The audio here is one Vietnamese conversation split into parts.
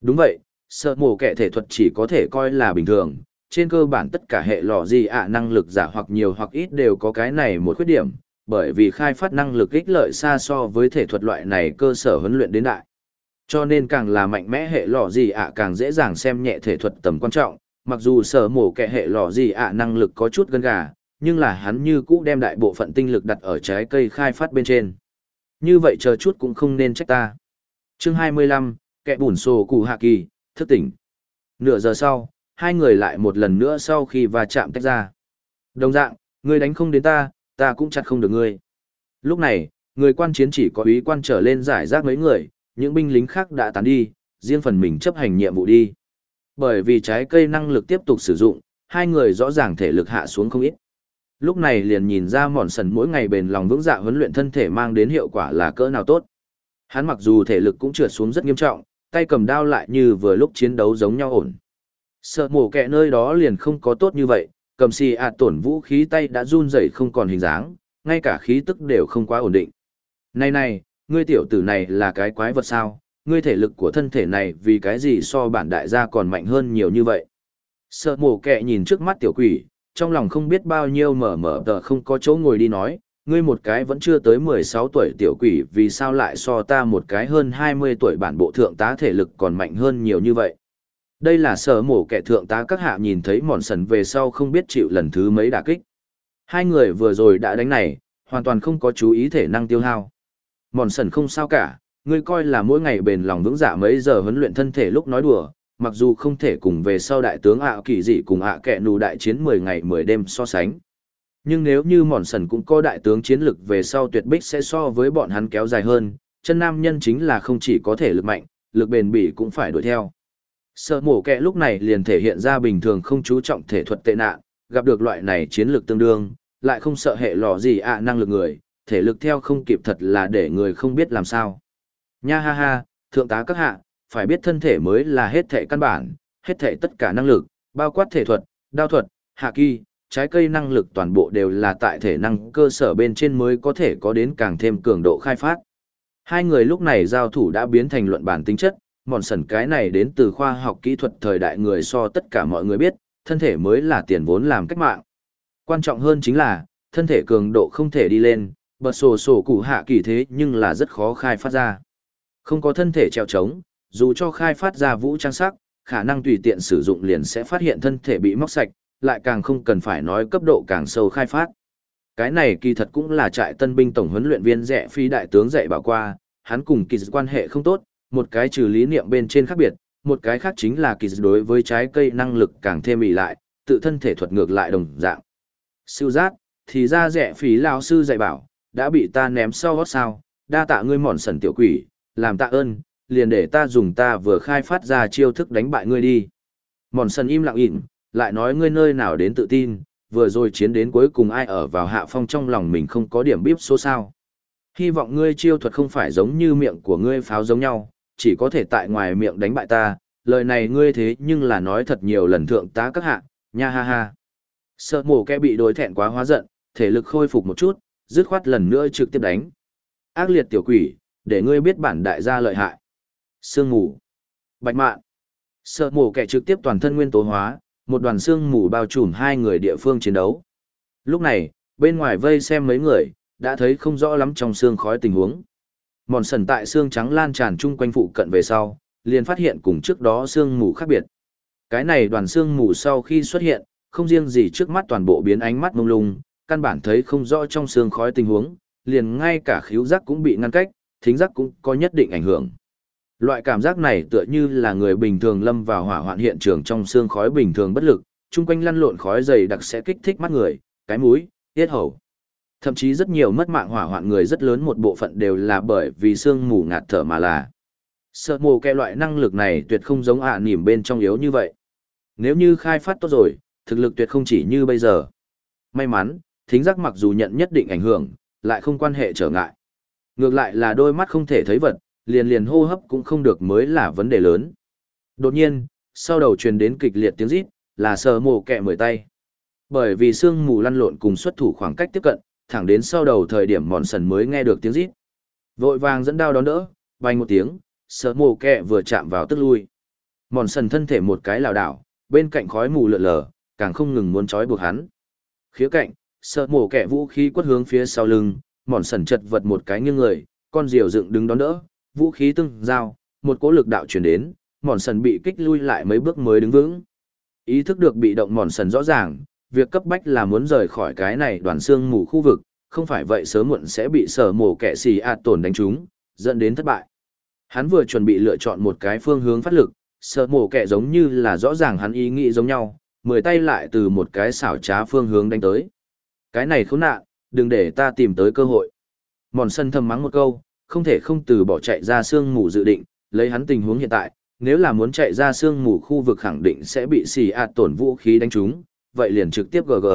Đúng vậy, sợ mổ kẻ thể thuật chỉ có thể coi là bình thường, trên cơ bản tất cả hệ lò gì ạ năng lực giả hoặc nhiều hoặc ít đều có cái này một khuyết điểm, bởi vì khai phát năng lực ích lợi xa so với thể thuật loại này cơ sở huấn luyện đến đại. Cho nên càng là mạnh mẽ hệ lò gì ạ càng dễ dàng xem nhẹ thể thuật tầm quan trọng, mặc dù sở mổ kẻ hệ lò gì ạ năng lực có chút gân gà, nhưng là hắn như cũ đem đại bộ phận tinh lực đặt ở trái cây khai phát bên trên. Như vậy chờ chút cũng không nên trách ta. Chương 25, kẻ bùn sổ cụ hạ kỳ, thức tỉnh. Nửa giờ sau, hai người lại một lần nữa sau khi va chạm tách ra. Đồng dạng, ngươi đánh không đến ta, ta cũng chặt không được ngươi. Lúc này, người quan chiến chỉ có ý quan trở lên giải rác mấy người, những binh lính khác đã tán đi, riêng phần mình chấp hành nhiệm vụ đi. Bởi vì trái cây năng lực tiếp tục sử dụng, hai người rõ ràng thể lực hạ xuống không ít. Lúc này liền nhìn ra mòn sần mỗi ngày bền lòng vững dạ huấn luyện thân thể mang đến hiệu quả là cỡ nào tốt. Hắn mặc dù thể lực cũng trượt xuống rất nghiêm trọng, tay cầm đao lại như vừa lúc chiến đấu giống nhau ổn. Sợ mổ kẹ nơi đó liền không có tốt như vậy, cầm xì ạt tổn vũ khí tay đã run rẩy không còn hình dáng, ngay cả khí tức đều không quá ổn định. Này này, ngươi tiểu tử này là cái quái vật sao, ngươi thể lực của thân thể này vì cái gì so bản đại gia còn mạnh hơn nhiều như vậy. Sợ mổ kẹ nhìn trước mắt tiểu quỷ, trong lòng không biết bao nhiêu mở mở tờ không có chỗ ngồi đi nói, ngươi một cái vẫn chưa tới 16 tuổi tiểu quỷ vì sao lại so ta một cái hơn 20 tuổi bản bộ thượng tá thể lực còn mạnh hơn nhiều như vậy. Đây là sở mổ kẻ thượng tá các hạ nhìn thấy mòn sần về sau không biết chịu lần thứ mấy đả kích. Hai người vừa rồi đã đánh này, hoàn toàn không có chú ý thể năng tiêu hao. Mòn sần không sao cả, ngươi coi là mỗi ngày bền lòng vững dạ mấy giờ huấn luyện thân thể lúc nói đùa, mặc dù không thể cùng về sau đại tướng ạ kỳ dị cùng ạ kẻ nù đại chiến 10 ngày 10 đêm so sánh. Nhưng nếu như mòn sần cũng có đại tướng chiến lực về sau tuyệt bích sẽ so với bọn hắn kéo dài hơn, chân nam nhân chính là không chỉ có thể lực mạnh, lực bền bỉ cũng phải đuổi theo. Sợ mổ kẹ lúc này liền thể hiện ra bình thường không chú trọng thể thuật tệ nạn, gặp được loại này chiến lược tương đương, lại không sợ hệ lò gì ạ năng lực người, thể lực theo không kịp thật là để người không biết làm sao. Nha ha ha, thượng tá các hạ, phải biết thân thể mới là hết thể căn bản, hết thể tất cả năng lực, bao quát thể thuật, đao thuật, hạ kỳ, trái cây năng lực toàn bộ đều là tại thể năng cơ sở bên trên mới có thể có đến càng thêm cường độ khai phát. Hai người lúc này giao thủ đã biến thành luận bản tính chất, mòn sần cái này đến từ khoa học kỹ thuật thời đại người so tất cả mọi người biết, thân thể mới là tiền vốn làm cách mạng. Quan trọng hơn chính là, thân thể cường độ không thể đi lên, bật sổ sổ cụ hạ kỳ thế nhưng là rất khó khai phát ra. Không có thân thể treo trống, dù cho khai phát ra vũ trang sắc, khả năng tùy tiện sử dụng liền sẽ phát hiện thân thể bị móc sạch, lại càng không cần phải nói cấp độ càng sâu khai phát. Cái này kỳ thật cũng là trại tân binh tổng huấn luyện viên rẻ phi đại tướng dạy bảo qua, hắn cùng kỳ quan hệ không tốt, một cái trừ lý niệm bên trên khác biệt, một cái khác chính là kỳ đối với trái cây năng lực càng thêm ỉ lại, tự thân thể thuật ngược lại đồng dạng. Siêu giác, thì ra rẻ phí lao sư dạy bảo, đã bị ta ném sau gót sao, đa tạ ngươi mòn sần tiểu quỷ, làm tạ ơn, liền để ta dùng ta vừa khai phát ra chiêu thức đánh bại ngươi đi. Mòn sần im lặng ịn, lại nói ngươi nơi nào đến tự tin, vừa rồi chiến đến cuối cùng ai ở vào hạ phong trong lòng mình không có điểm bíp số sao. Hy vọng ngươi chiêu thuật không phải giống như miệng của ngươi pháo giống nhau, chỉ có thể tại ngoài miệng đánh bại ta, lời này ngươi thế nhưng là nói thật nhiều lần thượng tá các hạ, nha ha ha. Sợ mổ kẻ bị đối thẹn quá hóa giận, thể lực khôi phục một chút, dứt khoát lần nữa trực tiếp đánh. Ác liệt tiểu quỷ, để ngươi biết bản đại gia lợi hại. Sương mù. Bạch mạn. Sợ mổ kẻ trực tiếp toàn thân nguyên tố hóa, một đoàn xương mù bao trùm hai người địa phương chiến đấu. Lúc này, bên ngoài vây xem mấy người, đã thấy không rõ lắm trong xương khói tình huống. Mòn sần tại xương trắng lan tràn chung quanh phụ cận về sau, liền phát hiện cùng trước đó xương mù khác biệt. Cái này đoàn xương mù sau khi xuất hiện, không riêng gì trước mắt toàn bộ biến ánh mắt mông lung, căn bản thấy không rõ trong xương khói tình huống, liền ngay cả khíu giác cũng bị ngăn cách, thính giác cũng có nhất định ảnh hưởng. Loại cảm giác này tựa như là người bình thường lâm vào hỏa hoạn hiện trường trong xương khói bình thường bất lực, chung quanh lăn lộn khói dày đặc sẽ kích thích mắt người, cái mũi, tiết hầu. Thậm chí rất nhiều mất mạng hỏa hoạn người rất lớn một bộ phận đều là bởi vì xương mù ngạt thở mà là. Sợ mù kẹ loại năng lực này tuyệt không giống ạ à nỉm bên trong yếu như vậy. Nếu như khai phát tốt rồi, thực lực tuyệt không chỉ như bây giờ. May mắn, thính giác mặc dù nhận nhất định ảnh hưởng, lại không quan hệ trở ngại. Ngược lại là đôi mắt không thể thấy vật, liền liền hô hấp cũng không được mới là vấn đề lớn. Đột nhiên, sau đầu truyền đến kịch liệt tiếng rít, là sờ mồ kẹ mười tay. Bởi vì sương mù lăn lộn cùng xuất thủ khoảng cách tiếp cận, thẳng đến sau đầu thời điểm mòn sần mới nghe được tiếng rít. Vội vàng dẫn đao đón đỡ, bay một tiếng, sờ mồ kẹ vừa chạm vào tức lui. Mòn sần thân thể một cái lảo đảo, bên cạnh khói mù lượn lờ, càng không ngừng muốn trói buộc hắn. Khía cạnh, sợ mổ kẻ vũ khí quất hướng phía sau lưng, mòn sần chật vật một cái nghiêng người, con diều dựng đứng đón đỡ, vũ khí tương giao, một cỗ lực đạo chuyển đến, mòn sần bị kích lui lại mấy bước mới đứng vững. Ý thức được bị động mòn sần rõ ràng, việc cấp bách là muốn rời khỏi cái này đoàn xương mù khu vực, không phải vậy sớm muộn sẽ bị sở mổ kẻ xì ạt tổn đánh trúng, dẫn đến thất bại. Hắn vừa chuẩn bị lựa chọn một cái phương hướng phát lực, sở mổ kẻ giống như là rõ ràng hắn ý nghĩ giống nhau, mười tay lại từ một cái xảo trá phương hướng đánh tới. Cái này khốn nạn, đừng để ta tìm tới cơ hội. Mòn sân thầm mắng một câu, không thể không từ bỏ chạy ra sương mù dự định, lấy hắn tình huống hiện tại, nếu là muốn chạy ra sương mù khu vực khẳng định sẽ bị xì ạt tổn vũ khí đánh trúng, vậy liền trực tiếp GG.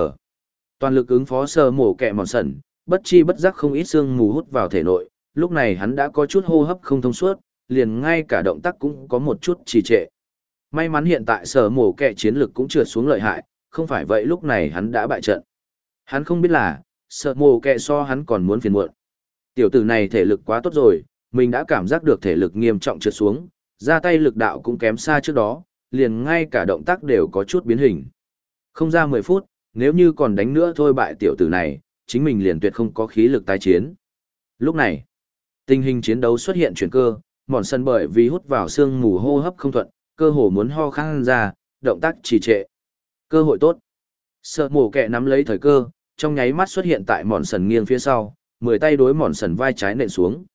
Toàn lực ứng phó sơ mổ kẹ mòn sẩn, bất chi bất giác không ít sương mù hút vào thể nội, lúc này hắn đã có chút hô hấp không thông suốt, liền ngay cả động tác cũng có một chút trì trệ. May mắn hiện tại sở mổ kẹ chiến lực cũng trượt xuống lợi hại, không phải vậy lúc này hắn đã bại trận. Hắn không biết là, sở mổ kẹ so hắn còn muốn phiền muộn. Tiểu tử này thể lực quá tốt rồi, mình đã cảm giác được thể lực nghiêm trọng trượt xuống, ra tay lực đạo cũng kém xa trước đó, liền ngay cả động tác đều có chút biến hình. Không ra 10 phút, nếu như còn đánh nữa thôi bại tiểu tử này, chính mình liền tuyệt không có khí lực tái chiến. Lúc này, tình hình chiến đấu xuất hiện chuyển cơ, mòn sân bởi vì hút vào xương mù hô hấp không thuận, cơ hồ muốn ho khan ra, động tác trì trệ. Cơ hội tốt. Sợ mổ kẹ nắm lấy thời cơ, trong nháy mắt xuất hiện tại mòn sần nghiêng phía sau, mười tay đối mòn sần vai trái nện xuống.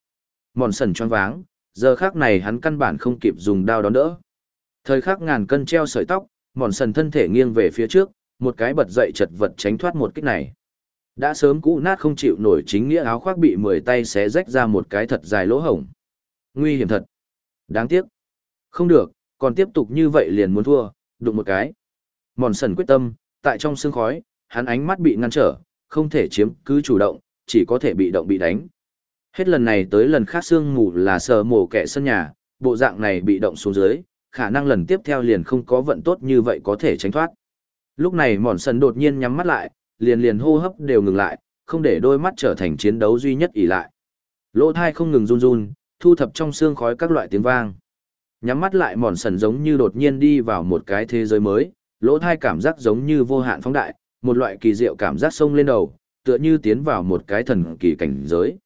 Mòn sần choáng váng, giờ khác này hắn căn bản không kịp dùng đao đón đỡ. Thời khắc ngàn cân treo sợi tóc, mòn sần thân thể nghiêng về phía trước, một cái bật dậy chật vật tránh thoát một kích này. Đã sớm cũ nát không chịu nổi chính nghĩa áo khoác bị mười tay xé rách ra một cái thật dài lỗ hổng. Nguy hiểm thật. Đáng tiếc. Không được, còn tiếp tục như vậy liền muốn thua, đụng một cái. Mòn sần quyết tâm, tại trong sương khói, hắn ánh mắt bị ngăn trở, không thể chiếm cứ chủ động, chỉ có thể bị động bị đánh. Hết lần này tới lần khác sương mù là sờ mổ kẻ sân nhà, bộ dạng này bị động xuống dưới, khả năng lần tiếp theo liền không có vận tốt như vậy có thể tránh thoát. Lúc này mòn sần đột nhiên nhắm mắt lại, liền liền hô hấp đều ngừng lại, không để đôi mắt trở thành chiến đấu duy nhất ỉ lại. Lỗ thai không ngừng run run, thu thập trong xương khói các loại tiếng vang. Nhắm mắt lại mòn sần giống như đột nhiên đi vào một cái thế giới mới, lỗ thai cảm giác giống như vô hạn phóng đại, một loại kỳ diệu cảm giác sông lên đầu, tựa như tiến vào một cái thần kỳ cảnh giới.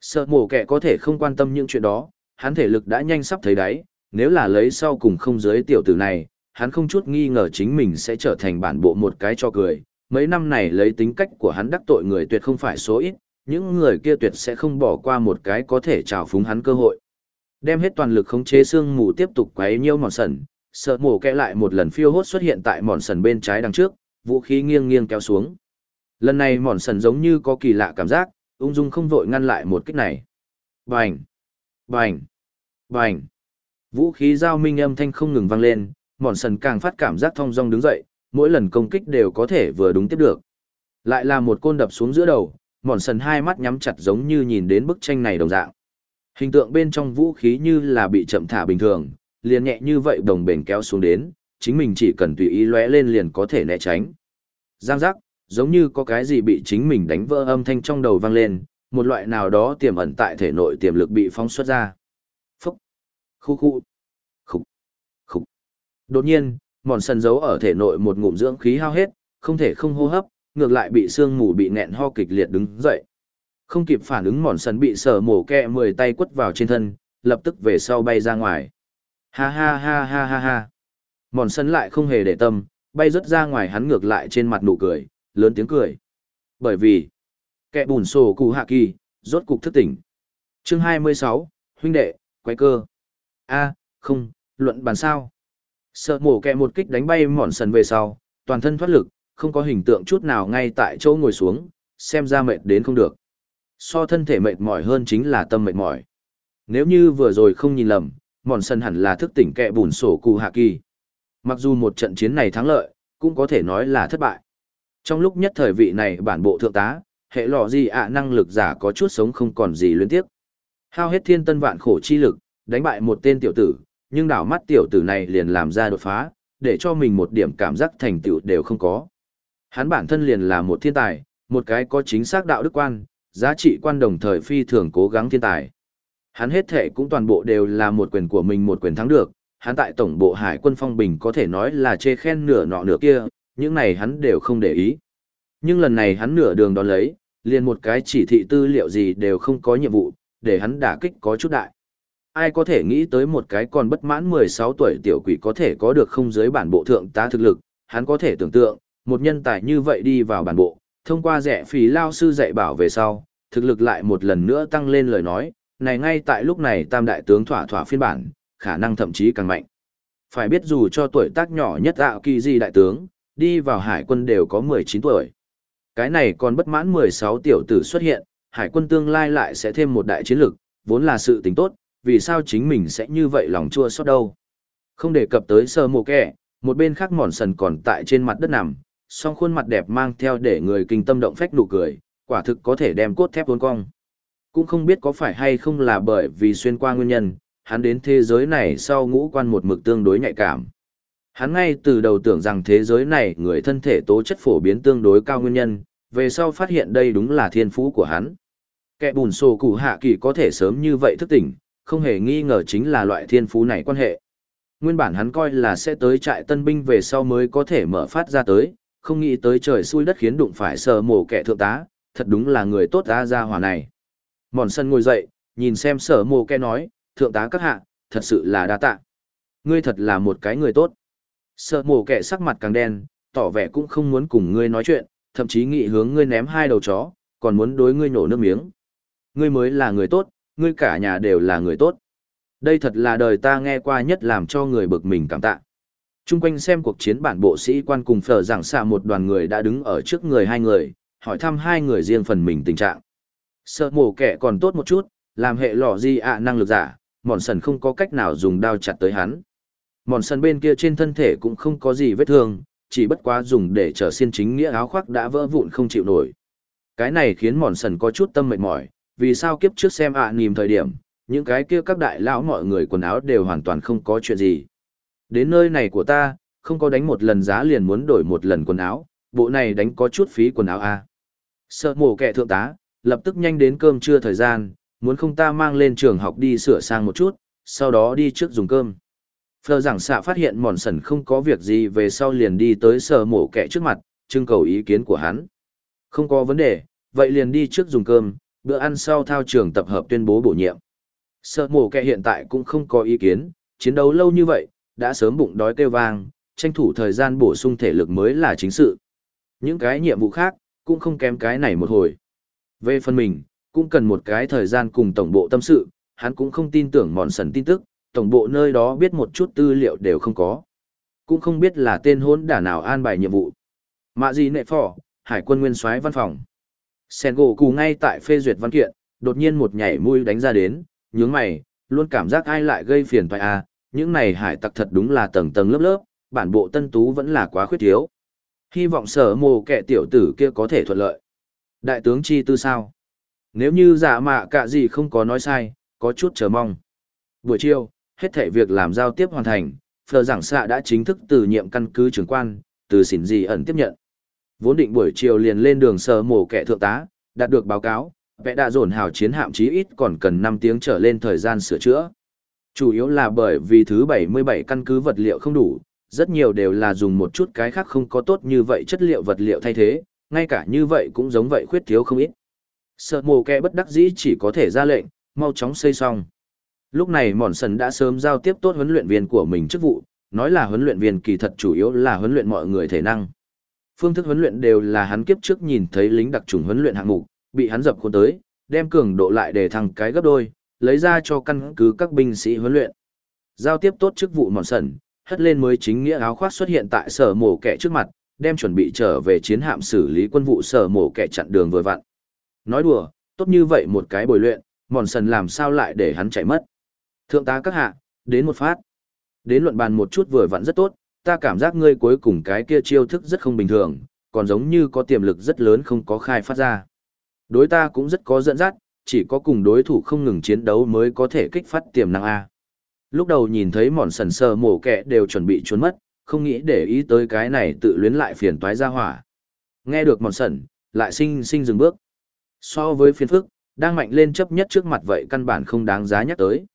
Sợ mổ kẻ có thể không quan tâm những chuyện đó, hắn thể lực đã nhanh sắp thấy đáy, nếu là lấy sau cùng không giới tiểu tử này, hắn không chút nghi ngờ chính mình sẽ trở thành bản bộ một cái cho cười. Mấy năm này lấy tính cách của hắn đắc tội người tuyệt không phải số ít, những người kia tuyệt sẽ không bỏ qua một cái có thể trào phúng hắn cơ hội. Đem hết toàn lực khống chế xương mù tiếp tục quấy nhiêu mòn sần, sợ mổ kẽ lại một lần phiêu hốt xuất hiện tại mòn sần bên trái đằng trước, vũ khí nghiêng nghiêng kéo xuống. Lần này mòn sần giống như có kỳ lạ cảm giác, ung dung không vội ngăn lại một kích này. Bành! Bành! Bành! Vũ khí giao minh âm thanh không ngừng vang lên, mòn sần càng phát cảm giác thong dong đứng dậy, mỗi lần công kích đều có thể vừa đúng tiếp được. Lại là một côn đập xuống giữa đầu, mòn sần hai mắt nhắm chặt giống như nhìn đến bức tranh này đồng dạng. Hình tượng bên trong vũ khí như là bị chậm thả bình thường, liền nhẹ như vậy đồng bền kéo xuống đến, chính mình chỉ cần tùy ý lóe lên liền có thể né tránh. Giang giác, giống như có cái gì bị chính mình đánh vỡ âm thanh trong đầu vang lên, một loại nào đó tiềm ẩn tại thể nội tiềm lực bị phóng xuất ra. Phúc, khu khu, Khúc! Khúc! Đột nhiên, mòn sần giấu ở thể nội một ngụm dưỡng khí hao hết, không thể không hô hấp, ngược lại bị sương mù bị nẹn ho kịch liệt đứng dậy. Không kịp phản ứng mòn sần bị sở mổ kẹ mười tay quất vào trên thân, lập tức về sau bay ra ngoài. Ha ha ha ha ha ha. Mòn sần lại không hề để tâm, bay rớt ra ngoài hắn ngược lại trên mặt nụ cười, lớn tiếng cười. Bởi vì, kẻ bùn sổ cụ hạ kỳ, rốt cục thức tỉnh. chương 26, huynh đệ, quay cơ. a không, luận bàn sao. Sợ mổ kẹ một kích đánh bay mòn sần về sau, toàn thân thoát lực, không có hình tượng chút nào ngay tại chỗ ngồi xuống, xem ra mệt đến không được. So thân thể mệt mỏi hơn chính là tâm mệt mỏi. Nếu như vừa rồi không nhìn lầm, mòn sân hẳn là thức tỉnh kẹ bùn sổ cụ hạ kỳ. Mặc dù một trận chiến này thắng lợi, cũng có thể nói là thất bại. Trong lúc nhất thời vị này bản bộ thượng tá, hệ lọ gì ạ năng lực giả có chút sống không còn gì luyến tiếp. Hao hết thiên tân vạn khổ chi lực, đánh bại một tên tiểu tử, nhưng đảo mắt tiểu tử này liền làm ra đột phá, để cho mình một điểm cảm giác thành tựu đều không có. Hắn bản thân liền là một thiên tài, một cái có chính xác đạo đức quan, giá trị quan đồng thời phi thường cố gắng thiên tài. Hắn hết thể cũng toàn bộ đều là một quyền của mình một quyền thắng được, hắn tại tổng bộ hải quân phong bình có thể nói là chê khen nửa nọ nửa kia, những này hắn đều không để ý. Nhưng lần này hắn nửa đường đón lấy, liền một cái chỉ thị tư liệu gì đều không có nhiệm vụ, để hắn đả kích có chút đại. Ai có thể nghĩ tới một cái còn bất mãn 16 tuổi tiểu quỷ có thể có được không giới bản bộ thượng tá thực lực, hắn có thể tưởng tượng, một nhân tài như vậy đi vào bản bộ, thông qua rẻ phí lao sư dạy bảo về sau, thực lực lại một lần nữa tăng lên lời nói, này ngay tại lúc này tam đại tướng thỏa thỏa phiên bản, khả năng thậm chí càng mạnh. Phải biết dù cho tuổi tác nhỏ nhất ạo kỳ gì đại tướng, đi vào hải quân đều có 19 tuổi. Cái này còn bất mãn 16 tiểu tử xuất hiện, hải quân tương lai lại sẽ thêm một đại chiến lực, vốn là sự tính tốt, vì sao chính mình sẽ như vậy lòng chua xót đâu. Không đề cập tới sơ mồ kẻ, một bên khác mòn sần còn tại trên mặt đất nằm, song khuôn mặt đẹp mang theo để người kinh tâm động phách nụ cười, quả thực có thể đem cốt thép vốn cong. Cũng không biết có phải hay không là bởi vì xuyên qua nguyên nhân, hắn đến thế giới này sau ngũ quan một mực tương đối nhạy cảm. Hắn ngay từ đầu tưởng rằng thế giới này người thân thể tố chất phổ biến tương đối cao nguyên nhân, về sau phát hiện đây đúng là thiên phú của hắn. Kẻ bùn sổ cụ hạ kỳ có thể sớm như vậy thức tỉnh, không hề nghi ngờ chính là loại thiên phú này quan hệ. Nguyên bản hắn coi là sẽ tới trại tân binh về sau mới có thể mở phát ra tới, không nghĩ tới trời xui đất khiến đụng phải sờ mổ kẻ thượng tá, thật đúng là người tốt ra ra hòa này. Mòn sân ngồi dậy, nhìn xem sở mồ kẻ nói, thượng tá các hạ, thật sự là đa tạ. Ngươi thật là một cái người tốt. Sợ mổ kẻ sắc mặt càng đen, tỏ vẻ cũng không muốn cùng ngươi nói chuyện, thậm chí nghị hướng ngươi ném hai đầu chó, còn muốn đối ngươi nổ nước miếng. Ngươi mới là người tốt, ngươi cả nhà đều là người tốt. Đây thật là đời ta nghe qua nhất làm cho người bực mình cảm tạ. Trung quanh xem cuộc chiến bản bộ sĩ quan cùng phở giảng xạ một đoàn người đã đứng ở trước người hai người, hỏi thăm hai người riêng phần mình tình trạng. Sợ mổ kẻ còn tốt một chút, làm hệ lò di ạ năng lực giả, mòn sần không có cách nào dùng đao chặt tới hắn. Mòn sần bên kia trên thân thể cũng không có gì vết thương, chỉ bất quá dùng để trở xiên chính nghĩa áo khoác đã vỡ vụn không chịu nổi. Cái này khiến mòn sần có chút tâm mệt mỏi, vì sao kiếp trước xem ạ à nìm thời điểm, những cái kia các đại lão mọi người quần áo đều hoàn toàn không có chuyện gì. Đến nơi này của ta, không có đánh một lần giá liền muốn đổi một lần quần áo, bộ này đánh có chút phí quần áo a. À. Sợ mổ kẻ thượng tá, lập tức nhanh đến cơm trưa thời gian, muốn không ta mang lên trường học đi sửa sang một chút, sau đó đi trước dùng cơm. Phờ giảng xạ phát hiện mòn sần không có việc gì về sau liền đi tới sở mổ kẻ trước mặt, trưng cầu ý kiến của hắn. Không có vấn đề, vậy liền đi trước dùng cơm, bữa ăn sau thao trường tập hợp tuyên bố bổ nhiệm. Sở mổ kẻ hiện tại cũng không có ý kiến, chiến đấu lâu như vậy, đã sớm bụng đói kêu vang, tranh thủ thời gian bổ sung thể lực mới là chính sự. Những cái nhiệm vụ khác, cũng không kém cái này một hồi. Về phần mình, cũng cần một cái thời gian cùng tổng bộ tâm sự, hắn cũng không tin tưởng mòn sần tin tức, tổng bộ nơi đó biết một chút tư liệu đều không có. Cũng không biết là tên hỗn đả nào an bài nhiệm vụ. Mạ gì nệ phỏ, hải quân nguyên soái văn phòng. Sen gỗ cù ngay tại phê duyệt văn kiện, đột nhiên một nhảy mũi đánh ra đến, nhướng mày, luôn cảm giác ai lại gây phiền phải à, những này hải tặc thật đúng là tầng tầng lớp lớp, bản bộ tân tú vẫn là quá khuyết thiếu. Hy vọng sở mồ kẻ tiểu tử kia có thể thuận lợi. Đại tướng chi tư sao? Nếu như giả mạ cả gì không có nói sai, có chút chờ mong. Buổi chiều, hết thể việc làm giao tiếp hoàn thành, phờ giảng xạ đã chính thức từ nhiệm căn cứ trưởng quan, từ xỉn gì ẩn tiếp nhận. Vốn định buổi chiều liền lên đường sở mổ kẻ thượng tá, đạt được báo cáo, vẽ đã dồn hào chiến hạm chí ít còn cần 5 tiếng trở lên thời gian sửa chữa. Chủ yếu là bởi vì thứ 77 căn cứ vật liệu không đủ, rất nhiều đều là dùng một chút cái khác không có tốt như vậy chất liệu vật liệu thay thế, ngay cả như vậy cũng giống vậy khuyết thiếu không ít. Sợ mồ kẻ bất đắc dĩ chỉ có thể ra lệnh, mau chóng xây xong. Lúc này Mòn Sần đã sớm giao tiếp tốt huấn luyện viên của mình chức vụ, nói là huấn luyện viên kỳ thật chủ yếu là huấn luyện mọi người thể năng. Phương thức huấn luyện đều là hắn kiếp trước nhìn thấy lính đặc trùng huấn luyện hạng mục, bị hắn dập khuôn tới, đem cường độ lại để thăng cái gấp đôi, lấy ra cho căn cứ các binh sĩ huấn luyện. Giao tiếp tốt chức vụ Mòn Sần, hất lên mới chính nghĩa áo khoác xuất hiện tại sở mổ kẻ trước mặt, đem chuẩn bị trở về chiến hạm xử lý quân vụ sở mổ kẻ chặn đường vừa vặn. Nói đùa, tốt như vậy một cái bồi luyện, Mòn Sần làm sao lại để hắn chạy mất. Thượng tá các hạ, đến một phát. Đến luận bàn một chút vừa vặn rất tốt, ta cảm giác ngươi cuối cùng cái kia chiêu thức rất không bình thường, còn giống như có tiềm lực rất lớn không có khai phát ra. Đối ta cũng rất có dẫn dắt, chỉ có cùng đối thủ không ngừng chiến đấu mới có thể kích phát tiềm năng A. Lúc đầu nhìn thấy mòn sần sờ mổ kẹ đều chuẩn bị trốn mất, không nghĩ để ý tới cái này tự luyến lại phiền toái ra hỏa. Nghe được mòn sần, lại sinh sinh dừng bước. So với phiền phức, đang mạnh lên chấp nhất trước mặt vậy căn bản không đáng giá nhắc tới.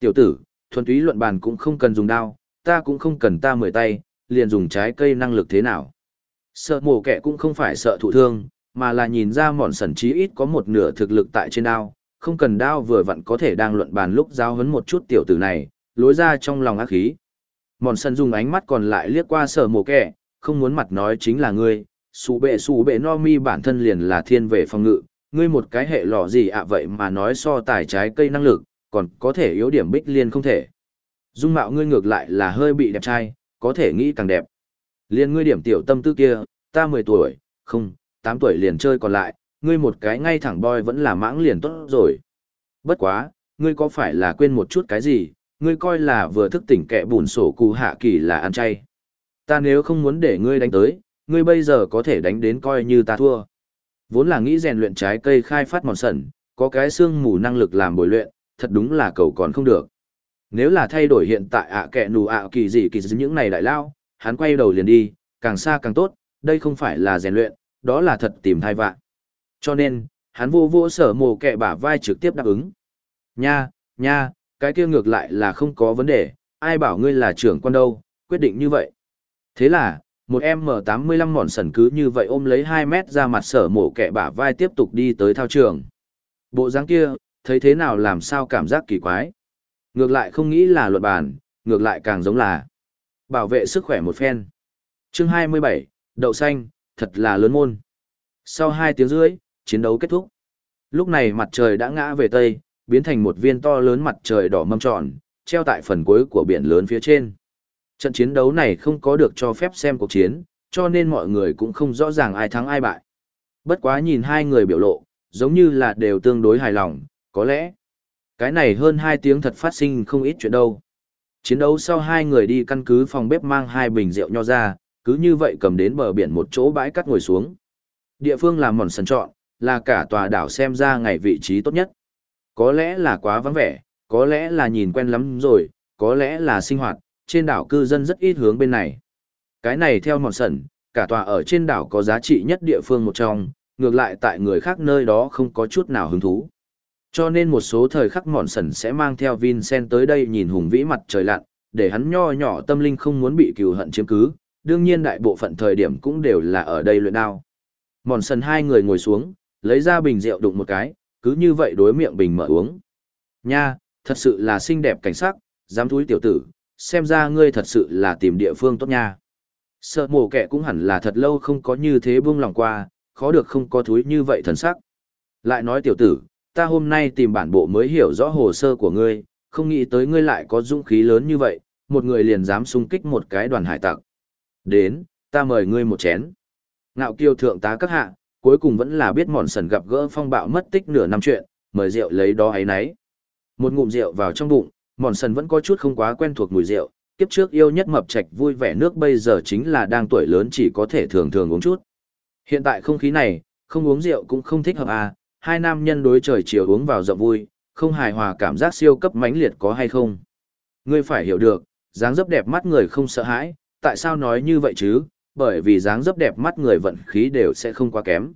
Tiểu tử, thuần túy luận bàn cũng không cần dùng đao, ta cũng không cần ta mười tay, liền dùng trái cây năng lực thế nào. Sợ mổ kẻ cũng không phải sợ thụ thương, mà là nhìn ra mòn sẩn trí ít có một nửa thực lực tại trên đao, không cần đao vừa vặn có thể đang luận bàn lúc giao hấn một chút tiểu tử này, lối ra trong lòng ác khí. Mòn sẩn dùng ánh mắt còn lại liếc qua sợ mổ kẻ, không muốn mặt nói chính là ngươi, xù bệ xù bệ no mi bản thân liền là thiên về phòng ngự, ngươi một cái hệ lọ gì ạ vậy mà nói so tài trái cây năng lực, còn có thể yếu điểm bích liên không thể. Dung mạo ngươi ngược lại là hơi bị đẹp trai, có thể nghĩ càng đẹp. Liên ngươi điểm tiểu tâm tư kia, ta 10 tuổi, không, 8 tuổi liền chơi còn lại, ngươi một cái ngay thẳng boy vẫn là mãng liền tốt rồi. Bất quá, ngươi có phải là quên một chút cái gì, ngươi coi là vừa thức tỉnh kẻ bùn sổ cù hạ kỳ là ăn chay. Ta nếu không muốn để ngươi đánh tới, ngươi bây giờ có thể đánh đến coi như ta thua. Vốn là nghĩ rèn luyện trái cây khai phát mòn sẩn, có cái xương mù năng lực làm bồi luyện, thật đúng là cầu còn không được. Nếu là thay đổi hiện tại ạ kẹ nù ạ kỳ gì kỳ gì những này đại lao, hắn quay đầu liền đi, càng xa càng tốt, đây không phải là rèn luyện, đó là thật tìm thai vạn. Cho nên, hắn vô vô sở mồ kẹ bả vai trực tiếp đáp ứng. Nha, nha, cái kia ngược lại là không có vấn đề, ai bảo ngươi là trưởng quan đâu, quyết định như vậy. Thế là, một em m 85 mòn sần cứ như vậy ôm lấy 2 mét ra mặt sở mổ kẻ bả vai tiếp tục đi tới thao trường. Bộ dáng kia, thấy thế nào làm sao cảm giác kỳ quái. Ngược lại không nghĩ là luận bàn, ngược lại càng giống là bảo vệ sức khỏe một phen. Chương 27, đậu xanh, thật là lớn môn. Sau 2 tiếng rưỡi, chiến đấu kết thúc. Lúc này mặt trời đã ngã về tây, biến thành một viên to lớn mặt trời đỏ mâm tròn, treo tại phần cuối của biển lớn phía trên. Trận chiến đấu này không có được cho phép xem cuộc chiến, cho nên mọi người cũng không rõ ràng ai thắng ai bại. Bất quá nhìn hai người biểu lộ, giống như là đều tương đối hài lòng, có lẽ. Cái này hơn hai tiếng thật phát sinh không ít chuyện đâu. Chiến đấu sau hai người đi căn cứ phòng bếp mang hai bình rượu nho ra, cứ như vậy cầm đến bờ biển một chỗ bãi cắt ngồi xuống. Địa phương làm mòn sân chọn, là cả tòa đảo xem ra ngày vị trí tốt nhất. Có lẽ là quá vắng vẻ, có lẽ là nhìn quen lắm rồi, có lẽ là sinh hoạt, trên đảo cư dân rất ít hướng bên này. Cái này theo mòn sân cả tòa ở trên đảo có giá trị nhất địa phương một trong, ngược lại tại người khác nơi đó không có chút nào hứng thú. Cho nên một số thời khắc mòn sẩn sẽ mang theo Vincent tới đây nhìn hùng vĩ mặt trời lặn, để hắn nho nhỏ tâm linh không muốn bị cừu hận chiếm cứ, đương nhiên đại bộ phận thời điểm cũng đều là ở đây luyện đao. Mòn sần hai người ngồi xuống, lấy ra bình rượu đụng một cái, cứ như vậy đối miệng bình mở uống. Nha, thật sự là xinh đẹp cảnh sắc, dám thúi tiểu tử, xem ra ngươi thật sự là tìm địa phương tốt nha. Sợ mổ kẻ cũng hẳn là thật lâu không có như thế buông lòng qua, khó được không có thúi như vậy thần sắc. Lại nói tiểu tử, ta hôm nay tìm bản bộ mới hiểu rõ hồ sơ của ngươi, không nghĩ tới ngươi lại có dũng khí lớn như vậy, một người liền dám xung kích một cái đoàn hải tặc. Đến, ta mời ngươi một chén. Ngạo kiêu thượng tá các hạ, cuối cùng vẫn là biết mòn sần gặp gỡ phong bạo mất tích nửa năm chuyện, mời rượu lấy đó ấy nấy. Một ngụm rượu vào trong bụng, mòn sần vẫn có chút không quá quen thuộc mùi rượu kiếp trước yêu nhất mập trạch vui vẻ nước bây giờ chính là đang tuổi lớn chỉ có thể thường thường uống chút hiện tại không khí này không uống rượu cũng không thích hợp à hai nam nhân đối trời chiều uống vào rộng vui không hài hòa cảm giác siêu cấp mãnh liệt có hay không ngươi phải hiểu được dáng dấp đẹp mắt người không sợ hãi tại sao nói như vậy chứ bởi vì dáng dấp đẹp mắt người vận khí đều sẽ không quá kém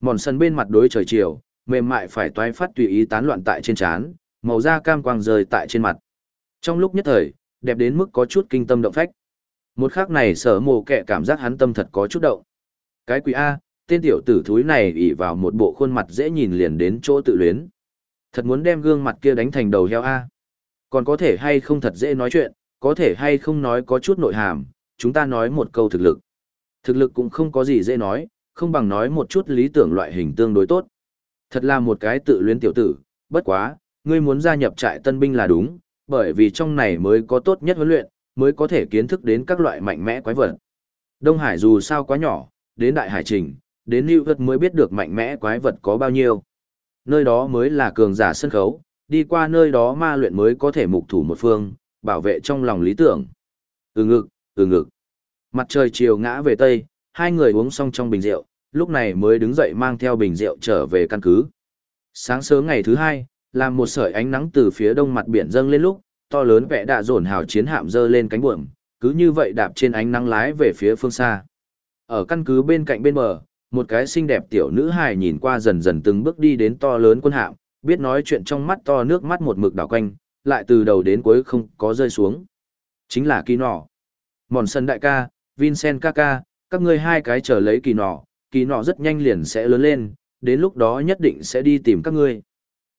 mòn sân bên mặt đối trời chiều mềm mại phải toái phát tùy ý tán loạn tại trên trán màu da cam quang rơi tại trên mặt. Trong lúc nhất thời, đẹp đến mức có chút kinh tâm động phách. Một khắc này sở mồ kẻ cảm giác hắn tâm thật có chút động. Cái quỷ A, tên tiểu tử thúi này ỉ vào một bộ khuôn mặt dễ nhìn liền đến chỗ tự luyến. Thật muốn đem gương mặt kia đánh thành đầu heo A. Còn có thể hay không thật dễ nói chuyện, có thể hay không nói có chút nội hàm, chúng ta nói một câu thực lực. Thực lực cũng không có gì dễ nói, không bằng nói một chút lý tưởng loại hình tương đối tốt. Thật là một cái tự luyến tiểu tử, bất quá, ngươi muốn gia nhập trại tân binh là đúng, bởi vì trong này mới có tốt nhất huấn luyện, mới có thể kiến thức đến các loại mạnh mẽ quái vật. Đông Hải dù sao quá nhỏ, đến Đại Hải Trình, đến New York mới biết được mạnh mẽ quái vật có bao nhiêu. Nơi đó mới là cường giả sân khấu, đi qua nơi đó ma luyện mới có thể mục thủ một phương, bảo vệ trong lòng lý tưởng. Ừ ngực, ừ ngực. Mặt trời chiều ngã về Tây, hai người uống xong trong bình rượu, lúc này mới đứng dậy mang theo bình rượu trở về căn cứ. Sáng sớm ngày thứ hai, làm một sợi ánh nắng từ phía đông mặt biển dâng lên lúc, to lớn vẽ đạ dồn hào chiến hạm dơ lên cánh buồm, cứ như vậy đạp trên ánh nắng lái về phía phương xa. Ở căn cứ bên cạnh bên bờ, một cái xinh đẹp tiểu nữ hài nhìn qua dần dần từng bước đi đến to lớn quân hạm, biết nói chuyện trong mắt to nước mắt một mực đảo quanh, lại từ đầu đến cuối không có rơi xuống. Chính là kỳ nọ. Mòn sân đại ca, Vincent ca ca, các ngươi hai cái chờ lấy kỳ nọ, kỳ nọ rất nhanh liền sẽ lớn lên, đến lúc đó nhất định sẽ đi tìm các ngươi.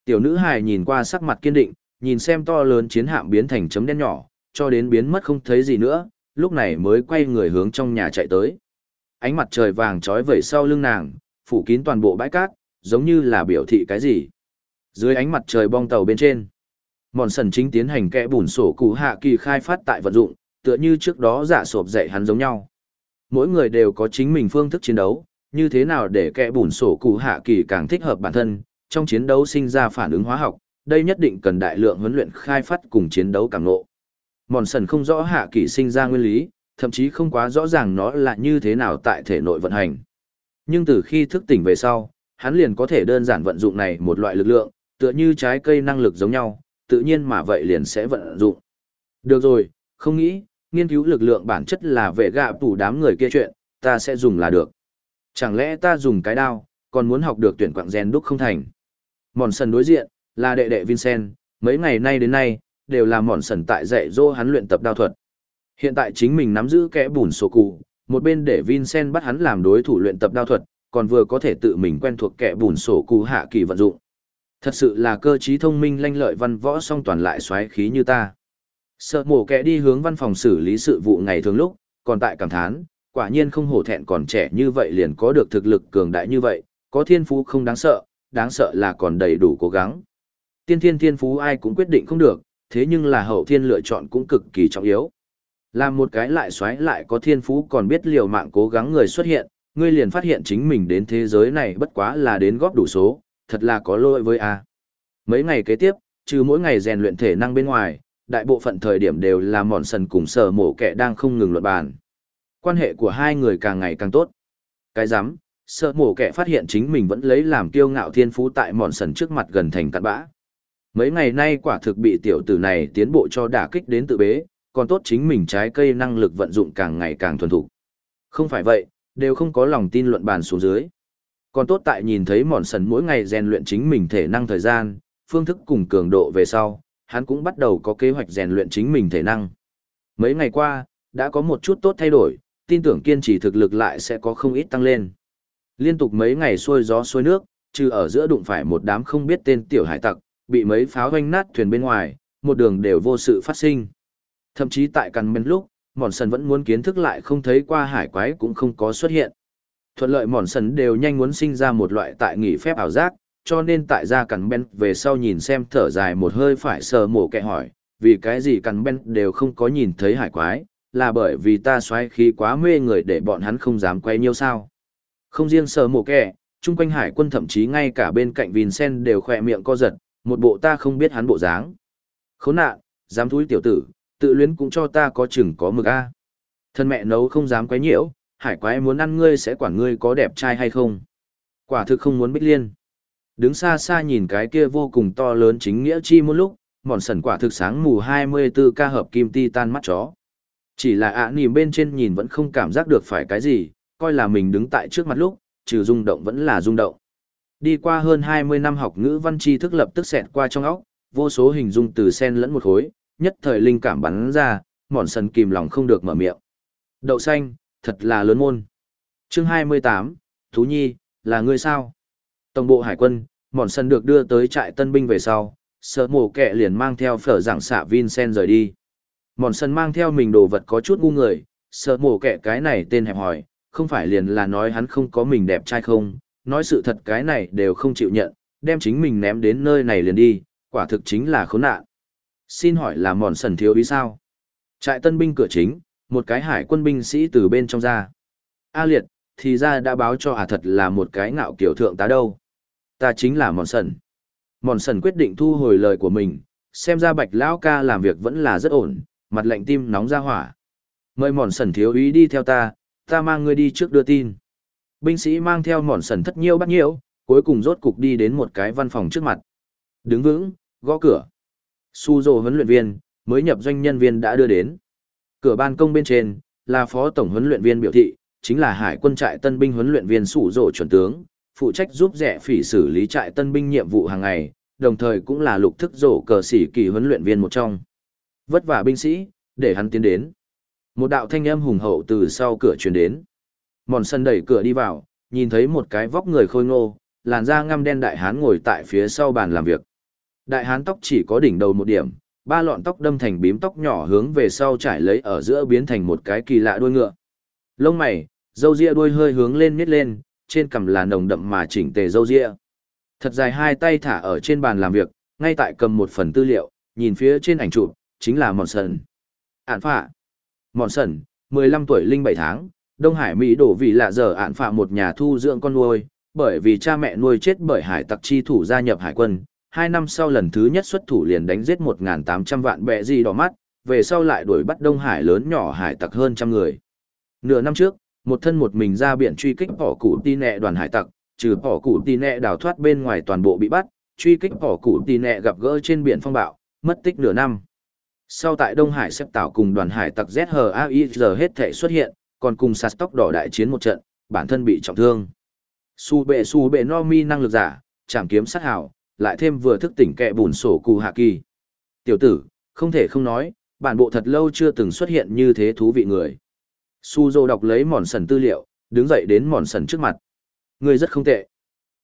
Tiểu nữ hài nhìn qua sắc mặt kiên định, nhìn xem to lớn chiến hạm biến thành chấm đen nhỏ, cho đến biến mất không thấy gì nữa, lúc này mới quay người hướng trong nhà chạy tới. Ánh mặt trời vàng trói vẩy sau lưng nàng, phủ kín toàn bộ bãi cát, giống như là biểu thị cái gì. Dưới ánh mặt trời bong tàu bên trên, mòn sần chính tiến hành kẽ bùn sổ cụ hạ kỳ khai phát tại vận dụng, tựa như trước đó giả sộp dạy hắn giống nhau. Mỗi người đều có chính mình phương thức chiến đấu, như thế nào để kẽ bùn sổ cụ hạ kỳ càng thích hợp bản thân, trong chiến đấu sinh ra phản ứng hóa học, đây nhất định cần đại lượng huấn luyện khai phát cùng chiến đấu càng ngộ. Mòn sần không rõ hạ kỳ sinh ra nguyên lý, thậm chí không quá rõ ràng nó là như thế nào tại thể nội vận hành. Nhưng từ khi thức tỉnh về sau, hắn liền có thể đơn giản vận dụng này một loại lực lượng, tựa như trái cây năng lực giống nhau, tự nhiên mà vậy liền sẽ vận dụng. Được rồi, không nghĩ, nghiên cứu lực lượng bản chất là vệ gạ tủ đám người kia chuyện, ta sẽ dùng là được. Chẳng lẽ ta dùng cái đao, còn muốn học được tuyển quạng gen đúc không thành. Mòn sần đối diện, là đệ đệ Vincent, mấy ngày nay đến nay, đều là mòn sần tại dạy dỗ hắn luyện tập đao thuật. Hiện tại chính mình nắm giữ kẽ bùn sổ cụ, một bên để Vincent bắt hắn làm đối thủ luyện tập đao thuật, còn vừa có thể tự mình quen thuộc kẽ bùn sổ cụ hạ kỳ vận dụng. Thật sự là cơ trí thông minh lanh lợi văn võ song toàn lại xoáy khí như ta. Sợ mổ kẻ đi hướng văn phòng xử lý sự vụ ngày thường lúc, còn tại cảm thán, quả nhiên không hổ thẹn còn trẻ như vậy liền có được thực lực cường đại như vậy, có thiên phú không đáng sợ, đáng sợ là còn đầy đủ cố gắng. Tiên thiên thiên phú ai cũng quyết định không được, thế nhưng là hậu thiên lựa chọn cũng cực kỳ trọng yếu. Làm một cái lại xoáy lại có thiên phú còn biết liều mạng cố gắng người xuất hiện, ngươi liền phát hiện chính mình đến thế giới này bất quá là đến góp đủ số, thật là có lỗi với a. Mấy ngày kế tiếp, trừ mỗi ngày rèn luyện thể năng bên ngoài, đại bộ phận thời điểm đều là mòn sần cùng sở mổ kẻ đang không ngừng luận bàn. Quan hệ của hai người càng ngày càng tốt. Cái giám, sợ mổ kẻ phát hiện chính mình vẫn lấy làm kiêu ngạo thiên phú tại mòn sần trước mặt gần thành cặn bã. Mấy ngày nay quả thực bị tiểu tử này tiến bộ cho đả kích đến tự bế, còn tốt chính mình trái cây năng lực vận dụng càng ngày càng thuần thục. Không phải vậy, đều không có lòng tin luận bàn xuống dưới. Còn tốt tại nhìn thấy mòn sần mỗi ngày rèn luyện chính mình thể năng thời gian, phương thức cùng cường độ về sau, hắn cũng bắt đầu có kế hoạch rèn luyện chính mình thể năng. Mấy ngày qua, đã có một chút tốt thay đổi, tin tưởng kiên trì thực lực lại sẽ có không ít tăng lên. Liên tục mấy ngày xuôi gió xuôi nước, trừ ở giữa đụng phải một đám không biết tên tiểu hải tặc, bị mấy pháo hoanh nát thuyền bên ngoài, một đường đều vô sự phát sinh. Thậm chí tại cằn men lúc, mòn sần vẫn muốn kiến thức lại không thấy qua hải quái cũng không có xuất hiện. Thuận lợi mòn sần đều nhanh muốn sinh ra một loại tại nghỉ phép ảo giác, cho nên tại ra cằn ben về sau nhìn xem thở dài một hơi phải sờ mổ kẹ hỏi, vì cái gì cằn ben đều không có nhìn thấy hải quái, là bởi vì ta xoáy khí quá mê người để bọn hắn không dám quay nhiêu sao. Không riêng sờ mổ kẹ, chung quanh hải quân thậm chí ngay cả bên cạnh Vincent đều khỏe miệng co giật, một bộ ta không biết hắn bộ dáng. Khốn nạn, dám thúi tiểu tử, tự luyến cũng cho ta có chừng có mực a. Thân mẹ nấu không dám quấy nhiễu, hải quái muốn ăn ngươi sẽ quản ngươi có đẹp trai hay không. Quả thực không muốn bích liên. Đứng xa xa nhìn cái kia vô cùng to lớn chính nghĩa chi một lúc, mòn sần quả thực sáng mù 24 ca hợp kim ti tan mắt chó. Chỉ là ạ à nìm bên trên nhìn vẫn không cảm giác được phải cái gì, coi là mình đứng tại trước mặt lúc, trừ rung động vẫn là rung động. Đi qua hơn 20 năm học ngữ văn tri thức lập tức xẹt qua trong óc, vô số hình dung từ sen lẫn một khối, nhất thời linh cảm bắn ra, mòn sần kìm lòng không được mở miệng. Đậu xanh, thật là lớn môn. chương 28, Thú Nhi, là ngươi sao? Tổng bộ hải quân, mòn sân được đưa tới trại tân binh về sau, sợ mổ kẹ liền mang theo phở giảng xạ Vincent rời đi. Mòn sân mang theo mình đồ vật có chút ngu người, sợ mổ kẹ cái này tên hẹp hỏi, không phải liền là nói hắn không có mình đẹp trai không, nói sự thật cái này đều không chịu nhận, đem chính mình ném đến nơi này liền đi, quả thực chính là khốn nạn. Xin hỏi là mòn sần thiếu ý sao? Trại tân binh cửa chính, một cái hải quân binh sĩ từ bên trong ra. A liệt, thì ra đã báo cho à thật là một cái ngạo kiểu thượng tá đâu. Ta chính là mòn sần. Mòn sần quyết định thu hồi lời của mình xem ra bạch lão ca làm việc vẫn là rất ổn mặt lạnh tim nóng ra hỏa. Mời mòn sần thiếu ý đi theo ta ta mang ngươi đi trước đưa tin. Binh sĩ mang theo mòn sần thất nhiêu bắt nhiêu cuối cùng rốt cục đi đến một cái văn phòng trước mặt. Đứng vững gõ cửa su dô huấn luyện viên mới nhập doanh nhân viên đã đưa đến cửa ban công bên trên là phó tổng huấn luyện viên biểu thị chính là hải quân trại tân binh huấn luyện viên sủ rộ chuẩn tướng phụ trách giúp rẻ phỉ xử lý trại tân binh nhiệm vụ hàng ngày, đồng thời cũng là lục thức rổ cờ sĩ kỳ huấn luyện viên một trong. Vất vả binh sĩ, để hắn tiến đến. Một đạo thanh âm hùng hậu từ sau cửa truyền đến. Mòn sân đẩy cửa đi vào, nhìn thấy một cái vóc người khôi ngô, làn da ngăm đen đại hán ngồi tại phía sau bàn làm việc. Đại hán tóc chỉ có đỉnh đầu một điểm, ba lọn tóc đâm thành bím tóc nhỏ hướng về sau trải lấy ở giữa biến thành một cái kỳ lạ đuôi ngựa. Lông mày, râu ria đuôi hơi hướng lên miết lên, trên cằm là nồng đậm mà chỉnh tề râu ria. Thật dài hai tay thả ở trên bàn làm việc, ngay tại cầm một phần tư liệu, nhìn phía trên ảnh chụp, chính là Mòn Sần. Ản phạ. Mòn Sần, 15 tuổi linh 7 tháng, Đông Hải Mỹ đổ vì lạ giờ ản phạ một nhà thu dưỡng con nuôi, bởi vì cha mẹ nuôi chết bởi hải tặc chi thủ gia nhập hải quân. Hai năm sau lần thứ nhất xuất thủ liền đánh giết 1.800 vạn bẹ gì đỏ mắt, về sau lại đuổi bắt Đông Hải lớn nhỏ hải tặc hơn trăm người. Nửa năm trước, một thân một mình ra biển truy kích bỏ cụ ti nẹ đoàn hải tặc, trừ bỏ cụ ti nẹ đào thoát bên ngoài toàn bộ bị bắt, truy kích bỏ cụ ti nẹ gặp gỡ trên biển phong bạo, mất tích nửa năm. Sau tại Đông Hải xếp tạo cùng đoàn hải tặc ZHAIR hết thể xuất hiện, còn cùng sạt tóc đỏ đại chiến một trận, bản thân bị trọng thương. Su bệ su bệ no mi năng lực giả, chạm kiếm sát hảo, lại thêm vừa thức tỉnh kẹ bùn sổ cụ hạ kỳ. Tiểu tử, không thể không nói, bản bộ thật lâu chưa từng xuất hiện như thế thú vị người. Su dô đọc lấy mòn sần tư liệu, đứng dậy đến mòn sần trước mặt. Người rất không tệ.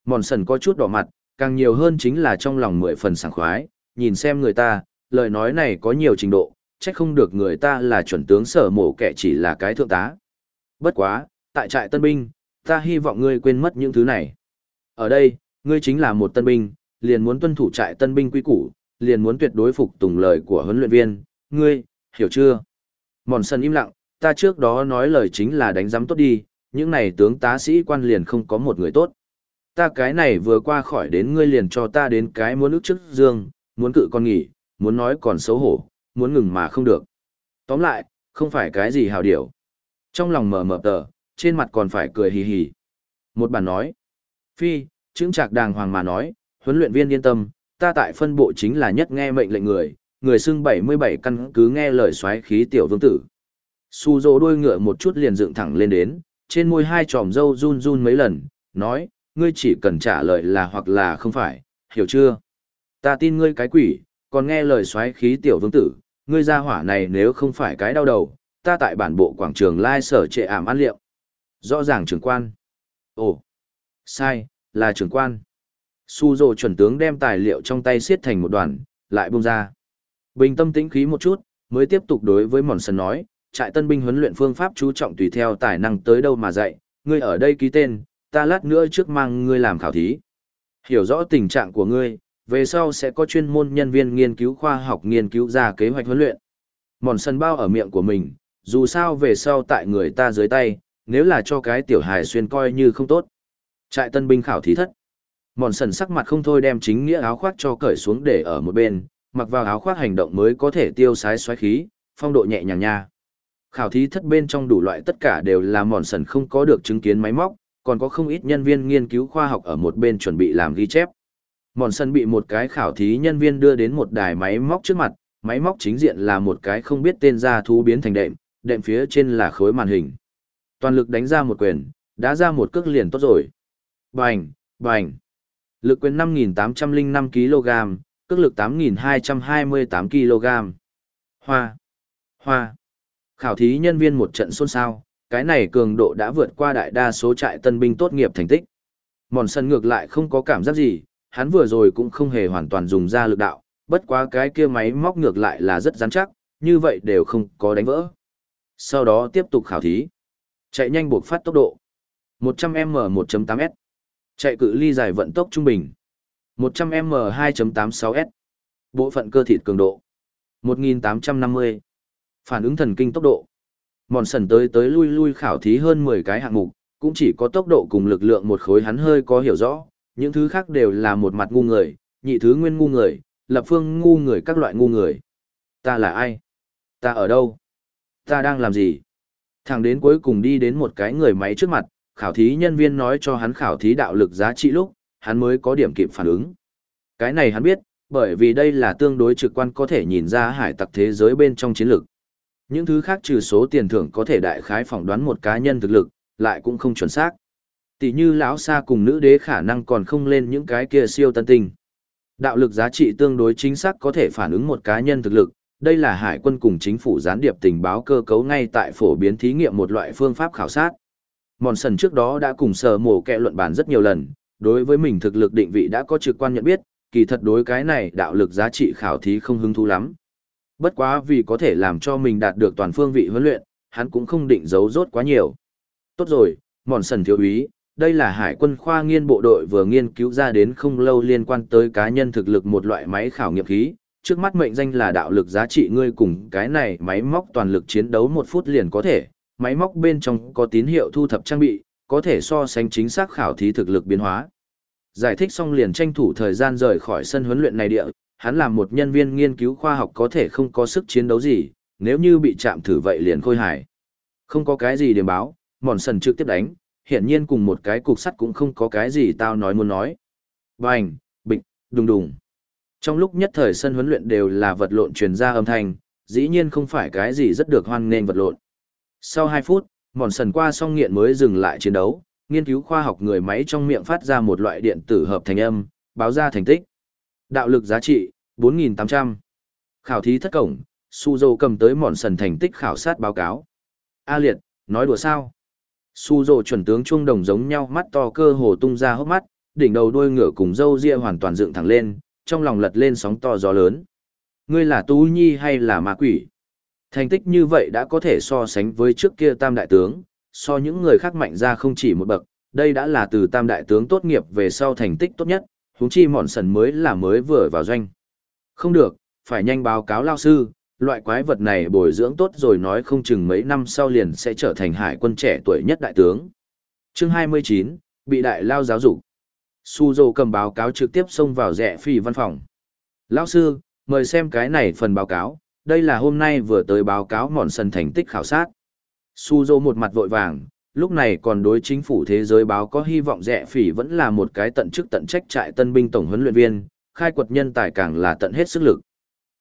Mòn sần có chút đỏ mặt, càng nhiều hơn chính là trong lòng mười phần sảng khoái, nhìn xem người ta, lời nói này có nhiều trình độ, trách không được người ta là chuẩn tướng sở mổ kẻ chỉ là cái thượng tá. Bất quá, tại trại tân binh, ta hy vọng ngươi quên mất những thứ này. Ở đây, ngươi chính là một tân binh, liền muốn tuân thủ trại tân binh quy củ, liền muốn tuyệt đối phục tùng lời của huấn luyện viên, ngươi, hiểu chưa? Mòn sân im lặng, ta trước đó nói lời chính là đánh giám tốt đi, những này tướng tá sĩ quan liền không có một người tốt. Ta cái này vừa qua khỏi đến ngươi liền cho ta đến cái muốn ức trước dương, muốn cự con nghỉ, muốn nói còn xấu hổ, muốn ngừng mà không được. Tóm lại, không phải cái gì hào điểu. Trong lòng mở mở tờ, trên mặt còn phải cười hì hì. Một bản nói, Phi, chứng trạc đàng hoàng mà nói, huấn luyện viên yên tâm, ta tại phân bộ chính là nhất nghe mệnh lệnh người, người xưng 77 căn cứ nghe lời xoáy khí tiểu vương tử. Su dỗ đôi ngựa một chút liền dựng thẳng lên đến, trên môi hai tròm râu run run mấy lần, nói, ngươi chỉ cần trả lời là hoặc là không phải, hiểu chưa? Ta tin ngươi cái quỷ, còn nghe lời xoáy khí tiểu vương tử, ngươi ra hỏa này nếu không phải cái đau đầu, ta tại bản bộ quảng trường lai sở trệ ảm ăn liệu. Rõ ràng trưởng quan. Ồ, sai, là trưởng quan. Su rồ chuẩn tướng đem tài liệu trong tay siết thành một đoàn, lại buông ra. Bình tâm tĩnh khí một chút, mới tiếp tục đối với mòn sân nói, trại tân binh huấn luyện phương pháp chú trọng tùy theo tài năng tới đâu mà dạy, ngươi ở đây ký tên, ta lát nữa trước mang ngươi làm khảo thí. Hiểu rõ tình trạng của ngươi, về sau sẽ có chuyên môn nhân viên nghiên cứu khoa học nghiên cứu ra kế hoạch huấn luyện. Mòn sân bao ở miệng của mình, dù sao về sau tại người ta dưới tay, nếu là cho cái tiểu hài xuyên coi như không tốt. Trại tân binh khảo thí thất. Mòn sần sắc mặt không thôi đem chính nghĩa áo khoác cho cởi xuống để ở một bên, mặc vào áo khoác hành động mới có thể tiêu sái xoáy khí, phong độ nhẹ nhàng nha. Khảo thí thất bên trong đủ loại tất cả đều là mòn sần không có được chứng kiến máy móc, còn có không ít nhân viên nghiên cứu khoa học ở một bên chuẩn bị làm ghi chép. Mòn sần bị một cái khảo thí nhân viên đưa đến một đài máy móc trước mặt, máy móc chính diện là một cái không biết tên ra thu biến thành đệm, đệm phía trên là khối màn hình. Toàn lực đánh ra một quyền, đá ra một cước liền tốt rồi. Bành, bành. Lực quyền 5.805 kg, cước lực 8.228 kg. Hoa, hoa. Khảo thí nhân viên một trận xôn xao, cái này cường độ đã vượt qua đại đa số trại tân binh tốt nghiệp thành tích. Mòn sân ngược lại không có cảm giác gì, hắn vừa rồi cũng không hề hoàn toàn dùng ra lực đạo, bất quá cái kia máy móc ngược lại là rất rắn chắc, như vậy đều không có đánh vỡ. Sau đó tiếp tục khảo thí. Chạy nhanh buộc phát tốc độ. 100m 1.8s. Chạy cự ly dài vận tốc trung bình. 100m 2.86s. Bộ phận cơ thịt cường độ. 1850. Phản ứng thần kinh tốc độ. Mòn sần tới tới lui lui khảo thí hơn 10 cái hạng mục, cũng chỉ có tốc độ cùng lực lượng một khối hắn hơi có hiểu rõ, những thứ khác đều là một mặt ngu người, nhị thứ nguyên ngu người, lập phương ngu người các loại ngu người. Ta là ai? Ta ở đâu? Ta đang làm gì? Thằng đến cuối cùng đi đến một cái người máy trước mặt, khảo thí nhân viên nói cho hắn khảo thí đạo lực giá trị lúc, hắn mới có điểm kịp phản ứng. Cái này hắn biết, bởi vì đây là tương đối trực quan có thể nhìn ra hải tặc thế giới bên trong chiến lược. Những thứ khác trừ số tiền thưởng có thể đại khái phỏng đoán một cá nhân thực lực, lại cũng không chuẩn xác. Tỷ như lão xa cùng nữ đế khả năng còn không lên những cái kia siêu tân tinh. Đạo lực giá trị tương đối chính xác có thể phản ứng một cá nhân thực lực, đây là hải quân cùng chính phủ gián điệp tình báo cơ cấu ngay tại phổ biến thí nghiệm một loại phương pháp khảo sát. Mòn sần trước đó đã cùng sở mổ kẹ luận bàn rất nhiều lần, đối với mình thực lực định vị đã có trực quan nhận biết, kỳ thật đối cái này đạo lực giá trị khảo thí không hứng thú lắm. Bất quá vì có thể làm cho mình đạt được toàn phương vị huấn luyện, hắn cũng không định giấu rốt quá nhiều. Tốt rồi, mòn sần thiếu úy, đây là hải quân khoa nghiên bộ đội vừa nghiên cứu ra đến không lâu liên quan tới cá nhân thực lực một loại máy khảo nghiệm khí, trước mắt mệnh danh là đạo lực giá trị ngươi cùng cái này máy móc toàn lực chiến đấu một phút liền có thể, máy móc bên trong có tín hiệu thu thập trang bị, có thể so sánh chính xác khảo thí thực lực biến hóa. Giải thích xong liền tranh thủ thời gian rời khỏi sân huấn luyện này địa, hắn là một nhân viên nghiên cứu khoa học có thể không có sức chiến đấu gì, nếu như bị chạm thử vậy liền khôi hài. Không có cái gì điểm báo, mòn sần trực tiếp đánh, hiển nhiên cùng một cái cục sắt cũng không có cái gì tao nói muốn nói. Bành, bịch, đùng đùng. Trong lúc nhất thời sân huấn luyện đều là vật lộn truyền ra âm thanh, dĩ nhiên không phải cái gì rất được hoan nghênh vật lộn. Sau 2 phút, mòn sần qua xong nghiện mới dừng lại chiến đấu, nghiên cứu khoa học người máy trong miệng phát ra một loại điện tử hợp thành âm, báo ra thành tích. Đạo lực giá trị, 4.800. Khảo thí thất cổng, Suzo cầm tới mòn sần thành tích khảo sát báo cáo. A liệt, nói đùa sao? Suzo chuẩn tướng trung đồng giống nhau mắt to cơ hồ tung ra hốc mắt, đỉnh đầu đuôi ngựa cùng râu ria hoàn toàn dựng thẳng lên, trong lòng lật lên sóng to gió lớn. Ngươi là Tú Nhi hay là ma quỷ? Thành tích như vậy đã có thể so sánh với trước kia tam đại tướng, so những người khác mạnh ra không chỉ một bậc, đây đã là từ tam đại tướng tốt nghiệp về sau thành tích tốt nhất, huống chi mọn sần mới là mới vừa vào doanh. Không được, phải nhanh báo cáo lao sư, loại quái vật này bồi dưỡng tốt rồi nói không chừng mấy năm sau liền sẽ trở thành hải quân trẻ tuổi nhất đại tướng. Chương 29, bị đại lao giáo dục. Suzo cầm báo cáo trực tiếp xông vào rẻ phi văn phòng. Lão sư, mời xem cái này phần báo cáo, đây là hôm nay vừa tới báo cáo mòn sân thành tích khảo sát. Suzo một mặt vội vàng, lúc này còn đối chính phủ thế giới báo có hy vọng rẻ phỉ vẫn là một cái tận chức tận trách trại tân binh tổng huấn luyện viên, khai quật nhân tài càng là tận hết sức lực.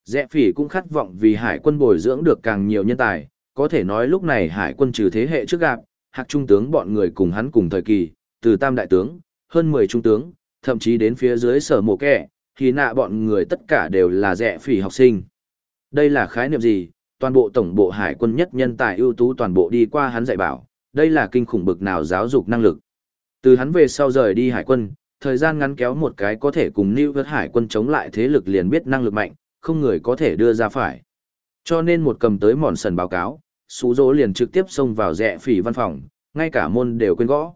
Rẽ phỉ cũng khát vọng vì hải quân bồi dưỡng được càng nhiều nhân tài, có thể nói lúc này hải quân trừ thế hệ trước gặp, hạc trung tướng bọn người cùng hắn cùng thời kỳ, từ tam đại tướng, hơn 10 trung tướng, thậm chí đến phía dưới sở mộ kẻ, thì nạ bọn người tất cả đều là rẻ phỉ học sinh. Đây là khái niệm gì? Toàn bộ tổng bộ hải quân nhất nhân tài ưu tú toàn bộ đi qua hắn dạy bảo, đây là kinh khủng bực nào giáo dục năng lực. Từ hắn về sau rời đi hải quân, thời gian ngắn kéo một cái có thể cùng New York hải quân chống lại thế lực liền biết năng lực mạnh, không người có thể đưa ra phải. Cho nên một cầm tới mòn sần báo cáo, Sú Dỗ liền trực tiếp xông vào rẽ phỉ văn phòng, ngay cả môn đều quên gõ.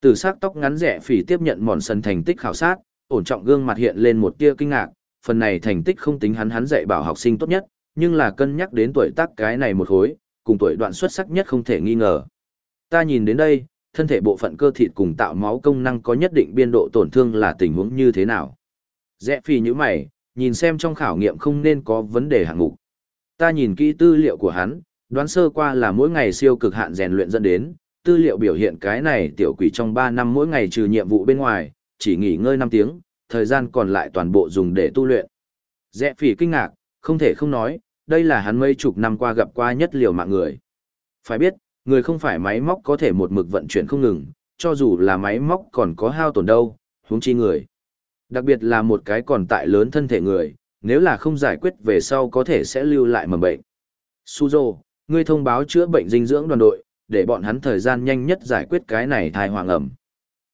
Từ sắc tóc ngắn rẽ phỉ tiếp nhận mòn sần thành tích khảo sát, ổn trọng gương mặt hiện lên một tia kinh ngạc, phần này thành tích không tính hắn hắn dạy bảo học sinh tốt nhất, nhưng là cân nhắc đến tuổi tác cái này một hối, cùng tuổi đoạn xuất sắc nhất không thể nghi ngờ. Ta nhìn đến đây, thân thể bộ phận cơ thịt cùng tạo máu công năng có nhất định biên độ tổn thương là tình huống như thế nào. Rẽ phi như mày, nhìn xem trong khảo nghiệm không nên có vấn đề hạng mục. Ta nhìn kỹ tư liệu của hắn, đoán sơ qua là mỗi ngày siêu cực hạn rèn luyện dẫn đến, tư liệu biểu hiện cái này tiểu quỷ trong 3 năm mỗi ngày trừ nhiệm vụ bên ngoài, chỉ nghỉ ngơi 5 tiếng, thời gian còn lại toàn bộ dùng để tu luyện. Rẽ phỉ kinh ngạc, không thể không nói, đây là hắn mấy chục năm qua gặp qua nhất liều mạng người. Phải biết, người không phải máy móc có thể một mực vận chuyển không ngừng, cho dù là máy móc còn có hao tổn đâu, huống chi người. Đặc biệt là một cái còn tại lớn thân thể người, nếu là không giải quyết về sau có thể sẽ lưu lại mầm bệnh. Suzo, ngươi thông báo chữa bệnh dinh dưỡng đoàn đội, để bọn hắn thời gian nhanh nhất giải quyết cái này thai hoàng ẩm.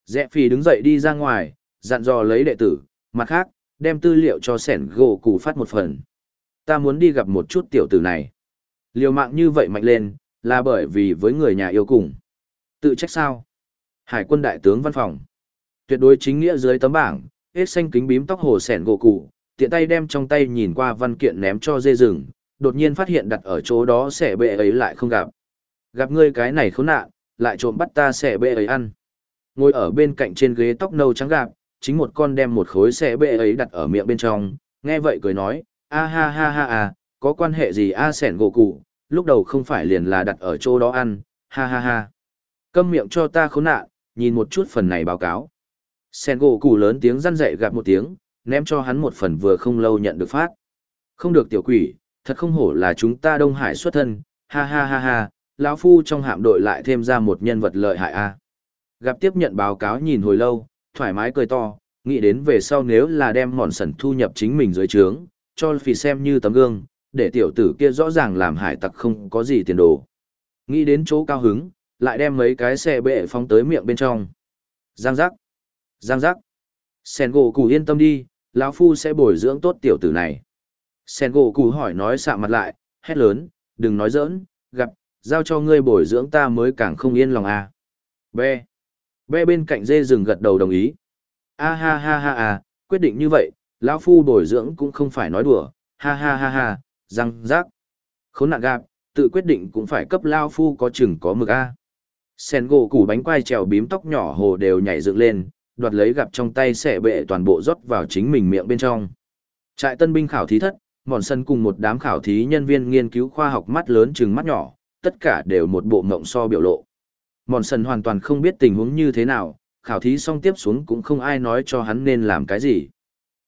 Rẽ Phì đứng dậy đi ra ngoài, dặn dò lấy đệ tử, mặt khác, đem tư liệu cho sẻn gỗ cụ phát một phần. Ta muốn đi gặp một chút tiểu tử này. Liều mạng như vậy mạnh lên, là bởi vì với người nhà yêu cùng. Tự trách sao? Hải quân đại tướng văn phòng. Tuyệt đối chính nghĩa dưới tấm bảng, hết xanh kính bím tóc hồ sẻn gỗ cụ, tiện tay đem trong tay nhìn qua văn kiện ném cho dê rừng, đột nhiên phát hiện đặt ở chỗ đó sẻ bệ ấy lại không gặp. Gặp ngươi cái này khốn nạn, lại trộm bắt ta sẻ bệ ấy ăn. Ngồi ở bên cạnh trên ghế tóc nâu trắng gạp, chính một con đem một khối xe bệ ấy đặt ở miệng bên trong, nghe vậy cười nói, a ha ha ha à có quan hệ gì a sẻn gỗ cụ, lúc đầu không phải liền là đặt ở chỗ đó ăn, ha ha ha. Câm miệng cho ta khốn nạn, nhìn một chút phần này báo cáo. Sẻn gỗ cụ lớn tiếng răn dậy gặp một tiếng, ném cho hắn một phần vừa không lâu nhận được phát. Không được tiểu quỷ, thật không hổ là chúng ta Đông Hải xuất thân, ha ha ha ha, lão phu trong hạm đội lại thêm ra một nhân vật lợi hại a. Gặp tiếp nhận báo cáo nhìn hồi lâu, thoải mái cười to, Nghĩ đến về sau nếu là đem mòn sần thu nhập chính mình dưới trướng, cho phì xem như tấm gương, để tiểu tử kia rõ ràng làm hải tặc không có gì tiền đồ. Nghĩ đến chỗ cao hứng, lại đem mấy cái xe bệ phóng tới miệng bên trong. Giang giác. Giang giác. Sen gỗ cụ yên tâm đi, lão phu sẽ bồi dưỡng tốt tiểu tử này. Sen gỗ cụ hỏi nói xạ mặt lại, hét lớn, đừng nói giỡn, gặp, giao cho ngươi bồi dưỡng ta mới càng không yên lòng à. B. Ve bên cạnh dê rừng gật đầu đồng ý. A ha ha ha ha, quyết định như vậy, lão phu bồi dưỡng cũng không phải nói đùa, ha ha ha ha, răng rác. Khốn nạn gạp, tự quyết định cũng phải cấp lão phu có chừng có mực a. Sen gỗ củ bánh quai trèo bím tóc nhỏ hồ đều nhảy dựng lên, đoạt lấy gặp trong tay xẻ bệ toàn bộ rót vào chính mình miệng bên trong. Trại tân binh khảo thí thất, mòn sân cùng một đám khảo thí nhân viên nghiên cứu khoa học mắt lớn chừng mắt nhỏ, tất cả đều một bộ mộng so biểu lộ. Mòn sần hoàn toàn không biết tình huống như thế nào, khảo thí xong tiếp xuống cũng không ai nói cho hắn nên làm cái gì.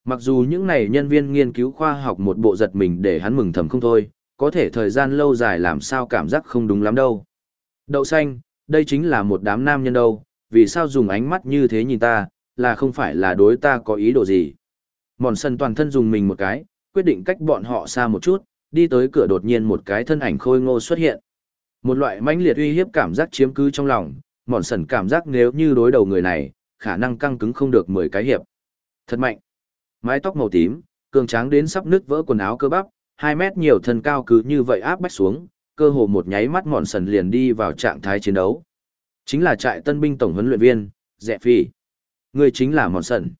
Mặc dù những này nhân viên nghiên cứu khoa học một bộ giật mình để hắn mừng thầm không thôi, có thể thời gian lâu dài làm sao cảm giác không đúng lắm đâu. Đậu xanh, đây chính là một đám nam nhân đâu, vì sao dùng ánh mắt như thế nhìn ta, là không phải là đối ta có ý đồ gì. Mòn sân toàn thân dùng mình một cái, quyết định cách bọn họ xa một chút, đi tới cửa đột nhiên một cái thân ảnh khôi ngô xuất hiện. Một loại mãnh liệt uy hiếp cảm giác chiếm cứ trong lòng, mòn sần cảm giác nếu như đối đầu người này, khả năng căng cứng không được 10 cái hiệp. Thật mạnh. Mái tóc màu tím, cường tráng đến sắp nứt vỡ quần áo cơ bắp, 2 mét nhiều thân cao cứ như vậy áp bách xuống, cơ hồ một nháy mắt mòn sần liền đi vào trạng thái chiến đấu. Chính là trại tân binh tổng huấn luyện viên, Dẹ Phi. Người chính là mòn sần.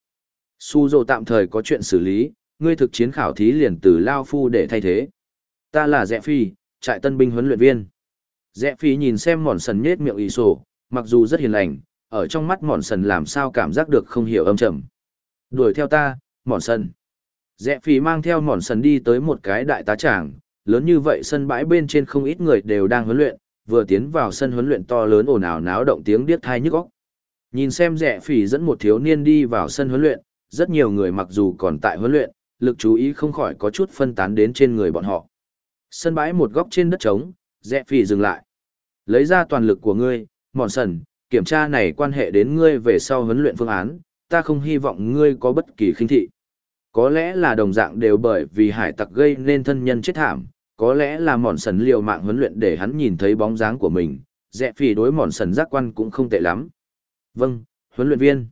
Su dồ tạm thời có chuyện xử lý, ngươi thực chiến khảo thí liền từ Lao Phu để thay thế. Ta là Dẹ Phi, trại tân binh huấn luyện viên. Dẹ Phi nhìn xem mòn sần nhết miệng ý sổ, mặc dù rất hiền lành, ở trong mắt mòn sần làm sao cảm giác được không hiểu âm trầm. Đuổi theo ta, mòn sần. Dẹ Phi mang theo mòn sần đi tới một cái đại tá tràng, lớn như vậy sân bãi bên trên không ít người đều đang huấn luyện, vừa tiến vào sân huấn luyện to lớn ồn ào náo động tiếng điếc thai nhức óc. Nhìn xem rẻ phỉ dẫn một thiếu niên đi vào sân huấn luyện, rất nhiều người mặc dù còn tại huấn luyện, lực chú ý không khỏi có chút phân tán đến trên người bọn họ. Sân bãi một góc trên đất trống, rẽ phỉ dừng lại. Lấy ra toàn lực của ngươi, mòn sần, kiểm tra này quan hệ đến ngươi về sau huấn luyện phương án, ta không hy vọng ngươi có bất kỳ khinh thị. Có lẽ là đồng dạng đều bởi vì hải tặc gây nên thân nhân chết thảm, có lẽ là mòn sần liều mạng huấn luyện để hắn nhìn thấy bóng dáng của mình, dẹ phỉ đối mòn sần giác quan cũng không tệ lắm. Vâng, huấn luyện viên.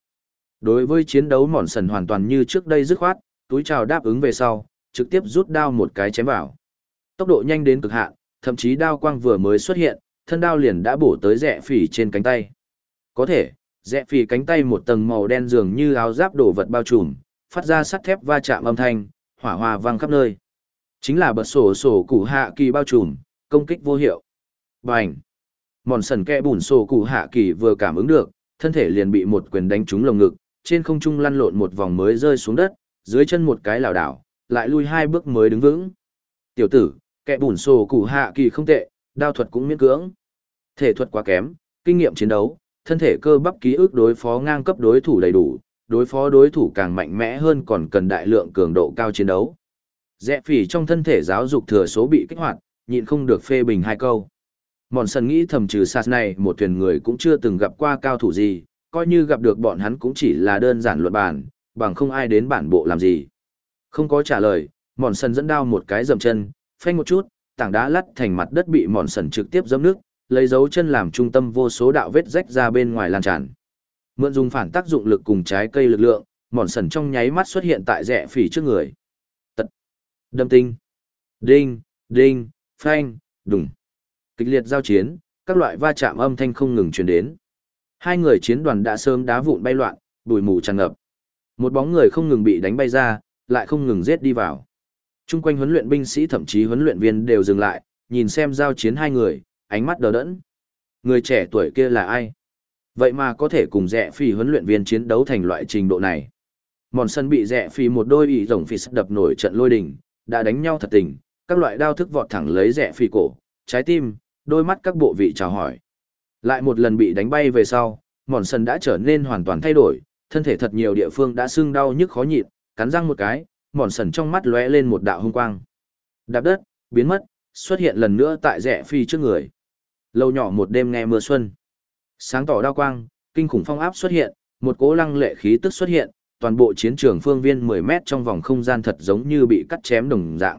Đối với chiến đấu mòn sần hoàn toàn như trước đây dứt khoát, túi chào đáp ứng về sau, trực tiếp rút đao một cái chém vào. Tốc độ nhanh đến cực hạn, thậm chí đao quang vừa mới xuất hiện, thân đao liền đã bổ tới rẽ phỉ trên cánh tay. Có thể, rẽ phỉ cánh tay một tầng màu đen dường như áo giáp đổ vật bao trùm, phát ra sắt thép va chạm âm thanh, hỏa hoa vang khắp nơi. Chính là bật sổ sổ củ hạ kỳ bao trùm, công kích vô hiệu. Bành! Mòn sần kẹ bùn sổ củ hạ kỳ vừa cảm ứng được, thân thể liền bị một quyền đánh trúng lồng ngực, trên không trung lăn lộn một vòng mới rơi xuống đất, dưới chân một cái lảo đảo, lại lui hai bước mới đứng vững. Tiểu tử, kẻ bùn sổ củ hạ kỳ không tệ, đao thuật cũng miễn cưỡng. Thể thuật quá kém, kinh nghiệm chiến đấu, thân thể cơ bắp ký ức đối phó ngang cấp đối thủ đầy đủ, đối phó đối thủ càng mạnh mẽ hơn còn cần đại lượng cường độ cao chiến đấu. Rẽ phỉ trong thân thể giáo dục thừa số bị kích hoạt, nhịn không được phê bình hai câu. Mòn sần nghĩ thầm trừ sạt này một thuyền người cũng chưa từng gặp qua cao thủ gì, coi như gặp được bọn hắn cũng chỉ là đơn giản luận bản, bằng không ai đến bản bộ làm gì. Không có trả lời, mòn sần dẫn đao một cái dầm chân, phanh một chút, tảng đá lắt thành mặt đất bị mòn sần trực tiếp dẫm nước, lấy dấu chân làm trung tâm vô số đạo vết rách ra bên ngoài lan tràn. Mượn dùng phản tác dụng lực cùng trái cây lực lượng, mòn sần trong nháy mắt xuất hiện tại rẽ phỉ trước người. Tật, đâm tinh, đinh, đinh, phanh, đùng. Kịch liệt giao chiến, các loại va chạm âm thanh không ngừng truyền đến. Hai người chiến đoàn đã sớm đá vụn bay loạn, bụi mù tràn ngập. Một bóng người không ngừng bị đánh bay ra, lại không ngừng giết đi vào. Trung quanh huấn luyện binh sĩ thậm chí huấn luyện viên đều dừng lại, nhìn xem giao chiến hai người, ánh mắt đờ đẫn. Người trẻ tuổi kia là ai? Vậy mà có thể cùng rẻ phi huấn luyện viên chiến đấu thành loại trình độ này. Mòn sân bị rẻ phi một đôi ý rồng phi đập nổi trận lôi đình, đã đánh nhau thật tình, các loại đao thức vọt thẳng lấy rẻ phi cổ, trái tim, đôi mắt các bộ vị chào hỏi. Lại một lần bị đánh bay về sau, mòn sân đã trở nên hoàn toàn thay đổi, thân thể thật nhiều địa phương đã sưng đau nhức khó nhịn, cắn răng một cái, mòn sần trong mắt lóe lên một đạo hung quang. Đạp đất, biến mất, xuất hiện lần nữa tại rẽ phi trước người. Lâu nhỏ một đêm nghe mưa xuân. Sáng tỏ đao quang, kinh khủng phong áp xuất hiện, một cỗ lăng lệ khí tức xuất hiện, toàn bộ chiến trường phương viên 10 mét trong vòng không gian thật giống như bị cắt chém đồng dạng.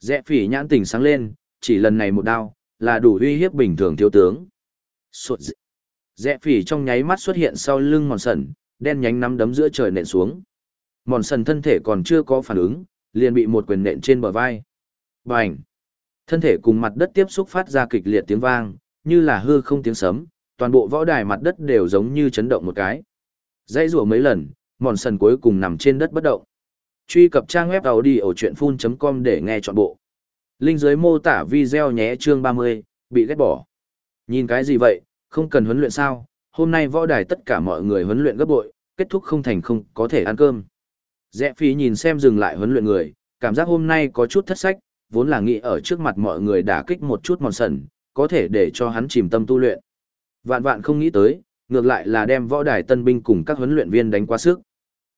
Rẽ phỉ nhãn tình sáng lên, chỉ lần này một đao, là đủ uy hiếp bình thường thiếu tướng. Dị. Rẽ phỉ trong nháy mắt xuất hiện sau lưng mòn sần, đen nhánh nắm đấm giữa trời nện xuống. Mòn sần thân thể còn chưa có phản ứng, liền bị một quyền nện trên bờ vai. Bành! Thân thể cùng mặt đất tiếp xúc phát ra kịch liệt tiếng vang, như là hư không tiếng sấm, toàn bộ võ đài mặt đất đều giống như chấn động một cái. Dãy rủa mấy lần, mòn sần cuối cùng nằm trên đất bất động. Truy cập trang web đầu đi ở chuyện full.com để nghe trọn bộ. Linh dưới mô tả video nhé chương 30, bị ghét bỏ. Nhìn cái gì vậy, không cần huấn luyện sao, hôm nay võ đài tất cả mọi người huấn luyện gấp bội, kết thúc không thành không có thể ăn cơm. Rẽ phí nhìn xem dừng lại huấn luyện người, cảm giác hôm nay có chút thất sách, vốn là nghĩ ở trước mặt mọi người đả kích một chút mòn sần, có thể để cho hắn chìm tâm tu luyện. Vạn vạn không nghĩ tới, ngược lại là đem võ đài tân binh cùng các huấn luyện viên đánh quá sức.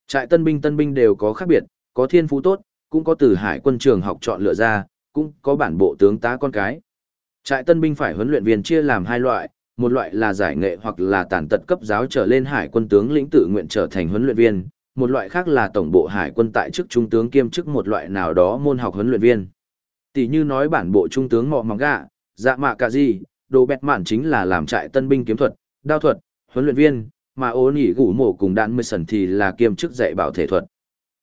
Trại tân binh tân binh đều có khác biệt, có thiên phú tốt, cũng có từ hải quân trường học chọn lựa ra, cũng có bản bộ tướng tá con cái. Trại tân binh phải huấn luyện viên chia làm hai loại, một loại là giải nghệ hoặc là tàn tật cấp giáo trở lên hải quân tướng lĩnh tự nguyện trở thành huấn luyện viên, một loại khác là tổng bộ hải quân tại chức trung tướng kiêm chức một loại nào đó môn học huấn luyện viên. Tỷ như nói bản bộ trung tướng mọ mỏng gạ, dạ mạ cả gì, đồ bẹt mạn chính là làm trại tân binh kiếm thuật, đao thuật, huấn luyện viên, mà ô nỉ gủ mổ cùng đạn mười sần thì là kiêm chức dạy bảo thể thuật.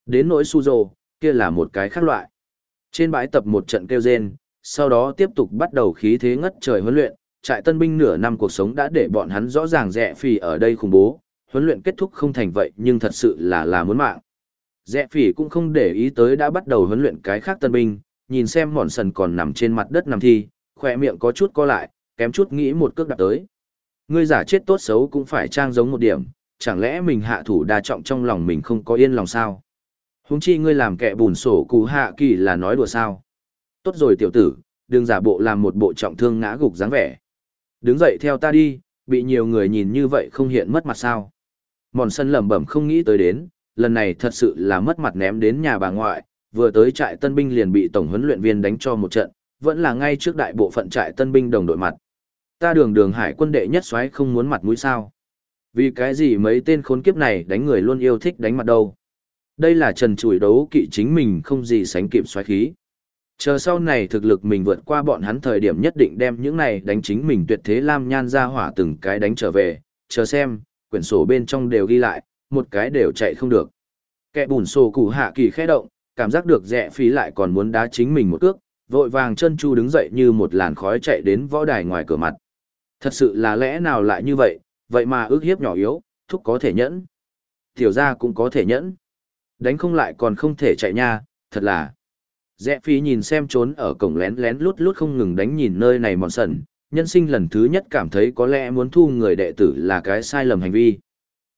Đến nỗi Suzo, kia là một cái khác loại. Trên bãi tập một trận kêu rên, sau đó tiếp tục bắt đầu khí thế ngất trời huấn luyện, trại tân binh nửa năm cuộc sống đã để bọn hắn rõ ràng rẻ phì ở đây khủng bố, huấn luyện kết thúc không thành vậy nhưng thật sự là là muốn mạng. Rẽ phỉ cũng không để ý tới đã bắt đầu huấn luyện cái khác tân binh, nhìn xem mòn sần còn nằm trên mặt đất nằm thi, khỏe miệng có chút co lại, kém chút nghĩ một cước đạp tới. Ngươi giả chết tốt xấu cũng phải trang giống một điểm, chẳng lẽ mình hạ thủ đa trọng trong lòng mình không có yên lòng sao? Húng chi ngươi làm kẻ bùn sổ cú hạ kỳ là nói đùa sao? Tốt rồi tiểu tử, đừng giả bộ làm một bộ trọng thương ngã gục dáng vẻ. Đứng dậy theo ta đi, bị nhiều người nhìn như vậy không hiện mất mặt sao? Mòn sân lẩm bẩm không nghĩ tới đến, lần này thật sự là mất mặt ném đến nhà bà ngoại, vừa tới trại tân binh liền bị tổng huấn luyện viên đánh cho một trận, vẫn là ngay trước đại bộ phận trại tân binh đồng đội mặt. Ta đường đường hải quân đệ nhất xoáy không muốn mặt mũi sao. Vì cái gì mấy tên khốn kiếp này đánh người luôn yêu thích đánh mặt đâu. Đây là trần chủi đấu kỵ chính mình không gì sánh kịp xoáy khí. Chờ sau này thực lực mình vượt qua bọn hắn thời điểm nhất định đem những này đánh chính mình tuyệt thế lam nhan ra hỏa từng cái đánh trở về, chờ xem, quyển sổ bên trong đều ghi lại, một cái đều chạy không được. Kẻ bùn sổ củ hạ kỳ khẽ động, cảm giác được rẻ phí lại còn muốn đá chính mình một cước, vội vàng chân chu đứng dậy như một làn khói chạy đến võ đài ngoài cửa mặt. Thật sự là lẽ nào lại như vậy, vậy mà ước hiếp nhỏ yếu, thúc có thể nhẫn. Tiểu ra cũng có thể nhẫn. Đánh không lại còn không thể chạy nha, thật là. Rẽ phi nhìn xem trốn ở cổng lén lén lút lút không ngừng đánh nhìn nơi này mòn sần, nhân sinh lần thứ nhất cảm thấy có lẽ muốn thu người đệ tử là cái sai lầm hành vi.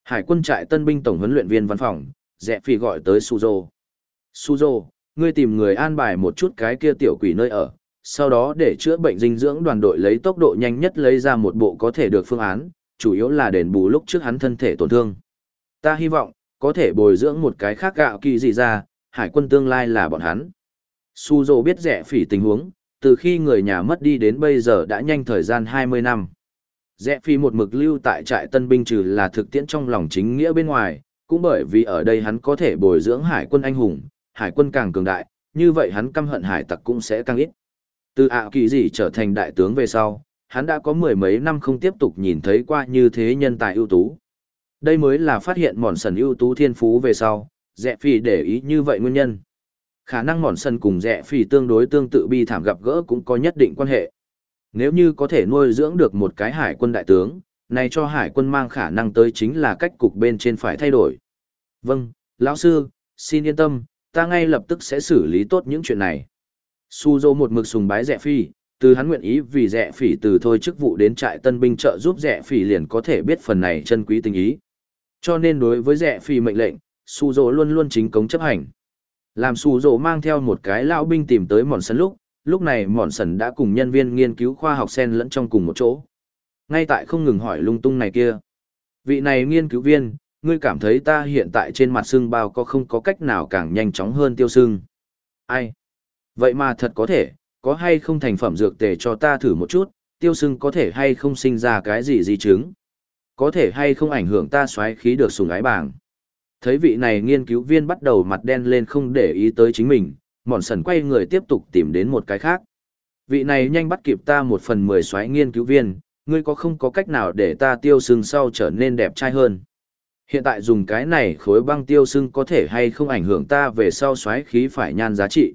Hải quân trại tân binh tổng huấn luyện viên văn phòng, rẽ phi gọi tới Suzo. Suzo, ngươi tìm người an bài một chút cái kia tiểu quỷ nơi ở, sau đó để chữa bệnh dinh dưỡng đoàn đội lấy tốc độ nhanh nhất lấy ra một bộ có thể được phương án, chủ yếu là đền bù lúc trước hắn thân thể tổn thương. Ta hy vọng, có thể bồi dưỡng một cái khác gạo kỳ gì ra, hải quân tương lai là bọn hắn. Suzo biết rẻ phỉ tình huống, từ khi người nhà mất đi đến bây giờ đã nhanh thời gian 20 năm. Rẽ phi một mực lưu tại trại tân binh trừ là thực tiễn trong lòng chính nghĩa bên ngoài, cũng bởi vì ở đây hắn có thể bồi dưỡng hải quân anh hùng, hải quân càng cường đại, như vậy hắn căm hận hải tặc cũng sẽ càng ít. Từ ạ kỳ gì trở thành đại tướng về sau, hắn đã có mười mấy năm không tiếp tục nhìn thấy qua như thế nhân tài ưu tú. Đây mới là phát hiện mòn sần ưu tú thiên phú về sau, dẹ phi để ý như vậy nguyên nhân. Khả năng mòn sân cùng rẻ phi tương đối tương tự bi thảm gặp gỡ cũng có nhất định quan hệ. Nếu như có thể nuôi dưỡng được một cái hải quân đại tướng, này cho hải quân mang khả năng tới chính là cách cục bên trên phải thay đổi. Vâng, lão sư, xin yên tâm, ta ngay lập tức sẽ xử lý tốt những chuyện này. Suzo một mực sùng bái rẻ phi, từ hắn nguyện ý vì rẻ phỉ từ thôi chức vụ đến trại tân binh trợ giúp rẻ phỉ liền có thể biết phần này chân quý tình ý. Cho nên đối với rẻ phỉ mệnh lệnh, Suzo luôn luôn chính cống chấp hành. Làm Suzo mang theo một cái lão binh tìm tới mòn sân lúc, lúc này mòn sần đã cùng nhân viên nghiên cứu khoa học sen lẫn trong cùng một chỗ. Ngay tại không ngừng hỏi lung tung này kia. Vị này nghiên cứu viên, ngươi cảm thấy ta hiện tại trên mặt xương bao có không có cách nào càng nhanh chóng hơn tiêu xương. Ai? Vậy mà thật có thể, có hay không thành phẩm dược tề cho ta thử một chút, tiêu xương có thể hay không sinh ra cái gì di chứng? Có thể hay không ảnh hưởng ta xoáy khí được sùng ái bảng? Thấy vị này nghiên cứu viên bắt đầu mặt đen lên không để ý tới chính mình, mòn sần quay người tiếp tục tìm đến một cái khác. Vị này nhanh bắt kịp ta một phần mười xoáy nghiên cứu viên, ngươi có không có cách nào để ta tiêu sưng sau trở nên đẹp trai hơn. Hiện tại dùng cái này khối băng tiêu sưng có thể hay không ảnh hưởng ta về sau xoáy khí phải nhan giá trị.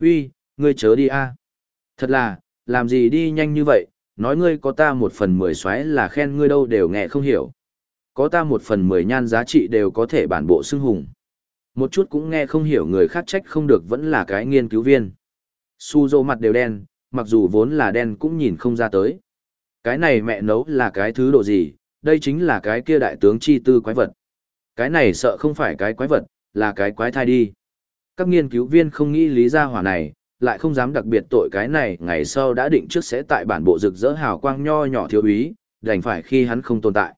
Uy, ngươi chớ đi a. Thật là, làm gì đi nhanh như vậy, nói ngươi có ta một phần mười xoáy là khen ngươi đâu đều nghe không hiểu. Có ta một phần mười nhan giá trị đều có thể bản bộ xưng hùng. Một chút cũng nghe không hiểu người khác trách không được vẫn là cái nghiên cứu viên. Su dô mặt đều đen, mặc dù vốn là đen cũng nhìn không ra tới. Cái này mẹ nấu là cái thứ độ gì, đây chính là cái kia đại tướng chi tư quái vật. Cái này sợ không phải cái quái vật, là cái quái thai đi. Các nghiên cứu viên không nghĩ lý ra hỏa này, lại không dám đặc biệt tội cái này ngày sau đã định trước sẽ tại bản bộ rực rỡ hào quang nho nhỏ thiếu úy, đành phải khi hắn không tồn tại.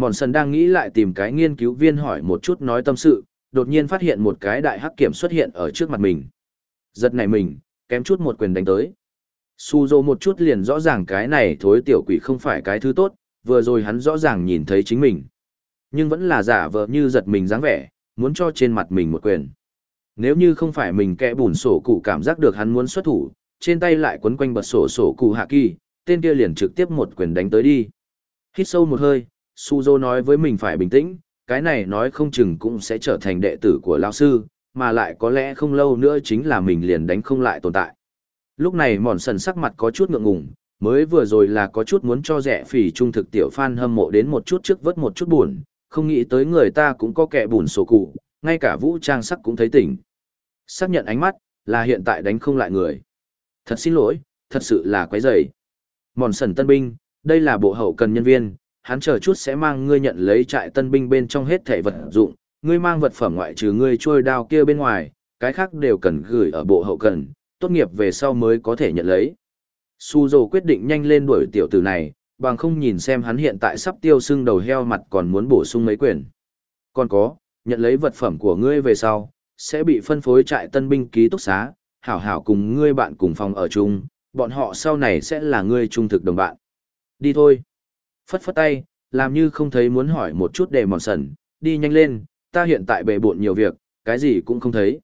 Mòn sần đang nghĩ lại tìm cái nghiên cứu viên hỏi một chút nói tâm sự, đột nhiên phát hiện một cái đại hắc kiểm xuất hiện ở trước mặt mình. Giật này mình, kém chút một quyền đánh tới. Su một chút liền rõ ràng cái này thối tiểu quỷ không phải cái thứ tốt, vừa rồi hắn rõ ràng nhìn thấy chính mình. Nhưng vẫn là giả vờ như giật mình dáng vẻ, muốn cho trên mặt mình một quyền. Nếu như không phải mình kẽ bùn sổ cụ cảm giác được hắn muốn xuất thủ, trên tay lại quấn quanh bật sổ sổ cụ hạ kỳ, tên kia liền trực tiếp một quyền đánh tới đi. Hít sâu một hơi, Suzo nói với mình phải bình tĩnh, cái này nói không chừng cũng sẽ trở thành đệ tử của lão sư, mà lại có lẽ không lâu nữa chính là mình liền đánh không lại tồn tại. Lúc này mòn sần sắc mặt có chút ngượng ngùng, mới vừa rồi là có chút muốn cho rẻ phỉ trung thực tiểu fan hâm mộ đến một chút trước vớt một chút buồn, không nghĩ tới người ta cũng có kẻ buồn sổ cụ, ngay cả vũ trang sắc cũng thấy tỉnh. Xác nhận ánh mắt, là hiện tại đánh không lại người. Thật xin lỗi, thật sự là quấy rầy. Mòn sần tân binh, đây là bộ hậu cần nhân viên, hắn chờ chút sẽ mang ngươi nhận lấy trại tân binh bên trong hết thể vật dụng, ngươi mang vật phẩm ngoại trừ ngươi trôi đao kia bên ngoài, cái khác đều cần gửi ở bộ hậu cần, tốt nghiệp về sau mới có thể nhận lấy. Su Dầu quyết định nhanh lên đuổi tiểu tử này, bằng không nhìn xem hắn hiện tại sắp tiêu sưng đầu heo mặt còn muốn bổ sung mấy quyền. Còn có, nhận lấy vật phẩm của ngươi về sau, sẽ bị phân phối trại tân binh ký túc xá, hảo hảo cùng ngươi bạn cùng phòng ở chung, bọn họ sau này sẽ là ngươi trung thực đồng bạn. Đi thôi. Phất phất tay, làm như không thấy muốn hỏi một chút để mòn sần, đi nhanh lên, ta hiện tại bề bộn nhiều việc, cái gì cũng không thấy.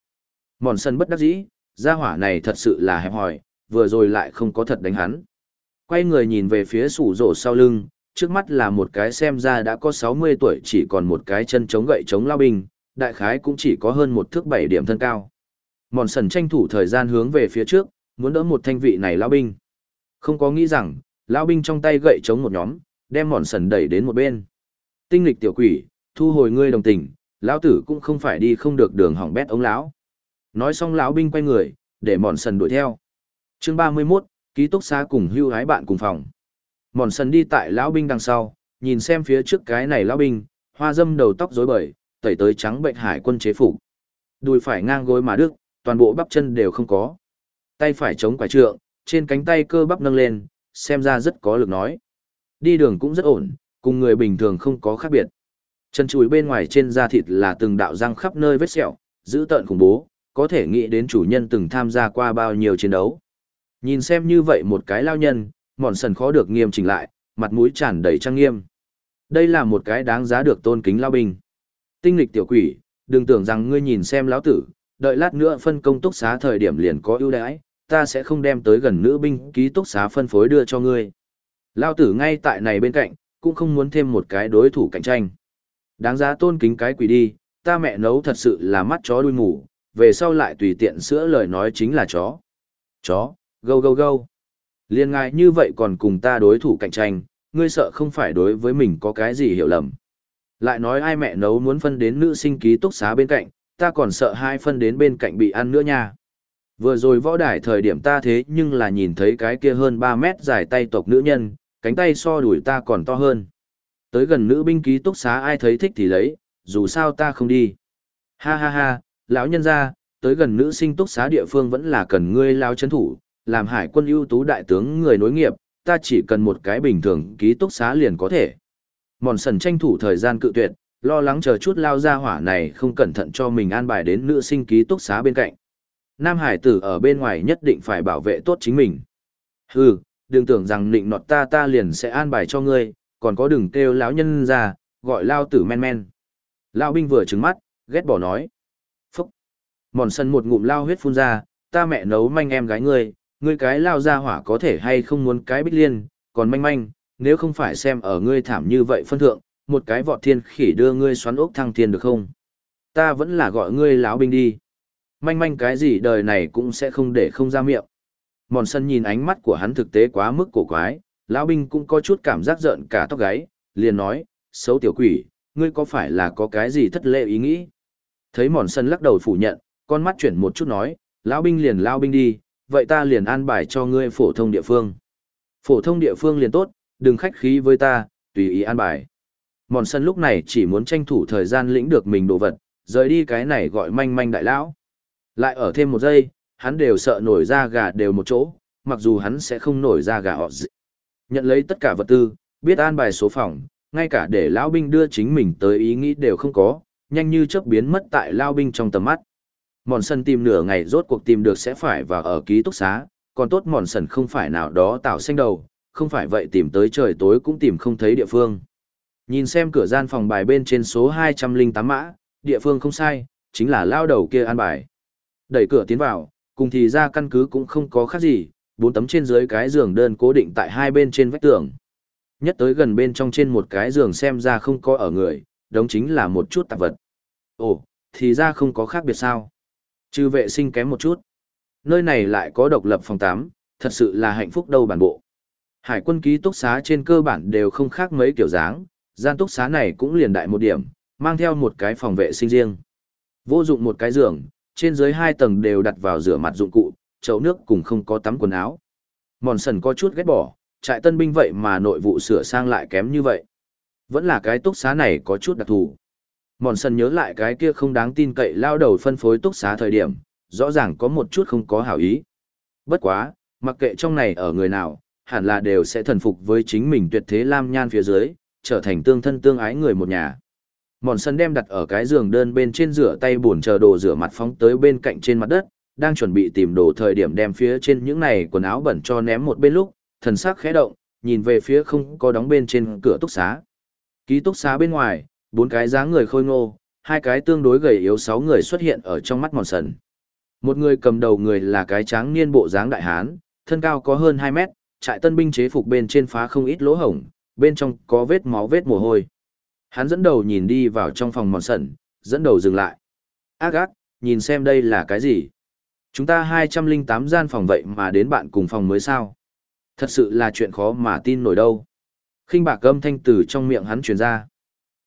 Mòn sần bất đắc dĩ, gia hỏa này thật sự là hẹp hỏi, vừa rồi lại không có thật đánh hắn. Quay người nhìn về phía sủ rổ sau lưng, trước mắt là một cái xem ra đã có 60 tuổi chỉ còn một cái chân chống gậy chống lao binh, đại khái cũng chỉ có hơn một thước bảy điểm thân cao. Mòn sần tranh thủ thời gian hướng về phía trước, muốn đỡ một thanh vị này lao binh. Không có nghĩ rằng, lao binh trong tay gậy chống một nhóm, đem mòn sần đẩy đến một bên. Tinh lịch tiểu quỷ, thu hồi ngươi đồng tình, lão tử cũng không phải đi không được đường hỏng bét ông lão. Nói xong lão binh quay người, để mòn sần đuổi theo. Chương 31, ký túc xá cùng hưu hái bạn cùng phòng. Mòn sần đi tại lão binh đằng sau, nhìn xem phía trước cái này lão binh, hoa dâm đầu tóc rối bời, tẩy tới trắng bệnh hải quân chế phục. Đùi phải ngang gối mà đức, toàn bộ bắp chân đều không có. Tay phải chống quả trượng, trên cánh tay cơ bắp nâng lên, xem ra rất có lực nói. Đi đường cũng rất ổn, cùng người bình thường không có khác biệt. Chân chùi bên ngoài trên da thịt là từng đạo răng khắp nơi vết sẹo, giữ tợn khủng bố, có thể nghĩ đến chủ nhân từng tham gia qua bao nhiêu chiến đấu. Nhìn xem như vậy một cái lao nhân, mòn sần khó được nghiêm chỉnh lại, mặt mũi tràn đầy trang nghiêm. Đây là một cái đáng giá được tôn kính lao binh. Tinh lịch tiểu quỷ, đừng tưởng rằng ngươi nhìn xem lão tử, đợi lát nữa phân công túc xá thời điểm liền có ưu đãi, ta sẽ không đem tới gần nữ binh ký túc xá phân phối đưa cho ngươi. Lao tử ngay tại này bên cạnh, cũng không muốn thêm một cái đối thủ cạnh tranh. Đáng giá tôn kính cái quỷ đi, ta mẹ nấu thật sự là mắt chó đuôi mủ, về sau lại tùy tiện sữa lời nói chính là chó. Chó, gâu gâu gâu. Liên ngài như vậy còn cùng ta đối thủ cạnh tranh, ngươi sợ không phải đối với mình có cái gì hiểu lầm. Lại nói ai mẹ nấu muốn phân đến nữ sinh ký túc xá bên cạnh, ta còn sợ hai phân đến bên cạnh bị ăn nữa nha. Vừa rồi võ đài thời điểm ta thế nhưng là nhìn thấy cái kia hơn 3 mét dài tay tộc nữ nhân, cánh tay so đuổi ta còn to hơn. Tới gần nữ binh ký túc xá ai thấy thích thì lấy, dù sao ta không đi. Ha ha ha, lão nhân ra, tới gần nữ sinh túc xá địa phương vẫn là cần ngươi lao chấn thủ, làm hải quân ưu tú đại tướng người nối nghiệp, ta chỉ cần một cái bình thường ký túc xá liền có thể. Mòn sần tranh thủ thời gian cự tuyệt, lo lắng chờ chút lao ra hỏa này không cẩn thận cho mình an bài đến nữ sinh ký túc xá bên cạnh. Nam hải tử ở bên ngoài nhất định phải bảo vệ tốt chính mình. Hừ, đừng tưởng rằng nịnh nọt ta ta liền sẽ an bài cho ngươi, còn có đừng kêu lão nhân ra, gọi lao tử men men. Lão binh vừa trứng mắt, ghét bỏ nói. Phúc. Mòn sân một ngụm lao huyết phun ra, ta mẹ nấu manh em gái ngươi, ngươi cái lao ra hỏa có thể hay không muốn cái bích liên, còn manh manh, nếu không phải xem ở ngươi thảm như vậy phân thượng, một cái vọt thiên khỉ đưa ngươi xoắn ốc thăng thiên được không? Ta vẫn là gọi ngươi lão binh đi. Manh manh cái gì đời này cũng sẽ không để không ra miệng. Mòn sân nhìn ánh mắt của hắn thực tế quá mức cổ quái, lão binh cũng có chút cảm giác giận cả tóc gáy, liền nói, xấu tiểu quỷ, ngươi có phải là có cái gì thất lệ ý nghĩ? Thấy mòn sân lắc đầu phủ nhận, con mắt chuyển một chút nói, lão binh liền lao binh đi, vậy ta liền an bài cho ngươi phổ thông địa phương. Phổ thông địa phương liền tốt, đừng khách khí với ta, tùy ý an bài. Mòn sân lúc này chỉ muốn tranh thủ thời gian lĩnh được mình đồ vật, rời đi cái này gọi manh manh đại lão. Lại ở thêm một giây, hắn đều sợ nổi ra gà đều một chỗ, mặc dù hắn sẽ không nổi ra gà họ dị. Nhận lấy tất cả vật tư, biết an bài số phòng, ngay cả để lão binh đưa chính mình tới ý nghĩ đều không có, nhanh như chớp biến mất tại Lão binh trong tầm mắt. Mòn sân tìm nửa ngày rốt cuộc tìm được sẽ phải vào ở ký túc xá, còn tốt mòn sân không phải nào đó tạo xanh đầu, không phải vậy tìm tới trời tối cũng tìm không thấy địa phương. Nhìn xem cửa gian phòng bài bên trên số 208 mã, địa phương không sai, chính là lao đầu kia an bài. Đẩy cửa tiến vào, cùng thì ra căn cứ cũng không có khác gì, bốn tấm trên dưới cái giường đơn cố định tại hai bên trên vách tường. Nhất tới gần bên trong trên một cái giường xem ra không có ở người, đống chính là một chút tạp vật. Ồ, thì ra không có khác biệt sao. Trừ vệ sinh kém một chút. Nơi này lại có độc lập phòng 8, thật sự là hạnh phúc đâu bản bộ. Hải quân ký túc xá trên cơ bản đều không khác mấy kiểu dáng, gian túc xá này cũng liền đại một điểm, mang theo một cái phòng vệ sinh riêng. Vô dụng một cái giường, trên dưới hai tầng đều đặt vào rửa mặt dụng cụ, chậu nước cùng không có tắm quần áo. Mòn sần có chút ghét bỏ, trại tân binh vậy mà nội vụ sửa sang lại kém như vậy. Vẫn là cái túc xá này có chút đặc thù. Mòn sần nhớ lại cái kia không đáng tin cậy lao đầu phân phối túc xá thời điểm, rõ ràng có một chút không có hảo ý. Bất quá, mặc kệ trong này ở người nào, hẳn là đều sẽ thần phục với chính mình tuyệt thế lam nhan phía dưới, trở thành tương thân tương ái người một nhà. Mòn sân đem đặt ở cái giường đơn bên trên rửa tay buồn chờ đồ rửa mặt phóng tới bên cạnh trên mặt đất, đang chuẩn bị tìm đồ thời điểm đem phía trên những này quần áo bẩn cho ném một bên lúc, thần sắc khẽ động, nhìn về phía không có đóng bên trên cửa túc xá. Ký túc xá bên ngoài, bốn cái dáng người khôi ngô, hai cái tương đối gầy yếu sáu người xuất hiện ở trong mắt mòn sần. Một người cầm đầu người là cái tráng niên bộ dáng đại hán, thân cao có hơn hai mét, trại tân binh chế phục bên trên phá không ít lỗ hổng, bên trong có vết máu vết mồ hôi. Hắn dẫn đầu nhìn đi vào trong phòng mòn sẩn, dẫn đầu dừng lại. Ác ác, nhìn xem đây là cái gì? Chúng ta 208 gian phòng vậy mà đến bạn cùng phòng mới sao? Thật sự là chuyện khó mà tin nổi đâu. khinh bạc âm thanh từ trong miệng hắn truyền ra.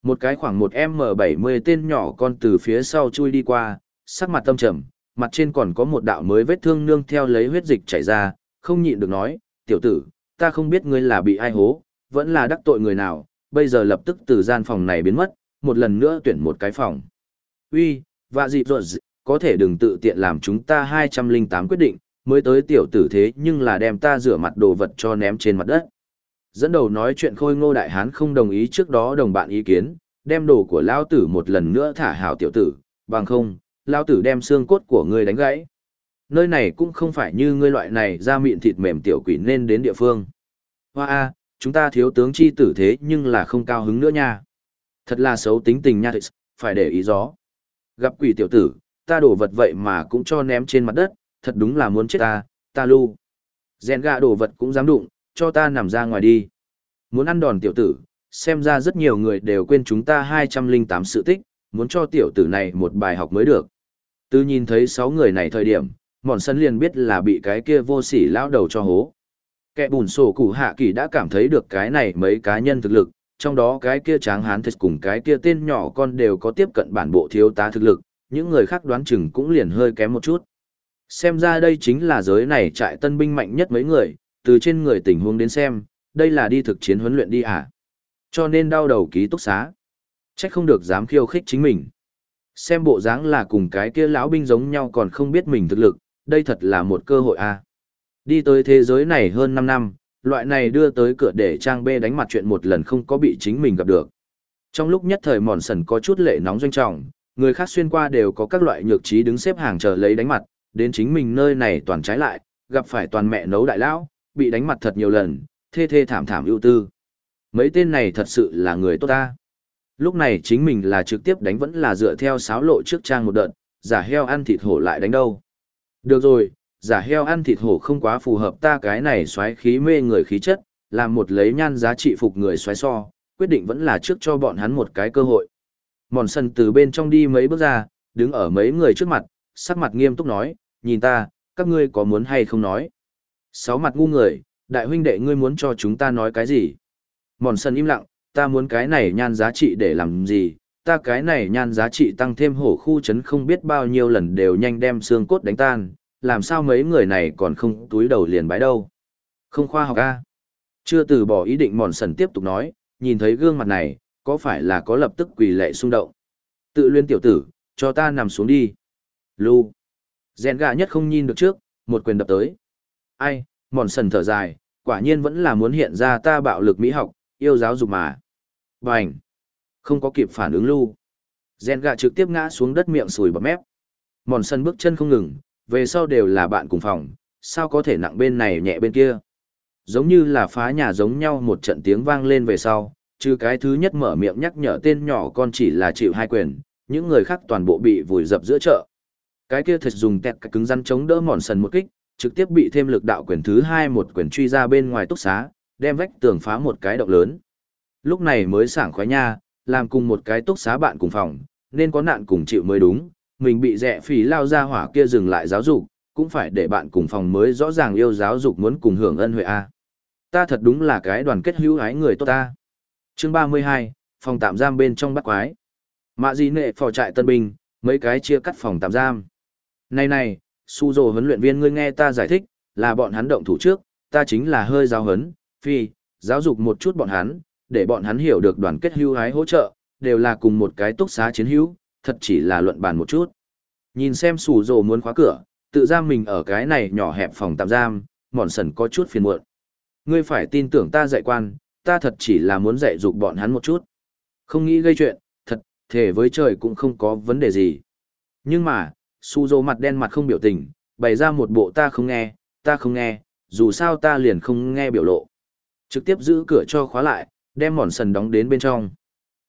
Một cái khoảng một M70 tên nhỏ con từ phía sau chui đi qua, sắc mặt tâm trầm, mặt trên còn có một đạo mới vết thương nương theo lấy huyết dịch chảy ra, không nhịn được nói, tiểu tử, ta không biết ngươi là bị ai hố, vẫn là đắc tội người nào, bây giờ lập tức từ gian phòng này biến mất, một lần nữa tuyển một cái phòng. Uy, và dịp ruột có thể đừng tự tiện làm chúng ta 208 quyết định, mới tới tiểu tử thế nhưng là đem ta rửa mặt đồ vật cho ném trên mặt đất. Dẫn đầu nói chuyện khôi ngô đại hán không đồng ý trước đó đồng bạn ý kiến, đem đồ của lao tử một lần nữa thả hảo tiểu tử, bằng không, lao tử đem xương cốt của ngươi đánh gãy. Nơi này cũng không phải như ngươi loại này ra miệng thịt mềm tiểu quỷ nên đến địa phương. Hoa a, chúng ta thiếu tướng chi tử thế nhưng là không cao hứng nữa nha. Thật là xấu tính tình nha, phải để ý gió. Gặp quỷ tiểu tử, ta đổ vật vậy mà cũng cho ném trên mặt đất, thật đúng là muốn chết ta, ta lưu. Rèn gạ đổ vật cũng dám đụng, cho ta nằm ra ngoài đi. Muốn ăn đòn tiểu tử, xem ra rất nhiều người đều quên chúng ta 208 sự tích, muốn cho tiểu tử này một bài học mới được. Từ nhìn thấy 6 người này thời điểm, mòn sân liền biết là bị cái kia vô sỉ lão đầu cho hố. Kẻ bùn sổ củ hạ kỳ đã cảm thấy được cái này mấy cá nhân thực lực, trong đó cái kia tráng hán thật cùng cái kia tên nhỏ con đều có tiếp cận bản bộ thiếu tá thực lực, những người khác đoán chừng cũng liền hơi kém một chút. Xem ra đây chính là giới này trại tân binh mạnh nhất mấy người, từ trên người tình huống đến xem, đây là đi thực chiến huấn luyện đi à. Cho nên đau đầu ký túc xá. Trách không được dám khiêu khích chính mình. Xem bộ dáng là cùng cái kia lão binh giống nhau còn không biết mình thực lực, đây thật là một cơ hội à. Đi tới thế giới này hơn 5 năm, loại này đưa tới cửa để trang bê đánh mặt chuyện một lần không có bị chính mình gặp được. Trong lúc nhất thời mòn sần có chút lệ nóng doanh trọng, người khác xuyên qua đều có các loại nhược trí đứng xếp hàng chờ lấy đánh mặt, đến chính mình nơi này toàn trái lại, gặp phải toàn mẹ nấu đại lão, bị đánh mặt thật nhiều lần, thê thê thảm thảm ưu tư. Mấy tên này thật sự là người tốt ta. Lúc này chính mình là trực tiếp đánh vẫn là dựa theo sáo lộ trước trang một đợt, giả heo ăn thịt hổ lại đánh đâu. Được rồi, giả heo ăn thịt hổ không quá phù hợp ta cái này xoáy khí mê người khí chất, làm một lấy nhan giá trị phục người xoáy so, quyết định vẫn là trước cho bọn hắn một cái cơ hội. Mòn sân từ bên trong đi mấy bước ra, đứng ở mấy người trước mặt, sắc mặt nghiêm túc nói, nhìn ta, các ngươi có muốn hay không nói. Sáu mặt ngu người, đại huynh đệ ngươi muốn cho chúng ta nói cái gì? Mòn sân im lặng, ta muốn cái này nhan giá trị để làm gì? Ta cái này nhan giá trị tăng thêm hổ khu chấn không biết bao nhiêu lần đều nhanh đem xương cốt đánh tan, làm sao mấy người này còn không túi đầu liền bái đâu? Không khoa học a. Chưa từ bỏ ý định mòn sần tiếp tục nói, nhìn thấy gương mặt này, có phải là có lập tức quỳ lệ xung động? Tự luyên tiểu tử, cho ta nằm xuống đi. Lu. Rèn gà nhất không nhìn được trước, một quyền đập tới. Ai, mòn sần thở dài, quả nhiên vẫn là muốn hiện ra ta bạo lực mỹ học, yêu giáo dục mà. Bành. Không có kịp phản ứng Lu. Rèn gà trực tiếp ngã xuống đất miệng sùi bọt mép. Mòn sần bước chân không ngừng, về sau đều là bạn cùng phòng, sao có thể nặng bên này nhẹ bên kia. Giống như là phá nhà giống nhau một trận tiếng vang lên về sau, trừ cái thứ nhất mở miệng nhắc nhở tên nhỏ con chỉ là chịu hai quyền, những người khác toàn bộ bị vùi dập giữa chợ. Cái kia thật dùng tẹt cứng rắn chống đỡ mòn sần một kích, trực tiếp bị thêm lực đạo quyền thứ hai một quyền truy ra bên ngoài túc xá, đem vách tường phá một cái động lớn. Lúc này mới sảng khoái nha, làm cùng một cái túc xá bạn cùng phòng, nên có nạn cùng chịu mới đúng, mình bị rẻ phỉ lao ra hỏa kia dừng lại giáo dục, cũng phải để bạn cùng phòng mới rõ ràng yêu giáo dục muốn cùng hưởng ân huệ a. Ta thật đúng là cái đoàn kết hữu ái người tốt ta. Chương 32, phòng tạm giam bên trong bắt quái. Mạ gì nệ phò trại tân binh, mấy cái chia cắt phòng tạm giam. Này này, su dồ huấn luyện viên ngươi nghe ta giải thích, là bọn hắn động thủ trước, ta chính là hơi giáo hấn phi, giáo dục một chút bọn hắn, để bọn hắn hiểu được đoàn kết hữu ái hỗ trợ, đều là cùng một cái túc xá chiến hữu, thật chỉ là luận bàn một chút. Nhìn xem sủ rồ muốn khóa cửa, tự giam mình ở cái này nhỏ hẹp phòng tạm giam, mòn sần có chút phiền muộn. Ngươi phải tin tưởng ta dạy quan, ta thật chỉ là muốn dạy dục bọn hắn một chút. Không nghĩ gây chuyện, thật, thể với trời cũng không có vấn đề gì. Nhưng mà, su rồ mặt đen mặt không biểu tình, bày ra một bộ ta không nghe, ta không nghe, dù sao ta liền không nghe biểu lộ. Trực tiếp giữ cửa cho khóa lại, đem mòn sần đóng đến bên trong.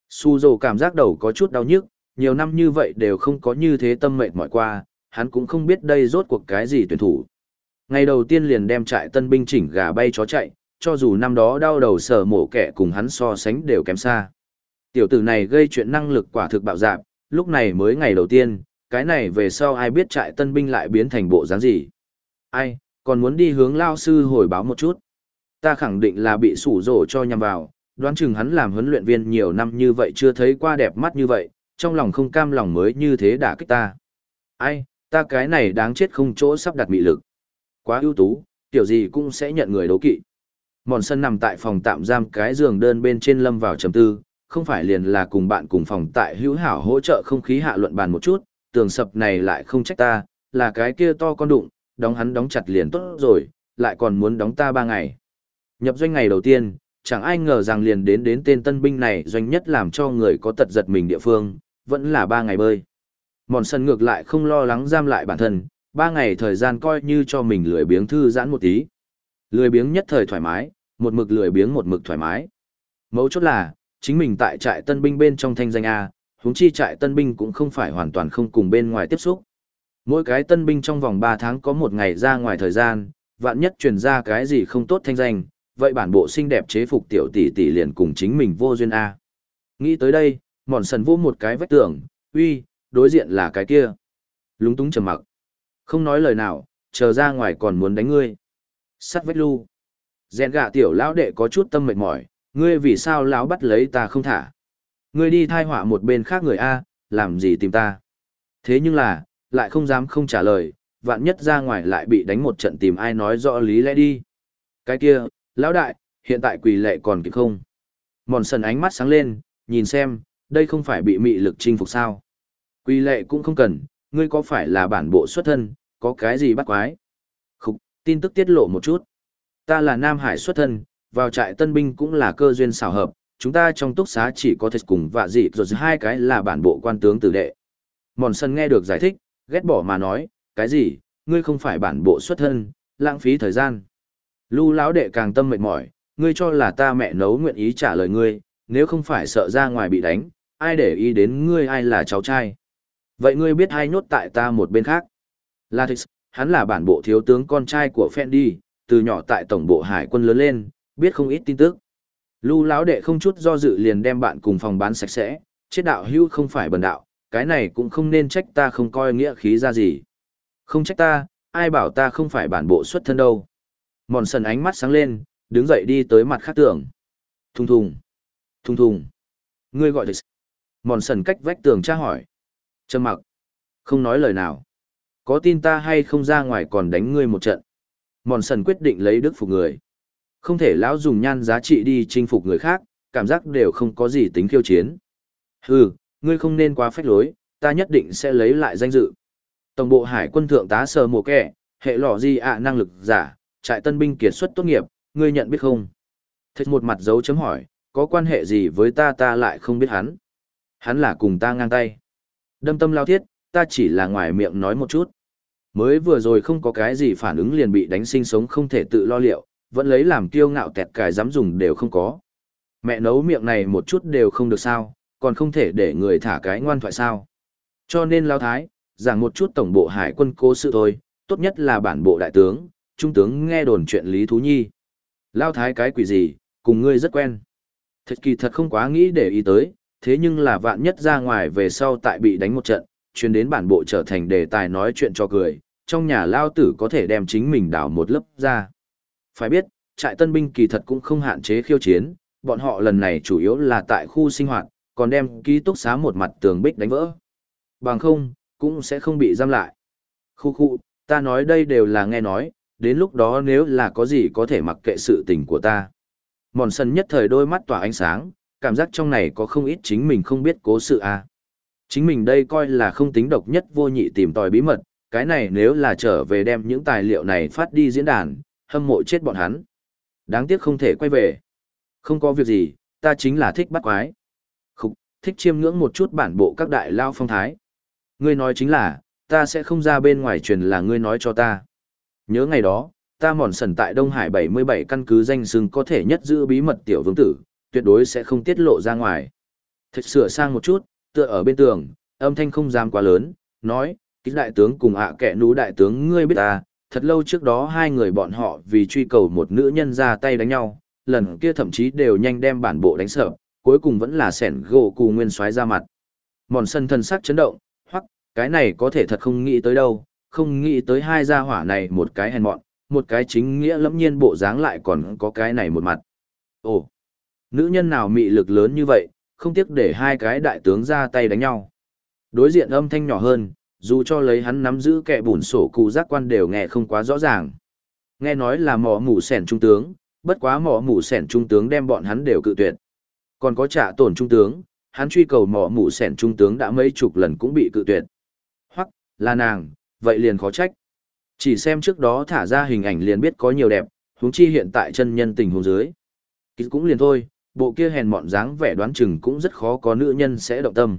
Su rồ cảm giác đầu có chút đau nhức, nhiều năm như vậy đều không có như thế tâm mệt mỏi qua, hắn cũng không biết đây rốt cuộc cái gì tuyển thủ. Ngày đầu tiên liền đem trại tân binh chỉnh gà bay chó chạy, cho dù năm đó đau đầu sở mổ kẻ cùng hắn so sánh đều kém xa. Tiểu tử này gây chuyện năng lực quả thực bạo dạp, lúc này mới ngày đầu tiên, cái này về sau ai biết trại tân binh lại biến thành bộ dáng gì. Ai, còn muốn đi hướng lao sư hồi báo một chút. Ta khẳng định là bị sủ rổ cho nhằm vào, đoán chừng hắn làm huấn luyện viên nhiều năm như vậy chưa thấy qua đẹp mắt như vậy, trong lòng không cam lòng mới như thế đã kích ta. Ai, ta cái này đáng chết không chỗ sắp đặt mị lực. Quá ưu tú, tiểu gì cũng sẽ nhận người đấu kỵ. Mòn sân nằm tại phòng tạm giam cái giường đơn bên trên lâm vào trầm tư, không phải liền là cùng bạn cùng phòng tại hữu hảo hỗ trợ không khí hạ luận bàn một chút, tường sập này lại không trách ta, là cái kia to con đụng, đóng hắn đóng chặt liền tốt rồi, lại còn muốn đóng ta ba ngày. Nhập doanh ngày đầu tiên, chẳng ai ngờ rằng liền đến đến tên tân binh này doanh nhất làm cho người có tật giật mình địa phương, vẫn là ba ngày bơi. Mòn sân ngược lại không lo lắng giam lại bản thân, ba ngày thời gian coi như cho mình lười biếng thư giãn một tí. Lười biếng nhất thời thoải mái, một mực lười biếng một mực thoải mái. Mấu chốt là, chính mình tại trại tân binh bên trong thanh danh A, huống chi trại tân binh cũng không phải hoàn toàn không cùng bên ngoài tiếp xúc. Mỗi cái tân binh trong vòng 3 tháng có một ngày ra ngoài thời gian, vạn nhất truyền ra cái gì không tốt thanh danh, vậy bản bộ xinh đẹp chế phục tiểu tỷ tỷ liền cùng chính mình vô duyên A. Nghĩ tới đây, mòn sần vô một cái vách tường, uy, đối diện là cái kia. Lúng túng trầm mặc. Không nói lời nào, chờ ra ngoài còn muốn đánh ngươi. Sắt vách lu. Rèn gạ tiểu lão đệ có chút tâm mệt mỏi, ngươi vì sao lão bắt lấy ta không thả. Ngươi đi thai họa một bên khác người A, làm gì tìm ta. Thế nhưng là, lại không dám không trả lời, vạn nhất ra ngoài lại bị đánh một trận tìm ai nói rõ lý lẽ đi. Cái kia, lão đại, hiện tại quỳ lệ còn kịp không? Mòn sần ánh mắt sáng lên, nhìn xem, đây không phải bị mị lực chinh phục sao. Quy lệ cũng không cần, ngươi có phải là bản bộ xuất thân, có cái gì bắt quái. Khục, tin tức tiết lộ một chút. Ta là Nam Hải xuất thân, vào trại tân binh cũng là cơ duyên xảo hợp, chúng ta trong túc xá chỉ có thể cùng vạ dị rồi hai cái là bản bộ quan tướng tử đệ. Mòn sân nghe được giải thích, ghét bỏ mà nói, cái gì, ngươi không phải bản bộ xuất thân, lãng phí thời gian. Lưu lão đệ càng tâm mệt mỏi, ngươi cho là ta mẹ nấu nguyện ý trả lời ngươi, nếu không phải sợ ra ngoài bị đánh, ai để ý đến ngươi ai là cháu trai. Vậy ngươi biết ai nhốt tại ta một bên khác? Latix, hắn là bản bộ thiếu tướng con trai của Fendi, từ nhỏ tại tổng bộ hải quân lớn lên, biết không ít tin tức. Lưu lão đệ không chút do dự liền đem bạn cùng phòng bán sạch sẽ, chết đạo hưu không phải bần đạo, cái này cũng không nên trách ta không coi nghĩa khí ra gì. Không trách ta, ai bảo ta không phải bản bộ xuất thân đâu. Mòn sần ánh mắt sáng lên, đứng dậy đi tới mặt khác tường. Thùng thùng. Thùng thùng. Ngươi gọi thịt, Mòn sần cách vách tường tra hỏi. Trầm mặc. Không nói lời nào. Có tin ta hay không ra ngoài còn đánh ngươi một trận. Mòn sần quyết định lấy đức phục người. Không thể lão dùng nhan giá trị đi chinh phục người khác, cảm giác đều không có gì tính khiêu chiến. Hừ, ngươi không nên quá phách lối, ta nhất định sẽ lấy lại danh dự. Tổng bộ hải quân thượng tá sờ mồ kẻ, hệ lò di ạ năng lực giả, trại tân binh kiệt xuất tốt nghiệp, ngươi nhận biết không? Thích một mặt dấu chấm hỏi, có quan hệ gì với ta ta lại không biết hắn. Hắn là cùng ta ngang tay. Đâm tâm lao thiết, ta chỉ là ngoài miệng nói một chút. Mới vừa rồi không có cái gì phản ứng liền bị đánh sinh sống không thể tự lo liệu, vẫn lấy làm kiêu ngạo tẹt cài dám dùng đều không có. Mẹ nấu miệng này một chút đều không được sao, còn không thể để người thả cái ngoan thoại sao. Cho nên lao thái, giảng một chút tổng bộ hải quân cố sự thôi, tốt nhất là bản bộ đại tướng, trung tướng nghe đồn chuyện Lý Thú Nhi. Lao thái cái quỷ gì, cùng ngươi rất quen. Thật kỳ thật không quá nghĩ để ý tới, thế nhưng là vạn nhất ra ngoài về sau tại bị đánh một trận, chuyên đến bản bộ trở thành đề tài nói chuyện cho cười, trong nhà lao tử có thể đem chính mình đào một lớp ra. Phải biết, trại tân binh kỳ thật cũng không hạn chế khiêu chiến, bọn họ lần này chủ yếu là tại khu sinh hoạt, còn đem ký túc xá một mặt tường bích đánh vỡ. Bằng không, cũng sẽ không bị giam lại. Khu khu, ta nói đây đều là nghe nói, đến lúc đó nếu là có gì có thể mặc kệ sự tình của ta. Mòn sân nhất thời đôi mắt tỏa ánh sáng, cảm giác trong này có không ít chính mình không biết cố sự à. Chính mình đây coi là không tính độc nhất vô nhị tìm tòi bí mật, cái này nếu là trở về đem những tài liệu này phát đi diễn đàn, hâm mộ chết bọn hắn. Đáng tiếc không thể quay về. Không có việc gì, ta chính là thích bắt quái. Khúc, thích chiêm ngưỡng một chút bản bộ các đại lao phong thái. Ngươi nói chính là, ta sẽ không ra bên ngoài truyền là ngươi nói cho ta. Nhớ ngày đó, ta mòn sần tại Đông Hải 77 căn cứ danh xưng có thể nhất giữ bí mật tiểu vương tử, tuyệt đối sẽ không tiết lộ ra ngoài. Thật sửa sang một chút, tựa ở bên tường, âm thanh không dám quá lớn, nói, kích đại tướng cùng ạ kẻ nú đại tướng ngươi biết ta, thật lâu trước đó hai người bọn họ vì truy cầu một nữ nhân ra tay đánh nhau, lần kia thậm chí đều nhanh đem bản bộ đánh sợ, cuối cùng vẫn là sẻn gỗ cù nguyên xoáy ra mặt. Mòn sân thân sắc chấn động, hoặc, cái này có thể thật không nghĩ tới đâu, không nghĩ tới hai gia hỏa này một cái hèn mọn, một cái chính nghĩa lẫm nhiên bộ dáng lại còn có cái này một mặt. Ồ, nữ nhân nào mị lực lớn như vậy, không tiếc để hai cái đại tướng ra tay đánh nhau. Đối diện âm thanh nhỏ hơn, dù cho lấy hắn nắm giữ kẻ bùn sổ cụ giác quan đều nghe không quá rõ ràng. Nghe nói là mỏ mù sẻn trung tướng, bất quá mỏ mù sẻn trung tướng đem bọn hắn đều cự tuyệt. Còn có trả tổn trung tướng, hắn truy cầu mỏ mù sẻn trung tướng đã mấy chục lần cũng bị cự tuyệt. Hoặc, là nàng, vậy liền khó trách. Chỉ xem trước đó thả ra hình ảnh liền biết có nhiều đẹp, huống chi hiện tại chân nhân tình huống dưới. Kịch cũng liền thôi, bộ kia hèn mọn dáng vẻ đoán chừng cũng rất khó có nữ nhân sẽ động tâm.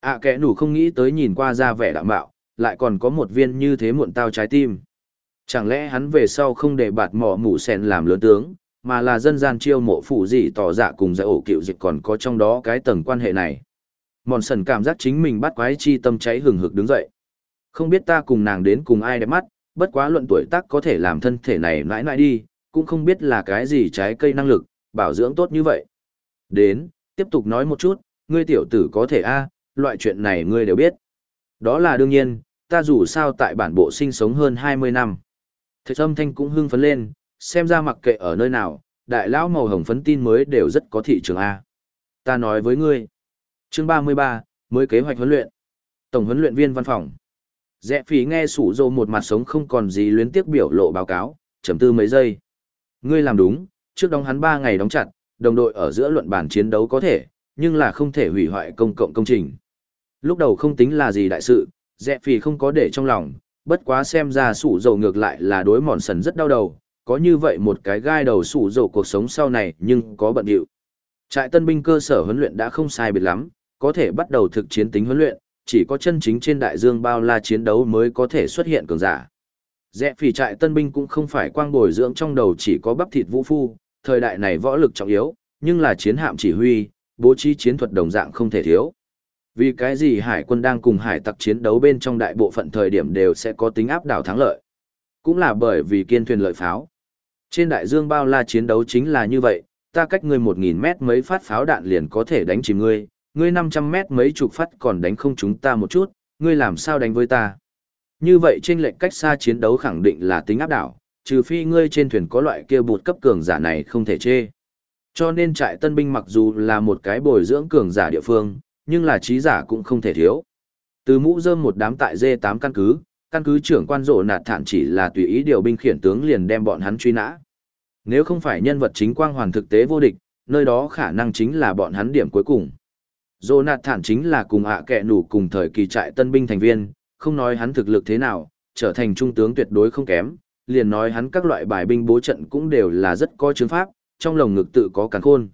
À kẻ nủ không nghĩ tới nhìn qua ra vẻ đạm bạo, lại còn có một viên như thế muộn tao trái tim. Chẳng lẽ hắn về sau không để bạt mỏ mũ sen làm lớn tướng, mà là dân gian chiêu mộ phụ gì tỏ dạ cùng giải ổ cựu dịch còn có trong đó cái tầng quan hệ này. Mòn sần cảm giác chính mình bắt quái chi tâm cháy hừng hực đứng dậy. Không biết ta cùng nàng đến cùng ai đẹp mắt, bất quá luận tuổi tác có thể làm thân thể này mãi mãi đi, cũng không biết là cái gì trái cây năng lực, bảo dưỡng tốt như vậy. Đến, tiếp tục nói một chút, ngươi tiểu tử có thể a loại chuyện này ngươi đều biết. Đó là đương nhiên, ta dù sao tại bản bộ sinh sống hơn 20 năm. Thạch âm thanh cũng hưng phấn lên, xem ra mặc kệ ở nơi nào, đại lão màu hồng phấn tin mới đều rất có thị trường A. Ta nói với ngươi. Chương 33, mới kế hoạch huấn luyện. Tổng huấn luyện viên văn phòng. Dẹ phí nghe sủ dô một mặt sống không còn gì luyến tiếc biểu lộ báo cáo, chấm tư mấy giây. Ngươi làm đúng, trước đóng hắn 3 ngày đóng chặt, đồng đội ở giữa luận bản chiến đấu có thể, nhưng là không thể hủy hoại công cộng công trình. Lúc đầu không tính là gì đại sự, dẹ phì không có để trong lòng, bất quá xem ra sủ dầu ngược lại là đối mòn sần rất đau đầu, có như vậy một cái gai đầu sủ dầu cuộc sống sau này nhưng có bận điệu. Trại tân binh cơ sở huấn luyện đã không sai biệt lắm, có thể bắt đầu thực chiến tính huấn luyện, chỉ có chân chính trên đại dương bao la chiến đấu mới có thể xuất hiện cường giả. Dẹ phì trại tân binh cũng không phải quang bồi dưỡng trong đầu chỉ có bắp thịt vũ phu, thời đại này võ lực trọng yếu, nhưng là chiến hạm chỉ huy, bố trí chiến thuật đồng dạng không thể thiếu. Vì cái gì hải quân đang cùng hải tặc chiến đấu bên trong đại bộ phận thời điểm đều sẽ có tính áp đảo thắng lợi. Cũng là bởi vì kiên thuyền lợi pháo. Trên đại dương bao la chiến đấu chính là như vậy, ta cách ngươi 1.000 mét mấy phát pháo đạn liền có thể đánh chìm ngươi, ngươi 500 mét mấy chục phát còn đánh không chúng ta một chút, ngươi làm sao đánh với ta. Như vậy trên lệnh cách xa chiến đấu khẳng định là tính áp đảo, trừ phi ngươi trên thuyền có loại kia bụt cấp cường giả này không thể chê. Cho nên trại tân binh mặc dù là một cái bồi dưỡng cường giả địa phương, nhưng là trí giả cũng không thể thiếu. Từ mũ rơm một đám tại D8 căn cứ, căn cứ trưởng quan rộ nạt thản chỉ là tùy ý điều binh khiển tướng liền đem bọn hắn truy nã. Nếu không phải nhân vật chính quang hoàn thực tế vô địch, nơi đó khả năng chính là bọn hắn điểm cuối cùng. Rộ nạt thản chính là cùng ạ à kẹ nủ cùng thời kỳ trại tân binh thành viên, không nói hắn thực lực thế nào, trở thành trung tướng tuyệt đối không kém, liền nói hắn các loại bài binh bố trận cũng đều là rất có chứng pháp, trong lồng ngực tự có càn khôn.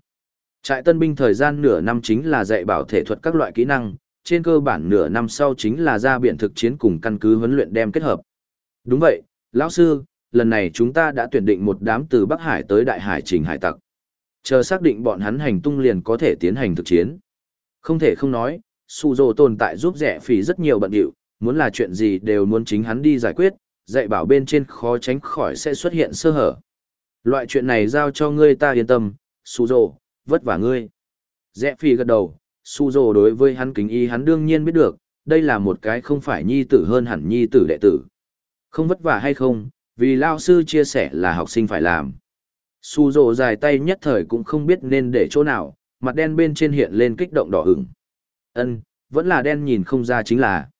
Trại tân binh thời gian nửa năm chính là dạy bảo thể thuật các loại kỹ năng, trên cơ bản nửa năm sau chính là ra biển thực chiến cùng căn cứ huấn luyện đem kết hợp. Đúng vậy, lão sư, lần này chúng ta đã tuyển định một đám từ Bắc Hải tới Đại Hải trình hải tặc. Chờ xác định bọn hắn hành tung liền có thể tiến hành thực chiến. Không thể không nói, Su Dô tồn tại giúp rẻ phí rất nhiều bận điệu, muốn là chuyện gì đều muốn chính hắn đi giải quyết, dạy bảo bên trên khó tránh khỏi sẽ xuất hiện sơ hở. Loại chuyện này giao cho ngươi ta yên tâm, Su Dô, vất vả ngươi. Rẽ phi gật đầu, su dồ đối với hắn kính y hắn đương nhiên biết được, đây là một cái không phải nhi tử hơn hẳn nhi tử đệ tử. Không vất vả hay không, vì lao sư chia sẻ là học sinh phải làm. Su dồ dài tay nhất thời cũng không biết nên để chỗ nào, mặt đen bên trên hiện lên kích động đỏ ửng. Ân, vẫn là đen nhìn không ra chính là.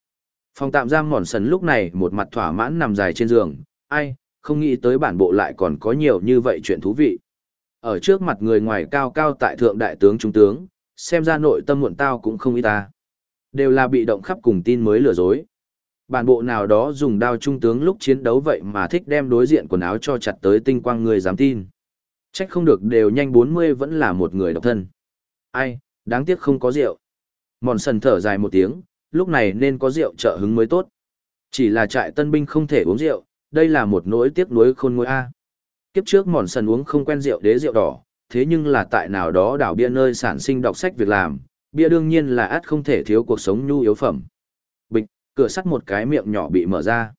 Phòng tạm giam mòn sần lúc này một mặt thỏa mãn nằm dài trên giường, ai, không nghĩ tới bản bộ lại còn có nhiều như vậy chuyện thú vị. Ở trước mặt người ngoài cao cao tại thượng đại tướng trung tướng, xem ra nội tâm muộn tao cũng không ít ta. Đều là bị động khắp cùng tin mới lừa dối. Bản bộ nào đó dùng đao trung tướng lúc chiến đấu vậy mà thích đem đối diện quần áo cho chặt tới tinh quang người dám tin. Trách không được đều nhanh 40 vẫn là một người độc thân. Ai, đáng tiếc không có rượu. Mòn sần thở dài một tiếng, lúc này nên có rượu trợ hứng mới tốt. Chỉ là trại tân binh không thể uống rượu, đây là một nỗi tiếc nuối khôn nguôi A kiếp trước mòn sần uống không quen rượu đế rượu đỏ, thế nhưng là tại nào đó đảo bia nơi sản sinh đọc sách việc làm, bia đương nhiên là át không thể thiếu cuộc sống nhu yếu phẩm. Bịch, cửa sắt một cái miệng nhỏ bị mở ra.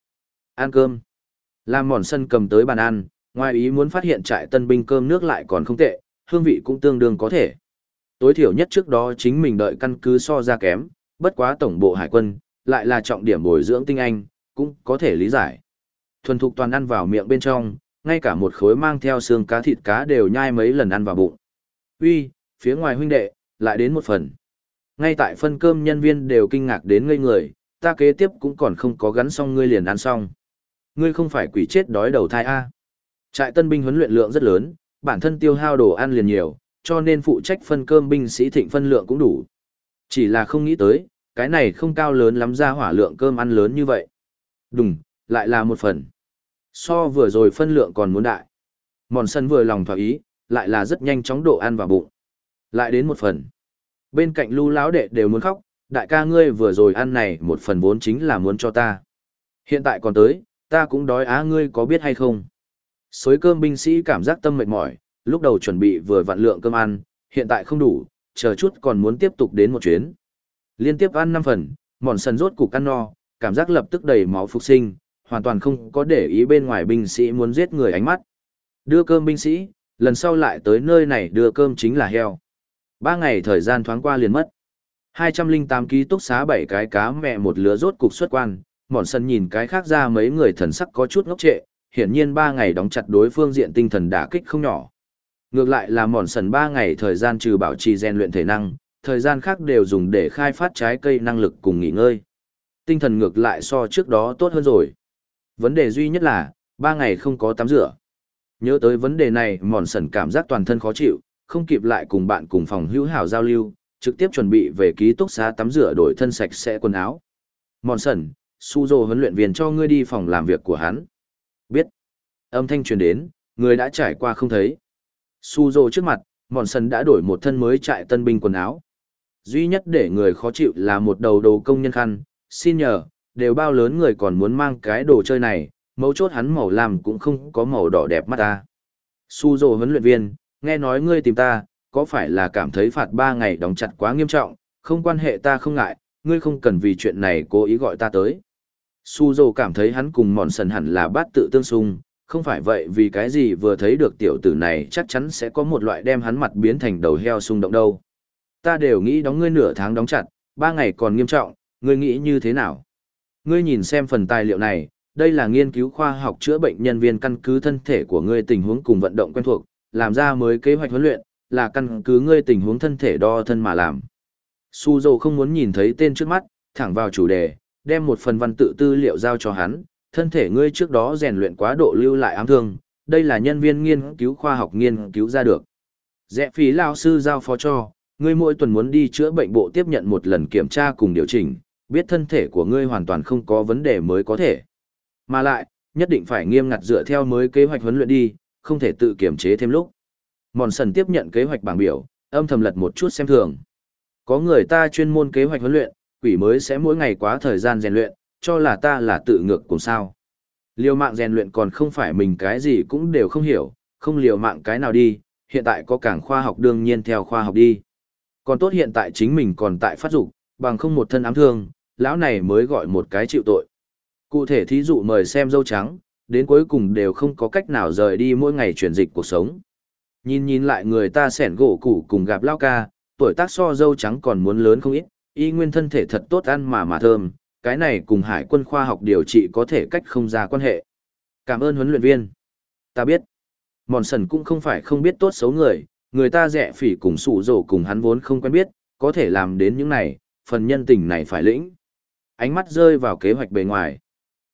Ăn cơm. Làm mòn sân cầm tới bàn ăn, ngoài ý muốn phát hiện trại tân binh cơm nước lại còn không tệ, hương vị cũng tương đương có thể. Tối thiểu nhất trước đó chính mình đợi căn cứ so ra kém, bất quá tổng bộ hải quân, lại là trọng điểm bồi dưỡng tinh anh, cũng có thể lý giải. Thuần thục toàn ăn vào miệng bên trong, ngay cả một khối mang theo xương cá thịt cá đều nhai mấy lần ăn vào bụng. Uy, phía ngoài huynh đệ, lại đến một phần. Ngay tại phân cơm nhân viên đều kinh ngạc đến ngây người, ta kế tiếp cũng còn không có gắn xong ngươi liền ăn xong. Ngươi không phải quỷ chết đói đầu thai A. Trại tân binh huấn luyện lượng rất lớn, bản thân tiêu hao đồ ăn liền nhiều, cho nên phụ trách phân cơm binh sĩ thịnh phân lượng cũng đủ. Chỉ là không nghĩ tới, cái này không cao lớn lắm ra hỏa lượng cơm ăn lớn như vậy. Đùng, lại là một phần. So vừa rồi phân lượng còn muốn đại. Mòn sân vừa lòng thỏa ý, lại là rất nhanh chóng độ ăn vào bụng. Lại đến một phần. Bên cạnh lưu lão đệ đều muốn khóc, đại ca ngươi vừa rồi ăn này một phần vốn chính là muốn cho ta. Hiện tại còn tới, ta cũng đói á ngươi có biết hay không. Xối cơm binh sĩ cảm giác tâm mệt mỏi, lúc đầu chuẩn bị vừa vặn lượng cơm ăn, hiện tại không đủ, chờ chút còn muốn tiếp tục đến một chuyến. Liên tiếp ăn năm phần, mòn sần rốt cục ăn no, cảm giác lập tức đầy máu phục sinh, hoàn toàn không có để ý bên ngoài binh sĩ muốn giết người ánh mắt. Đưa cơm binh sĩ, lần sau lại tới nơi này đưa cơm chính là heo. Ba ngày thời gian thoáng qua liền mất. 208 ký túc xá bảy cái cá mẹ một lứa rốt cục xuất quan, mòn sân nhìn cái khác ra mấy người thần sắc có chút ngốc trệ, hiển nhiên ba ngày đóng chặt đối phương diện tinh thần đả kích không nhỏ. Ngược lại là mòn sần ba ngày thời gian trừ bảo trì rèn luyện thể năng, thời gian khác đều dùng để khai phát trái cây năng lực cùng nghỉ ngơi. Tinh thần ngược lại so trước đó tốt hơn rồi. Vấn đề duy nhất là, ba ngày không có tắm rửa. Nhớ tới vấn đề này mòn sần cảm giác toàn thân khó chịu, không kịp lại cùng bạn cùng phòng hữu hảo giao lưu, trực tiếp chuẩn bị về ký túc xá tắm rửa đổi thân sạch sẽ quần áo. Mòn sần, su dô huấn luyện viên cho ngươi đi phòng làm việc của hắn. Biết. Âm thanh truyền đến, người đã trải qua không thấy. Su dô trước mặt, mòn sần đã đổi một thân mới trại tân binh quần áo. Duy nhất để người khó chịu là một đầu đầu công nhân khăn, xin nhờ, đều bao lớn người còn muốn mang cái đồ chơi này, mấu chốt hắn màu làm cũng không có màu đỏ đẹp mắt ta. Su dồ huấn luyện viên, nghe nói ngươi tìm ta, có phải là cảm thấy phạt 3 ngày đóng chặt quá nghiêm trọng, không quan hệ ta không ngại, ngươi không cần vì chuyện này cố ý gọi ta tới. Su dồ cảm thấy hắn cùng mòn sần hẳn là bát tự tương xung, không phải vậy vì cái gì vừa thấy được tiểu tử này chắc chắn sẽ có một loại đem hắn mặt biến thành đầu heo xung động đâu. Ta đều nghĩ đóng ngươi nửa tháng đóng chặt, ba ngày còn nghiêm trọng, ngươi nghĩ như thế nào? Ngươi nhìn xem phần tài liệu này, đây là nghiên cứu khoa học chữa bệnh nhân viên căn cứ thân thể của ngươi tình huống cùng vận động quen thuộc, làm ra mới kế hoạch huấn luyện, là căn cứ ngươi tình huống thân thể đo thân mà làm. Su Dô không muốn nhìn thấy tên trước mắt, thẳng vào chủ đề, đem một phần văn tự tư liệu giao cho hắn, thân thể ngươi trước đó rèn luyện quá độ lưu lại ám thương, đây là nhân viên nghiên cứu khoa học nghiên cứu ra được. Dẹ phí lao sư giao phó cho, ngươi mỗi tuần muốn đi chữa bệnh bộ tiếp nhận một lần kiểm tra cùng điều chỉnh, biết thân thể của ngươi hoàn toàn không có vấn đề mới có thể. Mà lại, nhất định phải nghiêm ngặt dựa theo mới kế hoạch huấn luyện đi, không thể tự kiểm chế thêm lúc. Mòn sần tiếp nhận kế hoạch bảng biểu, âm thầm lật một chút xem thường. Có người ta chuyên môn kế hoạch huấn luyện, quỷ mới sẽ mỗi ngày quá thời gian rèn luyện, cho là ta là tự ngược cùng sao. Liều mạng rèn luyện còn không phải mình cái gì cũng đều không hiểu, không liều mạng cái nào đi, hiện tại có cảng khoa học đương nhiên theo khoa học đi. Còn tốt hiện tại chính mình còn tại phát dục, bằng không một thân ám thương, lão này mới gọi một cái chịu tội. Cụ thể thí dụ mời xem dâu trắng, đến cuối cùng đều không có cách nào rời đi mỗi ngày chuyển dịch cuộc sống. Nhìn nhìn lại người ta sẻn gỗ củ cùng gặp lao ca, tuổi tác so dâu trắng còn muốn lớn không ít, y nguyên thân thể thật tốt ăn mà mà thơm, cái này cùng hải quân khoa học điều trị có thể cách không ra quan hệ. Cảm ơn huấn luyện viên. Ta biết. Mòn sần cũng không phải không biết tốt xấu người, người ta rẻ phỉ cùng sụ rổ cùng hắn vốn không quen biết, có thể làm đến những này, phần nhân tình này phải lĩnh. Ánh mắt rơi vào kế hoạch bề ngoài.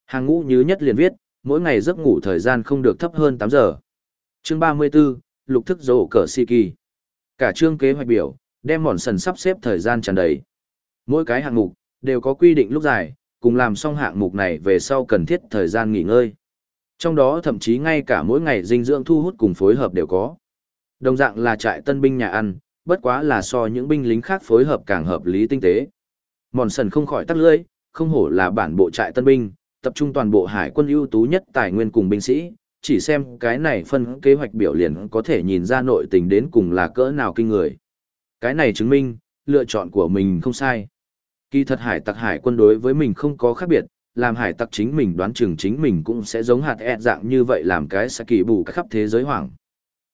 Hàng ngũ như nhất liền viết, mỗi ngày giấc ngủ thời gian không được thấp hơn 8 giờ. Chương 34, lục thức rổ cờ si kỳ. Cả chương kế hoạch biểu, đem mòn sần sắp xếp thời gian tràn đầy. Mỗi cái hạng mục, đều có quy định lúc dài, cùng làm xong hạng mục này về sau cần thiết thời gian nghỉ ngơi. Trong đó thậm chí ngay cả mỗi ngày dinh dưỡng thu hút cùng phối hợp đều có. Đồng dạng là trại tân binh nhà ăn, bất quá là so những binh lính khác phối hợp càng hợp lý tinh tế. Mòn sần không khỏi tắt lưỡi, không hổ là bản bộ trại tân binh, tập trung toàn bộ hải quân ưu tú nhất tài nguyên cùng binh sĩ, chỉ xem cái này phân kế hoạch biểu liền có thể nhìn ra nội tình đến cùng là cỡ nào kinh người. Cái này chứng minh, lựa chọn của mình không sai. Kỳ thật hải tặc hải quân đối với mình không có khác biệt, làm hải tặc chính mình đoán chừng chính mình cũng sẽ giống hạt ẹ dạng như vậy làm cái sẽ kỳ bù khắp thế giới hoảng.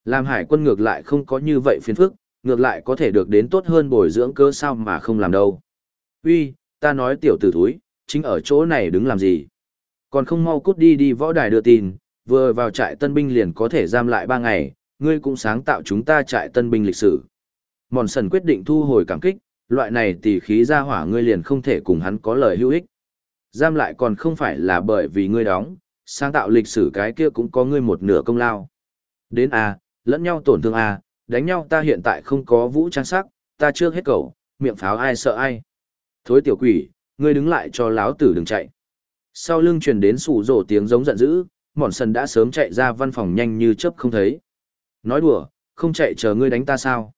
Làm hải quân ngược lại không có như vậy phiền phức, ngược lại có thể được đến tốt hơn bồi dưỡng cơ sao mà không làm đâu. Uy, ta nói tiểu tử thúi, chính ở chỗ này đứng làm gì? Còn không mau cút đi đi võ đài đưa tin, vừa vào trại tân binh liền có thể giam lại ba ngày, ngươi cũng sáng tạo chúng ta trại tân binh lịch sử. Mòn sần quyết định thu hồi cảm kích, loại này tỉ khí ra hỏa ngươi liền không thể cùng hắn có lời hữu ích. Giam lại còn không phải là bởi vì ngươi đóng, sáng tạo lịch sử cái kia cũng có ngươi một nửa công lao. Đến A, lẫn nhau tổn thương à đánh nhau ta hiện tại không có vũ trang sắc, ta trước hết cầu, miệng pháo ai sợ ai. Thối tiểu quỷ, ngươi đứng lại cho láo tử đừng chạy. Sau lưng truyền đến sủ rổ tiếng giống giận dữ, mòn sần đã sớm chạy ra văn phòng nhanh như chớp không thấy. Nói đùa, không chạy chờ ngươi đánh ta sao?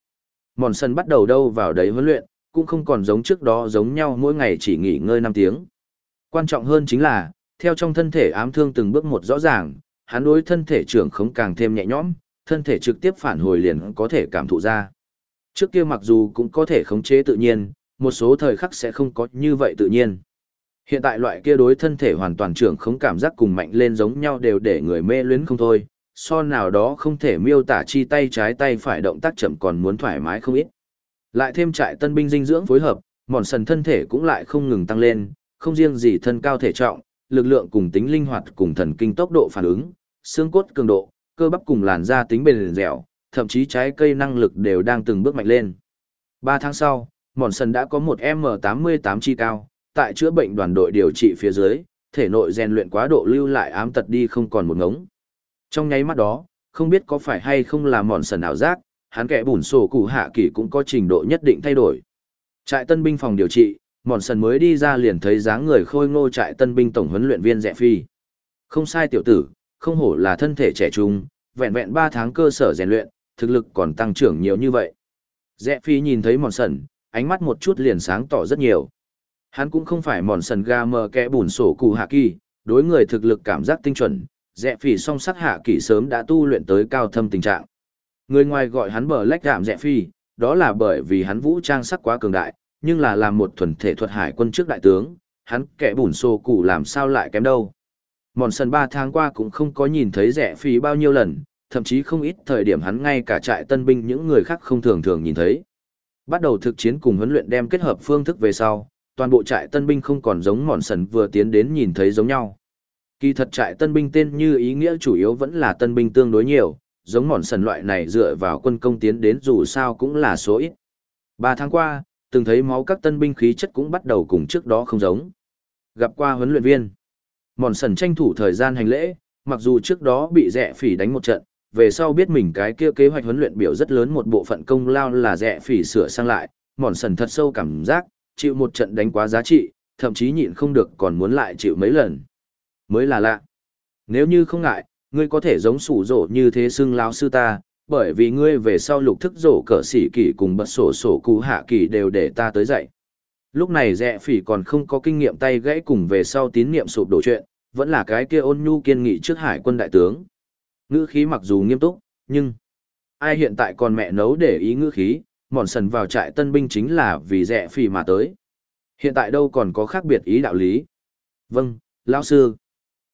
Mòn sần bắt đầu đâu vào đấy huấn luyện, cũng không còn giống trước đó giống nhau mỗi ngày chỉ nghỉ ngơi 5 tiếng. Quan trọng hơn chính là, theo trong thân thể ám thương từng bước một rõ ràng, hắn đối thân thể trưởng khống càng thêm nhẹ nhõm, thân thể trực tiếp phản hồi liền có thể cảm thụ ra. Trước kia mặc dù cũng có thể khống chế tự nhiên, một số thời khắc sẽ không có như vậy tự nhiên. Hiện tại loại kia đối thân thể hoàn toàn trưởng không cảm giác cùng mạnh lên giống nhau đều để người mê luyến không thôi, so nào đó không thể miêu tả chi tay trái tay phải động tác chậm còn muốn thoải mái không ít. Lại thêm trại tân binh dinh dưỡng phối hợp, mòn sần thân thể cũng lại không ngừng tăng lên, không riêng gì thân cao thể trọng, lực lượng cùng tính linh hoạt cùng thần kinh tốc độ phản ứng, xương cốt cường độ, cơ bắp cùng làn da tính bền dẻo, thậm chí trái cây năng lực đều đang từng bước mạnh lên. 3 tháng sau, mòn sần đã có một M88 chi cao, tại chữa bệnh đoàn đội điều trị phía dưới, thể nội rèn luyện quá độ lưu lại ám tật đi không còn một ngống. Trong nháy mắt đó, không biết có phải hay không là mòn sần ảo giác, hắn kẻ bùn sổ cụ hạ kỳ cũng có trình độ nhất định thay đổi. Trại tân binh phòng điều trị, mòn sần mới đi ra liền thấy dáng người khôi ngô trại tân binh tổng huấn luyện viên Dẹ phi. Không sai tiểu tử, không hổ là thân thể trẻ trung, vẹn vẹn 3 tháng cơ sở rèn luyện, thực lực còn tăng trưởng nhiều như vậy. Rẽ phi nhìn thấy mòn sần, ánh mắt một chút liền sáng tỏ rất nhiều. Hắn cũng không phải mòn sần ga mờ kẽ bùn sổ cụ hạ kỳ, đối người thực lực cảm giác tinh chuẩn, rẽ phi song sắc hạ kỳ sớm đã tu luyện tới cao thâm tình trạng. Người ngoài gọi hắn bờ lách đạm rẽ phi, đó là bởi vì hắn vũ trang sắc quá cường đại, nhưng là làm một thuần thể thuật hải quân trước đại tướng, hắn kẻ bùn sổ cụ làm sao lại kém đâu. Mòn sần ba tháng qua cũng không có nhìn thấy rẻ phí bao nhiêu lần, thậm chí không ít thời điểm hắn ngay cả trại tân binh những người khác không thường thường nhìn thấy. Bắt đầu thực chiến cùng huấn luyện đem kết hợp phương thức về sau, toàn bộ trại tân binh không còn giống mòn sần vừa tiến đến nhìn thấy giống nhau. Kỳ thật trại tân binh tên như ý nghĩa chủ yếu vẫn là tân binh tương đối nhiều, giống mòn sần loại này dựa vào quân công tiến đến dù sao cũng là số ít. Ba tháng qua, từng thấy máu các tân binh khí chất cũng bắt đầu cùng trước đó không giống. Gặp qua huấn luyện viên. Mòn sần tranh thủ thời gian hành lễ, mặc dù trước đó bị rẻ phỉ đánh một trận, về sau biết mình cái kia kế hoạch huấn luyện biểu rất lớn một bộ phận công lao là rẻ phỉ sửa sang lại, mòn sần thật sâu cảm giác, chịu một trận đánh quá giá trị, thậm chí nhịn không được còn muốn lại chịu mấy lần. Mới là lạ. Nếu như không ngại, ngươi có thể giống sủ rổ như thế xưng lao sư ta, bởi vì ngươi về sau lục thức rổ cỡ xỉ kỳ cùng bật sổ sổ cú hạ kỳ đều để ta tới dạy. Lúc này rẻ phỉ còn không có kinh nghiệm tay gãy cùng về sau tín niệm sụp đổ chuyện, vẫn là cái kia ôn nhu kiên nghị trước hải quân đại tướng. Ngữ khí mặc dù nghiêm túc, nhưng ai hiện tại còn mẹ nấu để ý ngữ khí, mòn sần vào trại tân binh chính là vì rẻ phỉ mà tới. Hiện tại đâu còn có khác biệt ý đạo lý. Vâng, lão sư.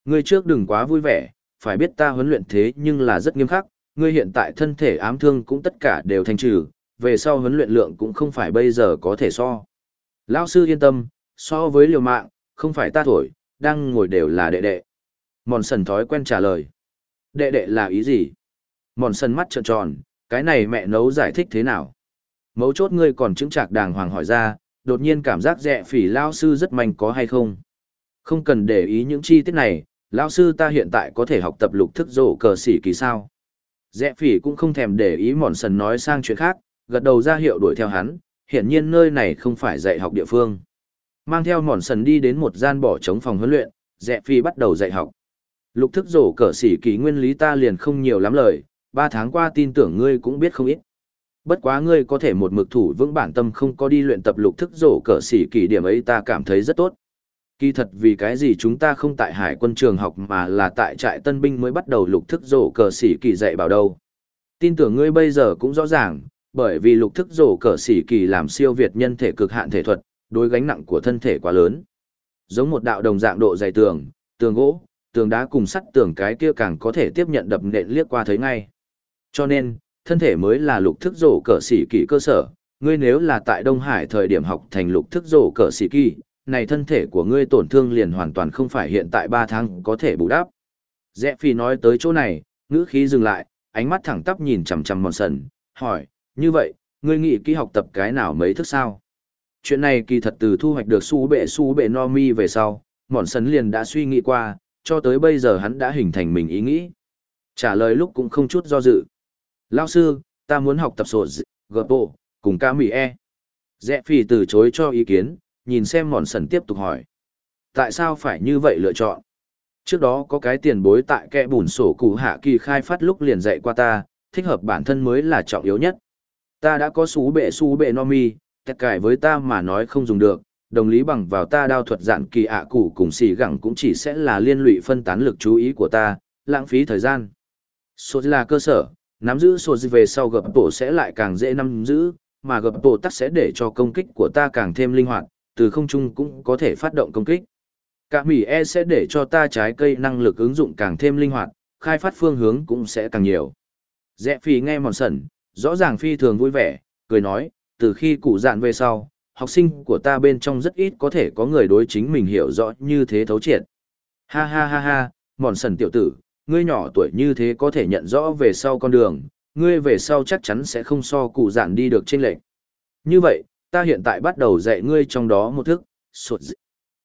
Ngươi trước đừng quá vui vẻ, phải biết ta huấn luyện thế nhưng là rất nghiêm khắc, ngươi hiện tại thân thể ám thương cũng tất cả đều thanh trừ, về sau huấn luyện lượng cũng không phải bây giờ có thể so. Lão sư yên tâm, so với liều mạng, không phải ta thổi, đang ngồi đều là đệ đệ. Mòn sần thói quen trả lời. Đệ đệ là ý gì? Mòn sần mắt trợn tròn, cái này mẹ nấu giải thích thế nào? Mấu chốt ngươi còn chứng trạc đàng hoàng hỏi ra, đột nhiên cảm giác rẻ phỉ lao sư rất mạnh có hay không? Không cần để ý những chi tiết này, lao sư ta hiện tại có thể học tập lục thức rổ cờ xỉ kỳ sao. Rẽ phỉ cũng không thèm để ý mòn sần nói sang chuyện khác, gật đầu ra hiệu đuổi theo hắn, hiển nhiên nơi này không phải dạy học địa phương. Mang theo mòn sần đi đến một gian bỏ trống phòng huấn luyện, dẹ phi bắt đầu dạy học. Lục thức rổ cờ sĩ kỳ nguyên lý ta liền không nhiều lắm lời, ba tháng qua tin tưởng ngươi cũng biết không ít. Bất quá ngươi có thể một mực thủ vững bản tâm không có đi luyện tập lục thức rổ cờ sĩ kỳ điểm ấy ta cảm thấy rất tốt. Kỳ thật vì cái gì chúng ta không tại hải quân trường học mà là tại trại tân binh mới bắt đầu lục thức rổ cờ sĩ kỳ dạy bảo đâu. Tin tưởng ngươi bây giờ cũng rõ ràng, bởi vì lục thức rổ cờ xỉ kỳ làm siêu việt nhân thể cực hạn thể thuật, đối gánh nặng của thân thể quá lớn. Giống một đạo đồng dạng độ dày tường, tường gỗ, tường đá cùng sắt tường cái kia càng có thể tiếp nhận đập nện liếc qua thấy ngay. Cho nên, thân thể mới là lục thức rổ cờ xỉ kỳ cơ sở, ngươi nếu là tại Đông Hải thời điểm học thành lục thức rổ cờ xỉ kỳ, này thân thể của ngươi tổn thương liền hoàn toàn không phải hiện tại 3 tháng có thể bù đắp. Rẽ phi nói tới chỗ này, ngữ khí dừng lại, ánh mắt thẳng tắp nhìn chằm chằm mòn sần, hỏi, như vậy, ngươi nghĩ kỹ học tập cái nào mấy thức sao? Chuyện này kỳ thật từ thu hoạch được su bệ su bệ no mi về sau, mòn sấn liền đã suy nghĩ qua, cho tới bây giờ hắn đã hình thành mình ý nghĩ. Trả lời lúc cũng không chút do dự. Lao sư, ta muốn học tập sổ gợp bộ, cùng ca mì e. Rẽ phi từ chối cho ý kiến, nhìn xem mòn sần tiếp tục hỏi. Tại sao phải như vậy lựa chọn? Trước đó có cái tiền bối tại kẽ bùn sổ cụ hạ kỳ khai phát lúc liền dạy qua ta, thích hợp bản thân mới là trọng yếu nhất. Ta đã có xú bệ xú bệ no mi, tất cải với ta mà nói không dùng được, đồng lý bằng vào ta đao thuật dạn kỳ ạ cụ cùng xì gẳng cũng chỉ sẽ là liên lụy phân tán lực chú ý của ta, lãng phí thời gian. Số là cơ sở, nắm giữ số về sau gập bộ sẽ lại càng dễ nắm giữ, mà gập bộ tắc sẽ để cho công kích của ta càng thêm linh hoạt, từ không trung cũng có thể phát động công kích. Cả mỉ E sẽ để cho ta trái cây năng lực ứng dụng càng thêm linh hoạt, khai phát phương hướng cũng sẽ càng nhiều. Dẹ phì nghe mòn sẩn, rõ ràng phi thường vui vẻ, cười nói, từ khi cụ dạn về sau, học sinh của ta bên trong rất ít có thể có người đối chính mình hiểu rõ như thế thấu triệt. Ha ha ha ha, mòn sần tiểu tử, ngươi nhỏ tuổi như thế có thể nhận rõ về sau con đường, ngươi về sau chắc chắn sẽ không so cụ dạn đi được trên lệnh. Như vậy, ta hiện tại bắt đầu dạy ngươi trong đó một thức, sột dị.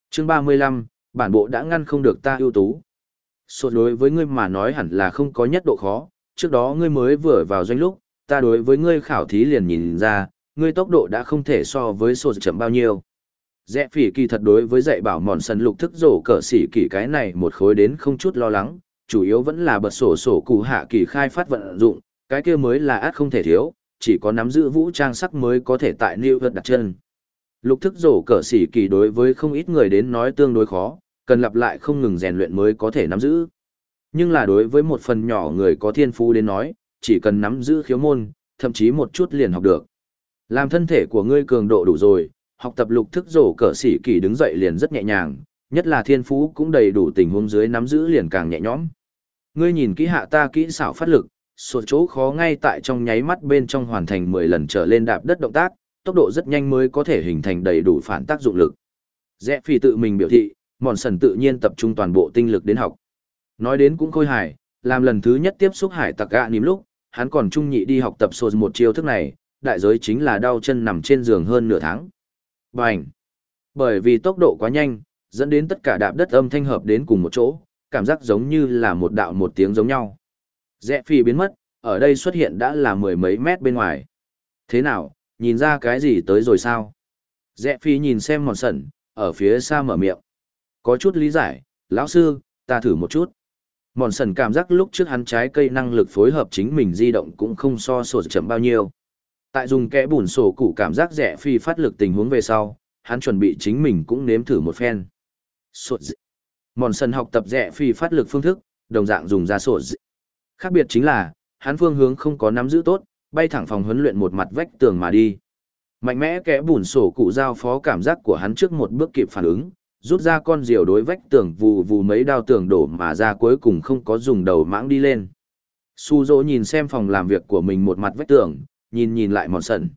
Chương 35, bản bộ đã ngăn không được ta ưu tú. Sột đối với ngươi mà nói hẳn là không có nhất độ khó, trước đó ngươi mới vừa vào doanh lúc, ta đối với ngươi khảo thí liền nhìn ra, ngươi tốc độ đã không thể so với sổ chậm bao nhiêu. Rẽ phỉ kỳ thật đối với dạy bảo mòn sân lục thức rổ cờ xỉ kỳ cái này một khối đến không chút lo lắng, chủ yếu vẫn là bật sổ sổ cụ hạ kỳ khai phát vận dụng, cái kia mới là át không thể thiếu, chỉ có nắm giữ vũ trang sắc mới có thể tại New York đặt chân. Lục thức rổ cờ xỉ kỳ đối với không ít người đến nói tương đối khó, cần lặp lại không ngừng rèn luyện mới có thể nắm giữ. Nhưng là đối với một phần nhỏ người có thiên phú đến nói, chỉ cần nắm giữ khiếu môn, thậm chí một chút liền học được. Làm thân thể của ngươi cường độ đủ rồi, học tập lục thức rổ cỡ sĩ kỳ đứng dậy liền rất nhẹ nhàng, nhất là thiên phú cũng đầy đủ tình huống dưới nắm giữ liền càng nhẹ nhõm. Ngươi nhìn kỹ hạ ta kỹ xảo phát lực, sổ chỗ khó ngay tại trong nháy mắt bên trong hoàn thành 10 lần trở lên đạp đất động tác, tốc độ rất nhanh mới có thể hình thành đầy đủ phản tác dụng lực. Rẽ phi tự mình biểu thị, mòn sần tự nhiên tập trung toàn bộ tinh lực đến học. Nói đến cũng khôi hài, làm lần thứ nhất tiếp xúc hải tặc gạ nìm lúc, hắn còn trung nhị đi học tập sô một chiêu thức này, đại giới chính là đau chân nằm trên giường hơn nửa tháng. Bành! Bởi vì tốc độ quá nhanh, dẫn đến tất cả đạp đất âm thanh hợp đến cùng một chỗ, cảm giác giống như là một đạo một tiếng giống nhau. Rẽ phi biến mất, ở đây xuất hiện đã là mười mấy mét bên ngoài. Thế nào, nhìn ra cái gì tới rồi sao? Rẽ phi nhìn xem mòn sẩn, ở phía xa mở miệng. Có chút lý giải, lão sư, ta thử một chút. Mòn sần cảm giác lúc trước hắn trái cây năng lực phối hợp chính mình di động cũng không so sổ chậm bao nhiêu. Tại dùng kẽ bùn sổ cụ cảm giác rẻ phi phát lực tình huống về sau, hắn chuẩn bị chính mình cũng nếm thử một phen. sổ d... Mòn sần học tập rẻ phi phát lực phương thức, đồng dạng dùng ra sổ d... Khác biệt chính là, hắn phương hướng không có nắm giữ tốt, bay thẳng phòng huấn luyện một mặt vách tường mà đi. Mạnh mẽ kẽ bùn sổ cụ giao phó cảm giác của hắn trước một bước kịp phản ứng, rút ra con diều đối vách tường vù vù mấy đao tường đổ mà ra cuối cùng không có dùng đầu mãng đi lên. Su dỗ nhìn xem phòng làm việc của mình một mặt vách tường, nhìn nhìn lại mòn sần.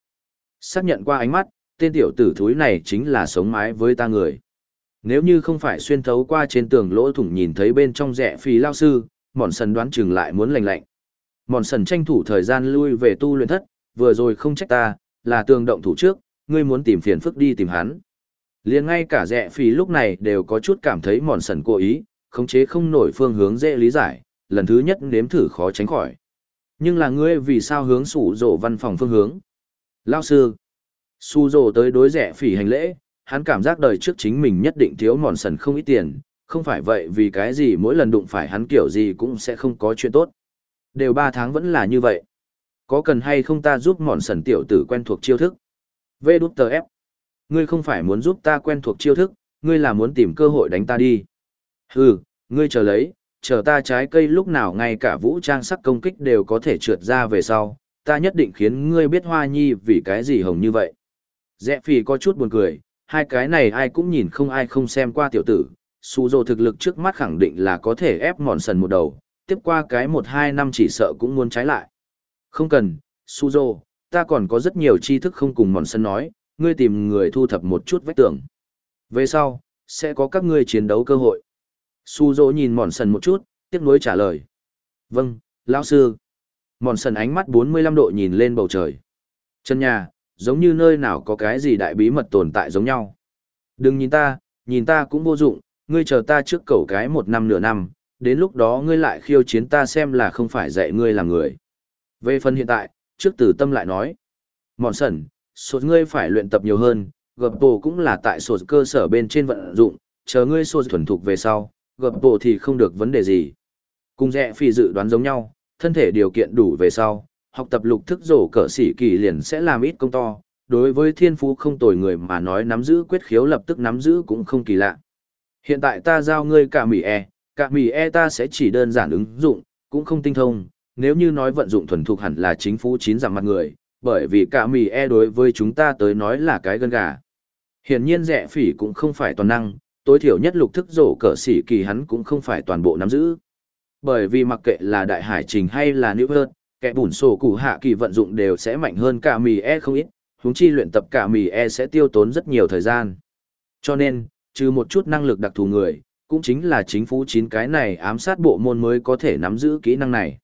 Xác nhận qua ánh mắt, tên tiểu tử thúi này chính là sống mái với ta người. Nếu như không phải xuyên thấu qua trên tường lỗ thủng nhìn thấy bên trong rẻ phì lao sư, mòn sần đoán chừng lại muốn lành lạnh. Mòn sần tranh thủ thời gian lui về tu luyện thất, vừa rồi không trách ta, là tường động thủ trước, ngươi muốn tìm phiền phức đi tìm hắn liền ngay cả rẻ phì lúc này đều có chút cảm thấy mòn sần cố ý, khống chế không nổi phương hướng dễ lý giải, lần thứ nhất nếm thử khó tránh khỏi. Nhưng là ngươi vì sao hướng sủ rộ văn phòng phương hướng? Lao sư. Su rộ tới đối rẻ phỉ hành lễ, hắn cảm giác đời trước chính mình nhất định thiếu mòn sần không ít tiền, không phải vậy vì cái gì mỗi lần đụng phải hắn kiểu gì cũng sẽ không có chuyện tốt. Đều ba tháng vẫn là như vậy. Có cần hay không ta giúp mòn sần tiểu tử quen thuộc chiêu thức? Vê đút tờ ép. Ngươi không phải muốn giúp ta quen thuộc chiêu thức, ngươi là muốn tìm cơ hội đánh ta đi. Hừ, ngươi chờ lấy, chờ ta trái cây lúc nào ngay cả vũ trang sắc công kích đều có thể trượt ra về sau, ta nhất định khiến ngươi biết hoa nhi vì cái gì hồng như vậy. Dẹ phì có chút buồn cười, hai cái này ai cũng nhìn không ai không xem qua tiểu tử, su dồ thực lực trước mắt khẳng định là có thể ép mòn sần một đầu, tiếp qua cái một hai năm chỉ sợ cũng muốn trái lại. Không cần, su dô, ta còn có rất nhiều tri thức không cùng mòn sần nói, ngươi tìm người thu thập một chút vách tường. Về sau, sẽ có các ngươi chiến đấu cơ hội. Su dỗ nhìn mòn sần một chút, tiếc nuối trả lời. Vâng, lão sư. Mòn sần ánh mắt 45 độ nhìn lên bầu trời. Chân nhà, giống như nơi nào có cái gì đại bí mật tồn tại giống nhau. Đừng nhìn ta, nhìn ta cũng vô dụng, ngươi chờ ta trước cầu cái một năm nửa năm, đến lúc đó ngươi lại khiêu chiến ta xem là không phải dạy ngươi làm người. Về phần hiện tại, trước tử tâm lại nói. Mòn sần, sột ngươi phải luyện tập nhiều hơn, gập bộ cũng là tại sột cơ sở bên trên vận dụng, chờ ngươi sột thuần thục về sau, gập bộ thì không được vấn đề gì. Cùng rẽ phi dự đoán giống nhau, thân thể điều kiện đủ về sau, học tập lục thức rổ cỡ sĩ kỳ liền sẽ làm ít công to. Đối với thiên phú không tồi người mà nói nắm giữ quyết khiếu lập tức nắm giữ cũng không kỳ lạ. Hiện tại ta giao ngươi cả mì e, cả mì e ta sẽ chỉ đơn giản ứng dụng, cũng không tinh thông, nếu như nói vận dụng thuần thục hẳn là chính phủ chín giảm mặt người, bởi vì cả mì e đối với chúng ta tới nói là cái gân gà. Hiển nhiên rẻ phỉ cũng không phải toàn năng, tối thiểu nhất lục thức rổ cỡ sĩ kỳ hắn cũng không phải toàn bộ nắm giữ. Bởi vì mặc kệ là đại hải trình hay là nữ hơn, kẻ bùn sổ củ hạ kỳ vận dụng đều sẽ mạnh hơn cả mì e không ít, huống chi luyện tập cả mì e sẽ tiêu tốn rất nhiều thời gian. Cho nên, trừ một chút năng lực đặc thù người, cũng chính là chính phủ chín cái này ám sát bộ môn mới có thể nắm giữ kỹ năng này.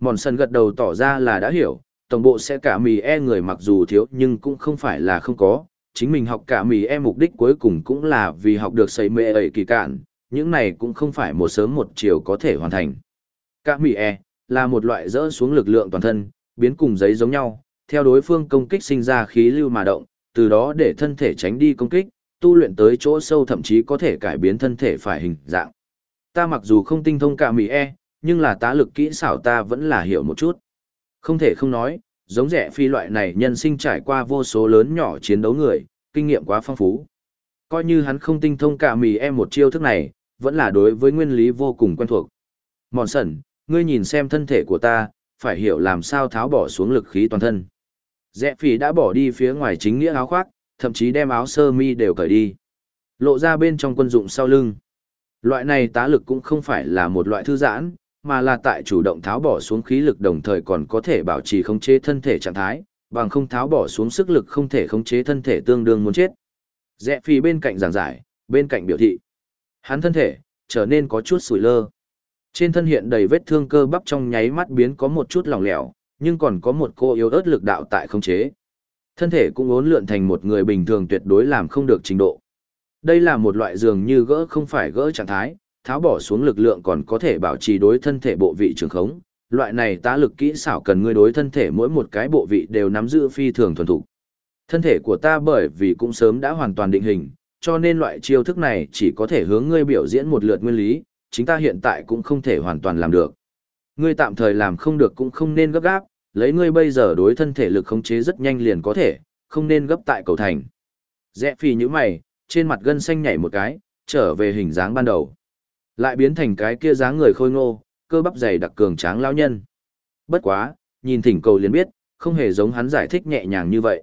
Mòn sân gật đầu tỏ ra là đã hiểu, tổng bộ sẽ cả mì e người mặc dù thiếu nhưng cũng không phải là không có, chính mình học cả mì e mục đích cuối cùng cũng là vì học được xây mê ấy kỳ cạn, những này cũng không phải một sớm một chiều có thể hoàn thành. Cả mì e là một loại dỡ xuống lực lượng toàn thân, biến cùng giấy giống nhau, theo đối phương công kích sinh ra khí lưu mà động, từ đó để thân thể tránh đi công kích, tu luyện tới chỗ sâu thậm chí có thể cải biến thân thể phải hình dạng. Ta mặc dù không tinh thông cả mì e, nhưng là tá lực kỹ xảo ta vẫn là hiểu một chút. Không thể không nói, giống rẻ phi loại này nhân sinh trải qua vô số lớn nhỏ chiến đấu người, kinh nghiệm quá phong phú. Coi như hắn không tinh thông cả mì em một chiêu thức này, vẫn là đối với nguyên lý vô cùng quen thuộc. Mòn sẩn, ngươi nhìn xem thân thể của ta, phải hiểu làm sao tháo bỏ xuống lực khí toàn thân. Rẽ phỉ đã bỏ đi phía ngoài chính nghĩa áo khoác, thậm chí đem áo sơ mi đều cởi đi. Lộ ra bên trong quân dụng sau lưng. Loại này tá lực cũng không phải là một loại thư giãn, mà là tại chủ động tháo bỏ xuống khí lực đồng thời còn có thể bảo trì khống chế thân thể trạng thái, bằng không tháo bỏ xuống sức lực không thể khống chế thân thể tương đương muốn chết. Rẽ phi bên cạnh giảng giải, bên cạnh biểu thị. Hắn thân thể, trở nên có chút sủi lơ. Trên thân hiện đầy vết thương cơ bắp trong nháy mắt biến có một chút lỏng lẻo, nhưng còn có một cô yếu ớt lực đạo tại khống chế. Thân thể cũng ốn lượn thành một người bình thường tuyệt đối làm không được trình độ. Đây là một loại dường như gỡ không phải gỡ trạng thái, tháo bỏ xuống lực lượng còn có thể bảo trì đối thân thể bộ vị trường khống. Loại này tá lực kỹ xảo cần ngươi đối thân thể mỗi một cái bộ vị đều nắm giữ phi thường thuần thục. Thân thể của ta bởi vì cũng sớm đã hoàn toàn định hình, cho nên loại chiêu thức này chỉ có thể hướng ngươi biểu diễn một lượt nguyên lý, chính ta hiện tại cũng không thể hoàn toàn làm được. Ngươi tạm thời làm không được cũng không nên gấp gáp, lấy ngươi bây giờ đối thân thể lực khống chế rất nhanh liền có thể, không nên gấp tại cầu thành. Rẽ phi như mày, trên mặt gân xanh nhảy một cái, trở về hình dáng ban đầu. Lại biến thành cái kia dáng người khôi ngô, cơ bắp dày đặc cường tráng lão nhân. Bất quá, nhìn thỉnh cầu liền biết, không hề giống hắn giải thích nhẹ nhàng như vậy.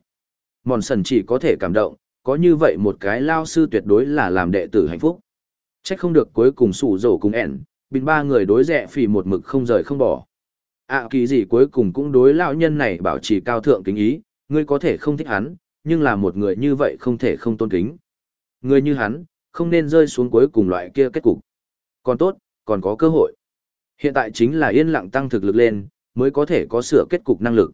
Mòn sần chỉ có thể cảm động, có như vậy một cái lao sư tuyệt đối là làm đệ tử hạnh phúc. Trách không được cuối cùng sủ rổ cùng ẻn, bình ba người đối rẻ phì một mực không rời không bỏ. À kỳ gì cuối cùng cũng đối lão nhân này bảo trì cao thượng kính ý, ngươi có thể không thích hắn, nhưng là một người như vậy không thể không tôn kính. Người như hắn, không nên rơi xuống cuối cùng loại kia kết cục. Còn tốt, còn có cơ hội. Hiện tại chính là yên lặng tăng thực lực lên, mới có thể có sửa kết cục năng lực.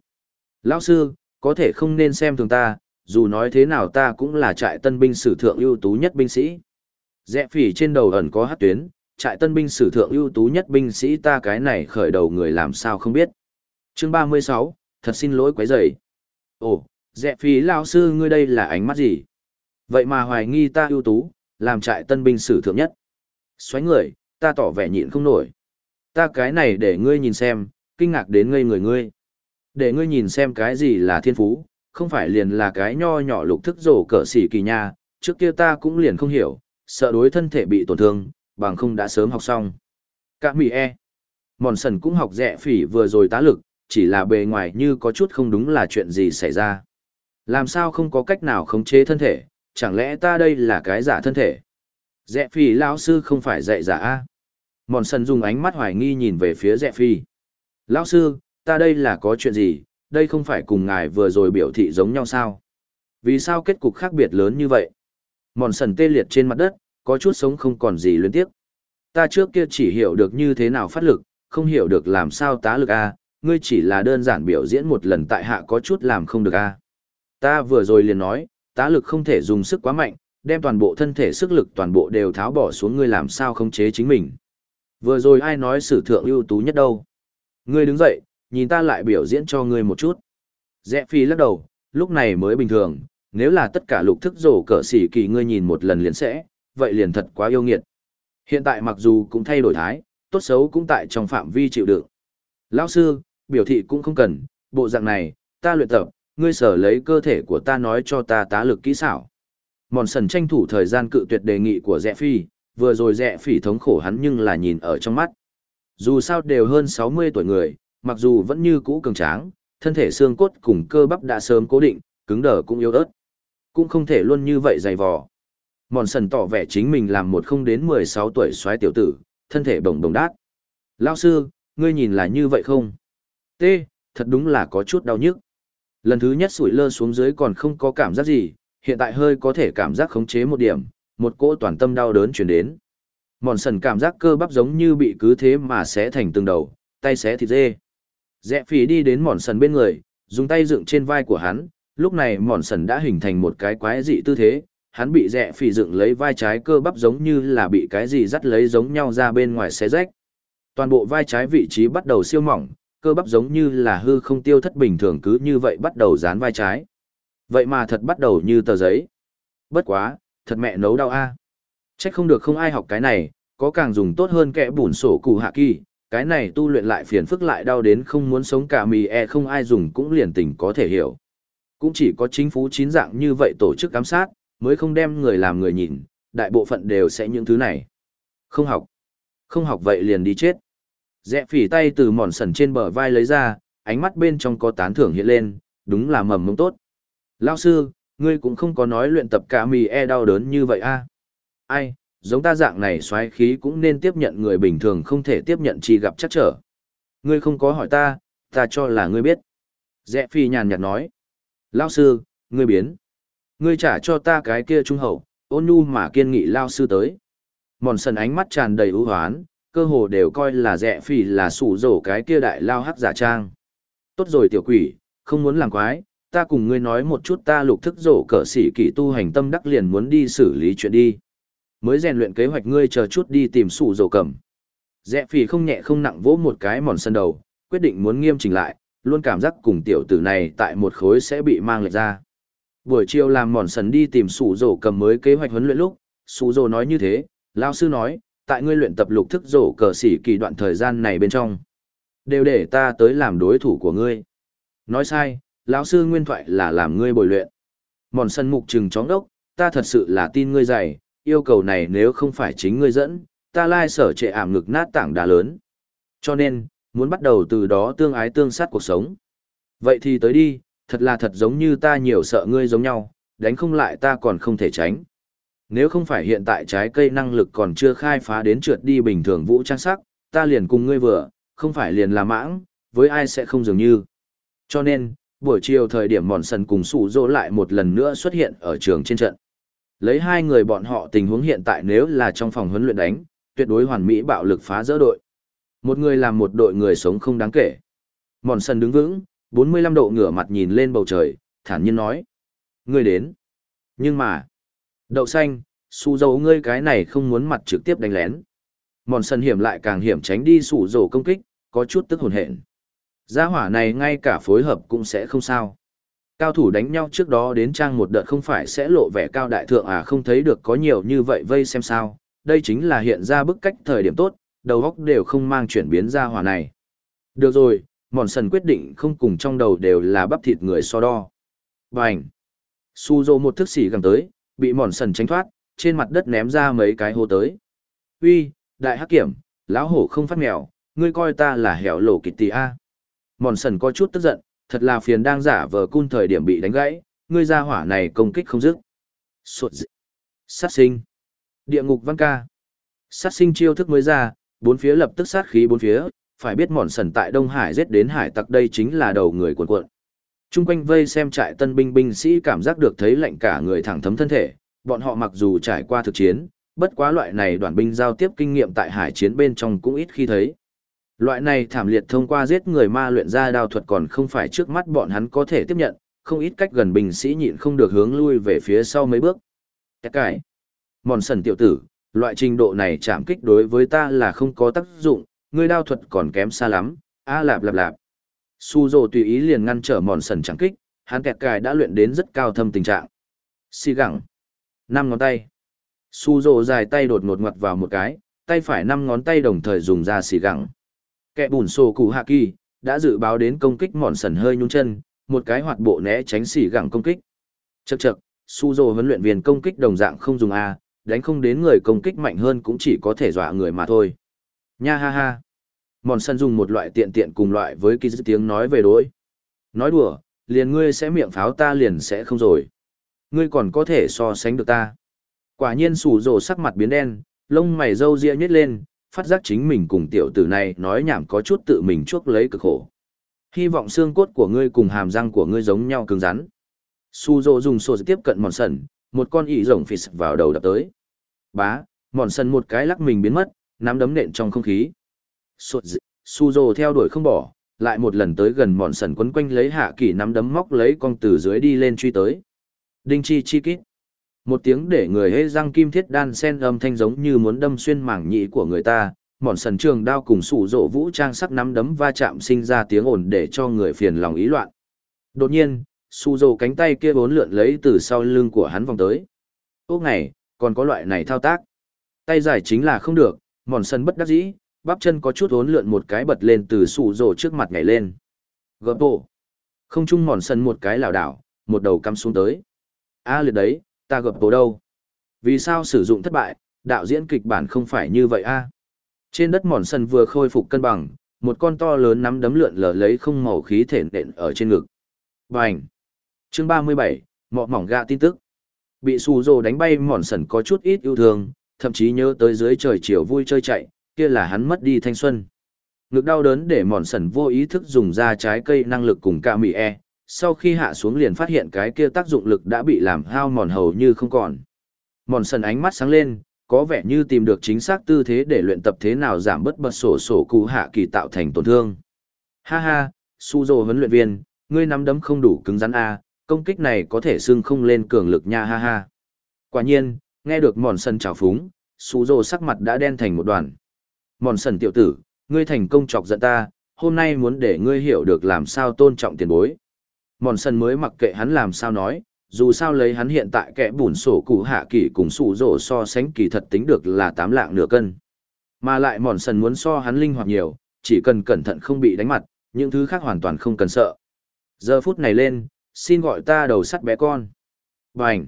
Lão sư, có thể không nên xem thường ta, dù nói thế nào ta cũng là trại tân binh sử thượng ưu tú nhất binh sĩ. Rẽ phỉ trên đầu ẩn có hát tuyến, trại tân binh sử thượng ưu tú nhất binh sĩ ta cái này khởi đầu người làm sao không biết. Chương 36, thật xin lỗi quấy rầy. Ồ, rẽ phỉ lão sư ngươi đây là ánh mắt gì? Vậy mà hoài nghi ta ưu tú, làm trại tân binh sử thượng nhất. Xoáy người, ta tỏ vẻ nhịn không nổi. Ta cái này để ngươi nhìn xem, kinh ngạc đến ngây người ngươi. Để ngươi nhìn xem cái gì là thiên phú, không phải liền là cái nho nhỏ lục thức rổ cỡ xỉ kỳ nha, trước kia ta cũng liền không hiểu, sợ đối thân thể bị tổn thương, bằng không đã sớm học xong. Cả mì e. Mòn sần cũng học rẻ phỉ vừa rồi tá lực, chỉ là bề ngoài như có chút không đúng là chuyện gì xảy ra. Làm sao không có cách nào khống chế thân thể, chẳng lẽ ta đây là cái giả thân thể? Rẽ phỉ lão sư không phải dạy giả a Mòn sần dùng ánh mắt hoài nghi nhìn về phía rẽ phi. Lão sư, ta đây là có chuyện gì, đây không phải cùng ngài vừa rồi biểu thị giống nhau sao? Vì sao kết cục khác biệt lớn như vậy? Mòn sần tê liệt trên mặt đất, có chút sống không còn gì luyến tiếc. Ta trước kia chỉ hiểu được như thế nào phát lực, không hiểu được làm sao tá lực a ngươi chỉ là đơn giản biểu diễn một lần tại hạ có chút làm không được a Ta vừa rồi liền nói, tá lực không thể dùng sức quá mạnh, đem toàn bộ thân thể sức lực toàn bộ đều tháo bỏ xuống ngươi làm sao không chế chính mình. Vừa rồi ai nói sử thượng ưu tú nhất đâu. Ngươi đứng dậy, nhìn ta lại biểu diễn cho ngươi một chút. Rẽ phi lắc đầu, lúc này mới bình thường, nếu là tất cả lục thức rổ cỡ xỉ kỳ ngươi nhìn một lần liền sẽ, vậy liền thật quá yêu nghiệt. Hiện tại mặc dù cũng thay đổi thái, tốt xấu cũng tại trong phạm vi chịu đựng. Lão sư, biểu thị cũng không cần, bộ dạng này, ta luyện tập, ngươi sở lấy cơ thể của ta nói cho ta tá lực kỹ xảo. Mòn sần tranh thủ thời gian cự tuyệt đề nghị của rẽ phi, vừa rồi rẽ phỉ thống khổ hắn nhưng là nhìn ở trong mắt. Dù sao đều hơn 60 tuổi người, mặc dù vẫn như cũ cường tráng, thân thể xương cốt cùng cơ bắp đã sớm cố định, cứng đờ cũng yếu ớt. Cũng không thể luôn như vậy dày vò. Mòn sần tỏ vẻ chính mình làm một không đến 16 tuổi xoáy tiểu tử, thân thể bồng bồng đát. Lao sư, ngươi nhìn là như vậy không? T, thật đúng là có chút đau nhức. Lần thứ nhất sủi lơ xuống dưới còn không có cảm giác gì, hiện tại hơi có thể cảm giác khống chế một điểm, một cỗ toàn tâm đau đớn chuyển đến. Mòn sần cảm giác cơ bắp giống như bị cứ thế mà xé thành từng đầu, tay xé thịt dê. Rẽ phí đi đến mòn sần bên người, dùng tay dựng trên vai của hắn, lúc này mòn sần đã hình thành một cái quái dị tư thế, hắn bị rẽ phỉ dựng lấy vai trái cơ bắp giống như là bị cái gì dắt lấy giống nhau ra bên ngoài xé rách. Toàn bộ vai trái vị trí bắt đầu siêu mỏng, cơ bắp giống như là hư không tiêu thất bình thường cứ như vậy bắt đầu dán vai trái. Vậy mà thật bắt đầu như tờ giấy. Bất quá, thật mẹ nấu đau a. À. Không được không ai học cái này, có càng dùng tốt hơn kẻ bùn sổ cụ hạ kỳ, cái này tu luyện lại phiền phức lại đau đến không muốn sống cả mì e không ai dùng cũng liền tình có thể hiểu. Cũng chỉ có chính phủ chín dạng như vậy tổ chức giám sát, mới không đem người làm người nhìn, đại bộ phận đều sẽ những thứ này. Không học. Không học vậy liền đi chết. Rẽ phỉ tay từ mòn sần trên bờ vai lấy ra, ánh mắt bên trong có tán thưởng hiện lên, đúng là mầm mông tốt. Lao sư, ngươi cũng không có nói luyện tập cả mì e đau đớn như vậy a Ai, giống ta dạng này xoáy khí cũng nên tiếp nhận người bình thường không thể tiếp nhận chỉ gặp chắc trở. Ngươi không có hỏi ta, ta cho là ngươi biết. Rẽ phi nhàn nhạt nói. Lao sư, ngươi biến. Ngươi trả cho ta cái kia trung hậu, ôn nhu mà kiên nghị Lao sư tới. Mòn sần ánh mắt tràn đầy ưu hoán, cơ hồ đều coi là rẽ phi là sủ rổ cái kia đại lao hắc giả trang. Tốt rồi tiểu quỷ, không muốn làm quái, ta cùng ngươi nói một chút ta lục thức rổ cỡ sĩ kỷ tu hành tâm đắc liền muốn đi xử lý chuyện đi. Mới rèn luyện kế hoạch ngươi chờ chút đi tìm sủ rổ cầm. Rẽ phi không nhẹ không nặng vỗ một cái mòn sân đầu, quyết định muốn nghiêm chỉnh lại, luôn cảm giác cùng tiểu tử này tại một khối sẽ bị mang lệch ra. Buổi chiều làm mòn sần đi tìm sủ rổ cầm mới kế hoạch huấn luyện lúc, sủ rổ nói như thế, lao sư nói, tại ngươi luyện tập lục thức rổ cờ xỉ kỳ đoạn thời gian này bên trong. Đều để ta tới làm đối thủ của ngươi. Nói sai, lão sư nguyên thoại là làm ngươi bồi luyện. Mòn sân mục trừng chóng đốc, ta thật sự là tin ngươi dày, yêu cầu này nếu không phải chính ngươi dẫn, ta lai sở trệ ảm ngực nát tảng đá lớn. Cho nên, muốn bắt đầu từ đó tương ái tương sát cuộc sống. Vậy thì tới đi, thật là thật giống như ta nhiều sợ ngươi giống nhau, đánh không lại ta còn không thể tránh. Nếu không phải hiện tại trái cây năng lực còn chưa khai phá đến trượt đi bình thường vũ trang sắc, ta liền cùng ngươi vừa, không phải liền là mãng, với ai sẽ không dường như. Cho nên, buổi chiều thời điểm mòn sần cùng sủ dỗ lại một lần nữa xuất hiện ở trường trên trận. Lấy hai người bọn họ tình huống hiện tại nếu là trong phòng huấn luyện đánh, tuyệt đối hoàn mỹ bạo lực phá rỡ đội. Một người làm một đội người sống không đáng kể. Mòn sần đứng vững, 45 độ ngửa mặt nhìn lên bầu trời, thản nhiên nói. Ngươi đến. Nhưng mà, đậu xanh, su dấu ngươi cái này không muốn mặt trực tiếp đánh lén. Mòn sần hiểm lại càng hiểm tránh đi sủ rổ công kích, có chút tức hồn hển. Gia hỏa này ngay cả phối hợp cũng sẽ không sao. Cao thủ đánh nhau trước đó đến trang một đợt không phải sẽ lộ vẻ cao đại thượng à không thấy được có nhiều như vậy vây xem sao. Đây chính là hiện ra bức cách thời điểm tốt, đầu óc đều không mang chuyển biến gia hỏa này. Được rồi, mòn sần quyết định không cùng trong đầu đều là bắp thịt người so đo. Bành! Su dô một thức xỉ gần tới, bị mòn sần tránh thoát, trên mặt đất ném ra mấy cái hô tới. Uy, đại hắc kiểm, lão hổ không phát mèo, ngươi coi ta là hẻo lộ kịch tì a. Mòn sần có chút tức giận, thật là phiền đang giả vờ cun thời điểm bị đánh gãy, ngươi ra hỏa này công kích không dứt. Sột dị. Sát sinh. Địa ngục văn ca. Sát sinh chiêu thức mới ra, bốn phía lập tức sát khí bốn phía, phải biết mòn sần tại Đông Hải giết đến hải tặc đây chính là đầu người cuộn cuộn. Trung quanh vây xem trại tân binh binh sĩ cảm giác được thấy lạnh cả người thẳng thấm thân thể, bọn họ mặc dù trải qua thực chiến, bất quá loại này đoàn binh giao tiếp kinh nghiệm tại hải chiến bên trong cũng ít khi thấy. Loại này thảm liệt thông qua giết người ma luyện ra đao thuật còn không phải trước mắt bọn hắn có thể tiếp nhận, không ít cách gần binh sĩ nhịn không được hướng lui về phía sau mấy bước. Tất cải. Mòn sần tiểu tử, loại trình độ này chạm kích đối với ta là không có tác dụng, ngươi đao thuật còn kém xa lắm, a lạp lạp lạp. Su dồ tùy ý liền ngăn trở mòn sần chẳng kích, hắn kẹt cài đã luyện đến rất cao thâm tình trạng. Xì gẳng. Năm ngón tay. Su dồ dài tay đột ngột ngoặt vào một cái, tay phải năm ngón tay đồng thời dùng ra xì gẳng. Kẻ bùn sổ cụ hạ kỳ, đã dự báo đến công kích mòn sần hơi nhung chân, một cái hoạt bộ né tránh xỉ gẳng công kích. Chậc chậc, su dồ huấn luyện viên công kích đồng dạng không dùng A, đánh không đến người công kích mạnh hơn cũng chỉ có thể dọa người mà thôi. Nha ha ha. Mòn sân dùng một loại tiện tiện cùng loại với kỳ tiếng nói về đối. Nói đùa, liền ngươi sẽ miệng pháo ta liền sẽ không rồi. Ngươi còn có thể so sánh được ta. Quả nhiên sủ rồ sắc mặt biến đen, lông mày râu ria nhét lên, phát giác chính mình cùng tiểu tử này nói nhảm có chút tự mình chuốc lấy cực khổ. Hy vọng xương cốt của ngươi cùng hàm răng của ngươi giống nhau cứng rắn. Suzo dùng sổ tiếp cận mòn sần, một con ị rồng phì vào đầu đập tới. Bá, mòn sần một cái lắc mình biến mất, nắm đấm nện trong không khí. Suzo theo đuổi không bỏ, lại một lần tới gần mòn sần quấn quanh lấy hạ kỳ nắm đấm móc lấy con từ dưới đi lên truy tới. Đinh chi chi kít. Một tiếng để người hê răng kim thiết đan sen âm thanh giống như muốn đâm xuyên mảng nhĩ của người ta, mòn sần trường đao cùng sủ rộ vũ trang sắc nắm đấm va chạm sinh ra tiếng ồn để cho người phiền lòng ý loạn. Đột nhiên, sủ rộ cánh tay kia bốn lượn lấy từ sau lưng của hắn vòng tới. Ốc này, còn có loại này thao tác. Tay dài chính là không được, mòn sần bất đắc dĩ, bắp chân có chút hốn lượn một cái bật lên từ sủ rộ trước mặt nhảy lên. Gấp bộ. Không chung mòn sần một cái lảo đảo, một đầu cắm xuống tới. A à, liệt đấy, ta gập bộ đâu? Vì sao sử dụng thất bại, đạo diễn kịch bản không phải như vậy a? À? Trên đất mòn sân vừa khôi phục cân bằng, một con to lớn nắm đấm lượn lờ lấy không màu khí thể nện ở trên ngực. Bành! Chương 37, mọ mỏng gạ tin tức. Bị xù rồ đánh bay mòn sần có chút ít yêu thương, thậm chí nhớ tới dưới trời chiều vui chơi chạy, kia là hắn mất đi thanh xuân. Ngực đau đớn để mòn sần vô ý thức dùng ra trái cây năng lực cùng cả mì e, sau khi hạ xuống liền phát hiện cái kia tác dụng lực đã bị làm hao mòn hầu như không còn. Mòn sần ánh mắt sáng lên, có vẻ như tìm được chính xác tư thế để luyện tập thế nào giảm bớt bật sổ sổ cụ hạ kỳ tạo thành tổn thương. Ha ha, su dô huấn luyện viên, ngươi nắm đấm không đủ cứng rắn a, công kích này có thể xưng không lên cường lực nha ha ha. Quả nhiên, nghe được mòn sần trào phúng, su dô sắc mặt đã đen thành một đoàn. Mòn sần tiểu tử, ngươi thành công chọc giận ta, hôm nay muốn để ngươi hiểu được làm sao tôn trọng tiền bối. Mòn sần mới mặc kệ hắn làm sao nói, dù sao lấy hắn hiện tại kẻ bùn sổ cụ hạ kỳ cùng sụ rổ so sánh kỳ thật tính được là tám lạng nửa cân. Mà lại mòn sần muốn so hắn linh hoạt nhiều, chỉ cần cẩn thận không bị đánh mặt, những thứ khác hoàn toàn không cần sợ. Giờ phút này lên, xin gọi ta đầu sắt bé con. Bành!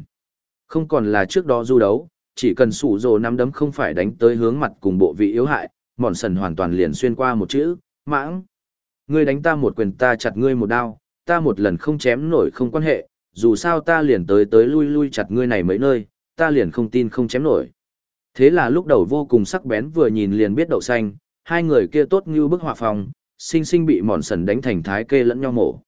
Không còn là trước đó du đấu, chỉ cần sủ rổ nắm đấm không phải đánh tới hướng mặt cùng bộ vị yếu hại, mòn sần hoàn toàn liền xuyên qua một chữ, mãng. Ngươi đánh ta một quyền ta chặt ngươi một đao, ta một lần không chém nổi không quan hệ, dù sao ta liền tới tới lui lui chặt ngươi này mấy nơi, ta liền không tin không chém nổi. Thế là lúc đầu vô cùng sắc bén vừa nhìn liền biết đậu xanh, hai người kia tốt như bức họa phòng, sinh sinh bị mòn sần đánh thành thái kê lẫn nhau mổ.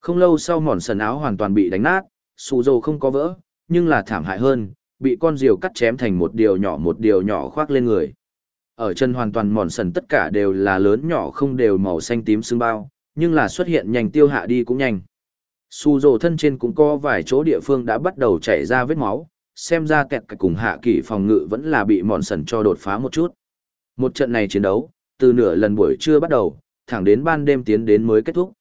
Không lâu sau mòn sần áo hoàn toàn bị đánh nát, sù dầu không có vỡ, nhưng là thảm hại hơn, bị con diều cắt chém thành một điều nhỏ một điều nhỏ khoác lên người. Ở chân hoàn toàn mòn sần tất cả đều là lớn nhỏ không đều màu xanh tím xương bao, nhưng là xuất hiện nhanh tiêu hạ đi cũng nhanh. Su rồ thân trên cũng có vài chỗ địa phương đã bắt đầu chảy ra vết máu, xem ra kẹt cùng hạ kỷ phòng ngự vẫn là bị mòn sần cho đột phá một chút. Một trận này chiến đấu, từ nửa lần buổi trưa bắt đầu, thẳng đến ban đêm tiến đến mới kết thúc.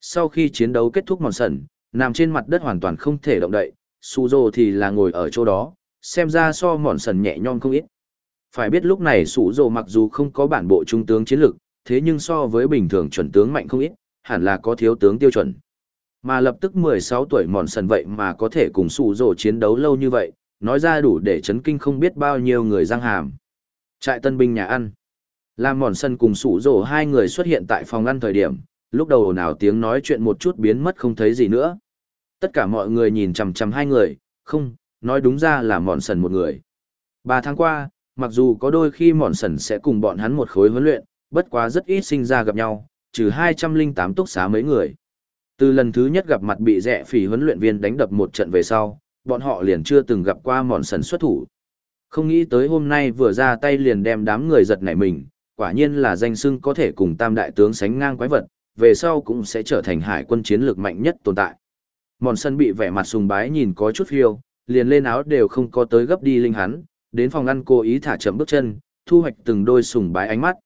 Sau khi chiến đấu kết thúc mòn sần, nằm trên mặt đất hoàn toàn không thể động đậy, Su rồ thì là ngồi ở chỗ đó, xem ra so mòn sần nhẹ nhõm không ít. Phải biết lúc này Su rồ mặc dù không có bản bộ trung tướng chiến lực, thế nhưng so với bình thường chuẩn tướng mạnh không ít, hẳn là có thiếu tướng tiêu chuẩn. Mà lập tức 16 tuổi mòn sần vậy mà có thể cùng sụ rổ chiến đấu lâu như vậy, nói ra đủ để chấn kinh không biết bao nhiêu người răng hàm. Trại tân binh nhà ăn. Làm mòn sân cùng sủ rổ hai người xuất hiện tại phòng ăn thời điểm, lúc đầu nào tiếng nói chuyện một chút biến mất không thấy gì nữa. Tất cả mọi người nhìn chằm chằm hai người, không, nói đúng ra là mòn sần một người. Ba tháng qua, mặc dù có đôi khi mòn sần sẽ cùng bọn hắn một khối huấn luyện, bất quá rất ít sinh ra gặp nhau, trừ 208 túc xá mấy người. Từ lần thứ nhất gặp mặt bị rẻ phỉ huấn luyện viên đánh đập một trận về sau, bọn họ liền chưa từng gặp qua mòn sần xuất thủ. Không nghĩ tới hôm nay vừa ra tay liền đem đám người giật nảy mình, quả nhiên là danh sưng có thể cùng tam đại tướng sánh ngang quái vật, về sau cũng sẽ trở thành hải quân chiến lược mạnh nhất tồn tại. Mòn sân bị vẻ mặt sùng bái nhìn có chút phiêu, liền lên áo đều không có tới gấp đi linh hắn, đến phòng ăn cố ý thả chậm bước chân, thu hoạch từng đôi sùng bái ánh mắt.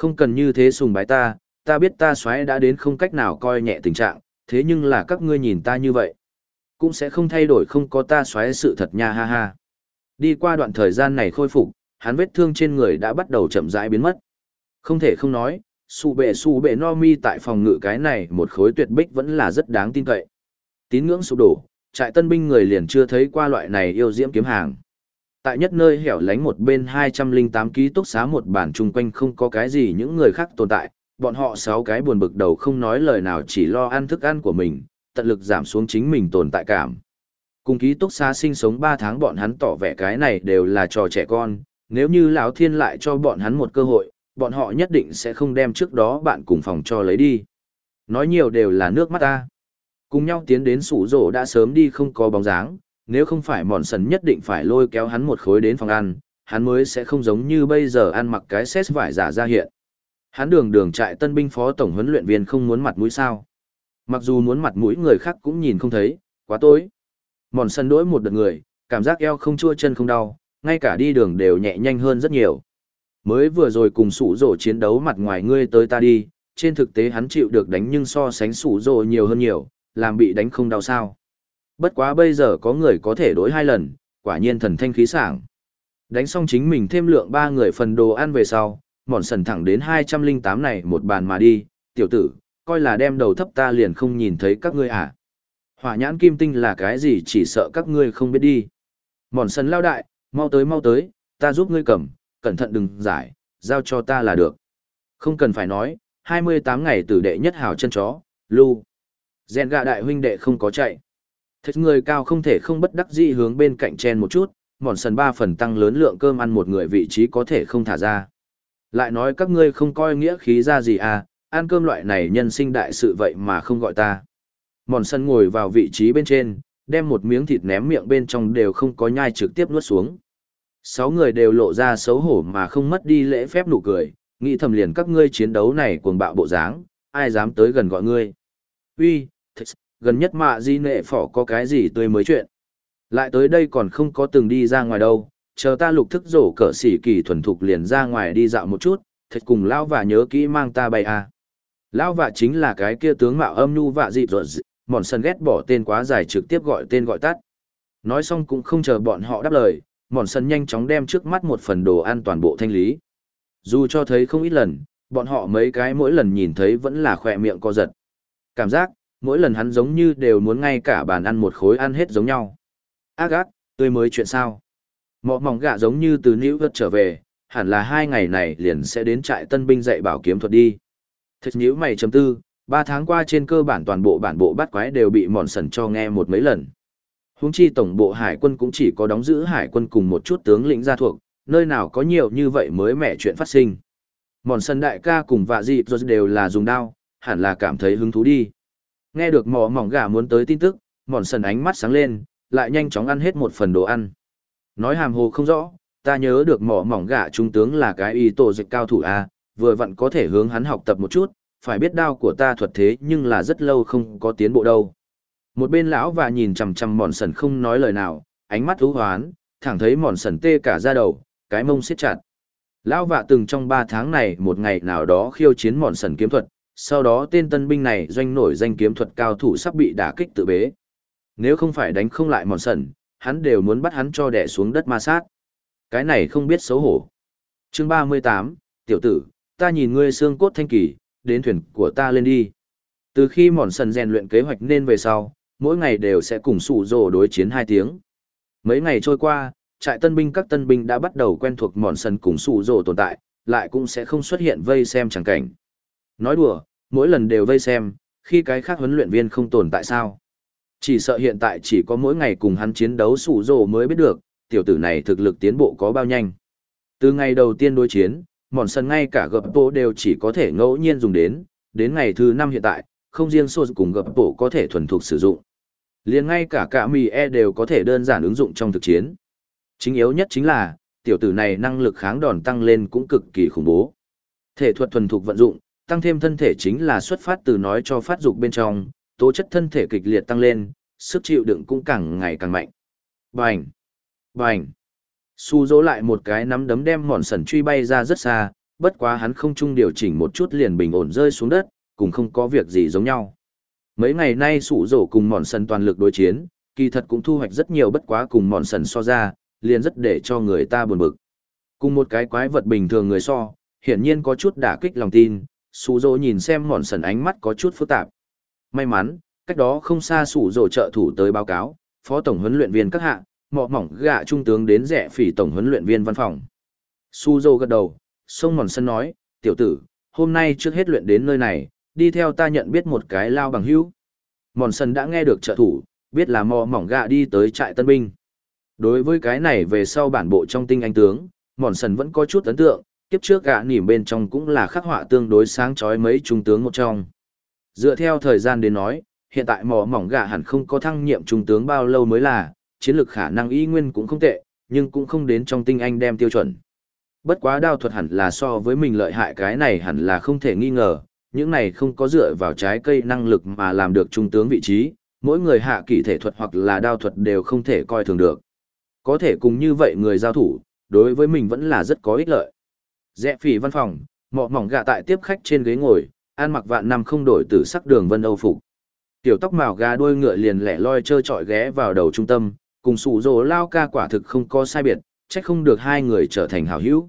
Không cần như thế sùng bái ta, ta biết ta xoáy đã đến không cách nào coi nhẹ tình trạng, thế nhưng là các ngươi nhìn ta như vậy. Cũng sẽ không thay đổi không có ta xoáy sự thật nha ha ha. Đi qua đoạn thời gian này khôi phục, hắn vết thương trên người đã bắt đầu chậm rãi biến mất. Không thể không nói, su bệ su bệ no mi tại phòng ngự cái này một khối tuyệt bích vẫn là rất đáng tin cậy. Tín ngưỡng sụp đổ, trại tân binh người liền chưa thấy qua loại này yêu diễm kiếm hàng. Tại nhất nơi hẻo lánh một bên 208 ký túc xá một bản chung quanh không có cái gì những người khác tồn tại, bọn họ sáu cái buồn bực đầu không nói lời nào chỉ lo ăn thức ăn của mình, tận lực giảm xuống chính mình tồn tại cảm. Cùng ký túc xá sinh sống 3 tháng bọn hắn tỏ vẻ cái này đều là trò trẻ con, nếu như lão thiên lại cho bọn hắn một cơ hội, bọn họ nhất định sẽ không đem trước đó bạn cùng phòng cho lấy đi. Nói nhiều đều là nước mắt ta. Cùng nhau tiến đến sủ rổ đã sớm đi không có bóng dáng, nếu không phải mòn sần nhất định phải lôi kéo hắn một khối đến phòng ăn, hắn mới sẽ không giống như bây giờ ăn mặc cái xét vải giả ra hiện. Hắn đường đường trại tân binh phó tổng huấn luyện viên không muốn mặt mũi sao. Mặc dù muốn mặt mũi người khác cũng nhìn không thấy, quá tối. Mòn sân đỗi một đợt người, cảm giác eo không chua chân không đau, ngay cả đi đường đều nhẹ nhanh hơn rất nhiều. Mới vừa rồi cùng sủ rổ chiến đấu mặt ngoài ngươi tới ta đi, trên thực tế hắn chịu được đánh nhưng so sánh sủ rổ nhiều hơn nhiều, làm bị đánh không đau sao. Bất quá bây giờ có người có thể đối hai lần, quả nhiên thần thanh khí sảng. Đánh xong chính mình thêm lượng ba người phần đồ ăn về sau, mòn sần thẳng đến 208 này một bàn mà đi, tiểu tử, coi là đem đầu thấp ta liền không nhìn thấy các ngươi à. Hỏa nhãn kim tinh là cái gì chỉ sợ các ngươi không biết đi. Mòn sần lao đại, mau tới mau tới, ta giúp ngươi cầm, cẩn thận đừng giải, giao cho ta là được. Không cần phải nói, 28 ngày tử đệ nhất hào chân chó, lưu. Rèn gạ đại huynh đệ không có chạy. Thật người cao không thể không bất đắc dĩ hướng bên cạnh chen một chút, mòn sần ba phần tăng lớn lượng cơm ăn một người vị trí có thể không thả ra. Lại nói các ngươi không coi nghĩa khí ra gì à, ăn cơm loại này nhân sinh đại sự vậy mà không gọi ta. Mòn sân ngồi vào vị trí bên trên, đem một miếng thịt ném miệng bên trong đều không có nhai trực tiếp nuốt xuống. Sáu người đều lộ ra xấu hổ mà không mất đi lễ phép nụ cười, nghĩ thầm liền các ngươi chiến đấu này cuồng bạo bộ dáng, ai dám tới gần gọi ngươi. Uy, gần nhất mạ di nệ phỏ có cái gì tươi mới chuyện. Lại tới đây còn không có từng đi ra ngoài đâu, chờ ta lục thức rổ cỡ xỉ kỳ thuần thục liền ra ngoài đi dạo một chút, thật cùng lão và nhớ kỹ mang ta bay à. Lão vạ chính là cái kia tướng mạo âm nhu vạ dị rồi, mòn sân ghét bỏ tên quá dài trực tiếp gọi tên gọi tắt. Nói xong cũng không chờ bọn họ đáp lời, mòn sân nhanh chóng đem trước mắt một phần đồ ăn toàn bộ thanh lý. Dù cho thấy không ít lần, bọn họ mấy cái mỗi lần nhìn thấy vẫn là khỏe miệng co giật. Cảm giác, mỗi lần hắn giống như đều muốn ngay cả bàn ăn một khối ăn hết giống nhau. Ác ác, tươi mới chuyện sao? Mọ mỏng gạ giống như từ New York trở về, hẳn là hai ngày này liền sẽ đến trại tân binh dạy bảo kiếm thuật đi. Thật nhíu mày chấm tư, ba tháng qua trên cơ bản toàn bộ bản bộ bắt quái đều bị mòn sần cho nghe một mấy lần. Húng chi tổng bộ hải quân cũng chỉ có đóng giữ hải quân cùng một chút tướng lĩnh gia thuộc, nơi nào có nhiều như vậy mới mẻ chuyện phát sinh. Mòn sần đại ca cùng vạ dịp rồi đều là dùng đao, hẳn là cảm thấy hứng thú đi. Nghe được mỏ mỏng gà muốn tới tin tức, mòn sần ánh mắt sáng lên, lại nhanh chóng ăn hết một phần đồ ăn. Nói hàm hồ không rõ, ta nhớ được mỏ mỏng gà trung tướng là cái y tổ dịch cao thủ A, vừa vặn có thể hướng hắn học tập một chút, phải biết đao của ta thuật thế nhưng là rất lâu không có tiến bộ đâu. Một bên lão và nhìn chằm chằm mòn sần không nói lời nào, ánh mắt thú hoán, thẳng thấy mòn sần tê cả da đầu, cái mông siết chặt. Lão vạ từng trong ba tháng này một ngày nào đó khiêu chiến mòn sần kiếm thuật, sau đó tên tân binh này doanh nổi danh kiếm thuật cao thủ sắp bị đả kích tự bế. Nếu không phải đánh không lại mòn sần, hắn đều muốn bắt hắn cho đẻ xuống đất ma sát. Cái này không biết xấu hổ. Chương 38, tiểu tử, ta nhìn ngươi xương cốt thanh kỳ, đến thuyền của ta lên đi. Từ khi mòn sần rèn luyện kế hoạch nên về sau, mỗi ngày đều sẽ cùng sủ rồ đối chiến hai tiếng. Mấy ngày trôi qua, trại tân binh các tân binh đã bắt đầu quen thuộc mòn sần cùng sủ rồ tồn tại, lại cũng sẽ không xuất hiện vây xem chẳng cảnh. Nói đùa, mỗi lần đều vây xem, khi cái khác huấn luyện viên không tồn tại sao. Chỉ sợ hiện tại chỉ có mỗi ngày cùng hắn chiến đấu sủ rồ mới biết được, tiểu tử này thực lực tiến bộ có bao nhanh. Từ ngày đầu tiên đối chiến, mòn sân ngay cả gập bộ đều chỉ có thể ngẫu nhiên dùng đến, đến ngày thứ năm hiện tại, không riêng sô cùng gập bộ có thể thuần thục sử dụng. liền ngay cả cả mì e đều có thể đơn giản ứng dụng trong thực chiến. Chính yếu nhất chính là, tiểu tử này năng lực kháng đòn tăng lên cũng cực kỳ khủng bố. Thể thuật thuần thục vận dụng, tăng thêm thân thể chính là xuất phát từ nói cho phát dục bên trong, tố chất thân thể kịch liệt tăng lên, sức chịu đựng cũng càng ngày càng mạnh. Bành! Bành! Su dỗ lại một cái nắm đấm đem mòn sần truy bay ra rất xa, bất quá hắn không chung điều chỉnh một chút liền bình ổn rơi xuống đất, cũng không có việc gì giống nhau. Mấy ngày nay sủ dỗ cùng mòn sần toàn lực đối chiến, kỳ thật cũng thu hoạch rất nhiều bất quá cùng mòn sần so ra, liền rất để cho người ta buồn bực. Cùng một cái quái vật bình thường người so, hiển nhiên có chút đả kích lòng tin, sủ dỗ nhìn xem mòn sần ánh mắt có chút phức tạp. May mắn, cách đó không xa sủ dỗ trợ thủ tới báo cáo, phó tổng huấn luyện viên các hạng mọ mỏng gạ trung tướng đến rẻ phỉ tổng huấn luyện viên văn phòng. Su Dô gật đầu, sông mòn sân nói, tiểu tử, hôm nay trước hết luyện đến nơi này, đi theo ta nhận biết một cái lao bằng hữu. Mòn sân đã nghe được trợ thủ, biết là mọ mỏng gạ đi tới trại tân binh. Đối với cái này về sau bản bộ trong tinh anh tướng, mòn sân vẫn có chút ấn tượng, kiếp trước gã nỉm bên trong cũng là khắc họa tương đối sáng chói mấy trung tướng một trong. Dựa theo thời gian đến nói, hiện tại mỏ mỏng gã hẳn không có thăng nhiệm trung tướng bao lâu mới là, chiến lược khả năng y nguyên cũng không tệ, nhưng cũng không đến trong tinh anh đem tiêu chuẩn. Bất quá đao thuật hẳn là so với mình lợi hại cái này hẳn là không thể nghi ngờ, những này không có dựa vào trái cây năng lực mà làm được trung tướng vị trí, mỗi người hạ kỳ thể thuật hoặc là đao thuật đều không thể coi thường được. Có thể cùng như vậy người giao thủ, đối với mình vẫn là rất có ích lợi. Rẽ phỉ văn phòng, mọ mỏng gạ tại tiếp khách trên ghế ngồi, ăn mặc vạn năm không đổi từ sắc đường vân âu phục. Tiểu tóc màu gà đuôi ngựa liền lẻ loi trơ trọi ghé vào đầu trung tâm, cùng sụ rồ lao ca quả thực không có sai biệt, trách không được hai người trở thành hảo hữu.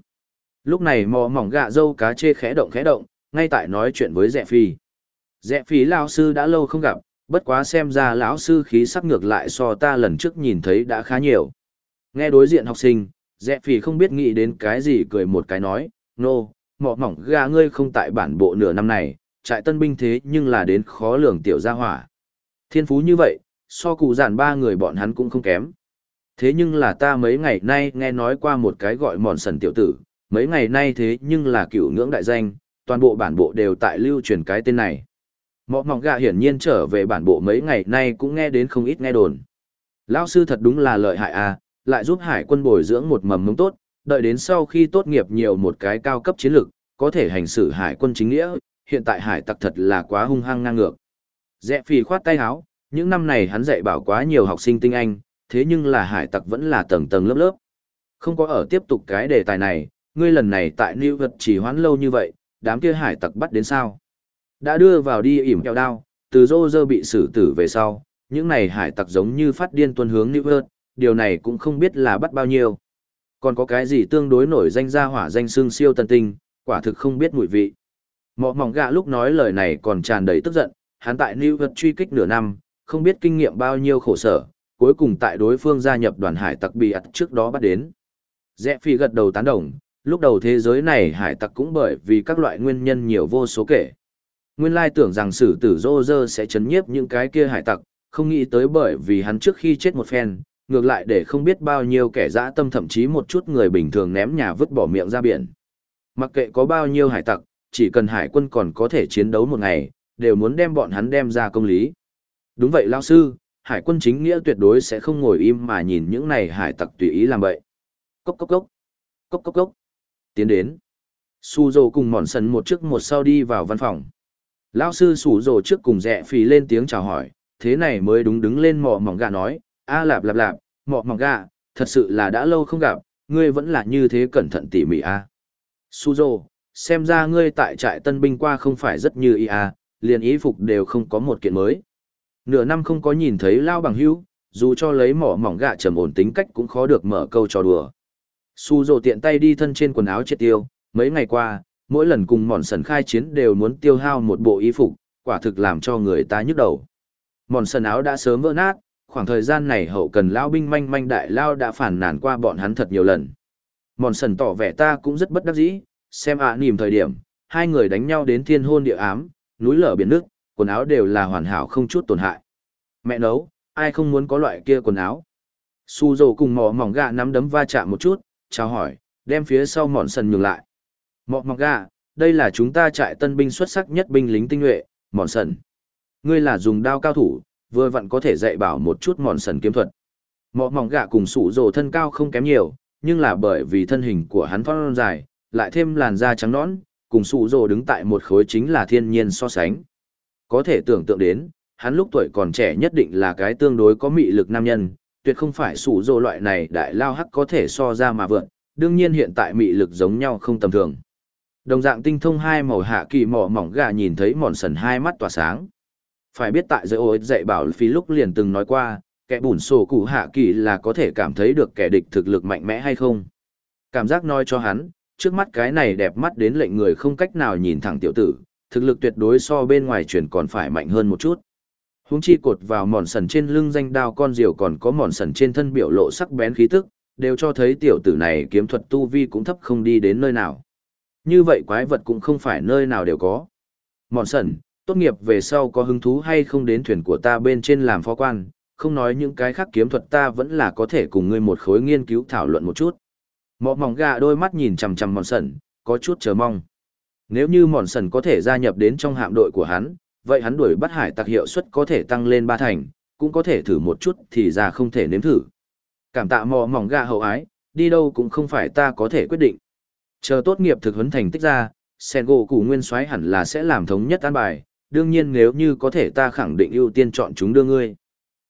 Lúc này mọ mỏng gạ dâu cá chê khẽ động khẽ động, ngay tại nói chuyện với rẽ phi. Rẽ phi lao sư đã lâu không gặp, bất quá xem ra lão sư khí sắc ngược lại so ta lần trước nhìn thấy đã khá nhiều. Nghe đối diện học sinh, dẹ phì không biết nghĩ đến cái gì cười một cái nói, nô, no, mọ mỏng gà ngươi không tại bản bộ nửa năm này, trại tân binh thế nhưng là đến khó lường tiểu gia hỏa. Thiên phú như vậy, so cụ giản ba người bọn hắn cũng không kém. Thế nhưng là ta mấy ngày nay nghe nói qua một cái gọi mòn sần tiểu tử, mấy ngày nay thế nhưng là cựu ngưỡng đại danh, toàn bộ bản bộ đều tại lưu truyền cái tên này. Mọ mỏng gà hiển nhiên trở về bản bộ mấy ngày nay cũng nghe đến không ít nghe đồn. Lão sư thật đúng là lợi hại à, lại giúp hải quân bồi dưỡng một mầm mống tốt, đợi đến sau khi tốt nghiệp nhiều một cái cao cấp chiến lược, có thể hành xử hải quân chính nghĩa, hiện tại hải tặc thật là quá hung hăng ngang ngược. Dẹ phì khoát tay áo, những năm này hắn dạy bảo quá nhiều học sinh tinh anh, thế nhưng là hải tặc vẫn là tầng tầng lớp lớp. Không có ở tiếp tục cái đề tài này, ngươi lần này tại New Vật chỉ hoãn lâu như vậy, đám kia hải tặc bắt đến sao? Đã đưa vào đi ỉm kẹo đao, từ rô rơ bị xử tử về sau, những này hải tặc giống như phát điên tuân hướng New Vật, điều này cũng không biết là bắt bao nhiêu. Còn có cái gì tương đối nổi danh ra hỏa danh xương siêu tân tinh, quả thực không biết mùi vị. Mọ mỏng gạ lúc nói lời này còn tràn đầy tức giận, hắn tại New Vật truy kích nửa năm, không biết kinh nghiệm bao nhiêu khổ sở, cuối cùng tại đối phương gia nhập đoàn hải tặc bị ặt trước đó bắt đến. Rẽ phi gật đầu tán đồng, lúc đầu thế giới này hải tặc cũng bởi vì các loại nguyên nhân nhiều vô số kể. Nguyên lai tưởng rằng sử tử Roger sẽ chấn nhiếp những cái kia hải tặc, không nghĩ tới bởi vì hắn trước khi chết một phen, ngược lại để không biết bao nhiêu kẻ dã tâm thậm chí một chút người bình thường ném nhà vứt bỏ miệng ra biển. Mặc kệ có bao nhiêu hải tặc, chỉ cần hải quân còn có thể chiến đấu một ngày, đều muốn đem bọn hắn đem ra công lý. Đúng vậy lao sư, hải quân chính nghĩa tuyệt đối sẽ không ngồi im mà nhìn những này hải tặc tùy ý làm vậy. Cốc cốc cốc. Cốc cốc cốc. Tiến đến. Su dồ cùng mòn sần một trước một sau đi vào văn phòng. Lao sư sủ dồ trước cùng rẽ phì lên tiếng chào hỏi, thế này mới đúng đứng lên mọ mỏng gà nói, a lạp lạp lạp, mọ mỏng gà, thật sự là đã lâu không gặp, ngươi vẫn là như thế cẩn thận tỉ mỉ a. À. Su dồ, xem ra ngươi tại trại tân binh qua không phải rất như ý a, liền ý phục đều không có một kiện mới. Nửa năm không có nhìn thấy Lao bằng hữu, dù cho lấy mỏ mỏng gạ trầm ổn tính cách cũng khó được mở câu trò đùa. Su rồ tiện tay đi thân trên quần áo chết tiêu, mấy ngày qua, mỗi lần cùng mòn sần khai chiến đều muốn tiêu hao một bộ y phục, quả thực làm cho người ta nhức đầu. Mòn sần áo đã sớm vỡ nát, khoảng thời gian này hậu cần lao binh manh manh đại lao đã phản nàn qua bọn hắn thật nhiều lần. Mòn sần tỏ vẻ ta cũng rất bất đắc dĩ, xem ạ à, nìm thời điểm, hai người đánh nhau đến thiên hôn địa ám, núi lở biển nước, quần áo đều là hoàn hảo không chút tổn hại. Mẹ nấu, ai không muốn có loại kia quần áo. Su dồ cùng mỏ mỏng gà nắm đấm va chạm một chút, chào hỏi, đem phía sau mòn sần nhường lại. Mỏ mỏng gà, đây là chúng ta trại tân binh xuất sắc nhất binh lính tinh nhuệ, mòn sần. Ngươi là dùng đao cao thủ, vừa vặn có thể dạy bảo một chút mòn sần kiếm thuật. Mỏ mỏng gạ cùng sủ dồ thân cao không kém nhiều, nhưng là bởi vì thân hình của hắn phong dài, lại thêm làn da trắng nõn, cùng sủ dồ đứng tại một khối chính là thiên nhiên so sánh. Có thể tưởng tượng đến, hắn lúc tuổi còn trẻ nhất định là cái tương đối có mị lực nam nhân, tuyệt không phải sủ rồ loại này đại lao hắc có thể so ra mà vượn, đương nhiên hiện tại mị lực giống nhau không tầm thường. Đồng dạng tinh thông hai màu hạ kỳ mỏ mỏng gà nhìn thấy mòn sần hai mắt tỏa sáng. Phải biết tại giới ối dạy bảo phí lúc liền từng nói qua, kẻ bùn sổ cụ hạ kỳ là có thể cảm thấy được kẻ địch thực lực mạnh mẽ hay không. Cảm giác nói cho hắn, trước mắt cái này đẹp mắt đến lệnh người không cách nào nhìn thẳng tiểu tử, thực lực tuyệt đối so bên ngoài truyền còn phải mạnh hơn một chút. Huống chi cột vào mòn sần trên lưng danh đao con diều còn có mòn sần trên thân biểu lộ sắc bén khí tức, đều cho thấy tiểu tử này kiếm thuật tu vi cũng thấp không đi đến nơi nào. Như vậy quái vật cũng không phải nơi nào đều có. Mòn sần, tốt nghiệp về sau có hứng thú hay không đến thuyền của ta bên trên làm phó quan, không nói những cái khác kiếm thuật ta vẫn là có thể cùng ngươi một khối nghiên cứu thảo luận một chút. Mọ mỏng gà đôi mắt nhìn chằm chằm mòn sẩn, có chút chờ mong. Nếu như mòn sẩn có thể gia nhập đến trong hạm đội của hắn, vậy hắn đuổi bắt hải tặc hiệu suất có thể tăng lên ba thành, cũng có thể thử một chút thì ra không thể nếm thử. Cảm tạ mọ mỏng gà hậu ái, đi đâu cũng không phải ta có thể quyết định. Chờ tốt nghiệp thực huấn thành tích ra, sen gỗ củ nguyên soái hẳn là sẽ làm thống nhất an bài, đương nhiên nếu như có thể ta khẳng định ưu tiên chọn chúng đưa ngươi.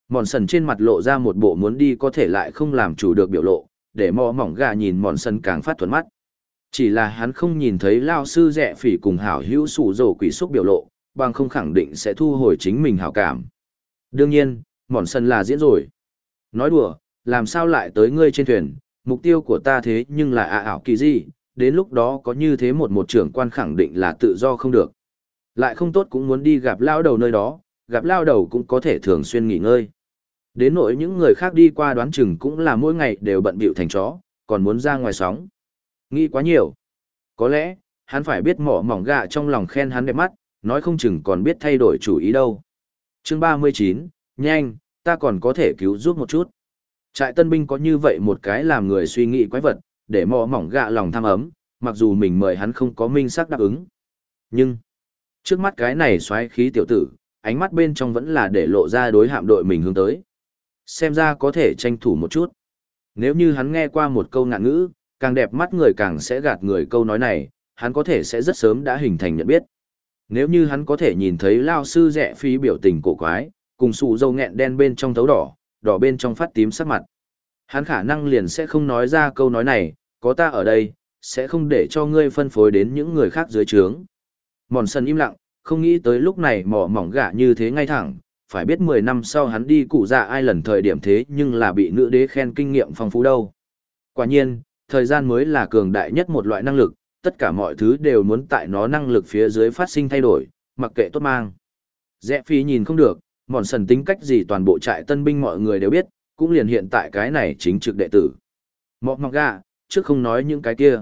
Mòn sần trên mặt lộ ra một bộ muốn đi có thể lại không làm chủ được biểu lộ, để mò mỏng gà nhìn mòn sần càng phát thuần mắt. Chỉ là hắn không nhìn thấy lao sư rẻ phỉ cùng hảo hữu sủ rổ quỷ xúc biểu lộ, bằng không khẳng định sẽ thu hồi chính mình hảo cảm. Đương nhiên, mòn sần là diễn rồi. Nói đùa, làm sao lại tới ngươi trên thuyền, mục tiêu của ta thế nhưng là ạ ảo kỳ gì, đến lúc đó có như thế một một trưởng quan khẳng định là tự do không được. Lại không tốt cũng muốn đi gặp lao đầu nơi đó, gặp lao đầu cũng có thể thường xuyên nghỉ ngơi. Đến nỗi những người khác đi qua đoán chừng cũng là mỗi ngày đều bận bịu thành chó, còn muốn ra ngoài sóng. Nghĩ quá nhiều. Có lẽ, hắn phải biết mỏ mỏng gạ trong lòng khen hắn đẹp mắt, nói không chừng còn biết thay đổi chủ ý đâu. Chương 39, nhanh, ta còn có thể cứu giúp một chút. Trại tân binh có như vậy một cái làm người suy nghĩ quái vật, để mỏ mỏng gạ lòng tham ấm, mặc dù mình mời hắn không có minh xác đáp ứng. Nhưng, trước mắt cái này xoáy khí tiểu tử, ánh mắt bên trong vẫn là để lộ ra đối hạm đội mình hướng tới. Xem ra có thể tranh thủ một chút. Nếu như hắn nghe qua một câu ngạn ngữ, càng đẹp mắt người càng sẽ gạt người câu nói này, hắn có thể sẽ rất sớm đã hình thành nhận biết. Nếu như hắn có thể nhìn thấy lao sư rẻ phí biểu tình cổ quái, cùng sụ dâu nghẹn đen bên trong thấu đỏ, đỏ bên trong phát tím sắc mặt. Hắn khả năng liền sẽ không nói ra câu nói này, có ta ở đây, sẽ không để cho ngươi phân phối đến những người khác dưới trướng. Mòn sần im lặng, không nghĩ tới lúc này mỏ mỏng gạ như thế ngay thẳng, phải biết 10 năm sau hắn đi cụ dạ ai lần thời điểm thế nhưng là bị nữ đế khen kinh nghiệm phong phú đâu. Quả nhiên, thời gian mới là cường đại nhất một loại năng lực, tất cả mọi thứ đều muốn tại nó năng lực phía dưới phát sinh thay đổi, mặc kệ tốt mang. Rẽ phi nhìn không được, mòn sần tính cách gì toàn bộ trại tân binh mọi người đều biết, cũng liền hiện tại cái này chính trực đệ tử. Mọc mọc gà, trước không nói những cái kia.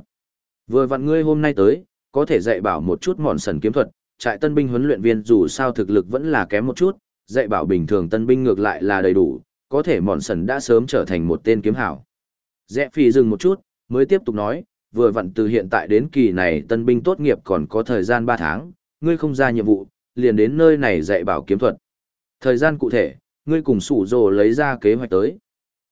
Vừa vặn ngươi hôm nay tới, có thể dạy bảo một chút mòn sần kiếm thuật, trại tân binh huấn luyện viên dù sao thực lực vẫn là kém một chút, dạy bảo bình thường tân binh ngược lại là đầy đủ, có thể mòn sần đã sớm trở thành một tên kiếm hảo. Rẽ phi dừng một chút, mới tiếp tục nói, vừa vặn từ hiện tại đến kỳ này tân binh tốt nghiệp còn có thời gian 3 tháng, ngươi không ra nhiệm vụ, liền đến nơi này dạy bảo kiếm thuật. Thời gian cụ thể, ngươi cùng sủ rồ lấy ra kế hoạch tới.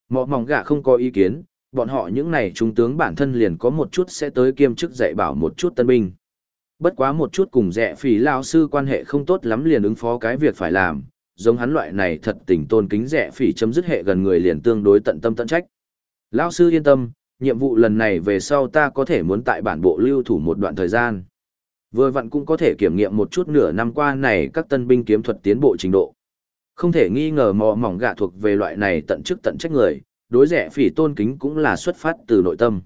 Mọ mỏng gạ không có ý kiến, bọn họ những này trung tướng bản thân liền có một chút sẽ tới kiêm chức dạy bảo một chút tân binh. Bất quá một chút cùng rẻ phỉ lao sư quan hệ không tốt lắm liền ứng phó cái việc phải làm, giống hắn loại này thật tình tôn kính rẻ phỉ chấm dứt hệ gần người liền tương đối tận tâm tận trách. Lao sư yên tâm, nhiệm vụ lần này về sau ta có thể muốn tại bản bộ lưu thủ một đoạn thời gian. Vừa vặn cũng có thể kiểm nghiệm một chút nửa năm qua này các tân binh kiếm thuật tiến bộ trình độ. Không thể nghi ngờ mò mỏng gạ thuộc về loại này tận chức tận trách người, đối rẻ phỉ tôn kính cũng là xuất phát từ nội tâm.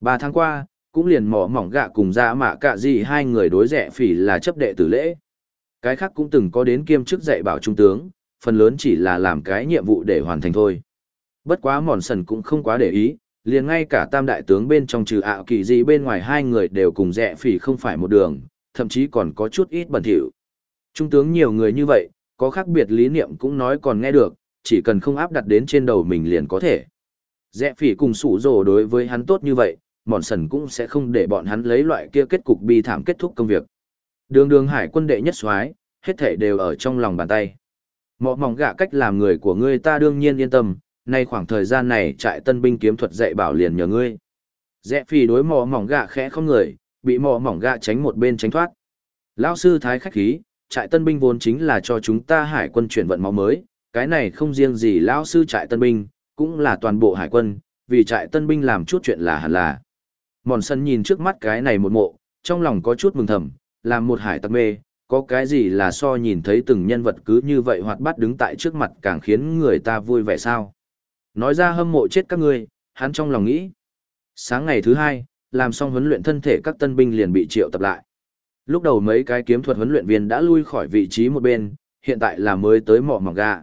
Ba tháng qua, cũng liền mỏ mỏng gạ cùng ra mạ cả gì hai người đối rẻ phỉ là chấp đệ tử lễ. Cái khác cũng từng có đến kiêm chức dạy bảo trung tướng, phần lớn chỉ là làm cái nhiệm vụ để hoàn thành thôi. Bất quá mòn sần cũng không quá để ý, liền ngay cả tam đại tướng bên trong trừ ạo kỳ gì bên ngoài hai người đều cùng rẻ phỉ không phải một đường, thậm chí còn có chút ít bẩn thỉu. Trung tướng nhiều người như vậy, có khác biệt lý niệm cũng nói còn nghe được, chỉ cần không áp đặt đến trên đầu mình liền có thể. Rẽ phỉ cùng sủ rồ đối với hắn tốt như vậy, mòn sần cũng sẽ không để bọn hắn lấy loại kia kết cục bi thảm kết thúc công việc. Đường đường hải quân đệ nhất soái hết thể đều ở trong lòng bàn tay. Mọ mỏng gạ cách làm người của ngươi ta đương nhiên yên tâm, nay khoảng thời gian này trại tân binh kiếm thuật dạy bảo liền nhờ ngươi. Rẽ phỉ đối mọ mỏng gạ khẽ không người, bị mọ mỏng gạ tránh một bên tránh thoát. Lão sư thái khách khí, trại tân binh vốn chính là cho chúng ta hải quân chuyển vận máu mới, cái này không riêng gì lão sư trại tân binh, cũng là toàn bộ hải quân, vì trại tân binh làm chút chuyện là hẳn là. Mòn sân nhìn trước mắt cái này một mộ, trong lòng có chút mừng thầm, làm một hải tặc mê, có cái gì là so nhìn thấy từng nhân vật cứ như vậy hoạt bát đứng tại trước mặt càng khiến người ta vui vẻ sao. Nói ra hâm mộ chết các ngươi, hắn trong lòng nghĩ. Sáng ngày thứ hai, làm xong huấn luyện thân thể các tân binh liền bị triệu tập lại. Lúc đầu mấy cái kiếm thuật huấn luyện viên đã lui khỏi vị trí một bên, hiện tại là mới tới mỏ mỏng gà.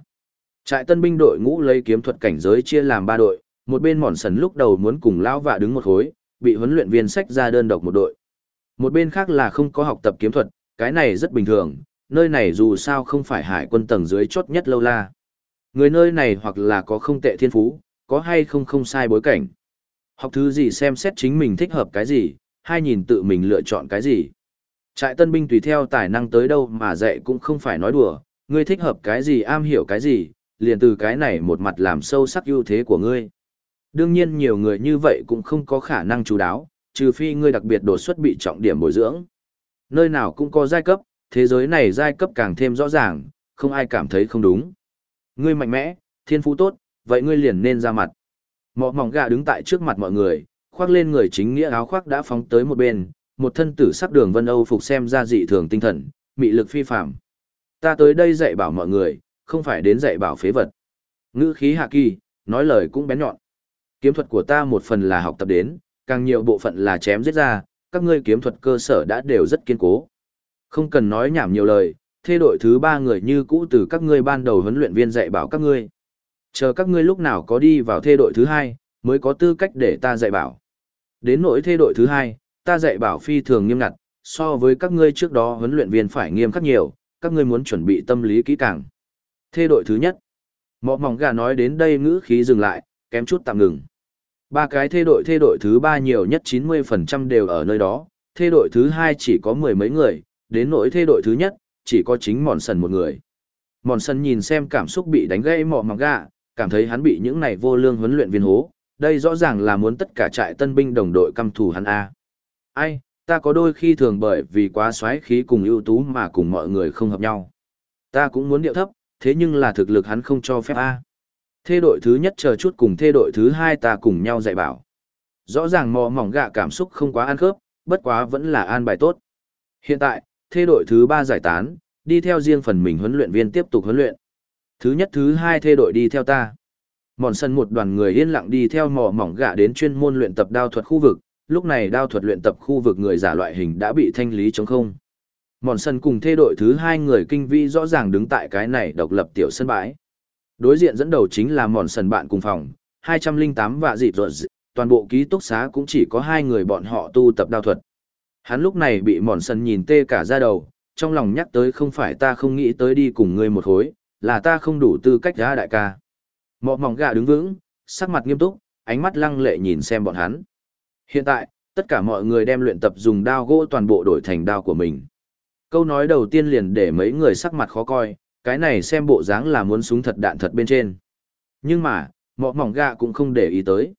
Trại tân binh đội ngũ lấy kiếm thuật cảnh giới chia làm ba đội, một bên mòn sần lúc đầu muốn cùng lão vạ đứng một khối, bị huấn luyện viên sách ra đơn độc một đội. Một bên khác là không có học tập kiếm thuật, cái này rất bình thường, nơi này dù sao không phải hải quân tầng dưới chốt nhất lâu la. Người nơi này hoặc là có không tệ thiên phú, có hay không không sai bối cảnh. Học thứ gì xem xét chính mình thích hợp cái gì, hay nhìn tự mình lựa chọn cái gì. Trại tân binh tùy theo tài năng tới đâu mà dạy cũng không phải nói đùa, ngươi thích hợp cái gì am hiểu cái gì, liền từ cái này một mặt làm sâu sắc ưu thế của ngươi. Đương nhiên nhiều người như vậy cũng không có khả năng chú đáo, trừ phi ngươi đặc biệt đột xuất bị trọng điểm bồi dưỡng. Nơi nào cũng có giai cấp, thế giới này giai cấp càng thêm rõ ràng, không ai cảm thấy không đúng. Ngươi mạnh mẽ, thiên phú tốt, vậy ngươi liền nên ra mặt. Mọ mỏng gà đứng tại trước mặt mọi người, khoác lên người chính nghĩa áo khoác đã phóng tới một bên, một thân tử sắc đường vân âu phục xem ra dị thường tinh thần, mị lực phi phạm. Ta tới đây dạy bảo mọi người, không phải đến dạy bảo phế vật. Ngữ khí hạ kỳ, nói lời cũng bén nhọn. Kiếm thuật của ta một phần là học tập đến, càng nhiều bộ phận là chém giết ra, các ngươi kiếm thuật cơ sở đã đều rất kiên cố. Không cần nói nhảm nhiều lời, thê đội thứ ba người như cũ từ các ngươi ban đầu huấn luyện viên dạy bảo các ngươi. Chờ các ngươi lúc nào có đi vào thê đội thứ hai, mới có tư cách để ta dạy bảo. Đến nỗi thê đội thứ hai, ta dạy bảo phi thường nghiêm ngặt, so với các ngươi trước đó huấn luyện viên phải nghiêm khắc nhiều, các ngươi muốn chuẩn bị tâm lý kỹ càng. Thê đội thứ nhất. Mọ mỏng gà nói đến đây ngữ khí dừng lại, kém chút tạm ngừng. Ba cái thê đội thê đội thứ ba nhiều nhất 90% đều ở nơi đó, thê đội thứ hai chỉ có mười mấy người, đến nỗi thê đội thứ nhất, chỉ có chính mòn sần một người. Mòn sần nhìn xem cảm xúc bị đánh gãy mọ mỏng gà, cảm thấy hắn bị những này vô lương huấn luyện viên hố, đây rõ ràng là muốn tất cả trại tân binh đồng đội căm thù hắn a. Ai, ta có đôi khi thường bởi vì quá xoáy khí cùng ưu tú mà cùng mọi người không hợp nhau. Ta cũng muốn điệu thấp, thế nhưng là thực lực hắn không cho phép a. Thê đội thứ nhất chờ chút cùng thê đội thứ hai ta cùng nhau dạy bảo. Rõ ràng mò mỏng gạ cảm xúc không quá ăn khớp, bất quá vẫn là an bài tốt. Hiện tại, thê đội thứ ba giải tán, đi theo riêng phần mình huấn luyện viên tiếp tục huấn luyện. Thứ nhất thứ hai thê đội đi theo ta. Mòn sân một đoàn người yên lặng đi theo mò mỏng gạ đến chuyên môn luyện tập đao thuật khu vực, lúc này đao thuật luyện tập khu vực người giả loại hình đã bị thanh lý chống không. Mòn sân cùng thê đội thứ hai người kinh vi rõ ràng đứng tại cái này độc lập tiểu sân bãi. Đối diện dẫn đầu chính là mòn sân bạn cùng phòng, 208 vạ dịp rồi, toàn bộ ký túc xá cũng chỉ có hai người bọn họ tu tập đao thuật. Hắn lúc này bị mòn sân nhìn tê cả ra đầu, trong lòng nhắc tới không phải ta không nghĩ tới đi cùng ngươi một khối, là ta không đủ tư cách ra đại ca. Mọ mỏng gà đứng vững, sắc mặt nghiêm túc, ánh mắt lăng lệ nhìn xem bọn hắn. Hiện tại, tất cả mọi người đem luyện tập dùng đao gỗ toàn bộ đổi thành đao của mình. Câu nói đầu tiên liền để mấy người sắc mặt khó coi, cái này xem bộ dáng là muốn súng thật đạn thật bên trên. Nhưng mà, mọ mỏng gạ cũng không để ý tới.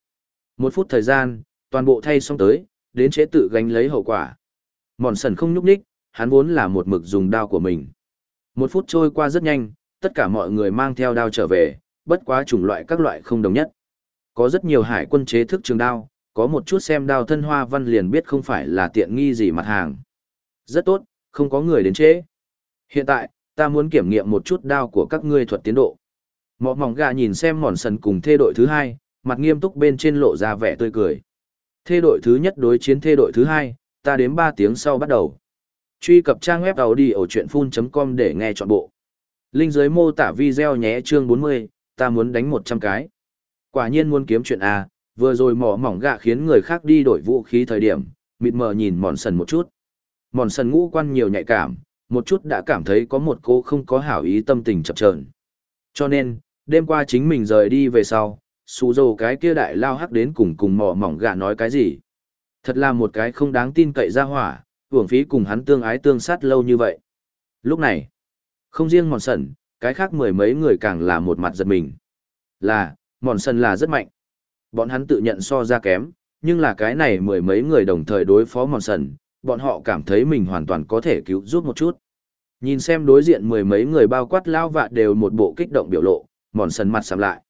Một phút thời gian, toàn bộ thay xong tới, đến chế tự gánh lấy hậu quả. Mòn sần không nhúc nhích, hắn vốn là một mực dùng đao của mình. Một phút trôi qua rất nhanh, tất cả mọi người mang theo đao trở về, bất quá chủng loại các loại không đồng nhất. Có rất nhiều hải quân chế thức trường đao, có một chút xem đao thân hoa văn liền biết không phải là tiện nghi gì mặt hàng. Rất tốt, không có người đến chế. Hiện tại, ta muốn kiểm nghiệm một chút đao của các ngươi thuật tiến độ. Mọ mỏng gà nhìn xem mòn sần cùng thê đội thứ hai, mặt nghiêm túc bên trên lộ ra vẻ tươi cười. Thê đội thứ nhất đối chiến thê đội thứ hai, ta đếm 3 tiếng sau bắt đầu. Truy cập trang web đầu đi ở chuyện full.com để nghe trọn bộ. Linh dưới mô tả video nhé chương 40, ta muốn đánh 100 cái. Quả nhiên muốn kiếm chuyện A, vừa rồi mỏ mỏng gạ khiến người khác đi đổi vũ khí thời điểm, mịt mờ nhìn mòn sần một chút. Mòn sần ngũ quan nhiều nhạy cảm, một chút đã cảm thấy có một cô không có hảo ý tâm tình chập chờn. Cho nên, đêm qua chính mình rời đi về sau, xù dồ cái kia đại lao hắc đến cùng cùng mỏ mỏng gạ nói cái gì. Thật là một cái không đáng tin cậy ra hỏa, hưởng phí cùng hắn tương ái tương sát lâu như vậy. Lúc này, không riêng mòn sần, cái khác mười mấy người càng là một mặt giật mình. Là, mòn sần là rất mạnh. Bọn hắn tự nhận so ra kém, nhưng là cái này mười mấy người đồng thời đối phó mòn sần, bọn họ cảm thấy mình hoàn toàn có thể cứu giúp một chút. Nhìn xem đối diện mười mấy người bao quát lao vạ đều một bộ kích động biểu lộ, mòn sần mặt sầm lại.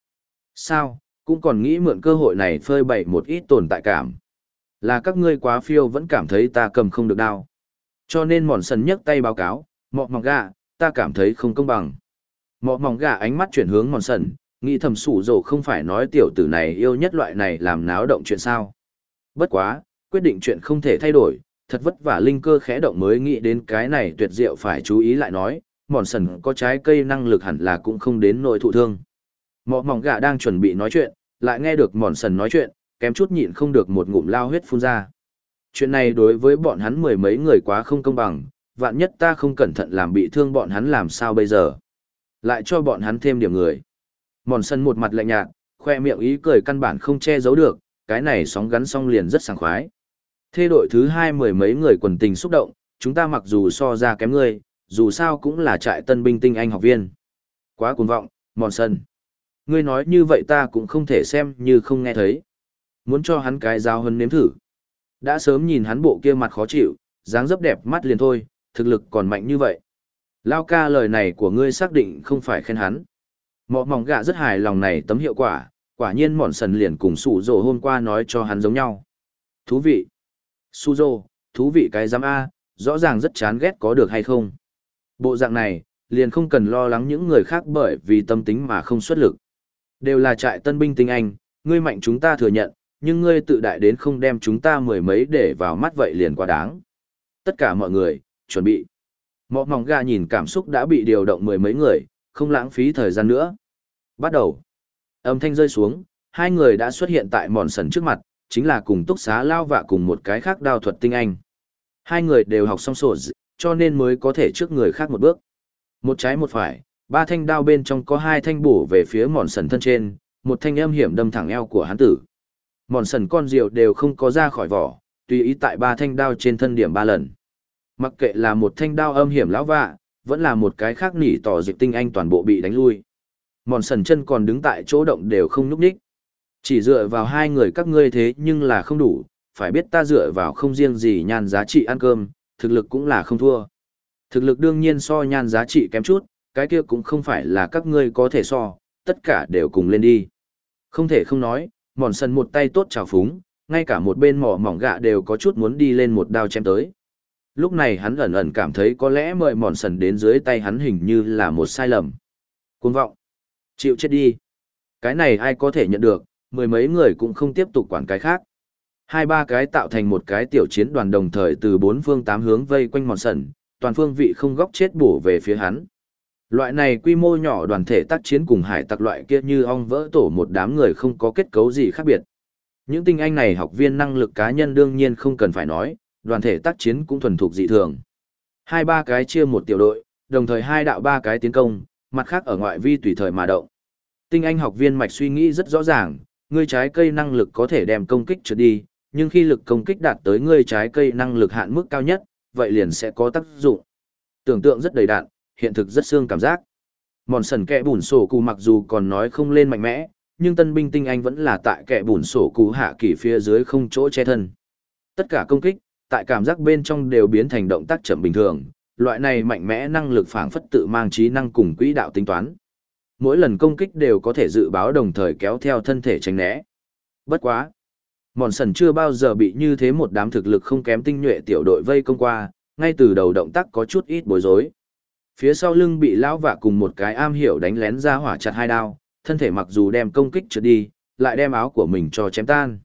Sao, cũng còn nghĩ mượn cơ hội này phơi bày một ít tồn tại cảm. Là các ngươi quá phiêu vẫn cảm thấy ta cầm không được đao. Cho nên mòn sần nhấc tay báo cáo, mọ mỏng gà, ta cảm thấy không công bằng. Mọ mỏng gà ánh mắt chuyển hướng mòn sần, nghĩ thầm sủ rồ không phải nói tiểu tử này yêu nhất loại này làm náo động chuyện sao. Bất quá, quyết định chuyện không thể thay đổi, thật vất vả linh cơ khẽ động mới nghĩ đến cái này tuyệt diệu phải chú ý lại nói, mòn sần có trái cây năng lực hẳn là cũng không đến nỗi thụ thương. Mọ mỏng gà đang chuẩn bị nói chuyện, lại nghe được mòn sần nói chuyện, kém chút nhịn không được một ngụm lao huyết phun ra. Chuyện này đối với bọn hắn mười mấy người quá không công bằng, vạn nhất ta không cẩn thận làm bị thương bọn hắn làm sao bây giờ. Lại cho bọn hắn thêm điểm người. Mòn sân một mặt lạnh nhạt, khoe miệng ý cười căn bản không che giấu được, cái này sóng gắn xong liền rất sảng khoái. Thê đội thứ hai mười mấy người quần tình xúc động, chúng ta mặc dù so ra kém ngươi, dù sao cũng là trại tân binh tinh anh học viên. Quá cuồng vọng, mòn sân. Ngươi nói như vậy ta cũng không thể xem như không nghe thấy. Muốn cho hắn cái giáo hơn nếm thử. Đã sớm nhìn hắn bộ kia mặt khó chịu, dáng dấp đẹp mắt liền thôi, thực lực còn mạnh như vậy. Lao ca lời này của ngươi xác định không phải khen hắn. Mọ mỏng gạ rất hài lòng này tấm hiệu quả, quả nhiên mòn sần liền cùng sủ rồ hôm qua nói cho hắn giống nhau. Thú vị. Suzo, thú vị cái giám A, rõ ràng rất chán ghét có được hay không. Bộ dạng này, liền không cần lo lắng những người khác bởi vì tâm tính mà không xuất lực. Đều là trại tân binh tinh anh, ngươi mạnh chúng ta thừa nhận, nhưng ngươi tự đại đến không đem chúng ta mười mấy để vào mắt vậy liền quá đáng. Tất cả mọi người, chuẩn bị. Mọ mỏng gà nhìn cảm xúc đã bị điều động mười mấy người, không lãng phí thời gian nữa. Bắt đầu. Âm thanh rơi xuống, hai người đã xuất hiện tại mòn sần trước mặt, chính là cùng túc xá lao vạ cùng một cái khác đao thuật tinh anh. Hai người đều học xong sổ cho nên mới có thể trước người khác một bước. Một trái một phải, ba thanh đao bên trong có hai thanh bổ về phía mòn sần thân trên, một thanh âm hiểm đâm thẳng eo của hắn tử. Mòn sần con diều đều không có ra khỏi vỏ, tùy ý tại ba thanh đao trên thân điểm ba lần. Mặc kệ là một thanh đao âm hiểm lão vạ, vẫn là một cái khác nỉ tỏ dịch tinh anh toàn bộ bị đánh lui. Mòn sần chân còn đứng tại chỗ động đều không nhúc nhích. Chỉ dựa vào hai người các ngươi thế nhưng là không đủ, phải biết ta dựa vào không riêng gì nhan giá trị ăn cơm, thực lực cũng là không thua. Thực lực đương nhiên so nhan giá trị kém chút, cái kia cũng không phải là các ngươi có thể so, tất cả đều cùng lên đi. Không thể không nói, mòn sần một tay tốt trào phúng, ngay cả một bên mỏ mỏng gạ đều có chút muốn đi lên một đao chém tới. Lúc này hắn ẩn ẩn cảm thấy có lẽ mời mòn sần đến dưới tay hắn hình như là một sai lầm. Cuồng vọng. Chịu chết đi. Cái này ai có thể nhận được, mười mấy người cũng không tiếp tục quản cái khác. Hai ba cái tạo thành một cái tiểu chiến đoàn đồng thời từ bốn phương tám hướng vây quanh mòn sần, toàn phương vị không góc chết bổ về phía hắn. Loại này quy mô nhỏ đoàn thể tác chiến cùng hải tặc loại kia như ong vỡ tổ một đám người không có kết cấu gì khác biệt. Những tinh anh này học viên năng lực cá nhân đương nhiên không cần phải nói, đoàn thể tác chiến cũng thuần thục dị thường. Hai ba cái chia một tiểu đội, đồng thời hai đạo ba cái tiến công, mặt khác ở ngoại vi tùy thời mà động. Tinh anh học viên mạch suy nghĩ rất rõ ràng, ngươi trái cây năng lực có thể đem công kích trượt đi, nhưng khi lực công kích đạt tới ngươi trái cây năng lực hạn mức cao nhất, vậy liền sẽ có tác dụng. Tưởng tượng rất đầy đạn, hiện thực rất xương cảm giác. Mòn sần kẹ bùn sổ cụ mặc dù còn nói không lên mạnh mẽ, nhưng tân binh tinh anh vẫn là tại kẹ bùn sổ cụ hạ kỳ phía dưới không chỗ che thân. Tất cả công kích, tại cảm giác bên trong đều biến thành động tác chậm bình thường, loại này mạnh mẽ năng lực phảng phất tự mang trí năng cùng quỹ đạo tính toán. Mỗi lần công kích đều có thể dự báo đồng thời kéo theo thân thể tránh né. Bất quá. Mòn sần chưa bao giờ bị như thế một đám thực lực không kém tinh nhuệ tiểu đội vây công qua, ngay từ đầu động tác có chút ít bối rối. Phía sau lưng bị lão vạ cùng một cái am hiểu đánh lén ra hỏa chặt hai đao, thân thể mặc dù đem công kích trượt đi, lại đem áo của mình cho chém tan.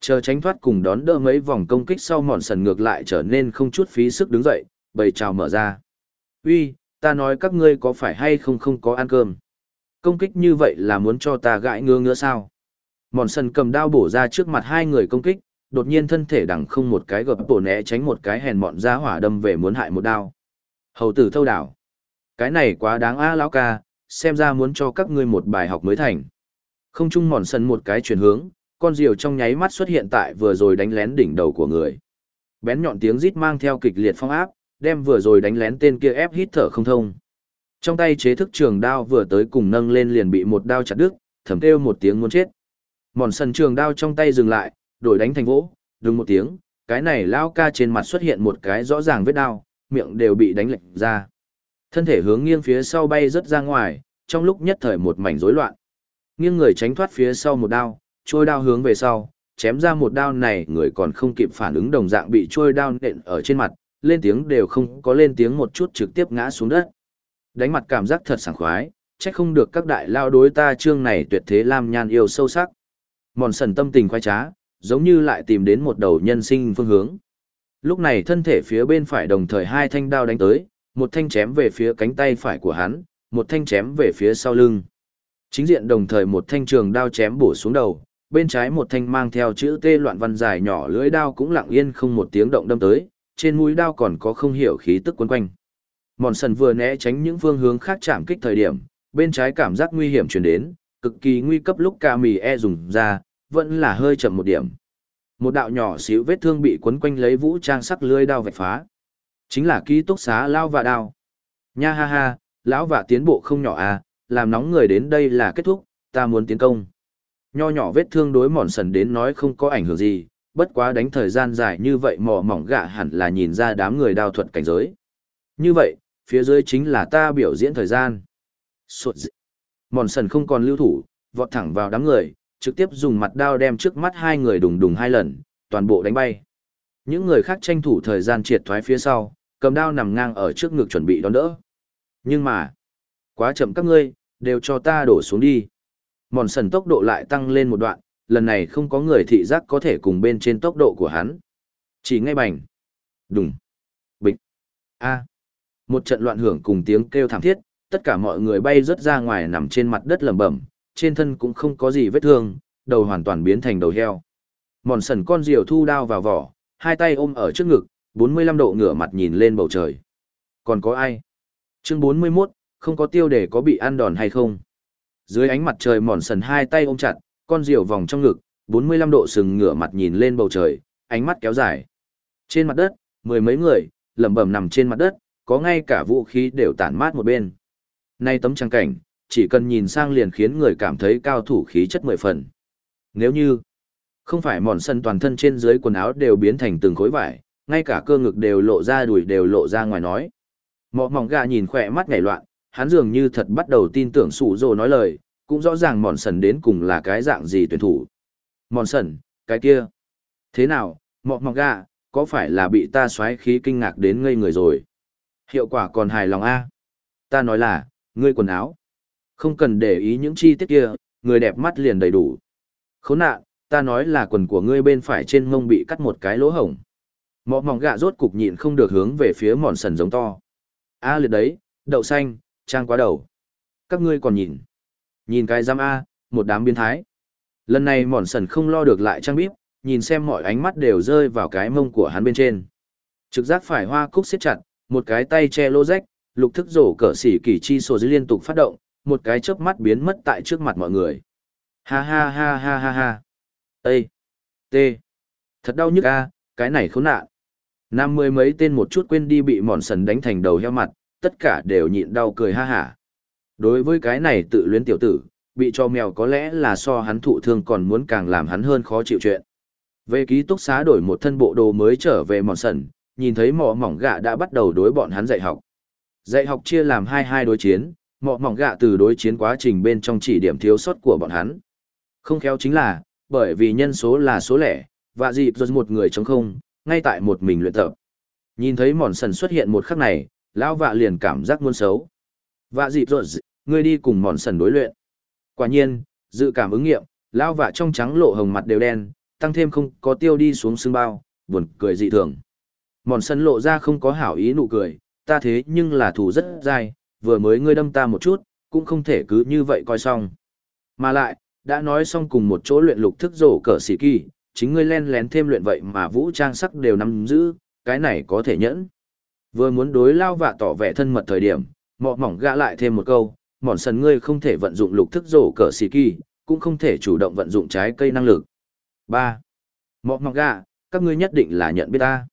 Chờ tránh thoát cùng đón đỡ mấy vòng công kích sau mòn sần ngược lại trở nên không chút phí sức đứng dậy, bầy trào mở ra. Uy, ta nói các ngươi có phải hay không không có ăn cơm. Công kích như vậy là muốn cho ta gãi ngứa ngứa sao. Mòn sần cầm đao bổ ra trước mặt hai người công kích, đột nhiên thân thể đằng không một cái gập bổ né tránh một cái hèn mọn ra hỏa đâm về muốn hại một đao. Hầu tử thâu đảo. Cái này quá đáng a lão ca, xem ra muốn cho các ngươi một bài học mới thành. Không chung mòn sần một cái chuyển hướng, con diều trong nháy mắt xuất hiện tại vừa rồi đánh lén đỉnh đầu của người. Bén nhọn tiếng rít mang theo kịch liệt phong áp, đem vừa rồi đánh lén tên kia ép hít thở không thông. Trong tay chế thức trường đao vừa tới cùng nâng lên liền bị một đao chặt đứt, thầm kêu một tiếng muốn chết. Mòn sần trường đao trong tay dừng lại, đổi đánh thành vỗ, đừng một tiếng, cái này lao ca trên mặt xuất hiện một cái rõ ràng vết đao, miệng đều bị đánh lệch ra. Thân thể hướng nghiêng phía sau bay rất ra ngoài, trong lúc nhất thời một mảnh rối loạn. Nghiêng người tránh thoát phía sau một đao, trôi đao hướng về sau, chém ra một đao này người còn không kịp phản ứng đồng dạng bị trôi đao nện ở trên mặt, lên tiếng đều không có lên tiếng một chút trực tiếp ngã xuống đất. Đánh mặt cảm giác thật sảng khoái, trách không được các đại lao đối ta chương này tuyệt thế lam nhan yêu sâu sắc. Mòn sần tâm tình khoái trá, giống như lại tìm đến một đầu nhân sinh phương hướng. Lúc này thân thể phía bên phải đồng thời hai thanh đao đánh tới, một thanh chém về phía cánh tay phải của hắn, một thanh chém về phía sau lưng. Chính diện đồng thời một thanh trường đao chém bổ xuống đầu, bên trái một thanh mang theo chữ T loạn văn dài nhỏ lưỡi đao cũng lặng yên không một tiếng động đâm tới, trên mũi đao còn có không hiểu khí tức quấn quanh. Mòn sần vừa né tránh những phương hướng khác chạm kích thời điểm, bên trái cảm giác nguy hiểm truyền đến, cực kỳ nguy cấp lúc ca mì e dùng ra, vẫn là hơi chậm một điểm. Một đạo nhỏ xíu vết thương bị quấn quanh lấy vũ trang sắc lưỡi đao vạch phá. Chính là ký túc xá lao và đao. Nha ha ha, lão và tiến bộ không nhỏ à, làm nóng người đến đây là kết thúc, ta muốn tiến công. Nho nhỏ vết thương đối mòn sần đến nói không có ảnh hưởng gì, bất quá đánh thời gian dài như vậy mò mỏng gạ hẳn là nhìn ra đám người đao thuật cảnh giới. Như vậy, phía dưới chính là ta biểu diễn thời gian. Sột dị. Mòn sần không còn lưu thủ, vọt thẳng vào đám người, trực tiếp dùng mặt đao đem trước mắt hai người đùng đùng hai lần, toàn bộ đánh bay. Những người khác tranh thủ thời gian triệt thoái phía sau, cầm đao nằm ngang ở trước ngực chuẩn bị đón đỡ. Nhưng mà, quá chậm các ngươi, đều cho ta đổ xuống đi. Mòn sần tốc độ lại tăng lên một đoạn, lần này không có người thị giác có thể cùng bên trên tốc độ của hắn. Chỉ ngay bành. Đùng. Bịch. A. Một trận loạn hưởng cùng tiếng kêu thảm thiết, tất cả mọi người bay rớt ra ngoài nằm trên mặt đất lầm bẩm, trên thân cũng không có gì vết thương, đầu hoàn toàn biến thành đầu heo. Mòn sần con diều thu đao vào vỏ, hai tay ôm ở trước ngực, 45 độ ngửa mặt nhìn lên bầu trời. Còn có ai? Chương 41, không có tiêu để có bị ăn đòn hay không? Dưới ánh mặt trời mòn sần hai tay ôm chặt, con diều vòng trong ngực, 45 độ sừng ngửa mặt nhìn lên bầu trời, ánh mắt kéo dài. Trên mặt đất, mười mấy người, lẩm bẩm nằm trên mặt đất, có ngay cả vũ khí đều tản mát một bên. Nay tấm trang cảnh, chỉ cần nhìn sang liền khiến người cảm thấy cao thủ khí chất mười phần. Nếu như, không phải mòn sân toàn thân trên dưới quần áo đều biến thành từng khối vải, ngay cả cơ ngực đều lộ ra đùi đều lộ ra ngoài nói. Mọ mỏng gà nhìn khỏe mắt ngảy loạn, hắn dường như thật bắt đầu tin tưởng sủ rồ nói lời, cũng rõ ràng mòn sần đến cùng là cái dạng gì tuyển thủ. Mòn sần, cái kia. Thế nào, mọ mỏng gà, có phải là bị ta xoáy khí kinh ngạc đến ngây người rồi? Hiệu quả còn hài lòng a Ta nói là, ngươi quần áo. Không cần để ý những chi tiết kia, người đẹp mắt liền đầy đủ. Khốn nạn, ta nói là quần của ngươi bên phải trên mông bị cắt một cái lỗ hổng. Mọ mỏng gạ rốt cục nhịn không được hướng về phía mòn sần giống to. A liệt đấy, đậu xanh, trang quá đầu. Các ngươi còn nhìn. Nhìn cái giam A, một đám biến thái. Lần này mòn sần không lo được lại trang bíp, nhìn xem mọi ánh mắt đều rơi vào cái mông của hắn bên trên. Trực giác phải hoa cúc siết chặt, một cái tay che lô rách, lục thức rổ cỡ xỉ kỳ chi sổ dưới liên tục phát động, một cái chớp mắt biến mất tại trước mặt mọi người. Ha ha ha ha ha ha. Ê! T! Thật đau nhức a, cái này khốn nạn. Năm mươi mấy tên một chút quên đi bị mòn sần đánh thành đầu heo mặt, tất cả đều nhịn đau cười ha hả. Đối với cái này tự luyến tiểu tử, bị cho mèo có lẽ là so hắn thụ thương còn muốn càng làm hắn hơn khó chịu chuyện. Về ký túc xá đổi một thân bộ đồ mới trở về mòn sần, nhìn thấy mỏ mỏng gạ đã bắt đầu đối bọn hắn dạy học. Dạy học chia làm hai hai đối chiến, mỏ mỏng gạ từ đối chiến quá trình bên trong chỉ điểm thiếu sót của bọn hắn. Không khéo chính là, bởi vì nhân số là số lẻ, và dịp rồi một người chống không, ngay tại một mình luyện tập. Nhìn thấy mòn sần xuất hiện một khắc này, lão vạ liền cảm giác muôn xấu. Vạ dịp rồi, ngươi đi cùng mòn sần đối luyện. Quả nhiên, dự cảm ứng nghiệm, lão vạ trong trắng lộ hồng mặt đều đen, tăng thêm không có tiêu đi xuống xương bao, buồn cười dị thường. Mòn sân lộ ra không có hảo ý nụ cười, ta thế nhưng là thủ rất dai, vừa mới ngươi đâm ta một chút, cũng không thể cứ như vậy coi xong. Mà lại, đã nói xong cùng một chỗ luyện lục thức rổ cỡ xỉ kỳ, chính ngươi len lén thêm luyện vậy mà vũ trang sắc đều nắm giữ, cái này có thể nhẫn. Vừa muốn đối lao vạ tỏ vẻ thân mật thời điểm, mọ mỏng gã lại thêm một câu, mòn sần ngươi không thể vận dụng lục thức rổ cỡ xỉ kỳ, cũng không thể chủ động vận dụng trái cây năng lực. 3. Mọ mỏng gã, các ngươi nhất định là nhận biết ta.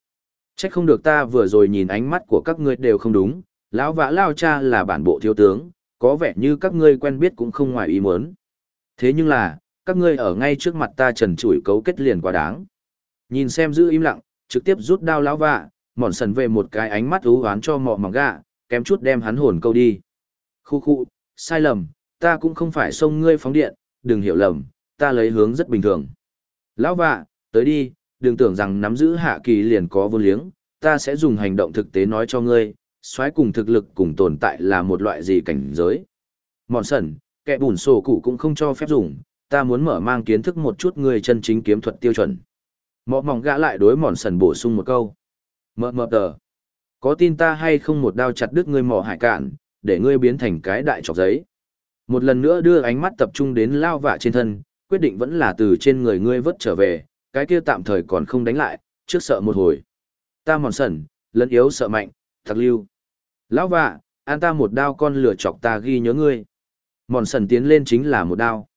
Trách không được ta vừa rồi nhìn ánh mắt của các ngươi đều không đúng, lão vã lao cha là bản bộ thiếu tướng, có vẻ như các ngươi quen biết cũng không ngoài ý muốn. Thế nhưng là, các ngươi ở ngay trước mặt ta trần trụi cấu kết liền quá đáng. Nhìn xem giữ im lặng, trực tiếp rút đao lão vạ, mòn sần về một cái ánh mắt ú oán cho mọ mỏng gạ, kém chút đem hắn hồn câu đi. Khu khu, sai lầm, ta cũng không phải xông ngươi phóng điện, đừng hiểu lầm, ta lấy hướng rất bình thường. Lão vạ, tới đi, đừng tưởng rằng nắm giữ hạ kỳ liền có vô liếng, ta sẽ dùng hành động thực tế nói cho ngươi, xoáy cùng thực lực cùng tồn tại là một loại gì cảnh giới. Mòn sần, kẻ bùn sổ cụ cũng không cho phép dùng, ta muốn mở mang kiến thức một chút ngươi chân chính kiếm thuật tiêu chuẩn. Mọ mỏng gã lại đối mòn sần bổ sung một câu. Mờ mờ tờ. Có tin ta hay không một đao chặt đứt ngươi mỏ hải cạn, để ngươi biến thành cái đại trọc giấy. Một lần nữa đưa ánh mắt tập trung đến lao vạ trên thân, quyết định vẫn là từ trên người ngươi vớt trở về, cái kia tạm thời còn không đánh lại, trước sợ một hồi. Ta mòn sần, lấn yếu sợ mạnh, thật lưu. Lão vạ, an ta một đao con lửa chọc ta ghi nhớ ngươi. Mòn sần tiến lên chính là một đao.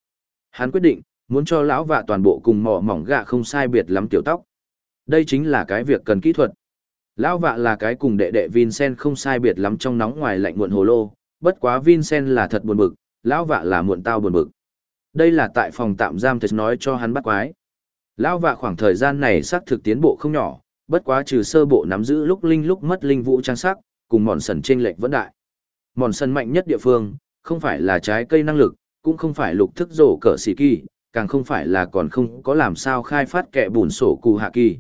Hắn quyết định, muốn cho lão vạ toàn bộ cùng mỏ mỏng gạ không sai biệt lắm tiểu tóc. Đây chính là cái việc cần kỹ thuật. Lão vạ là cái cùng đệ đệ Vincent không sai biệt lắm trong nóng ngoài lạnh muộn hồ lô, bất quá Vincent là thật buồn bực, lão vạ là muộn tao buồn bực. Đây là tại phòng tạm giam thật nói cho hắn bắt quái. Lão vạ khoảng thời gian này xác thực tiến bộ không nhỏ, bất quá trừ sơ bộ nắm giữ lúc linh lúc mất linh vũ trang sắc, cùng mòn sần trên lệch vẫn đại. Mòn sần mạnh nhất địa phương, không phải là trái cây năng lực, cũng không phải lục thức rổ cỡ xì kỳ, càng không phải là còn không có làm sao khai phát kẻ bùn sổ cù hạ kỳ.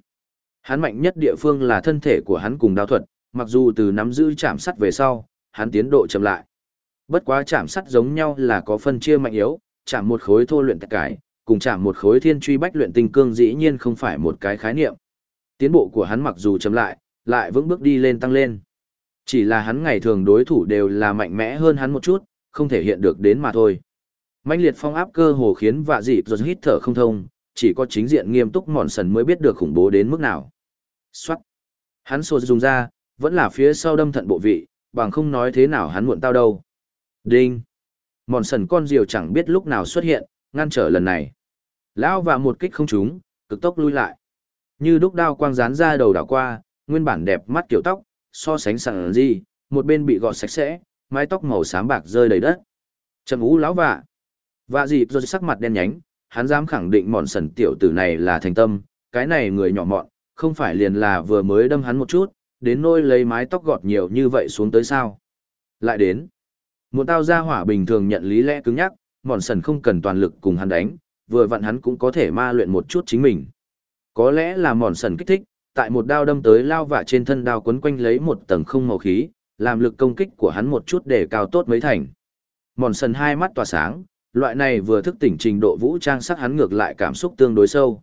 Hắn mạnh nhất địa phương là thân thể của hắn cùng đao thuật, mặc dù từ nắm giữ chạm sắt về sau, hắn tiến độ chậm lại. Bất quá chạm sắt giống nhau là có phân chia mạnh yếu, chạm một khối thô luyện tất cải, cùng chạm một khối thiên truy bách luyện tinh cương dĩ nhiên không phải một cái khái niệm. Tiến bộ của hắn mặc dù chậm lại, lại vững bước đi lên tăng lên. Chỉ là hắn ngày thường đối thủ đều là mạnh mẽ hơn hắn một chút, không thể hiện được đến mà thôi. Mạnh liệt phong áp cơ hồ khiến vạ dịp rồi hít thở không thông, chỉ có chính diện nghiêm túc mòn sần mới biết được khủng bố đến mức nào. Xoát. Hắn sột dùng ra, vẫn là phía sau đâm thận bộ vị, bằng không nói thế nào hắn muộn tao đâu. Đinh. Mòn sần con diều chẳng biết lúc nào xuất hiện, ngăn trở lần này. Lão và một kích không trúng, cực tốc lui lại. Như đúc đao quang rán ra đầu đảo qua, nguyên bản đẹp mắt kiểu tóc, so sánh sẵn gì, một bên bị gọt sạch sẽ, mái tóc màu xám bạc rơi đầy đất. Trầm ú lão vạ. Vạ dịp rồi sắc mặt đen nhánh, hắn dám khẳng định mọn sần tiểu tử này là thành tâm, cái này người nhỏ mọn, không phải liền là vừa mới đâm hắn một chút, đến nôi lấy mái tóc gọt nhiều như vậy xuống tới sao. Lại đến. Một tao ra hỏa bình thường nhận lý lẽ cứng nhắc, mòn sần không cần toàn lực cùng hắn đánh, vừa vặn hắn cũng có thể ma luyện một chút chính mình. Có lẽ là mòn sần kích thích, tại một đao đâm tới lao vạ trên thân đao quấn quanh lấy một tầng không màu khí, làm lực công kích của hắn một chút để cao tốt mấy thành. Mòn sần hai mắt tỏa sáng, loại này vừa thức tỉnh trình độ vũ trang sắc hắn ngược lại cảm xúc tương đối sâu.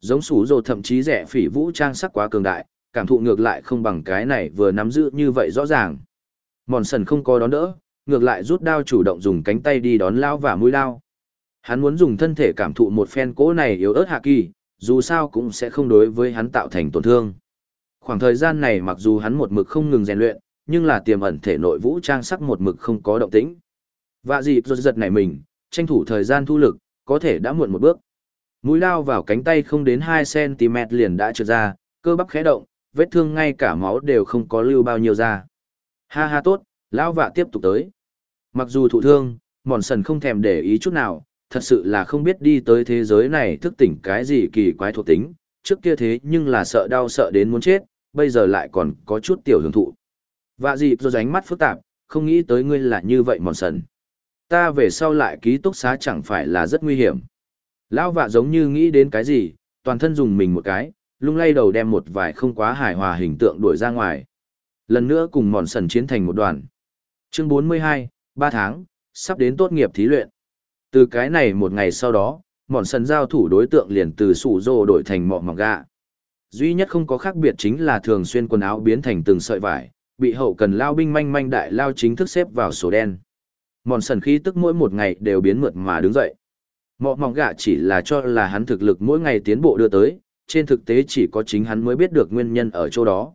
Giống sủ rồ thậm chí rẻ phỉ vũ trang sắc quá cường đại, cảm thụ ngược lại không bằng cái này vừa nắm giữ như vậy rõ ràng. Mòn sần không có đón đỡ, ngược lại rút đao chủ động dùng cánh tay đi đón lao và mũi lao. Hắn muốn dùng thân thể cảm thụ một phen cỗ này yếu ớt hạ kỳ, dù sao cũng sẽ không đối với hắn tạo thành tổn thương. Khoảng thời gian này mặc dù hắn một mực không ngừng rèn luyện, nhưng là tiềm ẩn thể nội vũ trang sắc một mực không có động tĩnh. Vạ dịp giật giật này mình, tranh thủ thời gian thu lực, có thể đã muộn một bước. Mũi lao vào cánh tay không đến 2cm liền đã trượt ra, cơ bắp khẽ động, vết thương ngay cả máu đều không có lưu bao nhiêu ra. Ha ha tốt, lão vạ tiếp tục tới. Mặc dù thụ thương, mòn sần không thèm để ý chút nào, thật sự là không biết đi tới thế giới này thức tỉnh cái gì kỳ quái thuộc tính, trước kia thế nhưng là sợ đau sợ đến muốn chết, bây giờ lại còn có chút tiểu hưởng thụ. Vạ dịp rồi ánh mắt phức tạp, không nghĩ tới ngươi là như vậy mòn sần. Ta về sau lại ký túc xá chẳng phải là rất nguy hiểm. Lão vạ giống như nghĩ đến cái gì, toàn thân dùng mình một cái, lung lay đầu đem một vài không quá hài hòa hình tượng đuổi ra ngoài. Lần nữa cùng mòn sần chiến thành một đoàn. Chương 42, Ba tháng, sắp đến tốt nghiệp thí luyện. Từ cái này một ngày sau đó, mòn sần giao thủ đối tượng liền từ sủ rồ đổi thành mọ mỏng gạ. Duy nhất không có khác biệt chính là thường xuyên quần áo biến thành từng sợi vải, bị hậu cần lao binh manh manh đại lao chính thức xếp vào sổ đen. Mòn sần khí tức mỗi một ngày đều biến mượt mà đứng dậy. Mọ mỏng gạ chỉ là cho là hắn thực lực mỗi ngày tiến bộ đưa tới, trên thực tế chỉ có chính hắn mới biết được nguyên nhân ở chỗ đó.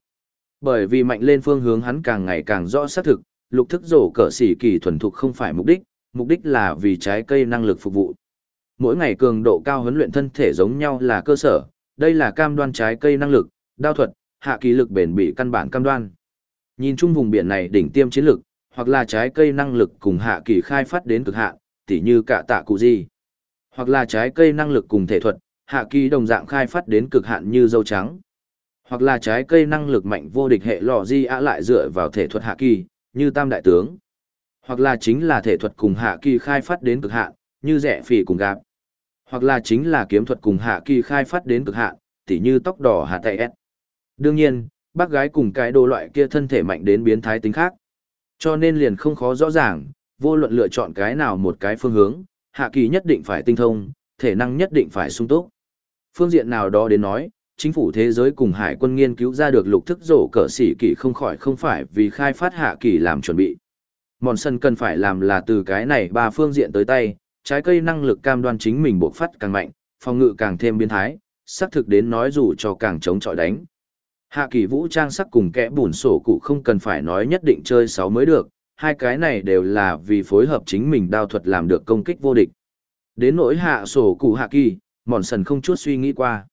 Bởi vì mạnh lên phương hướng hắn càng ngày càng rõ xác thực, lục thức rổ cỡ xỉ kỳ thuần thục không phải mục đích, mục đích là vì trái cây năng lực phục vụ. Mỗi ngày cường độ cao huấn luyện thân thể giống nhau là cơ sở, đây là cam đoan trái cây năng lực, đao thuật, hạ kỳ lực bền bỉ căn bản cam đoan. Nhìn chung vùng biển này đỉnh tiêm chiến lực, hoặc là trái cây năng lực cùng hạ kỳ khai phát đến cực hạn, tỉ như cả tạ cụ gì. Hoặc là trái cây năng lực cùng thể thuật, hạ kỳ đồng dạng khai phát đến cực hạn như dâu trắng. Hoặc là trái cây năng lực mạnh vô địch hệ lò di ạ lại dựa vào thể thuật hạ kỳ, như tam đại tướng. Hoặc là chính là thể thuật cùng hạ kỳ khai phát đến cực hạn, như rẻ phỉ cùng gạp. Hoặc là chính là kiếm thuật cùng hạ kỳ khai phát đến cực hạn, tỉ như tóc đỏ hạ tay S. Đương nhiên, bác gái cùng cái đồ loại kia thân thể mạnh đến biến thái tính khác. Cho nên liền không khó rõ ràng, vô luận lựa chọn cái nào một cái phương hướng, hạ kỳ nhất định phải tinh thông, thể năng nhất định phải sung túc. Phương diện nào đó đến nói, chính phủ thế giới cùng hải quân nghiên cứu ra được lục thức rổ cỡ xỉ kỳ không khỏi không phải vì khai phát hạ kỳ làm chuẩn bị. Mòn sân cần phải làm là từ cái này ba phương diện tới tay, trái cây năng lực cam đoan chính mình bộc phát càng mạnh, phòng ngự càng thêm biến thái, xác thực đến nói dù cho càng chống chọi đánh. Hạ kỳ vũ trang sắc cùng kẽ bùn sổ cụ không cần phải nói nhất định chơi sáu mới được, hai cái này đều là vì phối hợp chính mình đao thuật làm được công kích vô địch. Đến nỗi hạ sổ cụ hạ kỳ, mòn sần không chút suy nghĩ qua.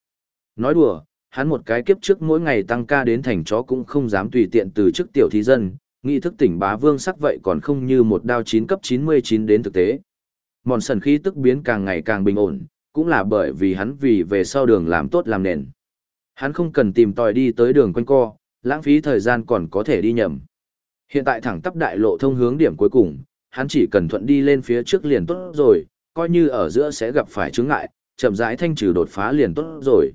Nói đùa, hắn một cái kiếp trước mỗi ngày tăng ca đến thành chó cũng không dám tùy tiện từ chức tiểu thí dân, nghị thức tỉnh bá vương sắc vậy còn không như một đao chín cấp 99 đến thực tế. Mòn sần khí tức biến càng ngày càng bình ổn, cũng là bởi vì hắn vì về sau đường làm tốt làm nền. Hắn không cần tìm tòi đi tới đường quanh co, lãng phí thời gian còn có thể đi nhầm. Hiện tại thẳng tắp đại lộ thông hướng điểm cuối cùng, hắn chỉ cần thuận đi lên phía trước liền tốt rồi, coi như ở giữa sẽ gặp phải chướng ngại, chậm rãi thanh trừ đột phá liền tốt rồi.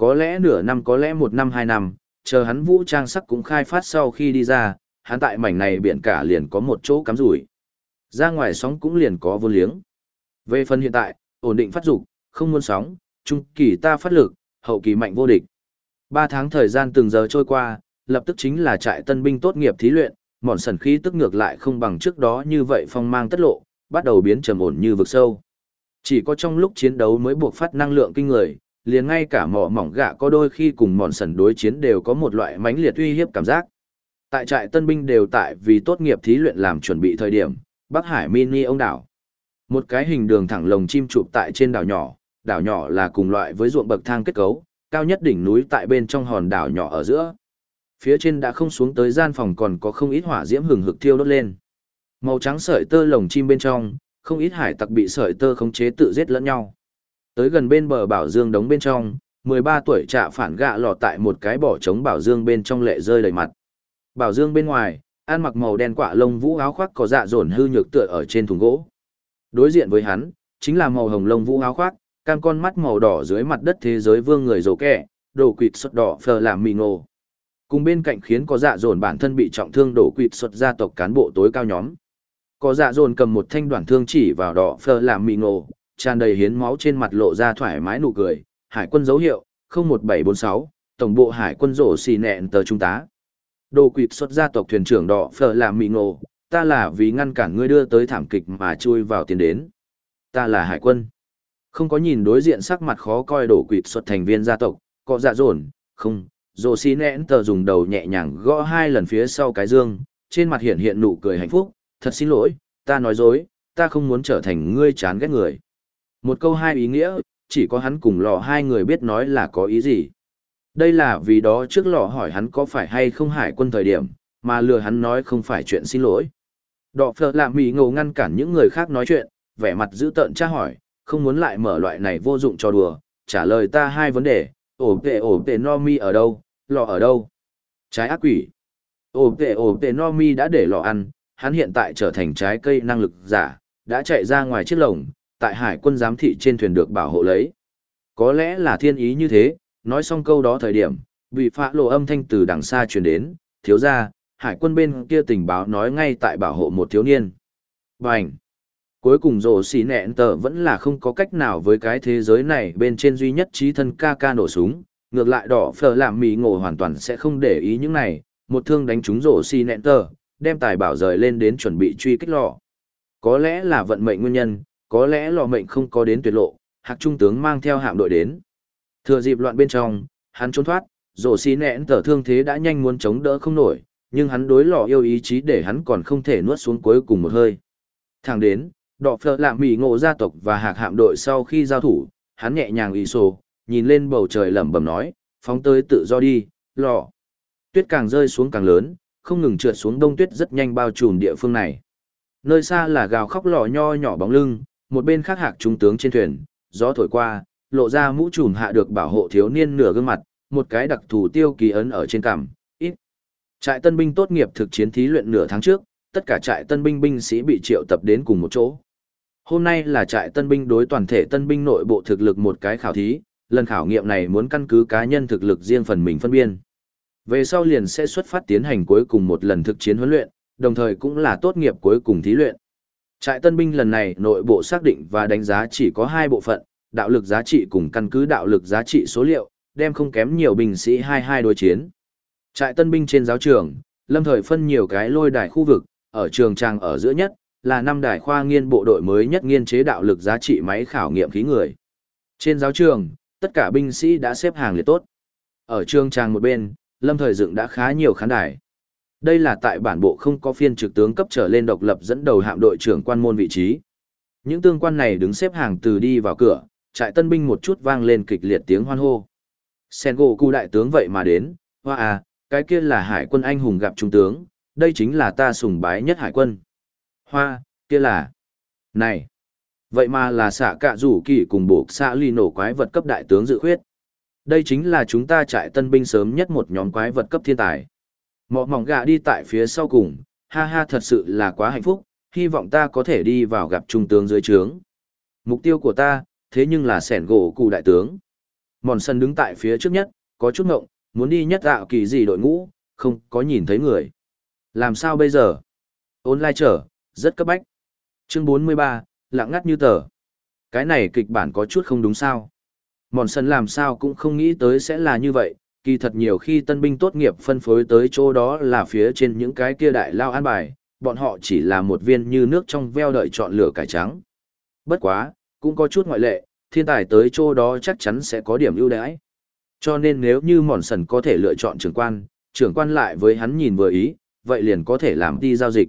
Có lẽ nửa năm có lẽ một năm hai năm, chờ hắn vũ trang sắc cũng khai phát sau khi đi ra, hắn tại mảnh này biển cả liền có một chỗ cắm rủi. Ra ngoài sóng cũng liền có vô liếng. Về phần hiện tại, ổn định phát dục, không muốn sóng, trung kỳ ta phát lực, hậu kỳ mạnh vô địch. Ba tháng thời gian từng giờ trôi qua, lập tức chính là trại tân binh tốt nghiệp thí luyện, mòn sần khí tức ngược lại không bằng trước đó như vậy phong mang tất lộ, bắt đầu biến trầm ổn như vực sâu. Chỉ có trong lúc chiến đấu mới buộc phát năng lượng kinh người, liền ngay cả mỏ mỏng gạ có đôi khi cùng mòn sần đối chiến đều có một loại mãnh liệt uy hiếp cảm giác. Tại trại tân binh đều tại vì tốt nghiệp thí luyện làm chuẩn bị thời điểm, Bắc Hải mini ông đảo. Một cái hình đường thẳng lồng chim chụp tại trên đảo nhỏ, đảo nhỏ là cùng loại với ruộng bậc thang kết cấu, cao nhất đỉnh núi tại bên trong hòn đảo nhỏ ở giữa. Phía trên đã không xuống tới gian phòng còn có không ít hỏa diễm hừng hực thiêu đốt lên. Màu trắng sợi tơ lồng chim bên trong, không ít hải tặc bị sợi tơ khống chế tự giết lẫn nhau. Tới gần bên bờ bảo dương đống bên trong, 13 tuổi trạ phản gạ lọt tại một cái bỏ trống bảo dương bên trong lệ rơi đầy mặt. Bảo dương bên ngoài, ăn mặc màu đen quạ lông vũ áo khoác có dạ dồn hư nhược tựa ở trên thùng gỗ. Đối diện với hắn, chính là màu hồng lông vũ áo khoác, cam con mắt màu đỏ dưới mặt đất thế giới vương người rồ kẻ, đổ quỵt xuất đỏ phờ làm mì ngộ. Cùng bên cạnh khiến có dạ dồn bản thân bị trọng thương đổ quỵt xuất gia tộc cán bộ tối cao nhóm. Có dạ dồn cầm một thanh đoạn thương chỉ vào đỏ phờ làm mì ngộ, tràn đầy hiến máu trên mặt lộ ra thoải mái nụ cười, hải quân dấu hiệu, 01746, tổng bộ hải quân rổ xì nẹn tờ trung tá. Đồ quỵt xuất gia tộc thuyền trưởng đỏ phở làm mị ngộ, ta là vì ngăn cản ngươi đưa tới thảm kịch mà chui vào tiền đến. Ta là hải quân. Không có nhìn đối diện sắc mặt khó coi đổ quỵt xuất thành viên gia tộc, có dạ dồn, không, rổ xì nẹn tờ dùng đầu nhẹ nhàng gõ hai lần phía sau cái dương, trên mặt hiện hiện nụ cười hạnh phúc, thật xin lỗi, ta nói dối, ta không muốn trở thành ngươi chán ghét người. Một câu hai ý nghĩa, chỉ có hắn cùng lò hai người biết nói là có ý gì. Đây là vì đó trước lò hỏi hắn có phải hay không hải quân thời điểm, mà lừa hắn nói không phải chuyện xin lỗi. Đọ phở làm mì ngầu ngăn cản những người khác nói chuyện, vẻ mặt giữ tợn tra hỏi, không muốn lại mở loại này vô dụng cho đùa, trả lời ta hai vấn đề, ổ tệ ổ tệ no mi ở đâu, lò ở đâu. Trái ác quỷ. Ổ tệ ổ tệ no mi đã để lò ăn, hắn hiện tại trở thành trái cây năng lực giả, đã chạy ra ngoài chiếc lồng, tại hải quân giám thị trên thuyền được bảo hộ lấy. Có lẽ là thiên ý như thế, nói xong câu đó thời điểm, vị phạ lộ âm thanh từ đằng xa truyền đến, thiếu ra, hải quân bên kia tình báo nói ngay tại bảo hộ một thiếu niên. Bành! Cuối cùng rổ xì nẹn tờ vẫn là không có cách nào với cái thế giới này bên trên duy nhất trí thân ca ca nổ súng, ngược lại đỏ phở làm mì ngộ hoàn toàn sẽ không để ý những này, một thương đánh trúng rổ xì nẹn tờ, đem tài bảo rời lên đến chuẩn bị truy kích lọ. Có lẽ là vận mệnh nguyên nhân, có lẽ lò mệnh không có đến tuyệt lộ, hạc trung tướng mang theo hạm đội đến. Thừa dịp loạn bên trong, hắn trốn thoát, rổ xí nẹn tở thương thế đã nhanh muốn chống đỡ không nổi, nhưng hắn đối lò yêu ý chí để hắn còn không thể nuốt xuống cuối cùng một hơi. Thẳng đến, đọ phở lạm mỉ ngộ gia tộc và hạc hạm đội sau khi giao thủ, hắn nhẹ nhàng ý sổ, nhìn lên bầu trời lẩm bẩm nói, phóng tới tự do đi, lò. Tuyết càng rơi xuống càng lớn, không ngừng trượt xuống đông tuyết rất nhanh bao trùm địa phương này. Nơi xa là gào khóc lò nho nhỏ bóng lưng, một bên khác hạc trung tướng trên thuyền, gió thổi qua, lộ ra mũ trùm hạ được bảo hộ thiếu niên nửa gương mặt, một cái đặc thù tiêu ký ấn ở trên cằm, ít. Trại tân binh tốt nghiệp thực chiến thí luyện nửa tháng trước, tất cả trại tân binh binh sĩ bị triệu tập đến cùng một chỗ. Hôm nay là trại tân binh đối toàn thể tân binh nội bộ thực lực một cái khảo thí, lần khảo nghiệm này muốn căn cứ cá nhân thực lực riêng phần mình phân biên. Về sau liền sẽ xuất phát tiến hành cuối cùng một lần thực chiến huấn luyện, đồng thời cũng là tốt nghiệp cuối cùng thí luyện. Trại tân binh lần này nội bộ xác định và đánh giá chỉ có hai bộ phận, đạo lực giá trị cùng căn cứ đạo lực giá trị số liệu, đem không kém nhiều binh sĩ hai hai đối chiến. Trại tân binh trên giáo trường, lâm thời phân nhiều cái lôi đài khu vực, ở trường trang ở giữa nhất, là năm đài khoa nghiên bộ đội mới nhất nghiên chế đạo lực giá trị máy khảo nghiệm khí người. Trên giáo trường, tất cả binh sĩ đã xếp hàng liệt tốt. Ở trường trang một bên, lâm thời dựng đã khá nhiều khán đài. Đây là tại bản bộ không có phiên trực tướng cấp trở lên độc lập dẫn đầu hạm đội trưởng quan môn vị trí. Những tương quan này đứng xếp hàng từ đi vào cửa, trại tân binh một chút vang lên kịch liệt tiếng hoan hô. Sen gỗ cụ đại tướng vậy mà đến, hoa à, cái kia là hải quân anh hùng gặp trung tướng, đây chính là ta sùng bái nhất hải quân. Hoa, kia là... Này! Vậy mà là xạ cạ rủ kỳ cùng bộ xạ ly nổ quái vật cấp đại tướng dự khuyết. Đây chính là chúng ta trại tân binh sớm nhất một nhóm quái vật cấp thiên tài. Mọ mỏng gà đi tại phía sau cùng, ha ha thật sự là quá hạnh phúc, hy vọng ta có thể đi vào gặp trung tướng dưới trướng. Mục tiêu của ta, thế nhưng là sẻn gỗ cụ đại tướng. Mòn sân đứng tại phía trước nhất, có chút ngộng, muốn đi nhất tạo kỳ gì đội ngũ, không có nhìn thấy người. Làm sao bây giờ? Ôn lai trở, rất cấp bách. Chương 43, lặng ngắt như tờ. Cái này kịch bản có chút không đúng sao. Mòn sân làm sao cũng không nghĩ tới sẽ là như vậy, kỳ thật nhiều khi tân binh tốt nghiệp phân phối tới chỗ đó là phía trên những cái kia đại lao an bài, bọn họ chỉ là một viên như nước trong veo đợi chọn lửa cải trắng. Bất quá, cũng có chút ngoại lệ, thiên tài tới chỗ đó chắc chắn sẽ có điểm ưu đãi. Cho nên nếu như mòn sần có thể lựa chọn trưởng quan, trưởng quan lại với hắn nhìn vừa ý, vậy liền có thể làm đi giao dịch.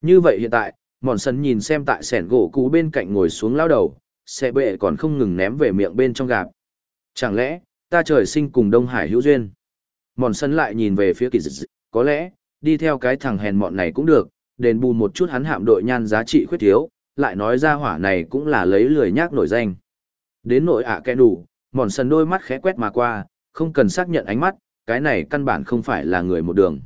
Như vậy hiện tại, mòn sần nhìn xem tại sẻn gỗ cũ bên cạnh ngồi xuống lao đầu, xe bệ còn không ngừng ném về miệng bên trong gạp. Chẳng lẽ, ta trời sinh cùng Đông Hải hữu duyên? Mòn Sân lại nhìn về phía kỳ dịch, có lẽ, đi theo cái thằng hèn mọn này cũng được, đền bù một chút hắn hạm đội nhan giá trị khuyết thiếu, lại nói ra hỏa này cũng là lấy lười nhác nổi danh. Đến nội ạ à kẻ đủ, mòn sân đôi mắt khẽ quét mà qua, không cần xác nhận ánh mắt, cái này căn bản không phải là người một đường.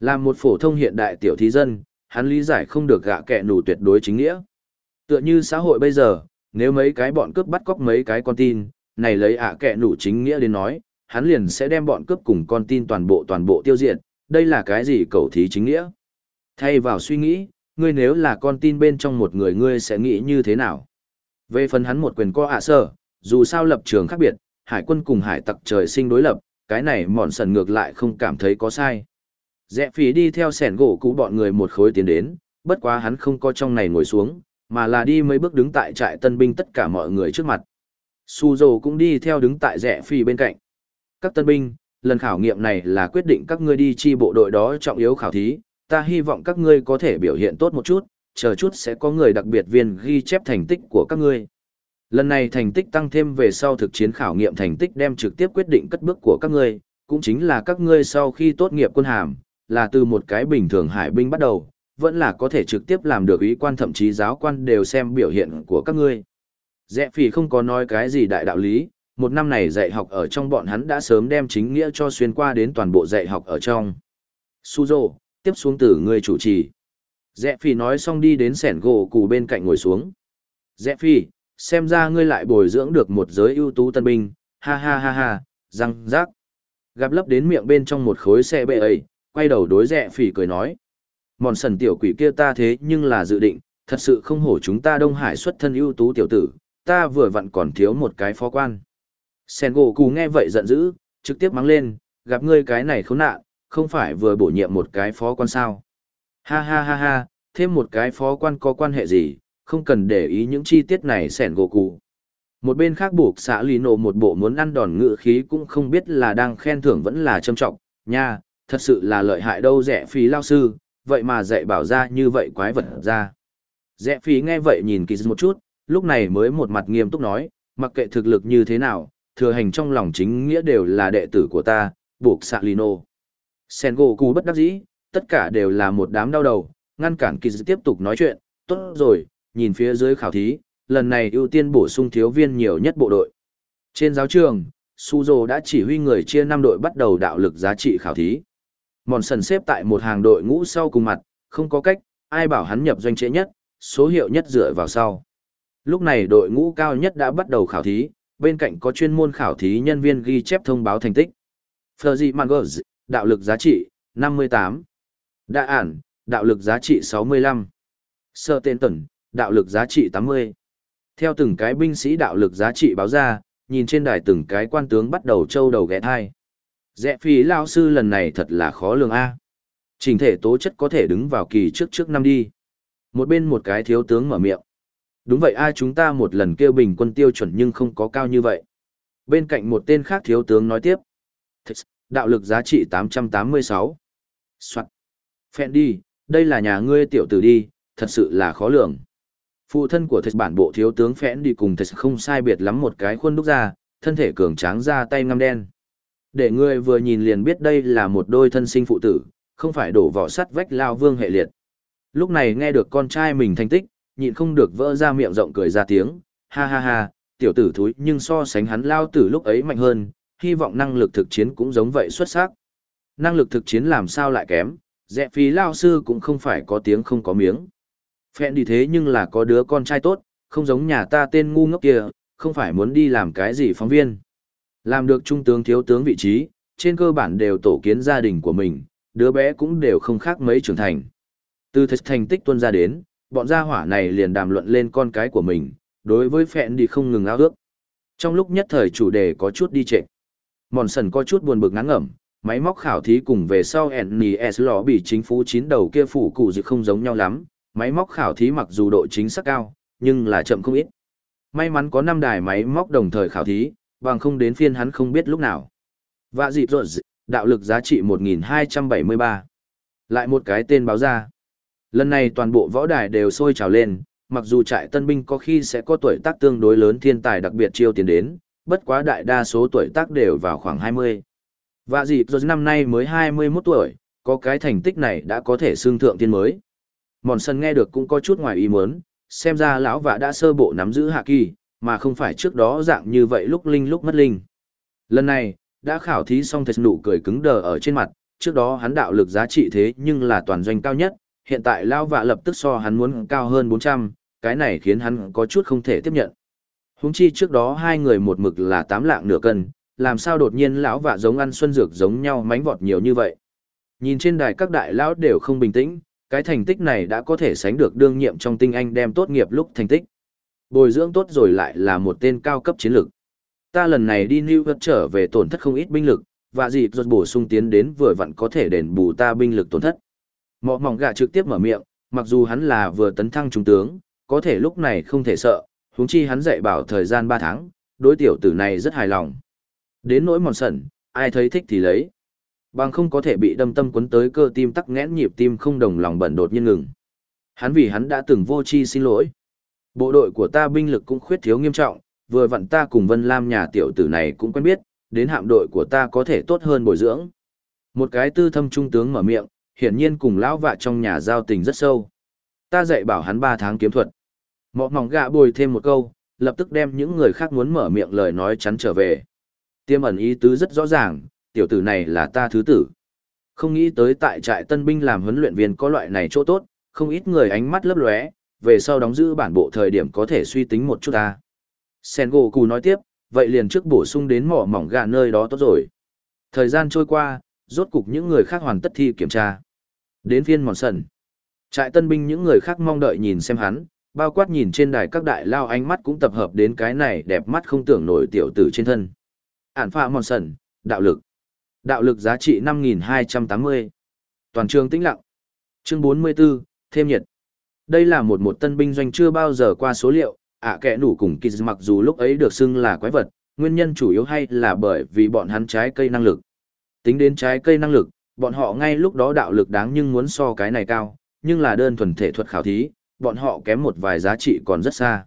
Là một phổ thông hiện đại tiểu thí dân, hắn lý giải không được gạ kẻ nủ tuyệt đối chính nghĩa. Tựa như xã hội bây giờ, nếu mấy cái bọn cướp bắt cóc mấy cái con tin, này lấy ạ à kẻ nủ chính nghĩa đến nói, hắn liền sẽ đem bọn cướp cùng con tin toàn bộ toàn bộ tiêu diệt, đây là cái gì cầu thí chính nghĩa. Thay vào suy nghĩ, ngươi nếu là con tin bên trong một người ngươi sẽ nghĩ như thế nào? Về phần hắn một quyền co ạ à sở, dù sao lập trường khác biệt, hải quân cùng hải tặc trời sinh đối lập, cái này mòn sần ngược lại không cảm thấy có sai. Dẹ phí đi theo sẻn gỗ cũ bọn người một khối tiến đến, bất quá hắn không có trong này ngồi xuống, mà là đi mấy bước đứng tại trại tân binh tất cả mọi người trước mặt. Su dồ cũng đi theo đứng tại rẽ phi bên cạnh. Các tân binh, lần khảo nghiệm này là quyết định các ngươi đi chi bộ đội đó trọng yếu khảo thí, ta hy vọng các ngươi có thể biểu hiện tốt một chút, chờ chút sẽ có người đặc biệt viên ghi chép thành tích của các ngươi. Lần này thành tích tăng thêm về sau thực chiến khảo nghiệm thành tích đem trực tiếp quyết định cất bước của các ngươi, cũng chính là các ngươi sau khi tốt nghiệp quân hàm, là từ một cái bình thường hải binh bắt đầu, vẫn là có thể trực tiếp làm được ý quan thậm chí giáo quan đều xem biểu hiện của các ngươi. Dẹ phì không có nói cái gì đại đạo lý, một năm này dạy học ở trong bọn hắn đã sớm đem chính nghĩa cho xuyên qua đến toàn bộ dạy học ở trong. Suzo, tiếp xuống từ người chủ trì. Dẹ phì nói xong đi đến sẻn gỗ cụ bên cạnh ngồi xuống. Dẹ phì, xem ra ngươi lại bồi dưỡng được một giới ưu tú tân binh, ha ha ha ha, răng rác. Gặp lấp đến miệng bên trong một khối xe bệ ấy, quay đầu đối rẽ phỉ cười nói. Mòn sần tiểu quỷ kia ta thế nhưng là dự định, thật sự không hổ chúng ta Đông Hải xuất thân ưu tú tiểu tử, ta vừa vặn còn thiếu một cái phó quan. Sen gỗ cù nghe vậy giận dữ, trực tiếp mắng lên, gặp ngươi cái này khốn nạn, không phải vừa bổ nhiệm một cái phó quan sao. Ha ha ha ha, thêm một cái phó quan có quan hệ gì, không cần để ý những chi tiết này sẻn gỗ cụ. Một bên khác buộc xã lì nổ một bộ muốn ăn đòn ngựa khí cũng không biết là đang khen thưởng vẫn là trâm trọng, nha, thật sự là lợi hại đâu rẻ phí lao sư, vậy mà dạy bảo ra như vậy quái vật ra. Rẻ phí nghe vậy nhìn kỳ một chút, lúc này mới một mặt nghiêm túc nói, mặc kệ thực lực như thế nào, thừa hành trong lòng chính nghĩa đều là đệ tử của ta, buộc xạ lino. Sengoku bất đắc dĩ, tất cả đều là một đám đau đầu, ngăn cản kỳ tiếp tục nói chuyện, tốt rồi, nhìn phía dưới khảo thí, lần này ưu tiên bổ sung thiếu viên nhiều nhất bộ đội. Trên giáo trường, Suzo đã chỉ huy người chia 5 đội bắt đầu đạo lực giá trị khảo thí. Mòn sần xếp tại một hàng đội ngũ sau cùng mặt, không có cách, ai bảo hắn nhập doanh trễ nhất, số hiệu nhất dựa vào sau. Lúc này đội ngũ cao nhất đã bắt đầu khảo thí, bên cạnh có chuyên môn khảo thí nhân viên ghi chép thông báo thành tích. Fergie Mangers, đạo lực giá trị, 58. Đa ản, đạo lực giá trị 65. Sơ tên tẩn, đạo lực giá trị 80. Theo từng cái binh sĩ đạo lực giá trị báo ra, nhìn trên đài từng cái quan tướng bắt đầu trâu đầu ghé thai. Dẹ phí lao sư lần này thật là khó lường A. Trình thể tố chất có thể đứng vào kỳ trước trước năm đi. Một bên một cái thiếu tướng mở miệng. Đúng vậy ai chúng ta một lần kêu bình quân tiêu chuẩn nhưng không có cao như vậy. Bên cạnh một tên khác thiếu tướng nói tiếp. Đạo lực giá trị 886. Soạn. Phẹn đi, đây là nhà ngươi tiểu tử đi, thật sự là khó lường. Phụ thân của thạch bản bộ thiếu tướng phẽn đi cùng thạch không sai biệt lắm một cái khuôn đúc ra, thân thể cường tráng ra tay ngăm đen. Để ngươi vừa nhìn liền biết đây là một đôi thân sinh phụ tử, không phải đổ vỏ sắt vách lao vương hệ liệt. Lúc này nghe được con trai mình thành tích, nhịn không được vỡ ra miệng rộng cười ra tiếng, ha ha ha, tiểu tử thúi nhưng so sánh hắn lao tử lúc ấy mạnh hơn, hy vọng năng lực thực chiến cũng giống vậy xuất sắc. Năng lực thực chiến làm sao lại kém, dẹ phí lao sư cũng không phải có tiếng không có miếng. Phẹn đi thế nhưng là có đứa con trai tốt, không giống nhà ta tên ngu ngốc kia, không phải muốn đi làm cái gì phóng viên. Làm được trung tướng thiếu tướng vị trí, trên cơ bản đều tổ kiến gia đình của mình, đứa bé cũng đều không khác mấy trưởng thành. Từ thật thành tích tuân ra đến, bọn gia hỏa này liền đàm luận lên con cái của mình, đối với phẹn đi không ngừng ao ước. Trong lúc nhất thời chủ đề có chút đi trệ. Mòn sần có chút buồn bực ngán ngẩm, máy móc khảo thí cùng về sau NES lò bị chính phủ chín đầu kia phủ cụ dự không giống nhau lắm, máy móc khảo thí mặc dù độ chính xác cao, nhưng là chậm không ít. May mắn có năm đài máy móc đồng thời khảo thí, bằng không đến phiên hắn không biết lúc nào. Vạ dịp rồi, đạo lực giá trị 1273. Lại một cái tên báo ra. Lần này toàn bộ võ đài đều sôi trào lên, mặc dù trại tân binh có khi sẽ có tuổi tác tương đối lớn thiên tài đặc biệt chiêu tiền đến, bất quá đại đa số tuổi tác đều vào khoảng 20. Và dịp rồi năm nay mới 21 tuổi, có cái thành tích này đã có thể xương thượng tiên mới. Mòn sân nghe được cũng có chút ngoài ý muốn, xem ra lão vạ đã sơ bộ nắm giữ hạ kỳ, mà không phải trước đó dạng như vậy lúc linh lúc mất linh. Lần này, đã khảo thí xong thật nụ cười cứng đờ ở trên mặt, trước đó hắn đạo lực giá trị thế nhưng là toàn doanh cao nhất, hiện tại lão vạ lập tức so hắn muốn cao hơn 400, cái này khiến hắn có chút không thể tiếp nhận. Húng chi trước đó hai người một mực là tám lạng nửa cân, làm sao đột nhiên lão vạ giống ăn xuân dược giống nhau mánh vọt nhiều như vậy. Nhìn trên đài các đại lão đều không bình tĩnh, cái thành tích này đã có thể sánh được đương nhiệm trong tinh anh đem tốt nghiệp lúc thành tích. Bồi dưỡng tốt rồi lại là một tên cao cấp chiến lược. Ta lần này đi New York trở về tổn thất không ít binh lực, và dịp ruột bổ sung tiến đến vừa vặn có thể đền bù ta binh lực tổn thất. Mọ mỏng gà trực tiếp mở miệng, mặc dù hắn là vừa tấn thăng trung tướng, có thể lúc này không thể sợ, huống chi hắn dạy bảo thời gian 3 tháng, đối tiểu tử này rất hài lòng. Đến nỗi mòn sẩn, ai thấy thích thì lấy. Bằng không có thể bị đâm tâm quấn tới cơ tim tắc nghẽn nhịp tim không đồng lòng bẩn đột nhiên ngừng. Hắn vì hắn đã từng vô chi xin lỗi. Bộ đội của ta binh lực cũng khuyết thiếu nghiêm trọng, vừa vặn ta cùng Vân Lam nhà tiểu tử này cũng quen biết, đến hạm đội của ta có thể tốt hơn bồi dưỡng. Một cái tư thâm trung tướng mở miệng, hiển nhiên cùng lão vạ trong nhà giao tình rất sâu. Ta dạy bảo hắn 3 tháng kiếm thuật. Mọ mỏng gạ bồi thêm một câu, lập tức đem những người khác muốn mở miệng lời nói chắn trở về. Tiêm ẩn ý tứ rất rõ ràng, tiểu tử này là ta thứ tử. Không nghĩ tới tại trại tân binh làm huấn luyện viên có loại này chỗ tốt, không ít người ánh mắt lấp lóe, về sau đóng giữ bản bộ thời điểm có thể suy tính một chút ta. Sen gỗ cù nói tiếp, vậy liền trước bổ sung đến mỏ mỏng gà nơi đó tốt rồi. Thời gian trôi qua, rốt cục những người khác hoàn tất thi kiểm tra. Đến phiên mòn sần. Trại tân binh những người khác mong đợi nhìn xem hắn, bao quát nhìn trên đài các đại lao ánh mắt cũng tập hợp đến cái này đẹp mắt không tưởng nổi tiểu tử trên thân. Ản phạ mòn sần, đạo lực. Đạo lực giá trị 5.280. Toàn trường tĩnh lặng. Chương 44, thêm nhiệt. Đây là một một tân binh doanh chưa bao giờ qua số liệu, ạ à, kẻ nủ cùng Kiz mặc dù lúc ấy được xưng là quái vật, nguyên nhân chủ yếu hay là bởi vì bọn hắn trái cây năng lực. Tính đến trái cây năng lực, bọn họ ngay lúc đó đạo lực đáng nhưng muốn so cái này cao, nhưng là đơn thuần thể thuật khảo thí, bọn họ kém một vài giá trị còn rất xa.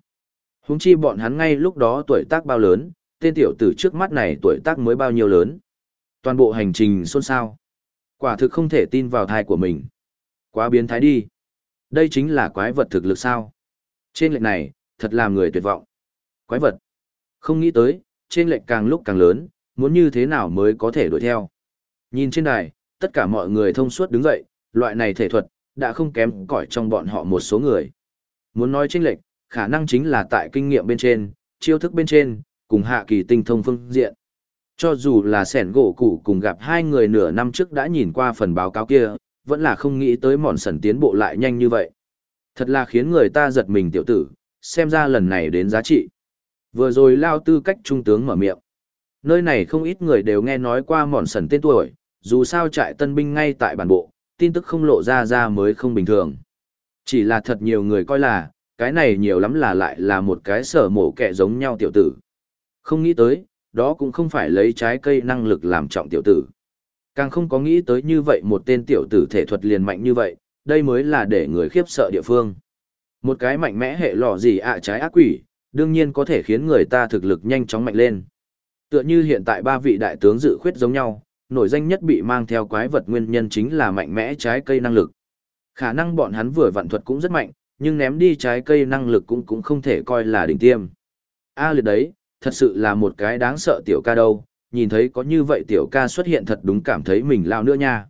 Húng chi bọn hắn ngay lúc đó tuổi tác bao lớn, tên tiểu tử trước mắt này tuổi tác mới bao nhiêu lớn. Toàn bộ hành trình xôn xao. Quả thực không thể tin vào thai của mình. Quá biến thái đi. Đây chính là quái vật thực lực sao. Trên lệnh này, thật làm người tuyệt vọng. Quái vật. Không nghĩ tới, trên lệnh càng lúc càng lớn, muốn như thế nào mới có thể đuổi theo. Nhìn trên đài, tất cả mọi người thông suốt đứng dậy, loại này thể thuật, đã không kém cỏi trong bọn họ một số người. Muốn nói chênh lệch, khả năng chính là tại kinh nghiệm bên trên, chiêu thức bên trên, cùng hạ kỳ tinh thông phương diện. Cho dù là sẻn gỗ cũ cùng gặp hai người nửa năm trước đã nhìn qua phần báo cáo kia, vẫn là không nghĩ tới mòn sần tiến bộ lại nhanh như vậy. Thật là khiến người ta giật mình tiểu tử, xem ra lần này đến giá trị. Vừa rồi lao tư cách trung tướng mở miệng. Nơi này không ít người đều nghe nói qua mòn sần tên tuổi, dù sao trại tân binh ngay tại bản bộ, tin tức không lộ ra ra mới không bình thường. Chỉ là thật nhiều người coi là, cái này nhiều lắm là lại là một cái sở mổ kẻ giống nhau tiểu tử. Không nghĩ tới, đó cũng không phải lấy trái cây năng lực làm trọng tiểu tử. Càng không có nghĩ tới như vậy một tên tiểu tử thể thuật liền mạnh như vậy, đây mới là để người khiếp sợ địa phương. Một cái mạnh mẽ hệ lò gì ạ trái ác quỷ, đương nhiên có thể khiến người ta thực lực nhanh chóng mạnh lên. Tựa như hiện tại ba vị đại tướng dự khuyết giống nhau, nổi danh nhất bị mang theo quái vật nguyên nhân chính là mạnh mẽ trái cây năng lực. Khả năng bọn hắn vừa vận thuật cũng rất mạnh, nhưng ném đi trái cây năng lực cũng cũng không thể coi là đỉnh tiêm. A liệt đấy, thật sự là một cái đáng sợ tiểu ca đâu, nhìn thấy có như vậy tiểu ca xuất hiện thật đúng cảm thấy mình lao nữa nha.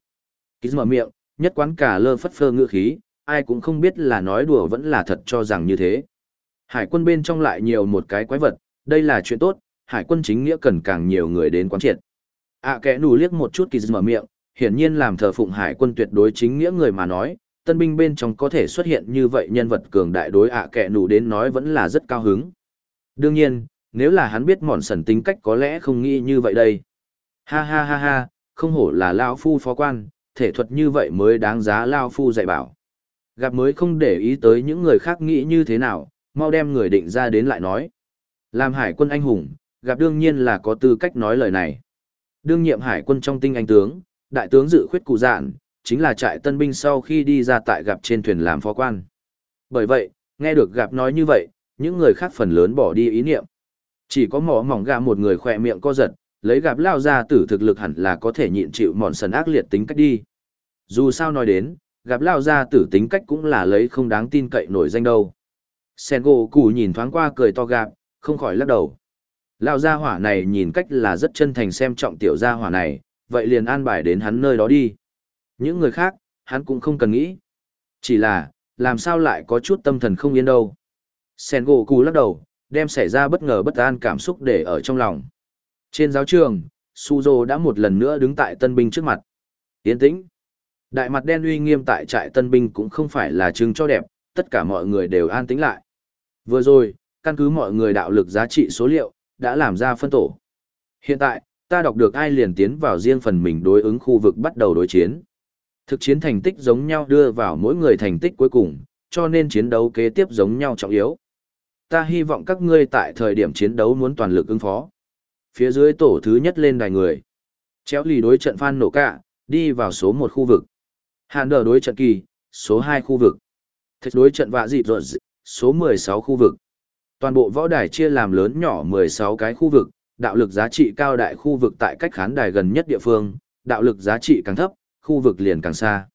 Ký mở miệng, nhất quán cả lơ phất phơ ngựa khí, ai cũng không biết là nói đùa vẫn là thật cho rằng như thế. Hải quân bên trong lại nhiều một cái quái vật, đây là chuyện tốt, hải quân chính nghĩa cần càng nhiều người đến quán triệt ạ kẽ nù liếc một chút kỳ mở miệng, hiển nhiên làm thờ phụng hải quân tuyệt đối chính nghĩa người mà nói, tân binh bên trong có thể xuất hiện như vậy nhân vật cường đại đối ạ kẽ nù đến nói vẫn là rất cao hứng. Đương nhiên, nếu là hắn biết mòn sần tính cách có lẽ không nghĩ như vậy đây. Ha ha ha ha, không hổ là Lao Phu phó quan, thể thuật như vậy mới đáng giá Lao Phu dạy bảo. Gặp mới không để ý tới những người khác nghĩ như thế nào, mau đem người định ra đến lại nói. Làm hải quân anh hùng, gặp đương nhiên là có tư cách nói lời này. Đương nhiệm hải quân trong tinh anh tướng, đại tướng dự khuyết cụ dạn, chính là trại tân binh sau khi đi ra tại gặp trên thuyền làm phó quan. Bởi vậy, nghe được gặp nói như vậy, những người khác phần lớn bỏ đi ý niệm. Chỉ có mỏ mỏng gà một người khỏe miệng co giật, lấy gặp lao ra tử thực lực hẳn là có thể nhịn chịu mòn sần ác liệt tính cách đi. Dù sao nói đến, gặp lao ra tử tính cách cũng là lấy không đáng tin cậy nổi danh đâu. Sen gỗ củ nhìn thoáng qua cười to gạp, không khỏi lắc đầu. Lao gia hỏa này nhìn cách là rất chân thành xem trọng tiểu gia hỏa này, vậy liền an bài đến hắn nơi đó đi. Những người khác, hắn cũng không cần nghĩ. Chỉ là, làm sao lại có chút tâm thần không yên đâu. Sen gỗ cù lắc đầu, đem xảy ra bất ngờ bất an cảm xúc để ở trong lòng. Trên giáo trường, Suzo đã một lần nữa đứng tại tân binh trước mặt. Tiến tĩnh. Đại mặt đen uy nghiêm tại trại tân binh cũng không phải là chứng cho đẹp, tất cả mọi người đều an tĩnh lại. Vừa rồi, căn cứ mọi người đạo lực giá trị số liệu, đã làm ra phân tổ. Hiện tại, ta đọc được ai liền tiến vào riêng phần mình đối ứng khu vực bắt đầu đối chiến. Thực chiến thành tích giống nhau đưa vào mỗi người thành tích cuối cùng, cho nên chiến đấu kế tiếp giống nhau trọng yếu. Ta hy vọng các ngươi tại thời điểm chiến đấu muốn toàn lực ứng phó. Phía dưới tổ thứ nhất lên đài người. Chéo lì đối trận phan nổ cạ, đi vào số một khu vực. Hàn đờ đối trận kỳ, số hai khu vực. Thích đối trận vạ dịp rồi, số mười sáu khu vực. Toàn bộ võ đài chia làm lớn nhỏ mười sáu cái khu vực, đạo lực giá trị cao đại khu vực tại cách khán đài gần nhất địa phương, đạo lực giá trị càng thấp, khu vực liền càng xa.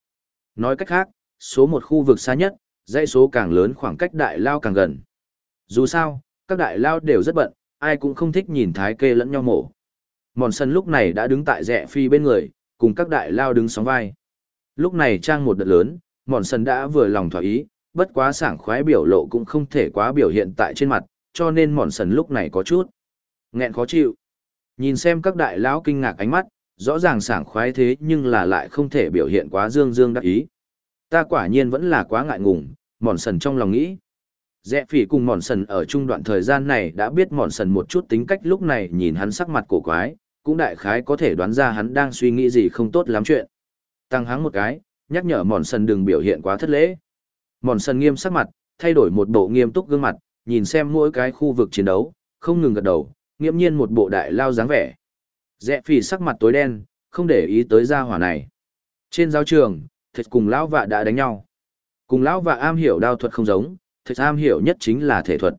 Nói cách khác, số một khu vực xa nhất, dãy số càng lớn khoảng cách đại lao càng gần. Dù sao, các đại lao đều rất bận, ai cũng không thích nhìn thái kê lẫn nhau mổ. Mòn sân lúc này đã đứng tại rẽ phi bên người, cùng các đại lao đứng sóng vai. Lúc này trang một đợt lớn, mòn sân đã vừa lòng thỏa ý, bất quá sảng khoái biểu lộ cũng không thể quá biểu hiện tại trên mặt, cho nên mòn sần lúc này có chút nghẹn khó chịu. Nhìn xem các đại lão kinh ngạc ánh mắt, rõ ràng sảng khoái thế nhưng là lại không thể biểu hiện quá dương dương đắc ý. Ta quả nhiên vẫn là quá ngại ngùng, mòn sần trong lòng nghĩ. Rẽ phỉ cùng mòn sần ở trung đoạn thời gian này đã biết mòn sần một chút tính cách lúc này nhìn hắn sắc mặt cổ quái, cũng đại khái có thể đoán ra hắn đang suy nghĩ gì không tốt lắm chuyện. Tăng hắn một cái, nhắc nhở mòn sần đừng biểu hiện quá thất lễ. Mòn sần nghiêm sắc mặt, thay đổi một bộ nghiêm túc gương mặt, nhìn xem mỗi cái khu vực chiến đấu, không ngừng gật đầu, nghiễm nhiên một bộ đại lao dáng vẻ. Rẽ phỉ sắc mặt tối đen, không để ý tới gia hỏa này. Trên giáo trường, thịt cùng lão vạ đã đánh nhau. Cùng lão vạ am hiểu đao thuật không giống, thịt am hiểu nhất chính là thể thuật.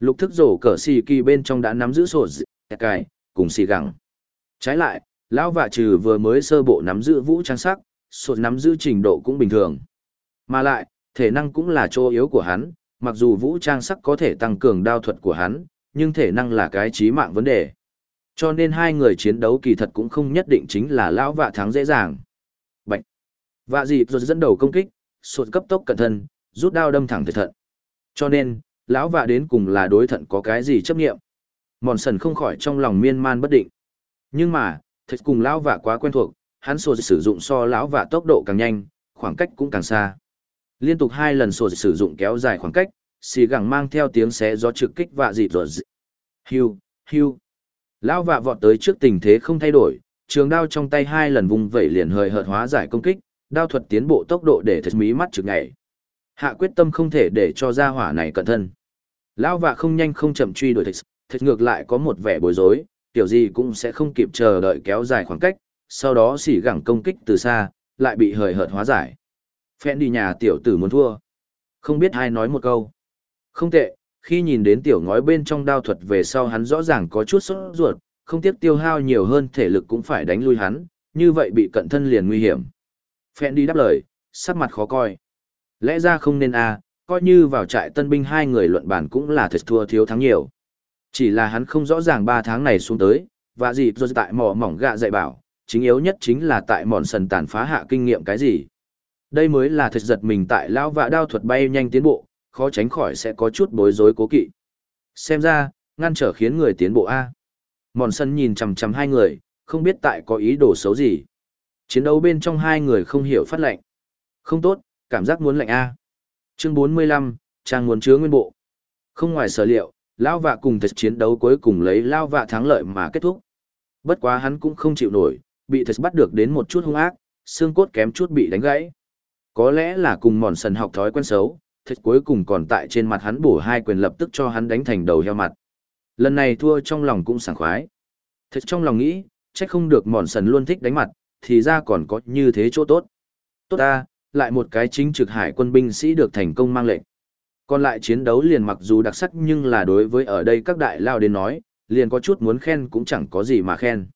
Lục thức rổ cờ xì kỳ bên trong đã nắm giữ sổ dị, cài, cùng xì gẳng. Trái lại, lão vạ trừ vừa mới sơ bộ nắm giữ vũ trang sắc, sổ nắm giữ trình độ cũng bình thường. Mà lại, thể năng cũng là chỗ yếu của hắn, mặc dù vũ trang sắc có thể tăng cường đao thuật của hắn, nhưng thể năng là cái chí mạng vấn đề. Cho nên hai người chiến đấu kỳ thật cũng không nhất định chính là lão vạ thắng dễ dàng. Bạch! Vạ dịp rồi dẫn đầu công kích, sụt cấp tốc cẩn thân, rút đao đâm thẳng thể thận. Cho nên, lão vạ đến cùng là đối thận có cái gì chấp nghiệm. Mòn sần không khỏi trong lòng miên man bất định. Nhưng mà, thật cùng lão vạ quá quen thuộc, hắn sụt sử dụng so lão vạ tốc độ càng nhanh, khoảng cách cũng càng xa. Liên tục hai lần sổ sử dụng kéo dài khoảng cách, xì gẳng mang theo tiếng xé gió trực kích vạ dịp rồi. Hiu, hiu. Lão vạ vọt tới trước tình thế không thay đổi, trường đao trong tay hai lần vùng vẩy liền hời hợt hóa giải công kích, đao thuật tiến bộ tốc độ để thật mí mắt trực ngày. Hạ quyết tâm không thể để cho gia hỏa này cẩn thân. Lão vạ không nhanh không chậm truy đuổi thật, thật ngược lại có một vẻ bối rối, kiểu gì cũng sẽ không kịp chờ đợi kéo dài khoảng cách, sau đó xỉ gẳng công kích từ xa, lại bị hời hợt hóa giải. Phẹn đi nhà tiểu tử muốn thua. Không biết ai nói một câu. Không tệ, khi nhìn đến tiểu ngói bên trong đao thuật về sau hắn rõ ràng có chút sốt ruột, không tiếc tiêu hao nhiều hơn thể lực cũng phải đánh lui hắn, như vậy bị cận thân liền nguy hiểm. Phẹn đi đáp lời, sắc mặt khó coi. Lẽ ra không nên a, à, coi như vào trại tân binh hai người luận bản cũng là thật thua thiếu thắng nhiều. Chỉ là hắn không rõ ràng ba tháng này xuống tới, và gì rồi tại mỏ mỏng gạ dạy bảo, chính yếu nhất chính là tại mòn sần tàn phá hạ kinh nghiệm cái gì. Đây mới là thật giật mình tại lão vạ đao thuật bay nhanh tiến bộ, khó tránh khỏi sẽ có chút bối rối cố kỵ. Xem ra, ngăn trở khiến người tiến bộ A. Mòn sân nhìn chằm chằm hai người, không biết tại có ý đồ xấu gì. Chiến đấu bên trong hai người không hiểu phát lệnh. Không tốt, cảm giác muốn lệnh A. Chương 45, trang muốn chứa nguyên bộ. Không ngoài sở liệu, Lao Vạ cùng thật chiến đấu cuối cùng lấy Lao Vạ thắng lợi mà kết thúc. Bất quá hắn cũng không chịu nổi, bị thật bắt được đến một chút hung ác, xương cốt kém chút bị đánh gãy. Có lẽ là cùng mòn sần học thói quen xấu, thật cuối cùng còn tại trên mặt hắn bổ hai quyền lập tức cho hắn đánh thành đầu heo mặt. Lần này thua trong lòng cũng sảng khoái. Thật trong lòng nghĩ, chắc không được mòn sần luôn thích đánh mặt, thì ra còn có như thế chỗ tốt. Tốt ta, lại một cái chính trực hải quân binh sĩ được thành công mang lệnh. Còn lại chiến đấu liền mặc dù đặc sắc nhưng là đối với ở đây các đại lao đến nói, liền có chút muốn khen cũng chẳng có gì mà khen.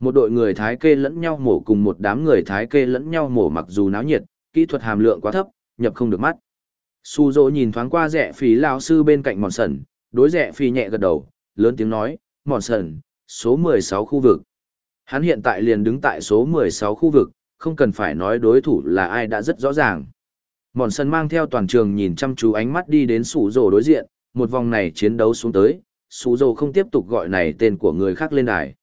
Một đội người Thái kê lẫn nhau mổ cùng một đám người Thái kê lẫn nhau mổ mặc dù náo nhiệt, kỹ thuật hàm lượng quá thấp, nhập không được mắt. Su dỗ nhìn thoáng qua rẻ phí lao sư bên cạnh mòn sần, đối rẻ phí nhẹ gật đầu, lớn tiếng nói, mòn sần, số 16 khu vực. Hắn hiện tại liền đứng tại số 16 khu vực, không cần phải nói đối thủ là ai đã rất rõ ràng. Mòn sần mang theo toàn trường nhìn chăm chú ánh mắt đi đến Su Dỗ đối diện, một vòng này chiến đấu xuống tới, Su Dỗ không tiếp tục gọi này tên của người khác lên đài.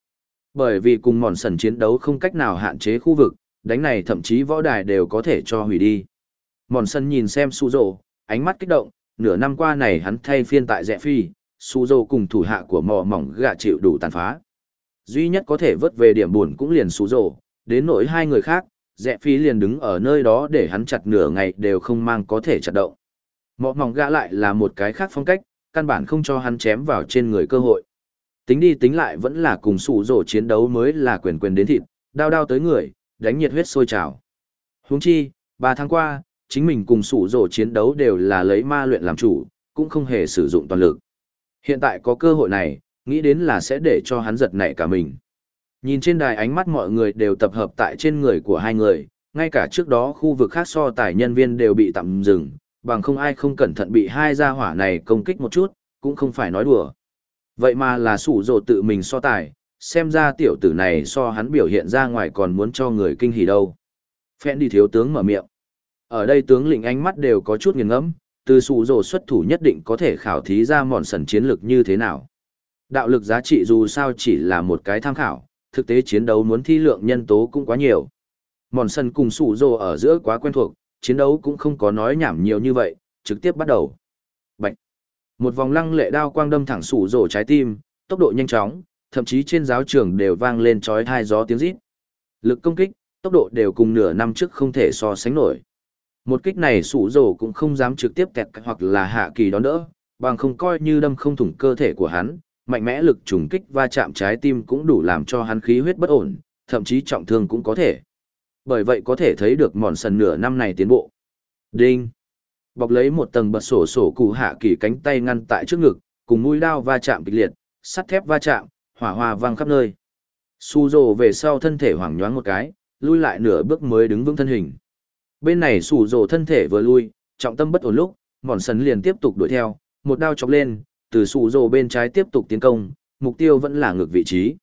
Bởi vì cùng mòn sần chiến đấu không cách nào hạn chế khu vực, đánh này thậm chí võ đài đều có thể cho hủy đi. Mòn sân nhìn xem Su Dô, ánh mắt kích động, nửa năm qua này hắn thay phiên tại rẽ phi, Su Dô cùng thủ hạ của mò mỏng gạ chịu đủ tàn phá. Duy nhất có thể vớt về điểm buồn cũng liền Su Dô, đến nỗi hai người khác, rẽ phi liền đứng ở nơi đó để hắn chặt nửa ngày đều không mang có thể chặt động. Mọ mỏng gã lại là một cái khác phong cách, căn bản không cho hắn chém vào trên người cơ hội. Tính đi tính lại vẫn là cùng sủ rổ chiến đấu mới là quyền quyền đến thịt, đao đao tới người, đánh nhiệt huyết sôi trào. Huống chi, ba tháng qua, chính mình cùng sủ rổ chiến đấu đều là lấy ma luyện làm chủ, cũng không hề sử dụng toàn lực. Hiện tại có cơ hội này, nghĩ đến là sẽ để cho hắn giật nảy cả mình. Nhìn trên đài ánh mắt mọi người đều tập hợp tại trên người của hai người, ngay cả trước đó khu vực khác so tài nhân viên đều bị tạm dừng, bằng không ai không cẩn thận bị hai gia hỏa này công kích một chút, cũng không phải nói đùa. Vậy mà là sủ rồ tự mình so tài, xem ra tiểu tử này so hắn biểu hiện ra ngoài còn muốn cho người kinh hỉ đâu. Phẹn đi thiếu tướng mở miệng. Ở đây tướng lĩnh ánh mắt đều có chút nghiền ngẫm, từ sụ rồ xuất thủ nhất định có thể khảo thí ra mòn sần chiến lược như thế nào. Đạo lực giá trị dù sao chỉ là một cái tham khảo, thực tế chiến đấu muốn thi lượng nhân tố cũng quá nhiều. Mòn sần cùng sụ rồ ở giữa quá quen thuộc, chiến đấu cũng không có nói nhảm nhiều như vậy, trực tiếp bắt đầu. Bạch! Một vòng lăng lệ đao quang đâm thẳng sụ rồ trái tim, tốc độ nhanh chóng, thậm chí trên giáo trường đều vang lên chói tai gió tiếng rít. Lực công kích, tốc độ đều cùng nửa năm trước không thể so sánh nổi. Một kích này sủ rổ cũng không dám trực tiếp kẹt hoặc là hạ kỳ đón đỡ, bằng không coi như đâm không thủng cơ thể của hắn, mạnh mẽ lực trùng kích va chạm trái tim cũng đủ làm cho hắn khí huyết bất ổn, thậm chí trọng thương cũng có thể. Bởi vậy có thể thấy được mòn sần nửa năm này tiến bộ. Đinh! Bọc lấy một tầng bật sổ sổ cụ hạ kỳ cánh tay ngăn tại trước ngực, cùng mũi đao va chạm kịch liệt, sắt thép va chạm, hỏa hoa vang khắp nơi. Su rồ về sau thân thể hoảng nhoáng một cái, lui lại nửa bước mới đứng vững thân hình. Bên này sủ rồ thân thể vừa lui, trọng tâm bất ổn lúc, mòn sần liền tiếp tục đuổi theo, một đao chọc lên, từ sủ rồ bên trái tiếp tục tiến công, mục tiêu vẫn là ngược vị trí.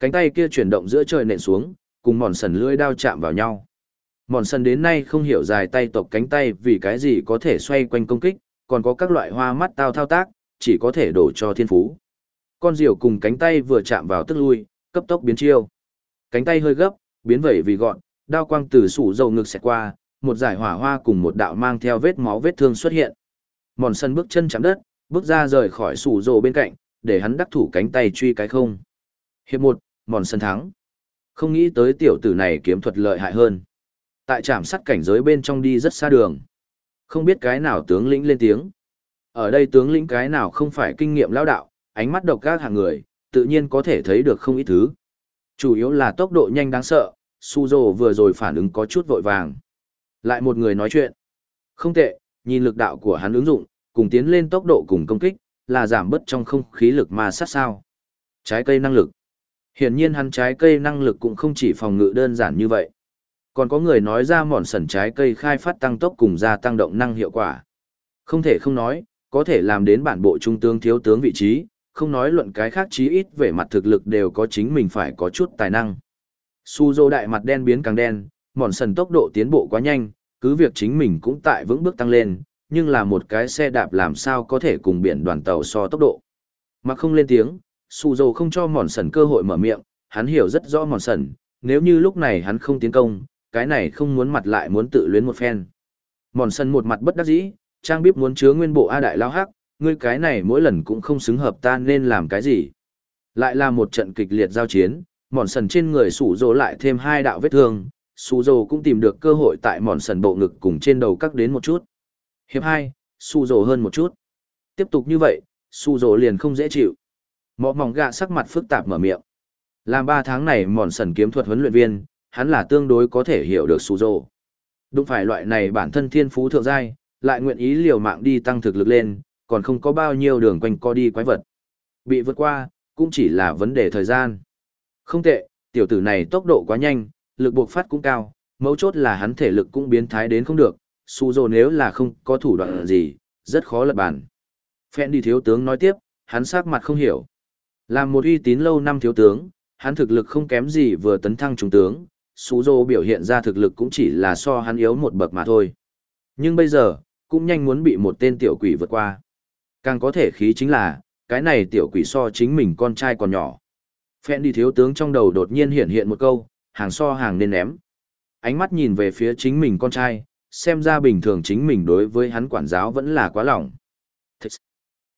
Cánh tay kia chuyển động giữa trời nện xuống, cùng mòn sần lưỡi đao chạm vào nhau. Mòn sần đến nay không hiểu dài tay tộc cánh tay vì cái gì có thể xoay quanh công kích, còn có các loại hoa mắt tao thao tác, chỉ có thể đổ cho thiên phú. Con diều cùng cánh tay vừa chạm vào tức lui, cấp tốc biến chiêu. Cánh tay hơi gấp, biến vẩy vì gọn, đao quang từ sủ dầu ngực xẹt qua, một giải hỏa hoa cùng một đạo mang theo vết máu vết thương xuất hiện. Mòn sân bước chân chạm đất, bước ra rời khỏi sủ dầu bên cạnh, để hắn đắc thủ cánh tay truy cái không. Hiệp một, mòn sân thắng. Không nghĩ tới tiểu tử này kiếm thuật lợi hại hơn. Tại trạm sắt cảnh giới bên trong đi rất xa đường. Không biết cái nào tướng lĩnh lên tiếng. Ở đây tướng lĩnh cái nào không phải kinh nghiệm lão đạo, ánh mắt độc các hạng người, tự nhiên có thể thấy được không ít thứ. Chủ yếu là tốc độ nhanh đáng sợ, Suzo vừa rồi phản ứng có chút vội vàng. Lại một người nói chuyện. Không tệ, nhìn lực đạo của hắn ứng dụng, cùng tiến lên tốc độ cùng công kích, là giảm bớt trong không khí lực mà sát sao. Trái cây năng lực. Hiển nhiên hắn trái cây năng lực cũng không chỉ phòng ngự đơn giản như vậy. Còn có người nói ra mòn sẩn trái cây khai phát tăng tốc cùng gia tăng động năng hiệu quả. Không thể không nói, có thể làm đến bản bộ trung tướng thiếu tướng vị trí, không nói luận cái khác chí ít về mặt thực lực đều có chính mình phải có chút tài năng. Su dô đại mặt đen biến càng đen, mòn sần tốc độ tiến bộ quá nhanh, cứ việc chính mình cũng tại vững bước tăng lên, nhưng là một cái xe đạp làm sao có thể cùng biển đoàn tàu so tốc độ. Mà không lên tiếng, Su dô không cho mòn sần cơ hội mở miệng, hắn hiểu rất rõ mòn sần, nếu như lúc này hắn không tiến công, cái này không muốn mặt lại muốn tự luyến một phen. Mòn sần một mặt bất đắc dĩ, trang bíp muốn chứa nguyên bộ A đại lao hắc, ngươi cái này mỗi lần cũng không xứng hợp ta nên làm cái gì. Lại là một trận kịch liệt giao chiến, mòn sần trên người sủ rồ lại thêm hai đạo vết thương, sủ rồ cũng tìm được cơ hội tại mòn sần bộ ngực cùng trên đầu cắt đến một chút. Hiệp hai, sủ rồ hơn một chút. Tiếp tục như vậy, sủ rồ liền không dễ chịu. Mọ mỏng gạ sắc mặt phức tạp mở miệng. Làm ba tháng này mòn sần kiếm thuật huấn luyện viên, hắn là tương đối có thể hiểu được sủ rồ. Đúng phải loại này bản thân thiên phú thượng giai, lại nguyện ý liều mạng đi tăng thực lực lên, còn không có bao nhiêu đường quanh co đi quái vật. Bị vượt qua, cũng chỉ là vấn đề thời gian. Không tệ, tiểu tử này tốc độ quá nhanh, lực buộc phát cũng cao, mấu chốt là hắn thể lực cũng biến thái đến không được, su dồ nếu là không có thủ đoạn gì, rất khó lật bàn. Phẹn đi thiếu tướng nói tiếp, hắn sắc mặt không hiểu. Làm một uy tín lâu năm thiếu tướng, hắn thực lực không kém gì vừa tấn thăng trung tướng, su dồ biểu hiện ra thực lực cũng chỉ là so hắn yếu một bậc mà thôi. Nhưng bây giờ, cũng nhanh muốn bị một tên tiểu quỷ vượt qua. Càng có thể khí chính là, cái này tiểu quỷ so chính mình con trai còn nhỏ. Phẹn đi thiếu tướng trong đầu đột nhiên hiện hiện một câu, hàng so hàng nên ném. Ánh mắt nhìn về phía chính mình con trai, xem ra bình thường chính mình đối với hắn quản giáo vẫn là quá lỏng. Thật,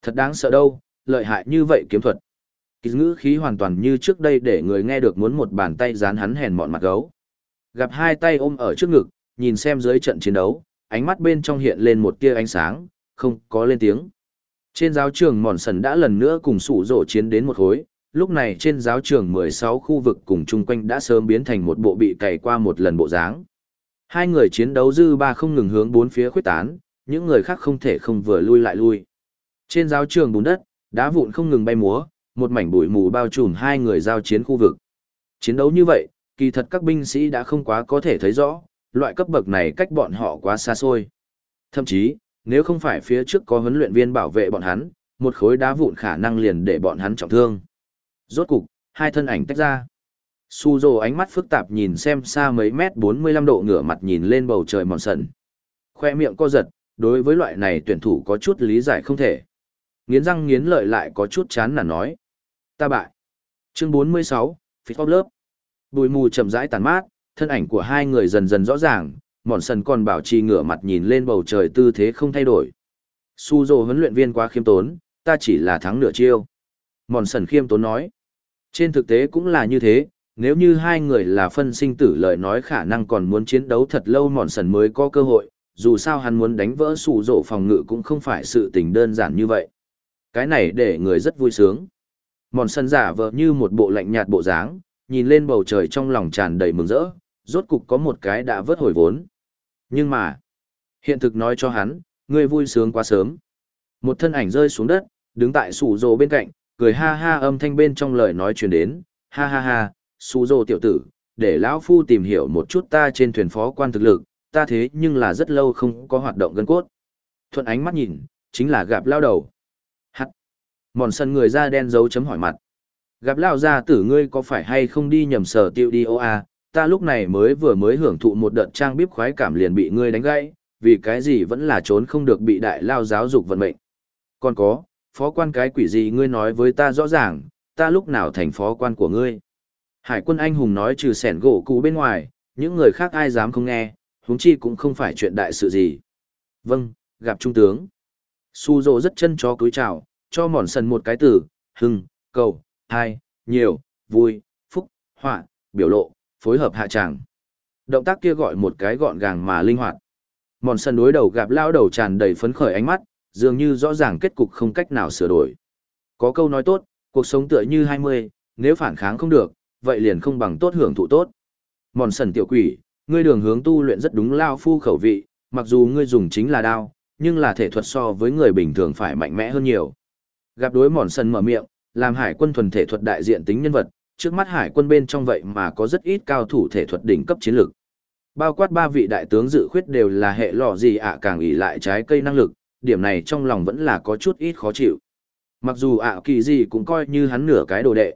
thật đáng sợ đâu, lợi hại như vậy kiếm thuật. Kỳ ngữ khí hoàn toàn như trước đây để người nghe được muốn một bàn tay dán hắn hèn mọn mặt gấu. Gặp hai tay ôm ở trước ngực, nhìn xem dưới trận chiến đấu, ánh mắt bên trong hiện lên một tia ánh sáng, không có lên tiếng. Trên giáo trường Mòn Sần đã lần nữa cùng sủ rộ chiến đến một khối, lúc này trên giáo trường 16 khu vực cùng chung quanh đã sớm biến thành một bộ bị cày qua một lần bộ dáng. Hai người chiến đấu dư ba không ngừng hướng bốn phía khuyết tán, những người khác không thể không vừa lui lại lui. Trên giáo trường bùn đất, đá vụn không ngừng bay múa, một mảnh bụi mù bao trùm hai người giao chiến khu vực. Chiến đấu như vậy, kỳ thật các binh sĩ đã không quá có thể thấy rõ, loại cấp bậc này cách bọn họ quá xa xôi. Thậm chí, nếu không phải phía trước có huấn luyện viên bảo vệ bọn hắn, một khối đá vụn khả năng liền để bọn hắn trọng thương. Rốt cục, hai thân ảnh tách ra. Su Dô ánh mắt phức tạp nhìn xem xa mấy mét 45 độ ngửa mặt nhìn lên bầu trời mòn sần. Khoe miệng co giật, đối với loại này tuyển thủ có chút lý giải không thể. Nghiến răng nghiến lợi lại có chút chán nản nói. Ta bại. Chương 46, Fit top lớp. Bùi mù chậm rãi tàn mát, thân ảnh của hai người dần dần rõ ràng, mòn sần còn bảo trì ngửa mặt nhìn lên bầu trời tư thế không thay đổi. Su Dô huấn luyện viên quá khiêm tốn, ta chỉ là thắng nửa chiêu. Mòn sần khiêm tốn nói. Trên thực tế cũng là như thế, nếu như hai người là phân sinh tử lời nói khả năng còn muốn chiến đấu thật lâu mòn sần mới có cơ hội, dù sao hắn muốn đánh vỡ sủ rộ phòng ngự cũng không phải sự tình đơn giản như vậy. Cái này để người rất vui sướng. Mòn sần giả vờ như một bộ lạnh nhạt bộ dáng, nhìn lên bầu trời trong lòng tràn đầy mừng rỡ, rốt cục có một cái đã vớt hồi vốn. Nhưng mà, hiện thực nói cho hắn, ngươi vui sướng quá sớm. Một thân ảnh rơi xuống đất, đứng tại sủ rồ bên cạnh, cười ha ha âm thanh bên trong lời nói truyền đến, ha ha ha, sủ rồ tiểu tử, để lão phu tìm hiểu một chút ta trên thuyền phó quan thực lực, ta thế nhưng là rất lâu không có hoạt động gân cốt. Thuận ánh mắt nhìn, chính là gặp lao đầu. Hắt. Mòn sân người da đen dấu chấm hỏi mặt. Gặp lao ra tử ngươi có phải hay không đi nhầm sở tiêu đi ô à, ta lúc này mới vừa mới hưởng thụ một đợt trang bíp khoái cảm liền bị ngươi đánh gãy, vì cái gì vẫn là trốn không được bị đại lao giáo dục vận mệnh. Còn có, phó quan cái quỷ gì ngươi nói với ta rõ ràng, ta lúc nào thành phó quan của ngươi. Hải quân anh hùng nói trừ sẻn gỗ cụ bên ngoài, những người khác ai dám không nghe, huống chi cũng không phải chuyện đại sự gì. Vâng, gặp trung tướng. Su Dô rất chân chó cúi chào, cho mòn sần một cái từ, hưng, cầu, hai, nhiều, vui, phúc, họa, biểu lộ, phối hợp hạ tràng. Động tác kia gọi một cái gọn gàng mà linh hoạt. Mòn sân đối đầu gặp lao đầu tràn đầy phấn khởi ánh mắt, dường như rõ ràng kết cục không cách nào sửa đổi. Có câu nói tốt, cuộc sống tựa như 20, nếu phản kháng không được, vậy liền không bằng tốt hưởng thụ tốt. Mòn sần tiểu quỷ, ngươi đường hướng tu luyện rất đúng lao phu khẩu vị, mặc dù ngươi dùng chính là đao, nhưng là thể thuật so với người bình thường phải mạnh mẽ hơn nhiều. Gặp đối mòn sần mở miệng, làm hải quân thuần thể thuật đại diện tính nhân vật, trước mắt hải quân bên trong vậy mà có rất ít cao thủ thể thuật đỉnh cấp chiến lược. Bao quát ba vị đại tướng dự khuyết đều là hệ lọ gì ạ càng ỉ lại trái cây năng lực, điểm này trong lòng vẫn là có chút ít khó chịu. Mặc dù ạ kỳ gì cũng coi như hắn nửa cái đồ đệ.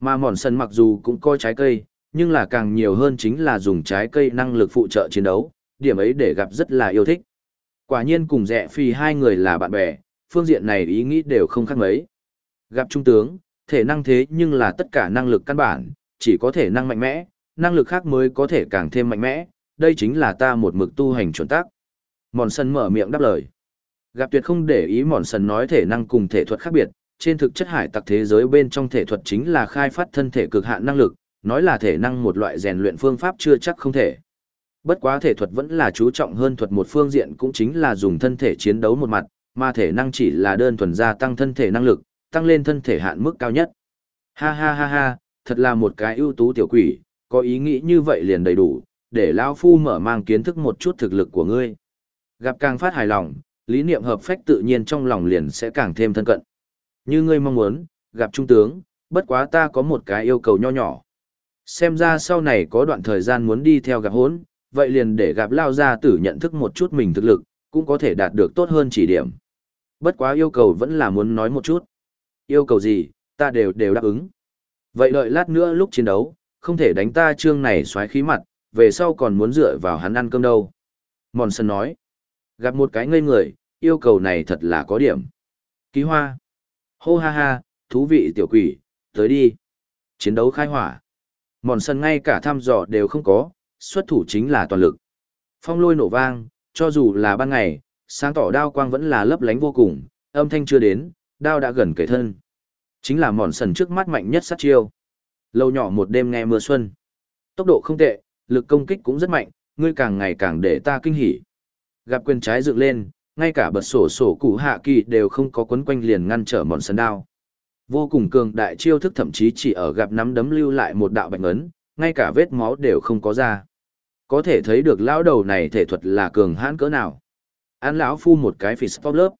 Mà mòn sân mặc dù cũng coi trái cây, nhưng là càng nhiều hơn chính là dùng trái cây năng lực phụ trợ chiến đấu, điểm ấy để gặp rất là yêu thích. Quả nhiên cùng rẽ phi hai người là bạn bè, phương diện này ý nghĩ đều không khác mấy. Gặp trung tướng, thể năng thế nhưng là tất cả năng lực căn bản, chỉ có thể năng mạnh mẽ, năng lực khác mới có thể càng thêm mạnh mẽ, đây chính là ta một mực tu hành chuẩn tắc. Mòn sân mở miệng đáp lời. Gặp tuyệt không để ý mòn sần nói thể năng cùng thể thuật khác biệt, trên thực chất hải tặc thế giới bên trong thể thuật chính là khai phát thân thể cực hạn năng lực, nói là thể năng một loại rèn luyện phương pháp chưa chắc không thể. Bất quá thể thuật vẫn là chú trọng hơn thuật một phương diện cũng chính là dùng thân thể chiến đấu một mặt, mà thể năng chỉ là đơn thuần gia tăng thân thể năng lực, tăng lên thân thể hạn mức cao nhất. Ha ha ha ha, thật là một cái ưu tú tiểu quỷ, có ý nghĩ như vậy liền đầy đủ, để lão phu mở mang kiến thức một chút thực lực của ngươi. Gặp càng phát hài lòng, lý niệm hợp phách tự nhiên trong lòng liền sẽ càng thêm thân cận. Như ngươi mong muốn, gặp trung tướng, bất quá ta có một cái yêu cầu nho nhỏ. Xem ra sau này có đoạn thời gian muốn đi theo gặp hốn, vậy liền để gặp lao ra tử nhận thức một chút mình thực lực, cũng có thể đạt được tốt hơn chỉ điểm. Bất quá yêu cầu vẫn là muốn nói một chút. Yêu cầu gì, ta đều đều đáp ứng. Vậy đợi lát nữa lúc chiến đấu, không thể đánh ta trương này xoáy khí mặt, về sau còn muốn dựa vào hắn ăn cơm đâu. Mòn sân nói, gặp một cái ngây người, yêu cầu này thật là có điểm. Ký hoa. Hô ha ha, thú vị tiểu quỷ, tới đi. Chiến đấu khai hỏa. Mòn sân ngay cả thăm dò đều không có, xuất thủ chính là toàn lực. Phong lôi nổ vang, cho dù là ban ngày, sáng tỏ đao quang vẫn là lấp lánh vô cùng, âm thanh chưa đến, đao đã gần kề thân. Chính là mòn sần trước mắt mạnh nhất sát chiêu. Lâu nhỏ một đêm nghe mưa xuân. Tốc độ không tệ, lực công kích cũng rất mạnh, ngươi càng ngày càng để ta kinh hỉ. Gặp quyền trái dựng lên, ngay cả bật sổ sổ cụ hạ kỳ đều không có quấn quanh liền ngăn trở mòn sần đao. Vô cùng cường đại chiêu thức thậm chí chỉ ở gặp nắm đấm lưu lại một đạo bạch ấn, ngay cả vết máu đều không có ra. Có thể thấy được lão đầu này thể thuật là cường hãn cỡ nào. Án lão phu một cái phì spot lớp.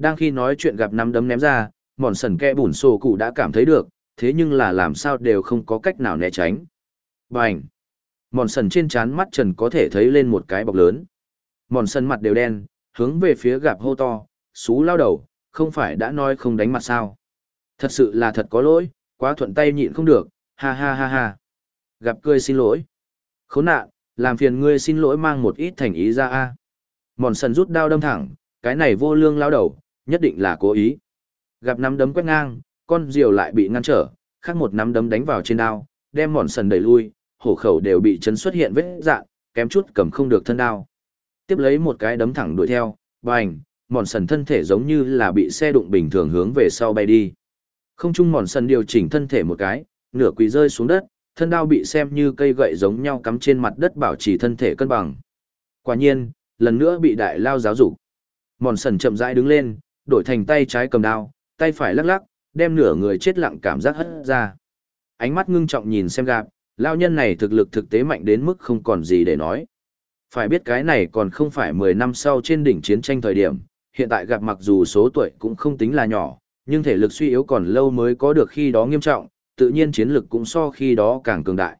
Đang khi nói chuyện gặp nắm đấm ném ra, mòn sần kẽ bùn sổ cụ đã cảm thấy được, thế nhưng là làm sao đều không có cách nào né tránh. Bành! Mòn sần trên trán mắt trần có thể thấy lên một cái bọc lớn. Mòn sần mặt đều đen, hướng về phía gặp hô to, xú lao đầu, không phải đã nói không đánh mặt sao. Thật sự là thật có lỗi, quá thuận tay nhịn không được, ha ha ha ha. Gặp cười xin lỗi. Khốn nạn, làm phiền ngươi xin lỗi mang một ít thành ý ra a. Mòn sần rút đao đâm thẳng, cái này vô lương lao đầu, nhất định là cố ý. Gặp nắm đấm quét ngang, con diều lại bị ngăn trở, khác một nắm đấm đánh vào trên đao, đem mòn sần đẩy lui, hổ khẩu đều bị chấn xuất hiện vết dạn, kém chút cầm không được thân đao. Tiếp lấy một cái đấm thẳng đuổi theo, bành, mòn sần thân thể giống như là bị xe đụng bình thường hướng về sau bay đi. Không chung mòn sần điều chỉnh thân thể một cái, nửa quỳ rơi xuống đất, thân đao bị xem như cây gậy giống nhau cắm trên mặt đất bảo trì thân thể cân bằng. Quả nhiên, lần nữa bị đại lao giáo dục. Mòn sần chậm rãi đứng lên, đổi thành tay trái cầm đao, tay phải lắc lắc, đem nửa người chết lặng cảm giác hất ra. Ánh mắt ngưng trọng nhìn xem gạp, lao nhân này thực lực thực tế mạnh đến mức không còn gì để nói. Phải biết cái này còn không phải 10 năm sau trên đỉnh chiến tranh thời điểm, hiện tại gặp mặc dù số tuổi cũng không tính là nhỏ, nhưng thể lực suy yếu còn lâu mới có được khi đó nghiêm trọng, tự nhiên chiến lực cũng so khi đó càng cường đại.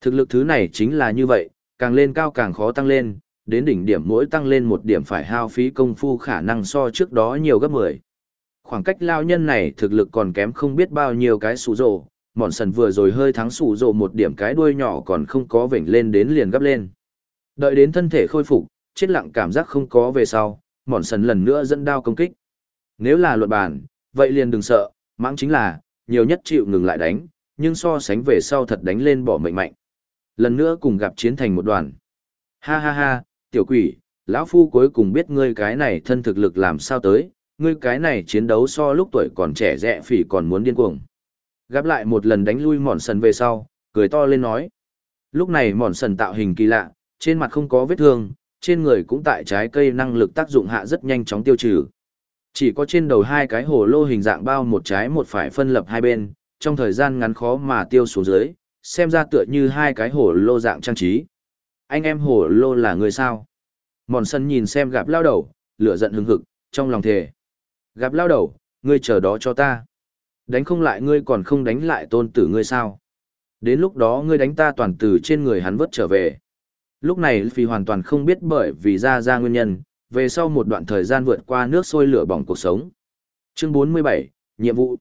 Thực lực thứ này chính là như vậy, càng lên cao càng khó tăng lên, đến đỉnh điểm mỗi tăng lên một điểm phải hao phí công phu khả năng so trước đó nhiều gấp 10. Khoảng cách lao nhân này thực lực còn kém không biết bao nhiêu cái sủ rồ, mòn sần vừa rồi hơi thắng sủ rồ một điểm cái đuôi nhỏ còn không có vểnh lên đến liền gấp lên. Đợi đến thân thể khôi phục, chết lặng cảm giác không có về sau, mòn sần lần nữa dẫn đao công kích. Nếu là luật bản, vậy liền đừng sợ, mãng chính là, nhiều nhất chịu ngừng lại đánh, nhưng so sánh về sau thật đánh lên bỏ mệnh mạnh. Lần nữa cùng gặp chiến thành một đoàn. Ha ha ha, tiểu quỷ, lão phu cuối cùng biết ngươi cái này thân thực lực làm sao tới, ngươi cái này chiến đấu so lúc tuổi còn trẻ rẻ phỉ còn muốn điên cuồng. Gặp lại một lần đánh lui mòn sần về sau, cười to lên nói. Lúc này mòn sần tạo hình kỳ lạ, trên mặt không có vết thương, trên người cũng tại trái cây năng lực tác dụng hạ rất nhanh chóng tiêu trừ. Chỉ có trên đầu hai cái hồ lô hình dạng bao một trái một phải phân lập hai bên, trong thời gian ngắn khó mà tiêu xuống dưới, xem ra tựa như hai cái hồ lô dạng trang trí. Anh em hồ lô là người sao? Mòn sân nhìn xem gặp lao đầu, lửa giận hừng hực, trong lòng thề. Gặp lao đầu, ngươi chờ đó cho ta. Đánh không lại ngươi còn không đánh lại tôn tử ngươi sao? Đến lúc đó ngươi đánh ta toàn từ trên người hắn vớt trở về. Lúc này Phi hoàn toàn không biết bởi vì ra ra nguyên nhân, về sau một đoạn thời gian vượt qua nước sôi lửa bỏng cuộc sống. Chương 47, nhiệm vụ.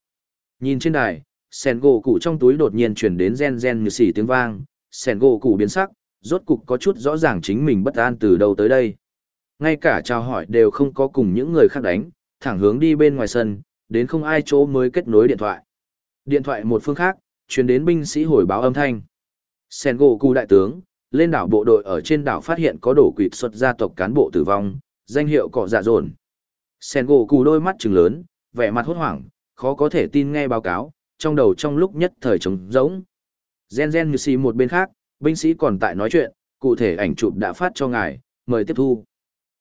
Nhìn trên đài, sèn gỗ cụ trong túi đột nhiên chuyển đến gen gen như xỉ tiếng vang, sèn gỗ cụ biến sắc, rốt cục có chút rõ ràng chính mình bất an từ đâu tới đây. Ngay cả chào hỏi đều không có cùng những người khác đánh, thẳng hướng đi bên ngoài sân, đến không ai chỗ mới kết nối điện thoại. Điện thoại một phương khác, truyền đến binh sĩ hồi báo âm thanh. Sen gỗ cụ đại tướng, lên đảo bộ đội ở trên đảo phát hiện có đổ quỵt xuất gia tộc cán bộ tử vong, danh hiệu cọ dạ dồn. Sen gỗ cụ đôi mắt trừng lớn, vẻ mặt hốt hoảng, khó có thể tin nghe báo cáo, trong đầu trong lúc nhất thời trống rỗng. Gen gen như xì một bên khác, binh sĩ còn tại nói chuyện, cụ thể ảnh chụp đã phát cho ngài, mời tiếp thu.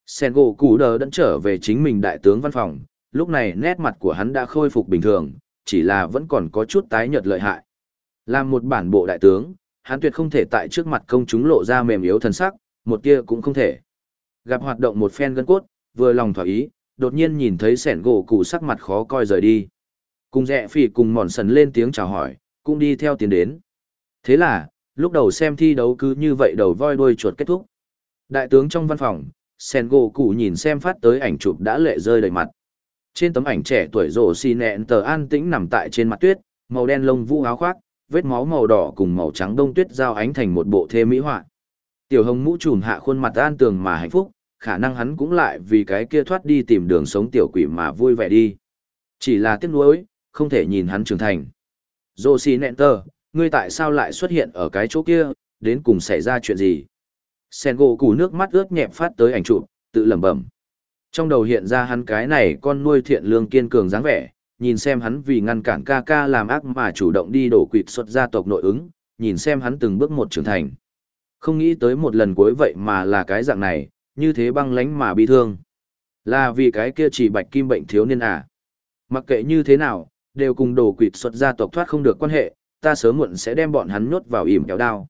Sen gỗ cụ đờ đẫn trở về chính mình đại tướng văn phòng, lúc này nét mặt của hắn đã khôi phục bình thường, chỉ là vẫn còn có chút tái nhợt lợi hại. Làm một bản bộ đại tướng, hắn tuyệt không thể tại trước mặt công chúng lộ ra mềm yếu thần sắc, một tia cũng không thể. Gặp hoạt động một phen gân cốt, vừa lòng thỏa ý, đột nhiên nhìn thấy sẻn gỗ cụ sắc mặt khó coi rời đi. Cùng rẽ phỉ cùng mòn sần lên tiếng chào hỏi, cũng đi theo tiến đến. Thế là, lúc đầu xem thi đấu cứ như vậy đầu voi đuôi chuột kết thúc. Đại tướng trong văn phòng, sen gỗ cụ nhìn xem phát tới ảnh chụp đã lệ rơi đầy mặt. Trên tấm ảnh trẻ tuổi rổ xì nẹn tờ an tĩnh nằm tại trên mặt tuyết, màu đen lông vũ áo khoác, vết máu màu đỏ cùng màu trắng đông tuyết giao ánh thành một bộ thê mỹ họa. Tiểu hồng mũ trùm hạ khuôn mặt an tường mà hạnh phúc, khả năng hắn cũng lại vì cái kia thoát đi tìm đường sống tiểu quỷ mà vui vẻ đi. Chỉ là tiếc nuối, không thể nhìn hắn trưởng thành. rổ xì nẹn tờ, ngươi tại sao lại xuất hiện ở cái chỗ kia, đến cùng xảy ra chuyện gì? Sen gỗ củ nước mắt ướt nhẹp phát tới ảnh chụp, tự lẩm bẩm. Trong đầu hiện ra hắn cái này con nuôi thiện lương kiên cường dáng vẻ, nhìn xem hắn vì ngăn cản ca ca làm ác mà chủ động đi đổ quỵt xuất gia tộc nội ứng, nhìn xem hắn từng bước một trưởng thành. Không nghĩ tới một lần cuối vậy mà là cái dạng này, như thế băng lánh mà bi thương. Là vì cái kia chỉ bạch kim bệnh thiếu niên à. Mặc kệ như thế nào, đều cùng đổ quỵt xuất gia tộc thoát không được quan hệ, ta sớm muộn sẽ đem bọn hắn nhốt vào ỉm kéo đao.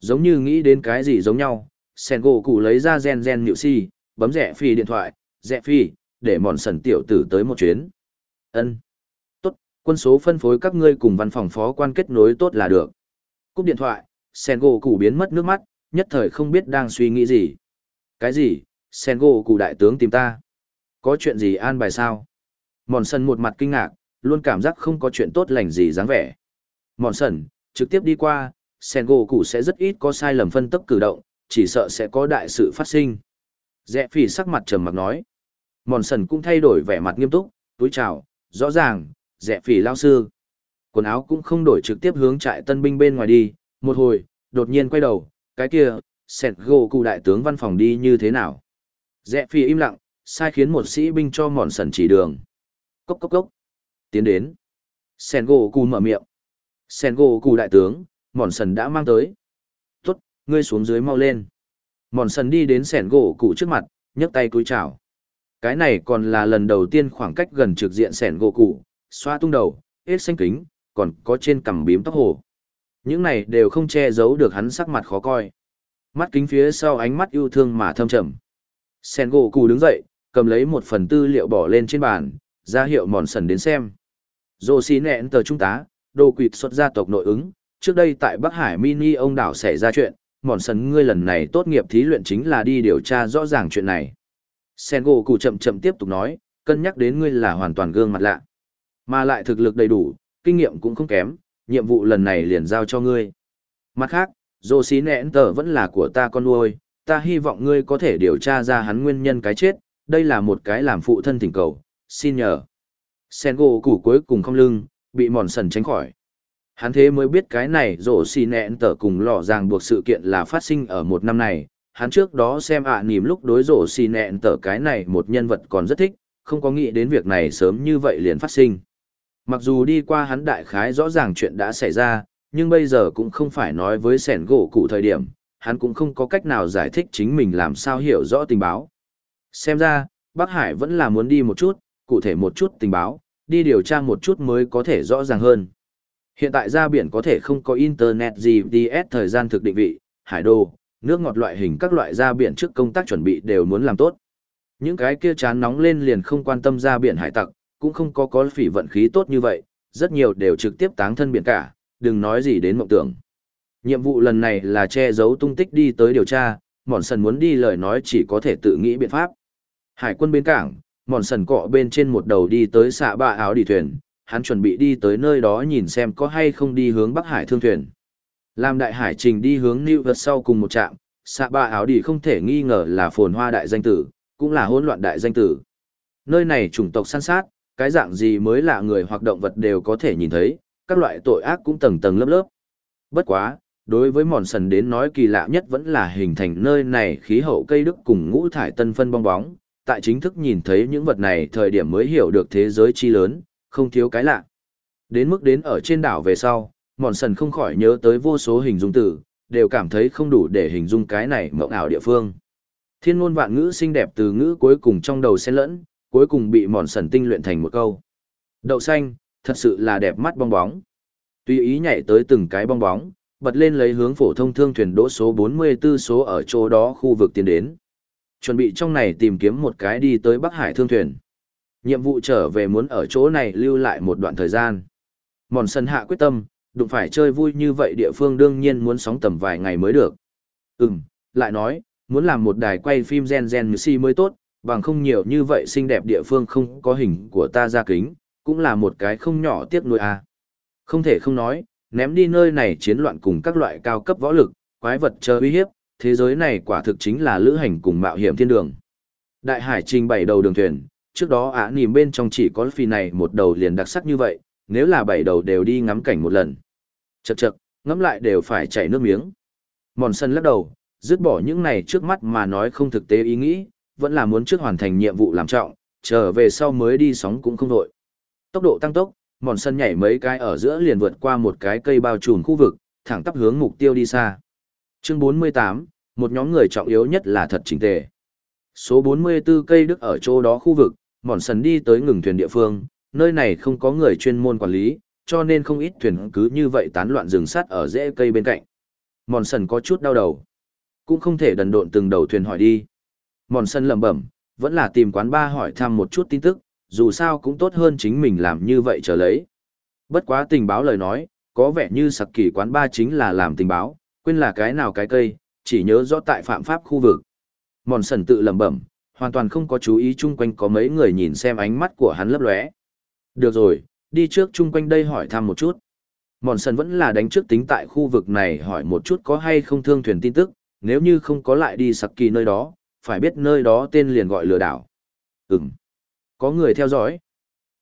Giống như nghĩ đến cái gì giống nhau, sen gỗ cụ lấy ra gen gen nhịu si, bấm rẻ phi điện thoại, rẻ phi, để mòn sần tiểu tử tới một chuyến. ân Tốt, quân số phân phối các ngươi cùng văn phòng phó quan kết nối tốt là được. Cúp điện thoại, sen gỗ cụ biến mất nước mắt, nhất thời không biết đang suy nghĩ gì. Cái gì, sen gỗ cụ đại tướng tìm ta. Có chuyện gì an bài sao? Mòn sần một mặt kinh ngạc, luôn cảm giác không có chuyện tốt lành gì dáng vẻ. Mòn sần, trực tiếp đi qua, sen gỗ cụ sẽ rất ít có sai lầm phân tấp cử động, chỉ sợ sẽ có đại sự phát sinh. Rẽ phỉ sắc mặt trầm mặc nói. Mòn sần cũng thay đổi vẻ mặt nghiêm túc, túi chào, rõ ràng, rẽ phỉ lao sư. Quần áo cũng không đổi trực tiếp hướng trại tân binh bên ngoài đi, một hồi, đột nhiên quay đầu, cái kia, sẹt gỗ cụ đại tướng văn phòng đi như thế nào. Rẽ phỉ im lặng, sai khiến một sĩ binh cho mòn sần chỉ đường. Cốc cốc cốc. Tiến đến. Sen gỗ cụ mở miệng. Sen gỗ cụ đại tướng, mòn sần đã mang tới. Tốt, ngươi xuống dưới mau lên. Mòn sần đi đến sẻn gỗ cụ trước mặt, nhấc tay cúi chào. Cái này còn là lần đầu tiên khoảng cách gần trực diện sẻn gỗ cụ, xoa tung đầu, hết xanh kính, còn có trên cằm bím tóc hồ. Những này đều không che giấu được hắn sắc mặt khó coi. Mắt kính phía sau ánh mắt yêu thương mà thâm trầm. Sen gỗ cụ đứng dậy, cầm lấy một phần tư liệu bỏ lên trên bàn, ra hiệu mòn sần đến xem. Dô xí nẹn tờ trung tá, đồ quỵt xuất gia tộc nội ứng, trước đây tại Bắc Hải Mini ông đảo xảy ra chuyện, mòn sần ngươi lần này tốt nghiệp thí luyện chính là đi điều tra rõ ràng chuyện này. Sen gỗ cụ chậm chậm tiếp tục nói, cân nhắc đến ngươi là hoàn toàn gương mặt lạ. Mà lại thực lực đầy đủ, kinh nghiệm cũng không kém, nhiệm vụ lần này liền giao cho ngươi. Mặt khác, dô xí nẹn tờ vẫn là của ta con nuôi, ta hy vọng ngươi có thể điều tra ra hắn nguyên nhân cái chết, đây là một cái làm phụ thân thỉnh cầu, xin nhờ. Sen gỗ củ cuối cùng không lưng, bị mòn sần tránh khỏi. Hắn thế mới biết cái này rổ xì nẹn tở cùng lò ràng buộc sự kiện là phát sinh ở một năm này. Hắn trước đó xem ạ à nìm lúc đối rổ xì nẹn tở cái này một nhân vật còn rất thích, không có nghĩ đến việc này sớm như vậy liền phát sinh. Mặc dù đi qua hắn đại khái rõ ràng chuyện đã xảy ra, nhưng bây giờ cũng không phải nói với sẻn gỗ cụ thời điểm, hắn cũng không có cách nào giải thích chính mình làm sao hiểu rõ tình báo. Xem ra, Bắc Hải vẫn là muốn đi một chút, cụ thể một chút tình báo, đi điều tra một chút mới có thể rõ ràng hơn. Hiện tại ra biển có thể không có internet GPS thời gian thực định vị, hải đồ, nước ngọt loại hình các loại ra biển trước công tác chuẩn bị đều muốn làm tốt. Những cái kia chán nóng lên liền không quan tâm ra biển hải tặc, cũng không có có phỉ vận khí tốt như vậy, rất nhiều đều trực tiếp táng thân biển cả, đừng nói gì đến mộng tưởng. Nhiệm vụ lần này là che giấu tung tích đi tới điều tra, mòn sần muốn đi lời nói chỉ có thể tự nghĩ biện pháp. Hải quân bên cảng, mòn sần cọ bên trên một đầu đi tới xạ ba áo đi thuyền, hắn chuẩn bị đi tới nơi đó nhìn xem có hay không đi hướng Bắc Hải thương thuyền. Làm đại hải trình đi hướng New York sau cùng một trạm, xạ ba áo đi không thể nghi ngờ là phồn hoa đại danh tử, cũng là hỗn loạn đại danh tử. Nơi này chủng tộc săn sát, cái dạng gì mới lạ người hoặc động vật đều có thể nhìn thấy, các loại tội ác cũng tầng tầng lớp lớp. Bất quá, đối với mòn sần đến nói kỳ lạ nhất vẫn là hình thành nơi này khí hậu cây đức cùng ngũ thải tân phân bong bóng, tại chính thức nhìn thấy những vật này thời điểm mới hiểu được thế giới chi lớn, không thiếu cái lạ. Đến mức đến ở trên đảo về sau, mòn sần không khỏi nhớ tới vô số hình dung từ, đều cảm thấy không đủ để hình dung cái này mộng ảo địa phương. Thiên ngôn vạn ngữ xinh đẹp từ ngữ cuối cùng trong đầu xen lẫn, cuối cùng bị mòn sần tinh luyện thành một câu. Đậu xanh, thật sự là đẹp mắt bong bóng. Tùy ý nhảy tới từng cái bong bóng, bật lên lấy hướng phổ thông thương thuyền đỗ số 44 số ở chỗ đó khu vực tiến đến. Chuẩn bị trong này tìm kiếm một cái đi tới Bắc Hải thương thuyền. Nhiệm vụ trở về muốn ở chỗ này lưu lại một đoạn thời gian. Mòn sân hạ quyết tâm, đụng phải chơi vui như vậy địa phương đương nhiên muốn sóng tầm vài ngày mới được. Ừm, lại nói, muốn làm một đài quay phim gen gen si mới tốt, bằng không nhiều như vậy xinh đẹp địa phương không có hình của ta ra kính, cũng là một cái không nhỏ tiếc nuôi à. Không thể không nói, ném đi nơi này chiến loạn cùng các loại cao cấp võ lực, quái vật chờ uy hiếp, thế giới này quả thực chính là lữ hành cùng mạo hiểm thiên đường. Đại hải trình bảy đầu đường thuyền, trước đó ả nìm bên trong chỉ có phi này một đầu liền đặc sắc như vậy, nếu là bảy đầu đều đi ngắm cảnh một lần. Chậc chậc, ngắm lại đều phải chảy nước miếng. Mòn sân lắc đầu, dứt bỏ những này trước mắt mà nói không thực tế ý nghĩ, vẫn là muốn trước hoàn thành nhiệm vụ làm trọng, trở về sau mới đi sóng cũng không đội. Tốc độ tăng tốc, mòn sân nhảy mấy cái ở giữa liền vượt qua một cái cây bao trùm khu vực, thẳng tắp hướng mục tiêu đi xa. Chương 48, một nhóm người trọng yếu nhất là thật chỉnh tề. Số 44 cây đức ở chỗ đó khu vực, mòn sân đi tới ngừng thuyền địa phương, nơi này không có người chuyên môn quản lý, cho nên không ít thuyền cứ như vậy tán loạn rừng sắt ở rễ cây bên cạnh. Mòn sân có chút đau đầu. Cũng không thể đần độn từng đầu thuyền hỏi đi. Mòn sân lẩm bẩm, vẫn là tìm quán ba hỏi thăm một chút tin tức, dù sao cũng tốt hơn chính mình làm như vậy chờ lấy. Bất quá tình báo lời nói, có vẻ như sặc kỳ quán ba chính là làm tình báo, quên là cái nào cái cây, chỉ nhớ rõ tại phạm pháp khu vực. Mòn sần tự lẩm bẩm, hoàn toàn không có chú ý chung quanh có mấy người nhìn xem ánh mắt của hắn lấp lóe. Được rồi, đi trước chung quanh đây hỏi thăm một chút. Mòn sần vẫn là đánh trước tính tại khu vực này hỏi một chút có hay không thương thuyền tin tức, nếu như không có lại đi sặc kỳ nơi đó, phải biết nơi đó tên liền gọi lừa đảo. Ừm. Có người theo dõi.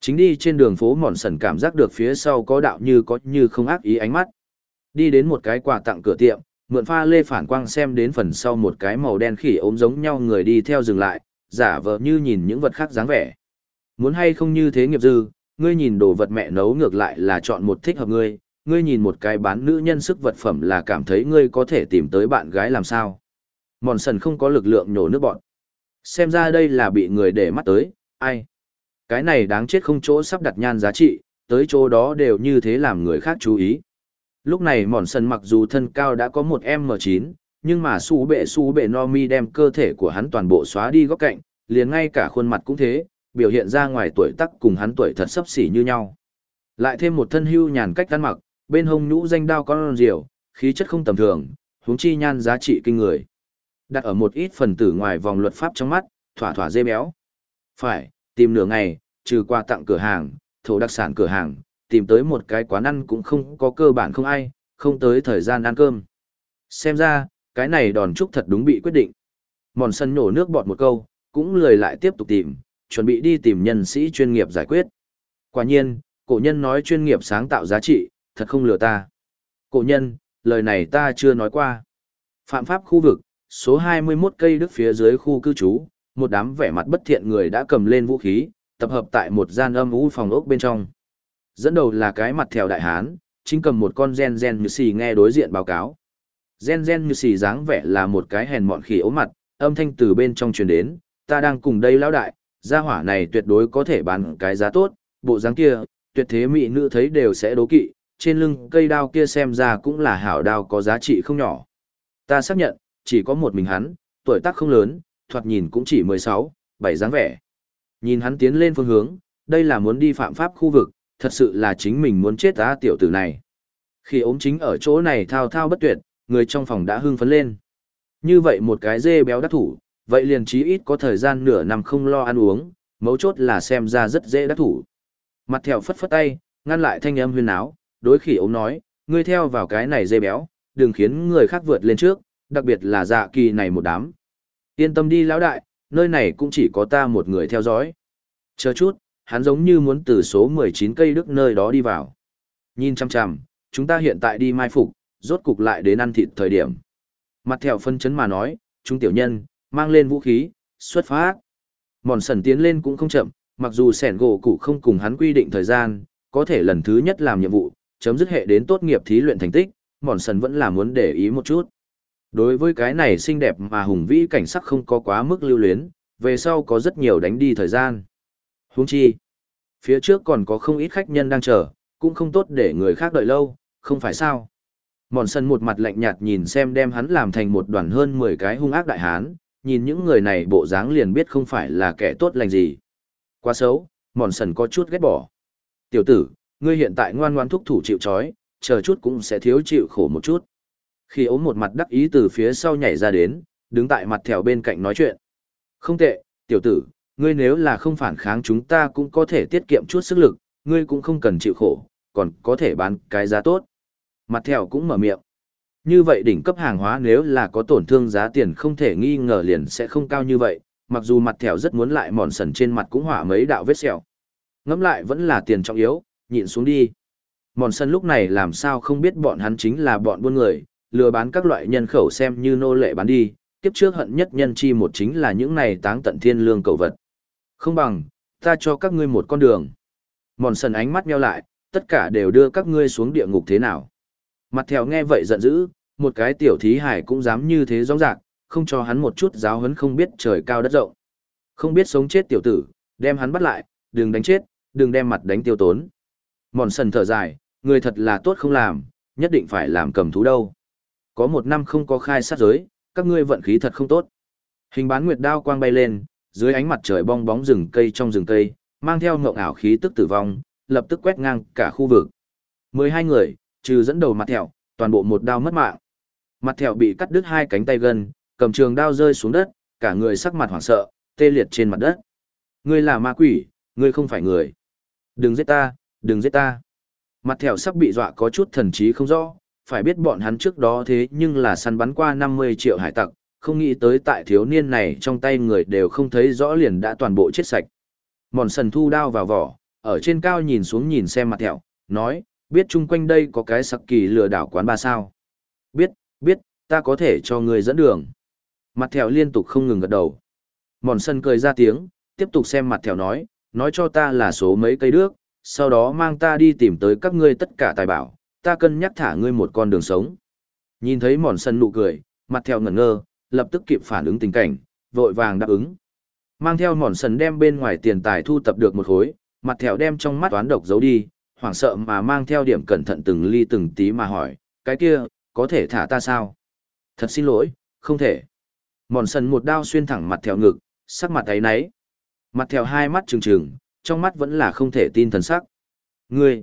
Chính đi trên đường phố mòn sần cảm giác được phía sau có đạo như có như không ác ý ánh mắt. Đi đến một cái quà tặng cửa tiệm, mượn pha lê phản quang xem đến phần sau một cái màu đen khỉ ốm giống nhau người đi theo dừng lại, giả vờ như nhìn những vật khác dáng vẻ. Muốn hay không như thế nghiệp dư, ngươi nhìn đồ vật mẹ nấu ngược lại là chọn một thích hợp ngươi, ngươi nhìn một cái bán nữ nhân sức vật phẩm là cảm thấy ngươi có thể tìm tới bạn gái làm sao. Mòn sần không có lực lượng nhổ nước bọn. Xem ra đây là bị người để mắt tới, ai? Cái này đáng chết không chỗ sắp đặt nhan giá trị, tới chỗ đó đều như thế làm người khác chú ý. Lúc này mòn sân mặc dù thân cao đã có một M9, nhưng mà su bệ su bệ no mi đem cơ thể của hắn toàn bộ xóa đi góc cạnh, liền ngay cả khuôn mặt cũng thế, biểu hiện ra ngoài tuổi tắc cùng hắn tuổi thật sấp xỉ như nhau. Lại thêm một thân hưu nhàn cách ăn mặc, bên hông nhũ danh đao con rìu, khí chất không tầm thường, huống chi nhan giá trị kinh người. Đặt ở một ít phần tử ngoài vòng luật pháp trong mắt, thỏa thỏa dê béo. Phải, tìm nửa ngày, trừ qua tặng cửa hàng, thổ đặc sản cửa hàng, tìm tới một cái quán ăn cũng không có cơ bản không ai, không tới thời gian ăn cơm. Xem ra, cái này đòn trúc thật đúng bị quyết định. Mòn sân nổ nước bọt một câu, cũng lười lại tiếp tục tìm, chuẩn bị đi tìm nhân sĩ chuyên nghiệp giải quyết. Quả nhiên, cổ nhân nói chuyên nghiệp sáng tạo giá trị, thật không lừa ta. Cổ nhân, lời này ta chưa nói qua. Phạm pháp khu vực, số 21 cây đức phía dưới khu cư trú, một đám vẻ mặt bất thiện người đã cầm lên vũ khí, tập hợp tại một gian âm u phòng ốc bên trong. Dẫn đầu là cái mặt theo đại hán, chính cầm một con gen gen như xì nghe đối diện báo cáo. Gen gen như xì dáng vẻ là một cái hèn mọn khỉ ố mặt, âm thanh từ bên trong truyền đến, ta đang cùng đây lão đại, gia hỏa này tuyệt đối có thể bán cái giá tốt, bộ dáng kia, tuyệt thế mỹ nữ thấy đều sẽ đố kỵ, trên lưng cây đao kia xem ra cũng là hảo đao có giá trị không nhỏ. Ta xác nhận, chỉ có một mình hắn, tuổi tác không lớn, thoạt nhìn cũng chỉ 16, 7 dáng vẻ. Nhìn hắn tiến lên phương hướng, đây là muốn đi phạm pháp khu vực, thật sự là chính mình muốn chết á tiểu tử này. Khi ốm chính ở chỗ này thao thao bất tuyệt, người trong phòng đã hưng phấn lên. Như vậy một cái dê béo đắc thủ, vậy liền chí ít có thời gian nửa năm không lo ăn uống, mấu chốt là xem ra rất dễ đắc thủ. Mặt thèo phất phất tay, ngăn lại thanh âm huyên áo, đối khỉ ốm nói, ngươi theo vào cái này dê béo, đừng khiến người khác vượt lên trước, đặc biệt là dạ kỳ này một đám. Yên tâm đi lão đại, nơi này cũng chỉ có ta một người theo dõi. Chờ chút, hắn giống như muốn từ số 19 cây đức nơi đó đi vào. Nhìn chăm chăm, chúng ta hiện tại đi mai phục, rốt cục lại đến ăn thịt thời điểm. Mặt theo phân chấn mà nói, chúng tiểu nhân, mang lên vũ khí, xuất phát. Mòn sần tiến lên cũng không chậm, mặc dù sẻn gỗ cụ không cùng hắn quy định thời gian, có thể lần thứ nhất làm nhiệm vụ, chấm dứt hệ đến tốt nghiệp thí luyện thành tích, mòn sần vẫn là muốn để ý một chút. Đối với cái này xinh đẹp mà hùng vĩ cảnh sắc không có quá mức lưu luyến, về sau có rất nhiều đánh đi thời gian. Huống chi, phía trước còn có không ít khách nhân đang chờ, cũng không tốt để người khác đợi lâu, không phải sao. Mòn sân một mặt lạnh nhạt nhìn xem đem hắn làm thành một đoàn hơn 10 cái hung ác đại hán, nhìn những người này bộ dáng liền biết không phải là kẻ tốt lành gì. Quá xấu, mòn sần có chút ghét bỏ. Tiểu tử, ngươi hiện tại ngoan ngoan thúc thủ chịu chói, chờ chút cũng sẽ thiếu chịu khổ một chút. Khi ốm một mặt đắc ý từ phía sau nhảy ra đến, đứng tại mặt thèo bên cạnh nói chuyện. Không tệ, tiểu tử, ngươi nếu là không phản kháng chúng ta cũng có thể tiết kiệm chút sức lực, ngươi cũng không cần chịu khổ, còn có thể bán cái giá tốt. Mặt thèo cũng mở miệng. Như vậy đỉnh cấp hàng hóa nếu là có tổn thương giá tiền không thể nghi ngờ liền sẽ không cao như vậy, mặc dù mặt thèo rất muốn lại mòn sần trên mặt cũng hỏa mấy đạo vết sẹo. Ngẫm lại vẫn là tiền trọng yếu, nhịn xuống đi. Mòn sân lúc này làm sao không biết bọn hắn chính là bọn buôn người, lừa bán các loại nhân khẩu xem như nô lệ bán đi, kiếp trước hận nhất nhân chi một chính là những này táng tận thiên lương cầu vật. Không bằng, ta cho các ngươi một con đường. Mòn sần ánh mắt nheo lại, tất cả đều đưa các ngươi xuống địa ngục thế nào. Mặt theo nghe vậy giận dữ, một cái tiểu thí hải cũng dám như thế rong rạc, không cho hắn một chút giáo hấn không biết trời cao đất rộng. Không biết sống chết tiểu tử, đem hắn bắt lại, đừng đánh chết, đừng đem mặt đánh tiêu tốn. Mòn sần thở dài, người thật là tốt không làm, nhất định phải làm cầm thú đâu. Có một năm không có khai sát giới, các ngươi vận khí thật không tốt. Hình bán nguyệt đao quang bay lên, dưới ánh mặt trời bong bóng rừng cây trong rừng cây, mang theo ngộng ảo khí tức tử vong, lập tức quét ngang cả khu vực. 12 người, trừ dẫn đầu mặt thẹo, toàn bộ một đao mất mạng. Mặt thẹo bị cắt đứt hai cánh tay gần, cầm trường đao rơi xuống đất, cả người sắc mặt hoảng sợ, tê liệt trên mặt đất. Ngươi là ma quỷ, ngươi không phải người. Đừng giết ta, đừng giết ta. Mặt thẹo sắc bị dọa có chút thần trí không rõ, phải biết bọn hắn trước đó thế nhưng là săn bắn qua 50 triệu hải tặc, không nghĩ tới tại thiếu niên này trong tay người đều không thấy rõ liền đã toàn bộ chết sạch. Mòn sần thu đao vào vỏ, ở trên cao nhìn xuống nhìn xem mặt thẹo, nói, biết chung quanh đây có cái sặc kỳ lừa đảo quán ba sao. Biết, biết, ta có thể cho người dẫn đường. Mặt thẹo liên tục không ngừng gật đầu. Mòn sần cười ra tiếng, tiếp tục xem mặt thẹo nói, nói cho ta là số mấy cây đước, sau đó mang ta đi tìm tới các ngươi tất cả tài bảo, ta cân nhắc thả ngươi một con đường sống. Nhìn thấy mòn sân nụ cười, mặt theo ngẩn ngơ, lập tức kịp phản ứng tình cảnh, vội vàng đáp ứng. Mang theo mòn sần đem bên ngoài tiền tài thu tập được một khối, mặt thẻo đem trong mắt toán độc giấu đi, hoảng sợ mà mang theo điểm cẩn thận từng ly từng tí mà hỏi, cái kia, có thể thả ta sao? Thật xin lỗi, không thể. Mòn sần một đao xuyên thẳng mặt thẻo ngực, sắc mặt ấy nấy. Mặt thẻo hai mắt trừng trừng, trong mắt vẫn là không thể tin thần sắc. Ngươi,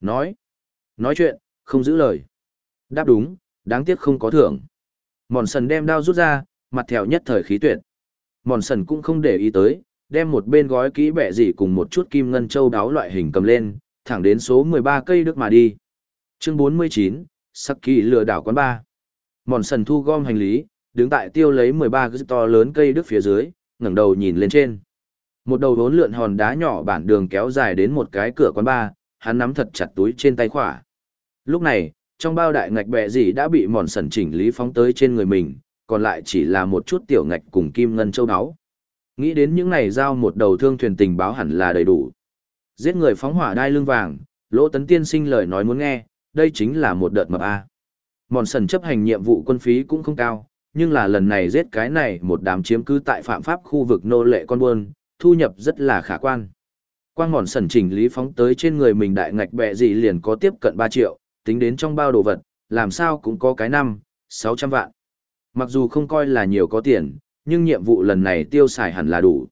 nói, nói chuyện, không giữ lời. Đáp đúng, đáng tiếc không có thưởng. Mòn sần đem đao rút ra, mặt thẹo nhất thời khí tuyệt. Mòn sần cũng không để ý tới, đem một bên gói kỹ bẹ gì cùng một chút kim ngân châu đáo loại hình cầm lên, thẳng đến số 13 cây đức mà đi. Chương 49, Sắc kỳ lừa đảo quán ba. Mòn sần thu gom hành lý, đứng tại tiêu lấy 13 cái to lớn cây đức phía dưới, ngẩng đầu nhìn lên trên. Một đầu vốn lượn hòn đá nhỏ bản đường kéo dài đến một cái cửa quán ba, hắn nắm thật chặt túi trên tay khỏa. Lúc này, trong bao đại ngạch bẹ gì đã bị mòn sẩn chỉnh lý phóng tới trên người mình, còn lại chỉ là một chút tiểu ngạch cùng kim ngân châu áo. Nghĩ đến những này giao một đầu thương thuyền tình báo hẳn là đầy đủ. Giết người phóng hỏa đai lưng vàng, lỗ tấn tiên sinh lời nói muốn nghe, đây chính là một đợt mập A. Mòn sần chấp hành nhiệm vụ quân phí cũng không cao, nhưng là lần này giết cái này một đám chiếm cứ tại phạm pháp khu vực nô lệ con buôn, thu nhập rất là khả quan. Quang mòn sẩn chỉnh lý phóng tới trên người mình đại ngạch bẹ gì liền có tiếp cận 3 triệu, tính đến trong bao đồ vật, làm sao cũng có cái năm, 600 vạn. Mặc dù không coi là nhiều có tiền, nhưng nhiệm vụ lần này tiêu xài hẳn là đủ.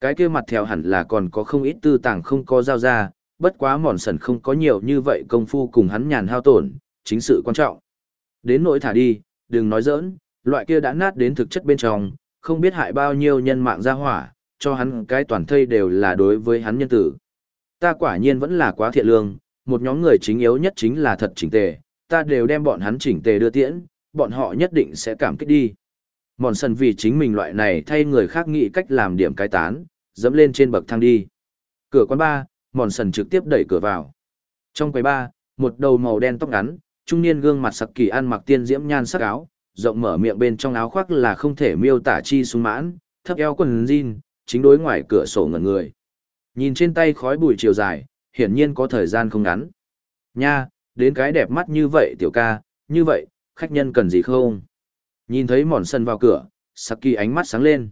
Cái kia mặt theo hẳn là còn có không ít tư tàng không có giao ra, bất quá mòn sẩn không có nhiều như vậy công phu cùng hắn nhàn hao tổn, chính sự quan trọng. Đến nỗi thả đi, đừng nói giỡn, loại kia đã nát đến thực chất bên trong, không biết hại bao nhiêu nhân mạng ra hỏa, cho hắn cái toàn thây đều là đối với hắn nhân tử. Ta quả nhiên vẫn là quá thiện lương, một nhóm người chính yếu nhất chính là thật chỉnh tề, ta đều đem bọn hắn chỉnh tề đưa tiễn, bọn họ nhất định sẽ cảm kích đi. Mòn sần vì chính mình loại này thay người khác nghĩ cách làm điểm cái tán, dẫm lên trên bậc thang đi. Cửa quán ba, mòn sần trực tiếp đẩy cửa vào. Trong quầy ba, một đầu màu đen tóc ngắn, trung niên gương mặt sặc kỳ ăn mặc tiên diễm nhan sắc áo, rộng mở miệng bên trong áo khoác là không thể miêu tả chi sung mãn, thấp eo quần jean, chính đối ngoài cửa sổ ngẩn người. Nhìn trên tay khói bụi chiều dài, hiển nhiên có thời gian không ngắn. Nha, đến cái đẹp mắt như vậy tiểu ca, như vậy, khách nhân cần gì không? Nhìn thấy mòn sân vào cửa, Saki ánh mắt sáng lên.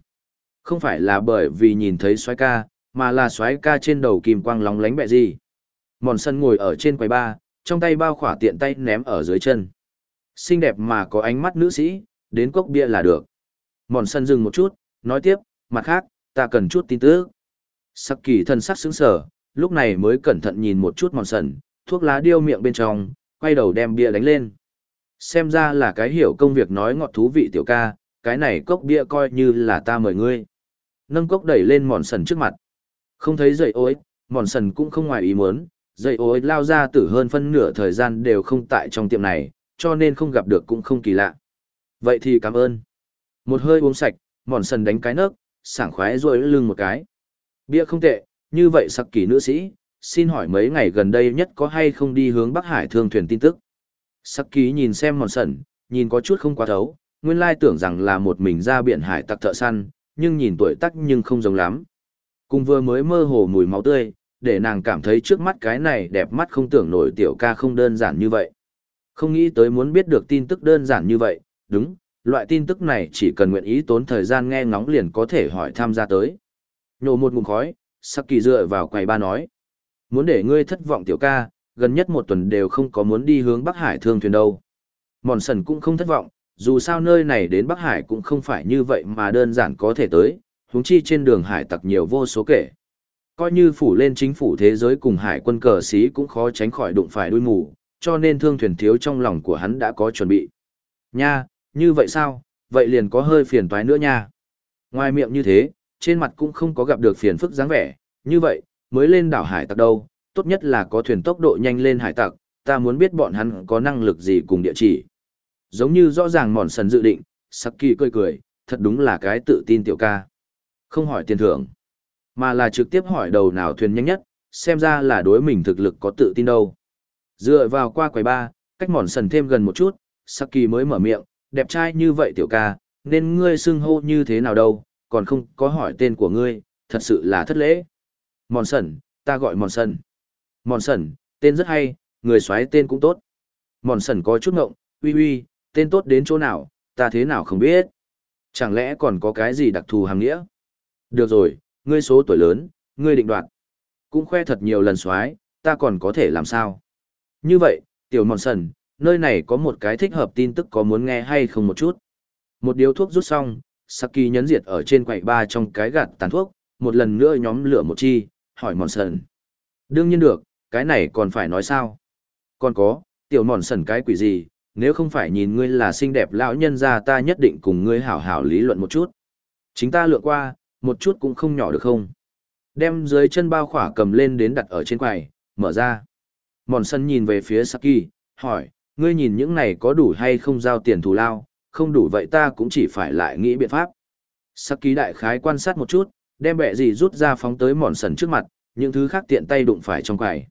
Không phải là bởi vì nhìn thấy xoái ca, mà là xoái ca trên đầu kim quang lóng lánh bẹ gì. Mòn sân ngồi ở trên quầy ba, trong tay bao khỏa tiện tay ném ở dưới chân. Xinh đẹp mà có ánh mắt nữ sĩ, đến cốc bia là được. Mòn sân dừng một chút, nói tiếp, mặt khác, ta cần chút tin tức. Sắc kỳ thân sắc sững sờ, lúc này mới cẩn thận nhìn một chút mòn sần, thuốc lá điêu miệng bên trong, quay đầu đem bia đánh lên. Xem ra là cái hiểu công việc nói ngọt thú vị tiểu ca, cái này cốc bia coi như là ta mời ngươi. Nâng cốc đẩy lên mòn sần trước mặt. Không thấy dậy ối, mòn sần cũng không ngoài ý muốn, dậy ối lao ra tử hơn phân nửa thời gian đều không tại trong tiệm này, cho nên không gặp được cũng không kỳ lạ. Vậy thì cảm ơn. Một hơi uống sạch, mòn sần đánh cái nấc, sảng khoái rồi lưng một cái. Bia không tệ, như vậy sắc kỳ nữ sĩ, xin hỏi mấy ngày gần đây nhất có hay không đi hướng Bắc Hải thương thuyền tin tức. Sắc ký nhìn xem mòn sẩn, nhìn có chút không quá thấu, nguyên lai tưởng rằng là một mình ra biển hải tặc thợ săn, nhưng nhìn tuổi tác nhưng không giống lắm. Cùng vừa mới mơ hồ mùi máu tươi, để nàng cảm thấy trước mắt cái này đẹp mắt không tưởng nổi tiểu ca không đơn giản như vậy. Không nghĩ tới muốn biết được tin tức đơn giản như vậy, đúng, loại tin tức này chỉ cần nguyện ý tốn thời gian nghe ngóng liền có thể hỏi tham gia tới. Nhổ một ngụm khói, sắc kỳ dựa vào quầy ba nói. Muốn để ngươi thất vọng tiểu ca, gần nhất một tuần đều không có muốn đi hướng Bắc Hải thương thuyền đâu. Mòn sần cũng không thất vọng, dù sao nơi này đến Bắc Hải cũng không phải như vậy mà đơn giản có thể tới, huống chi trên đường hải tặc nhiều vô số kể. Coi như phủ lên chính phủ thế giới cùng hải quân cờ sĩ cũng khó tránh khỏi đụng phải đuôi mù, cho nên thương thuyền thiếu trong lòng của hắn đã có chuẩn bị. Nha, như vậy sao, vậy liền có hơi phiền toái nữa nha. Ngoài miệng như thế, trên mặt cũng không có gặp được phiền phức dáng vẻ, như vậy, mới lên đảo hải tặc đâu, tốt nhất là có thuyền tốc độ nhanh lên hải tặc, ta muốn biết bọn hắn có năng lực gì cùng địa chỉ. Giống như rõ ràng mòn sần dự định, sắc kỳ cười cười, thật đúng là cái tự tin tiểu ca. Không hỏi tiền thưởng, mà là trực tiếp hỏi đầu nào thuyền nhanh nhất, xem ra là đối mình thực lực có tự tin đâu. Dựa vào qua quầy ba, cách mòn sần thêm gần một chút, sắc kỳ mới mở miệng, đẹp trai như vậy tiểu ca, nên ngươi xưng hô như thế nào đâu, còn không có hỏi tên của ngươi, thật sự là thất lễ. Mòn sần, ta gọi mòn sần. Mòn sần, tên rất hay, người xoáy tên cũng tốt. Mòn sần có chút ngộng, uy uy, tên tốt đến chỗ nào, ta thế nào không biết. Chẳng lẽ còn có cái gì đặc thù hàng nghĩa? Được rồi, ngươi số tuổi lớn, ngươi định đoạt. Cũng khoe thật nhiều lần xoáy, ta còn có thể làm sao? Như vậy, tiểu mòn sần, nơi này có một cái thích hợp tin tức có muốn nghe hay không một chút. Một điếu thuốc rút xong, Saki nhấn diệt ở trên quầy ba trong cái gạt tàn thuốc, một lần nữa nhóm lửa một chi, hỏi mòn sần. Đương nhiên được, cái này còn phải nói sao? Còn có, tiểu mòn sần cái quỷ gì, nếu không phải nhìn ngươi là xinh đẹp lão nhân ra ta nhất định cùng ngươi hảo hảo lý luận một chút. Chính ta lựa qua, một chút cũng không nhỏ được không? Đem dưới chân bao khỏa cầm lên đến đặt ở trên quầy, mở ra. Mòn sân nhìn về phía Saki, hỏi, ngươi nhìn những này có đủ hay không giao tiền thù lao, không đủ vậy ta cũng chỉ phải lại nghĩ biện pháp. Saki đại khái quan sát một chút, đem bẹ gì rút ra phóng tới mòn sần trước mặt, những thứ khác tiện tay đụng phải trong quầy.